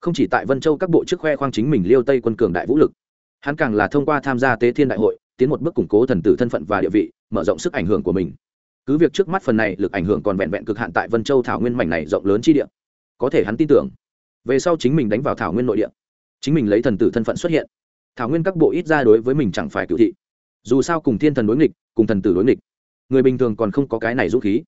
Không chỉ tại vân châu các bộ chức khoe khoang chính mình liêu tây quân cường đại vũ lực, hắn càng là thông qua tham gia tế thiên đại hội, tiến một bước củng cố thần tử thân phận và địa vị, mở rộng sức ảnh hưởng của mình. Cứ việc trước mắt phần này lực ảnh hưởng còn vẹn vẹn cực hạn tại vân châu thảo nguyên mảnh này rộng lớn chi địa, có thể hắn tin tưởng về sau chính mình đánh vào thảo nguyên nội địa. Chính mình lấy thần tử thân phận xuất hiện. Thảo nguyên các bộ ít ra đối với mình chẳng phải cựu thị. Dù sao cùng thiên thần đối nghịch, cùng thần tử đối nghịch, người bình thường còn không có cái này dũng khí.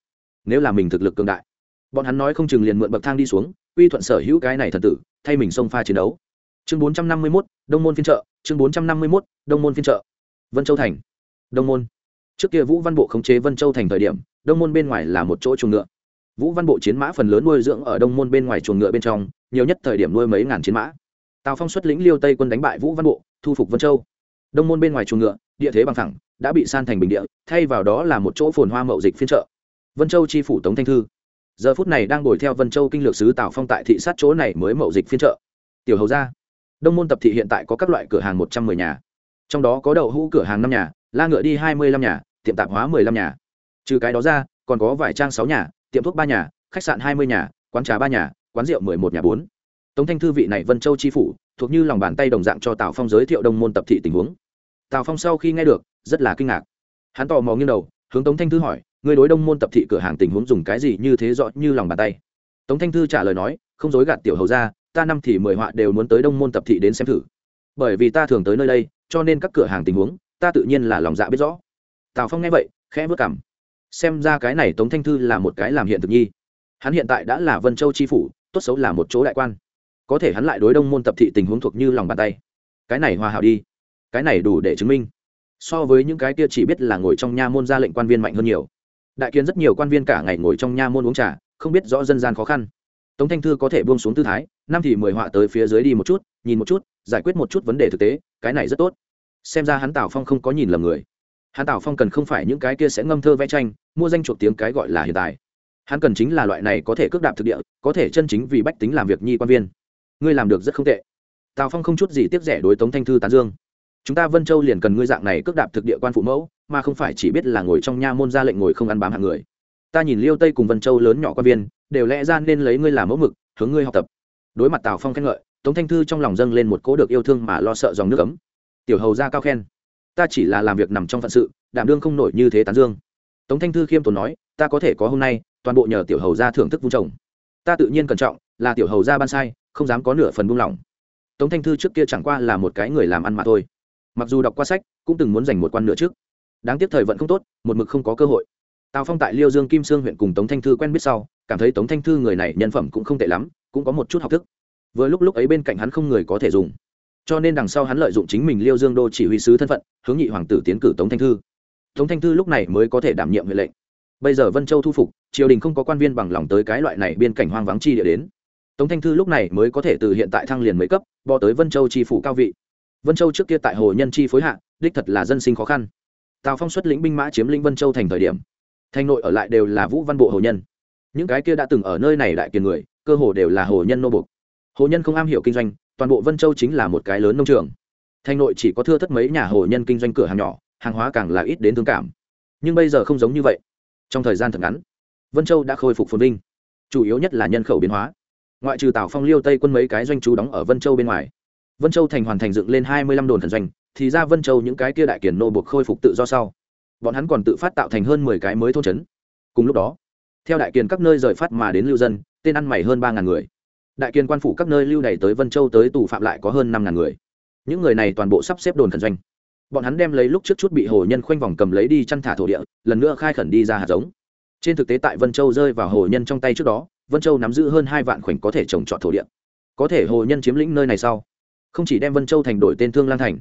Nếu là mình thực lực cường đại, bọn hắn nói không chừng liền mượn bậc thang đi xuống, uy thuận sở hữu cái này thần tử, thay mình xông pha chiến đấu. Chương bốn trăm năm mươi mốt, đông môn phiên trợ chương bốn trăm năm mươi mốt, đông môn phiên trợ vân châu thành. Đông môn. Trước kia vũ văn bộ khống chế vân châu thành thời điểm, đông môn bên ngoài là một chỗ chuồng ngựa. Vũ văn bộ chiến mã phần lớn nuôi dưỡng ở đông môn bên ngoài chuồng ngựa bên trong nhiều nhất thời điểm nuôi mấy ngàn chiến mã. Tào phong xuất lĩnh liêu tây quân đánh bại vũ văn bộ, thu phục vân châu. Đông môn bên ngoài chuồng ngựa, địa thế bằng thẳng đã bị san thành bình địa, thay vào đó là một chỗ phồn hoa mậu dịch phiên chợ. vân châu chi phủ tống thanh thư. Giờ phút này đang ngồi theo vân châu kinh lược sứ tào phong tại thị sát chỗ này mới mậu dịch phiên chợ. tiểu hầu ra đông môn tập thị hiện tại có các loại cửa hàng một trăm mười nhà. Trong đó có đậu hũ cửa hàng năm nhà, la ngựa đi hai mươi lăm nhà, tiệm tạp hóa mười lăm nhà. Trừ cái đó ra, còn có vải trang sáu nhà, tiệm thuốc ba nhà, khách sạn hai mươi nhà, quán trà ba nhà quán rượu mười một nhà bốn. Tống thanh thư vị này vân châu chi phủ, thuộc như lòng bàn tay đồng dạng cho tào phong giới thiệu đông môn tập thị tình huống. Tào phong sau khi nghe được, rất là kinh ngạc. Hắn tò mò nghiêng đầu, hướng tống thanh thư hỏi người đối đông môn tập thị cửa hàng tình huống dùng cái gì như thế rõ như lòng bàn tay? Tống thanh thư trả lời nói, không dối gạt tiểu hầu ra ta năm thì mười họa đều muốn tới đông môn tập thị đến xem thử. Bởi vì ta thường tới nơi đây, cho nên các cửa hàng tình huống, ta tự nhiên là lòng dạ biết rõ. Tào phong nghe vậy, khẽ vất cảm xem ra cái này tống thanh thư là một cái làm hiện thực nhi. Hắn hiện tại đã là vân châu tri phủ tốt xấu là một chỗ đại quan. Có thể hắn lại đối đông môn tập thị tình huống thuộc như lòng bàn tay. Cái này hòa hảo đi. Cái này đủ để chứng minh. So với những cái kia chỉ biết là ngồi trong nha môn ra lệnh quan viên mạnh hơn nhiều. Đại kiến rất nhiều quan viên cả ngày ngồi trong nha môn uống trà, không biết rõ dân gian khó khăn. Tống thanh thư có thể buông xuống tư thái, năm thì mười họa tới phía dưới đi một chút, nhìn một chút, giải quyết một chút vấn đề thực tế, cái này rất tốt. Xem ra hắn tào phong không có nhìn lầm người. Hắn tào phong cần không phải những cái kia sẽ ngâm thơ vẽ tranh, mua danh chuộc tiếng cái gọi là hiện tại hắn cần chính là loại này có thể cước đạp thực địa, có thể chân chính vì bách tính làm việc nhi quan viên. Ngươi làm được rất không tệ. Tào phong không chút gì tiếp rẻ đối tống thanh thư tán dương. Chúng ta vân châu liền cần ngươi dạng này cước đạp thực địa quan phụ mẫu, mà không phải chỉ biết là ngồi trong nha môn ra lệnh ngồi không ăn bám hạng người. Ta nhìn liêu tây cùng vân châu lớn nhỏ quan viên, đều lẽ ra nên lấy ngươi làm mẫu mực, hướng ngươi học tập. Đối mặt tào phong khen ngợi, tống thanh thư trong lòng dâng lên một cỗ được yêu thương mà lo sợ dòng nước ấm. Tiểu hầu ra cao khen. Ta chỉ là làm việc nằm trong phận sự, đảm đương không nổi như thế tán dương. Tống thanh thư khiêm tốn nói, ta có thể có hôm nay toàn bộ nhờ tiểu hầu ra thưởng thức vung trồng. Ta tự nhiên cẩn trọng, là tiểu hầu ra ban sai, không dám có nửa phần buông lỏng. Tống thanh thư trước kia chẳng qua là một cái người làm ăn mà thôi. Mặc dù đọc qua sách, cũng từng muốn giành một quan nửa trước. Đáng tiếc thời vận không tốt, một mực không có cơ hội. Tào phong tại liêu dương kim sương huyện cùng tống thanh thư quen biết sau, cảm thấy tống thanh thư người này nhân phẩm cũng không tệ lắm, cũng có một chút học thức. Vừa lúc lúc ấy bên cạnh hắn không người có thể dùng. Cho nên đằng sau hắn lợi dụng chính mình liêu dương đô chỉ huy sứ thân phận, hướng nhị hoàng tử tiến cử tống thanh thư. Tống thanh thư lúc này mới có thể đảm nhiệm huệ lệnh bây giờ vân châu thu phục, triều đình không có quan viên bằng lòng tới cái loại này biên cảnh hoang vắng chi địa đến. Tống thanh thư lúc này mới có thể từ hiện tại thăng liền mấy cấp, bò tới vân châu tri phủ cao vị. Vân châu trước kia tại hồ nhân chi phối hạ, đích thật là dân sinh khó khăn. Tào phong xuất lĩnh binh mã chiếm lĩnh vân châu thành thời điểm, thành nội ở lại đều là vũ văn bộ hồ nhân. Những cái kia đã từng ở nơi này đại kiền người, cơ hồ đều là hồ nhân nô bục hồ nhân không am hiểu kinh doanh, toàn bộ vân châu chính là một cái lớn nông trường. Thành nội chỉ có thưa thất mấy nhà hồ nhân kinh doanh cửa hàng nhỏ, hàng hóa càng là ít đến thương cảm. Nhưng bây giờ không giống như vậy trong thời gian thật ngắn. Vân châu đã khôi phục phồn vinh, chủ yếu nhất là nhân khẩu biến hóa. Ngoại trừ tào phong, liêu tây quân mấy cái doanh trú đóng ở vân châu bên ngoài, vân châu thành hoàn thành dựng lên hai mươi lăm đồn thần doanh, thì ra vân châu những cái kia đại kiển nô buộc khôi phục tự do sau. Bọn hắn còn tự phát tạo thành hơn mười cái mới thôn trấn. Cùng lúc đó, theo đại kiền các nơi rời phát mà đến lưu dân, tên ăn mày hơn ba ngàn người. Đại kiền quan phủ các nơi lưu đày tới vân châu tới tù phạm lại có hơn năm ngàn người. Những người này toàn bộ sắp xếp đồn thần doanh bọn hắn đem lấy lúc trước chút bị hồ nhân khoanh vòng cầm lấy đi chăn thả thổ địa, lần nữa khai khẩn đi ra hạt giống. Trên thực tế tại vân châu rơi vào hồ nhân trong tay trước đó, vân châu nắm giữ hơn hai vạn khoảnh có thể trồng trọt thổ địa. Có thể hồ nhân chiếm lĩnh nơi này sau, không chỉ đem vân châu thành đổi tên thương lang thành,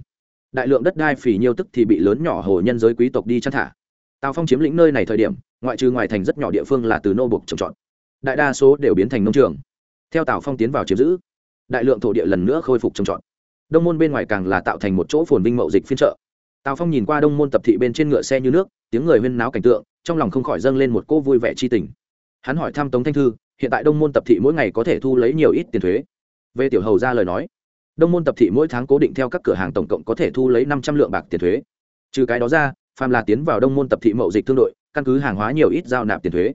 đại lượng đất đai phì nhiêu tức thì bị lớn nhỏ hồ nhân giới quý tộc đi chăn thả. Tào phong chiếm lĩnh nơi này thời điểm, ngoại trừ ngoài thành rất nhỏ địa phương là từ nô bục trồng trọt. Đại đa số đều biến thành nông trường. Theo tào phong tiến vào chiếm giữ, đại lượng thổ địa lần nữa khôi phục trồng trọt đông môn bên ngoài càng là tạo thành một chỗ phồn vinh mậu dịch phiên trợ tào phong nhìn qua đông môn tập thị bên trên ngựa xe như nước, tiếng người huyên náo cảnh tượng, trong lòng không khỏi dâng lên một cô vui vẻ chi tình. Hắn hỏi thăm tống thanh thư, hiện tại đông môn tập thị mỗi ngày có thể thu lấy nhiều ít tiền thuế? Về tiểu hầu ra lời nói, đông môn tập thị mỗi tháng cố định theo các cửa hàng tổng cộng có thể thu lấy năm trăm lượng bạc tiền thuế. Trừ cái đó ra, phàm là tiến vào đông môn tập thị mậu dịch thương đội, căn cứ hàng hóa nhiều ít giao nạp tiền thuế.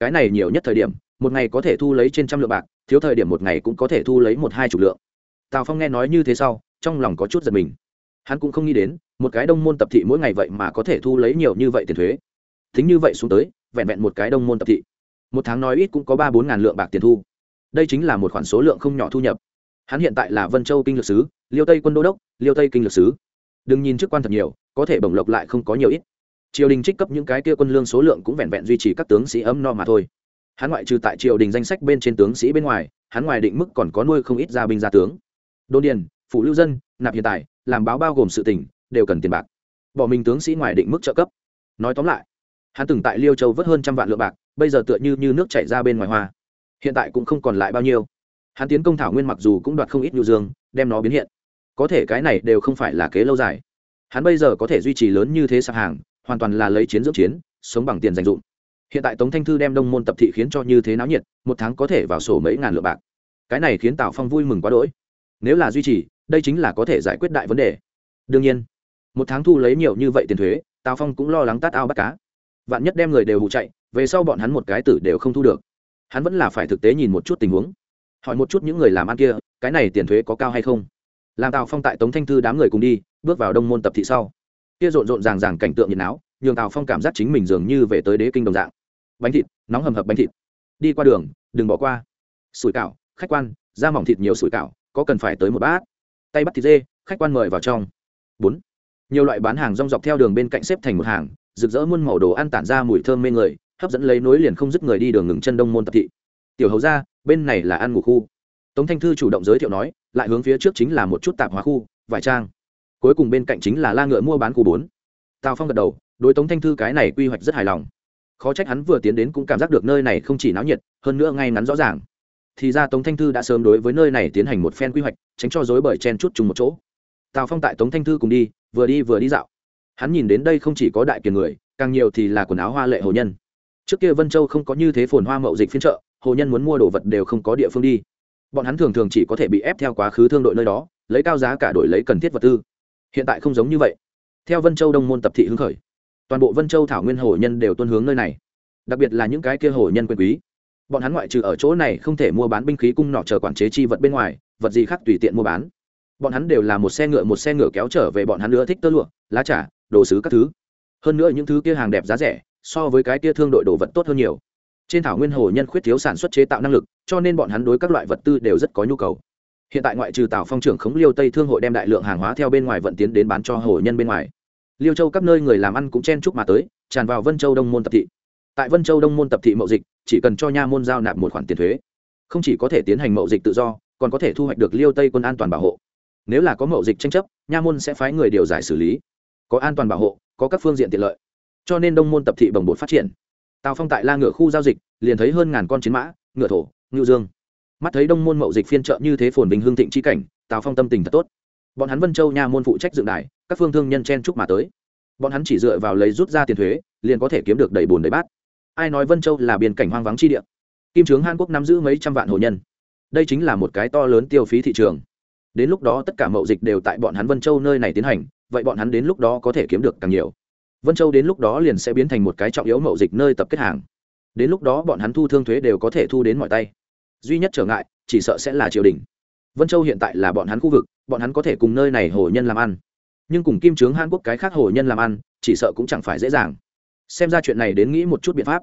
Cái này nhiều nhất thời điểm, một ngày có thể thu lấy trên trăm lượng bạc, thiếu thời điểm một ngày cũng có thể thu lấy một hai chục lượng tào phong nghe nói như thế sau, trong lòng có chút giật mình. Hắn cũng không nghĩ đến, một cái đông môn tập thị mỗi ngày vậy mà có thể thu lấy nhiều như vậy tiền thuế. Thính như vậy xuống tới, vẹn vẹn một cái đông môn tập thị. Một tháng nói ít cũng có ba bốn ngàn lượng bạc tiền thu. Đây chính là một khoản số lượng không nhỏ thu nhập. Hắn hiện tại là vân châu kinh lược sứ, liêu tây quân đô đốc, liêu tây kinh lược sứ. Đừng nhìn chức quan thật nhiều, có thể bổng lộc lại không có nhiều ít. Triều đình trích cấp những cái kia quân lương số lượng cũng vẹn vẹn duy trì các tướng sĩ ấm no mà thôi. Hắn ngoại trừ tại triều đình danh sách bên trên tướng sĩ bên ngoài, hắn ngoài định mức còn có nuôi không ít gia binh gia tướng đồn điền phụ lưu dân nạp hiện tại làm báo bao gồm sự tỉnh đều cần tiền bạc. Bỏ mình tướng sĩ ngoài định mức trợ cấp. Nói tóm lại hắn từng tại liêu châu vớt hơn trăm vạn lượng bạc bây giờ tựa như, như nước chảy ra bên ngoài hoa. Hiện tại cũng không còn lại bao nhiêu. Hắn tiến công thảo nguyên mặc dù cũng đoạt không ít nhu dương đem nó biến hiện. Có thể cái này đều không phải là kế lâu dài. Hắn bây giờ có thể duy trì lớn như thế sạp hàng hoàn toàn là lấy chiến dưỡng chiến sống bằng tiền dành dụm. hiện tại tống thanh thư đem đông môn tập thị khiến cho như thế náo nhiệt một tháng có thể vào sổ mấy ngàn lượng bạc. Cái này khiến tào phong vui mừng quá đỗi nếu là duy trì, đây chính là có thể giải quyết đại vấn đề. Đương nhiên, một tháng thu lấy nhiều như vậy tiền thuế, tào phong cũng lo lắng tát ao bắt cá. Vạn nhất đem người đều hụ chạy, về sau bọn hắn một cái tử đều không thu được. Hắn vẫn là phải thực tế nhìn một chút tình huống. Hỏi một chút những người làm ăn kia, cái này tiền thuế có cao hay không? Làm tào phong tại tống thanh thư đám người cùng đi, bước vào đông môn tập thị sau. Kia rộn rộn ràng ràng cảnh tượng nhiệt náo, nhường tào phong cảm giác chính mình dường như về tới đế kinh đồng dạng. Bánh thịt, nóng hầm hập bánh thịt. Đi qua đường, đừng bỏ qua. Sủi cảo, khách quan, da mỏng thịt nhiều sủi cảo có cần phải tới một bát. Tay bắt thịt dê, khách quan mời vào trong. Bốn. Nhiều loại bán hàng rong dọc theo đường bên cạnh xếp thành một hàng, rực rỡ muôn màu đồ ăn tản ra mùi thơm mê người, hấp dẫn lấy nối liền không dứt người đi đường ngừng chân đông môn tập thị. Tiểu hầu ra bên này là ăn ngủ khu. Tống thanh thư chủ động giới thiệu nói, lại hướng phía trước chính là một chút tạp hóa khu, vải trang. Cuối cùng bên cạnh chính là la ngựa mua bán khu bốn. Tào phong gật đầu, đối tống thanh thư cái này quy hoạch rất hài lòng. Khó trách hắn vừa tiến đến cũng cảm giác được nơi này không chỉ náo nhiệt, hơn nữa ngay ngắn rõ ràng thì ra tống thanh thư đã sớm đối với nơi này tiến hành một phen quy hoạch, tránh cho dối bởi chen chút chung một chỗ. Tào phong tại tống thanh thư cùng đi, vừa đi vừa đi dạo. Hắn nhìn đến đây không chỉ có đại kiền người, càng nhiều thì là quần áo hoa lệ hồ nhân. Trước kia vân châu không có như thế phồn hoa mậu dịch phiên chợ, hồ nhân muốn mua đồ vật đều không có địa phương đi. Bọn hắn thường thường chỉ có thể bị ép theo quá khứ thương đội nơi đó, lấy cao giá cả đổi lấy cần thiết vật tư. Hiện tại không giống như vậy. Theo vân châu đông môn tập thị hưng khởi, toàn bộ vân châu thảo nguyên hồ nhân đều tuân hướng nơi này. Đặc biệt là những cái kia hồ nhân quyền quý bọn hắn ngoại trừ ở chỗ này không thể mua bán binh khí cung nọ chờ quản chế chi vật bên ngoài, vật gì khác tùy tiện mua bán. Bọn hắn đều là một xe ngựa, một xe ngựa kéo trở về bọn hắn nữa thích tơ lụa, lá trà, đồ sứ các thứ. Hơn nữa những thứ kia hàng đẹp giá rẻ, so với cái kia thương đội đồ vật tốt hơn nhiều. Trên thảo nguyên hồ nhân khuyết thiếu sản xuất chế tạo năng lực, cho nên bọn hắn đối các loại vật tư đều rất có nhu cầu. Hiện tại ngoại trừ tào phong trưởng khống liêu tây thương hội đem đại lượng hàng hóa theo bên ngoài vận tiến đến bán cho hồ nhân bên ngoài. Liêu châu các nơi người làm ăn cũng chen chúc mà tới, tràn vào vân châu đông môn tập thị. Tại vân châu đông môn tập thị mậu dịch chỉ cần cho nha môn giao nạp một khoản tiền thuế. Không chỉ có thể tiến hành mậu dịch tự do, còn có thể thu hoạch được liêu tây quân an toàn bảo hộ. Nếu là có mậu dịch tranh chấp, nha môn sẽ phái người điều giải xử lý. Có an toàn bảo hộ, có các phương diện tiện lợi. Cho nên đông môn tập thị bồng bột phát triển. Tào phong tại la ngựa khu giao dịch, liền thấy hơn ngàn con chiến mã, ngựa thổ, ngưu dương. Mắt thấy đông môn mậu dịch phiên trợ như thế phồn bình hương thịnh chi cảnh, tào phong tâm tình thật tốt. Bọn hắn vân châu nha môn phụ trách dựng đài, các phương thương nhân chen chúc mà tới. Bọn hắn chỉ dựa vào lấy rút ra tiền thuế, liền có thể kiếm được đầy bùn đầy bát ai nói vân châu là biên cảnh hoang vắng chi địa? Kim trướng hàn quốc nắm giữ mấy trăm vạn hồ nhân. Đây chính là một cái to lớn tiêu phí thị trường. Đến lúc đó tất cả mậu dịch đều tại bọn hắn vân châu nơi này tiến hành, vậy bọn hắn đến lúc đó có thể kiếm được càng nhiều. Vân châu đến lúc đó liền sẽ biến thành một cái trọng yếu mậu dịch nơi tập kết hàng. Đến lúc đó bọn hắn thu thương thuế đều có thể thu đến mọi tay. Duy nhất trở ngại, chỉ sợ sẽ là triều đình. Vân châu hiện tại là bọn hắn khu vực, bọn hắn có thể cùng nơi này hồ nhân làm ăn. Nhưng cùng kim trướng hàn quốc cái khác hồ nhân làm ăn, chỉ sợ cũng chẳng phải dễ dàng xem ra chuyện này đến nghĩ một chút biện pháp.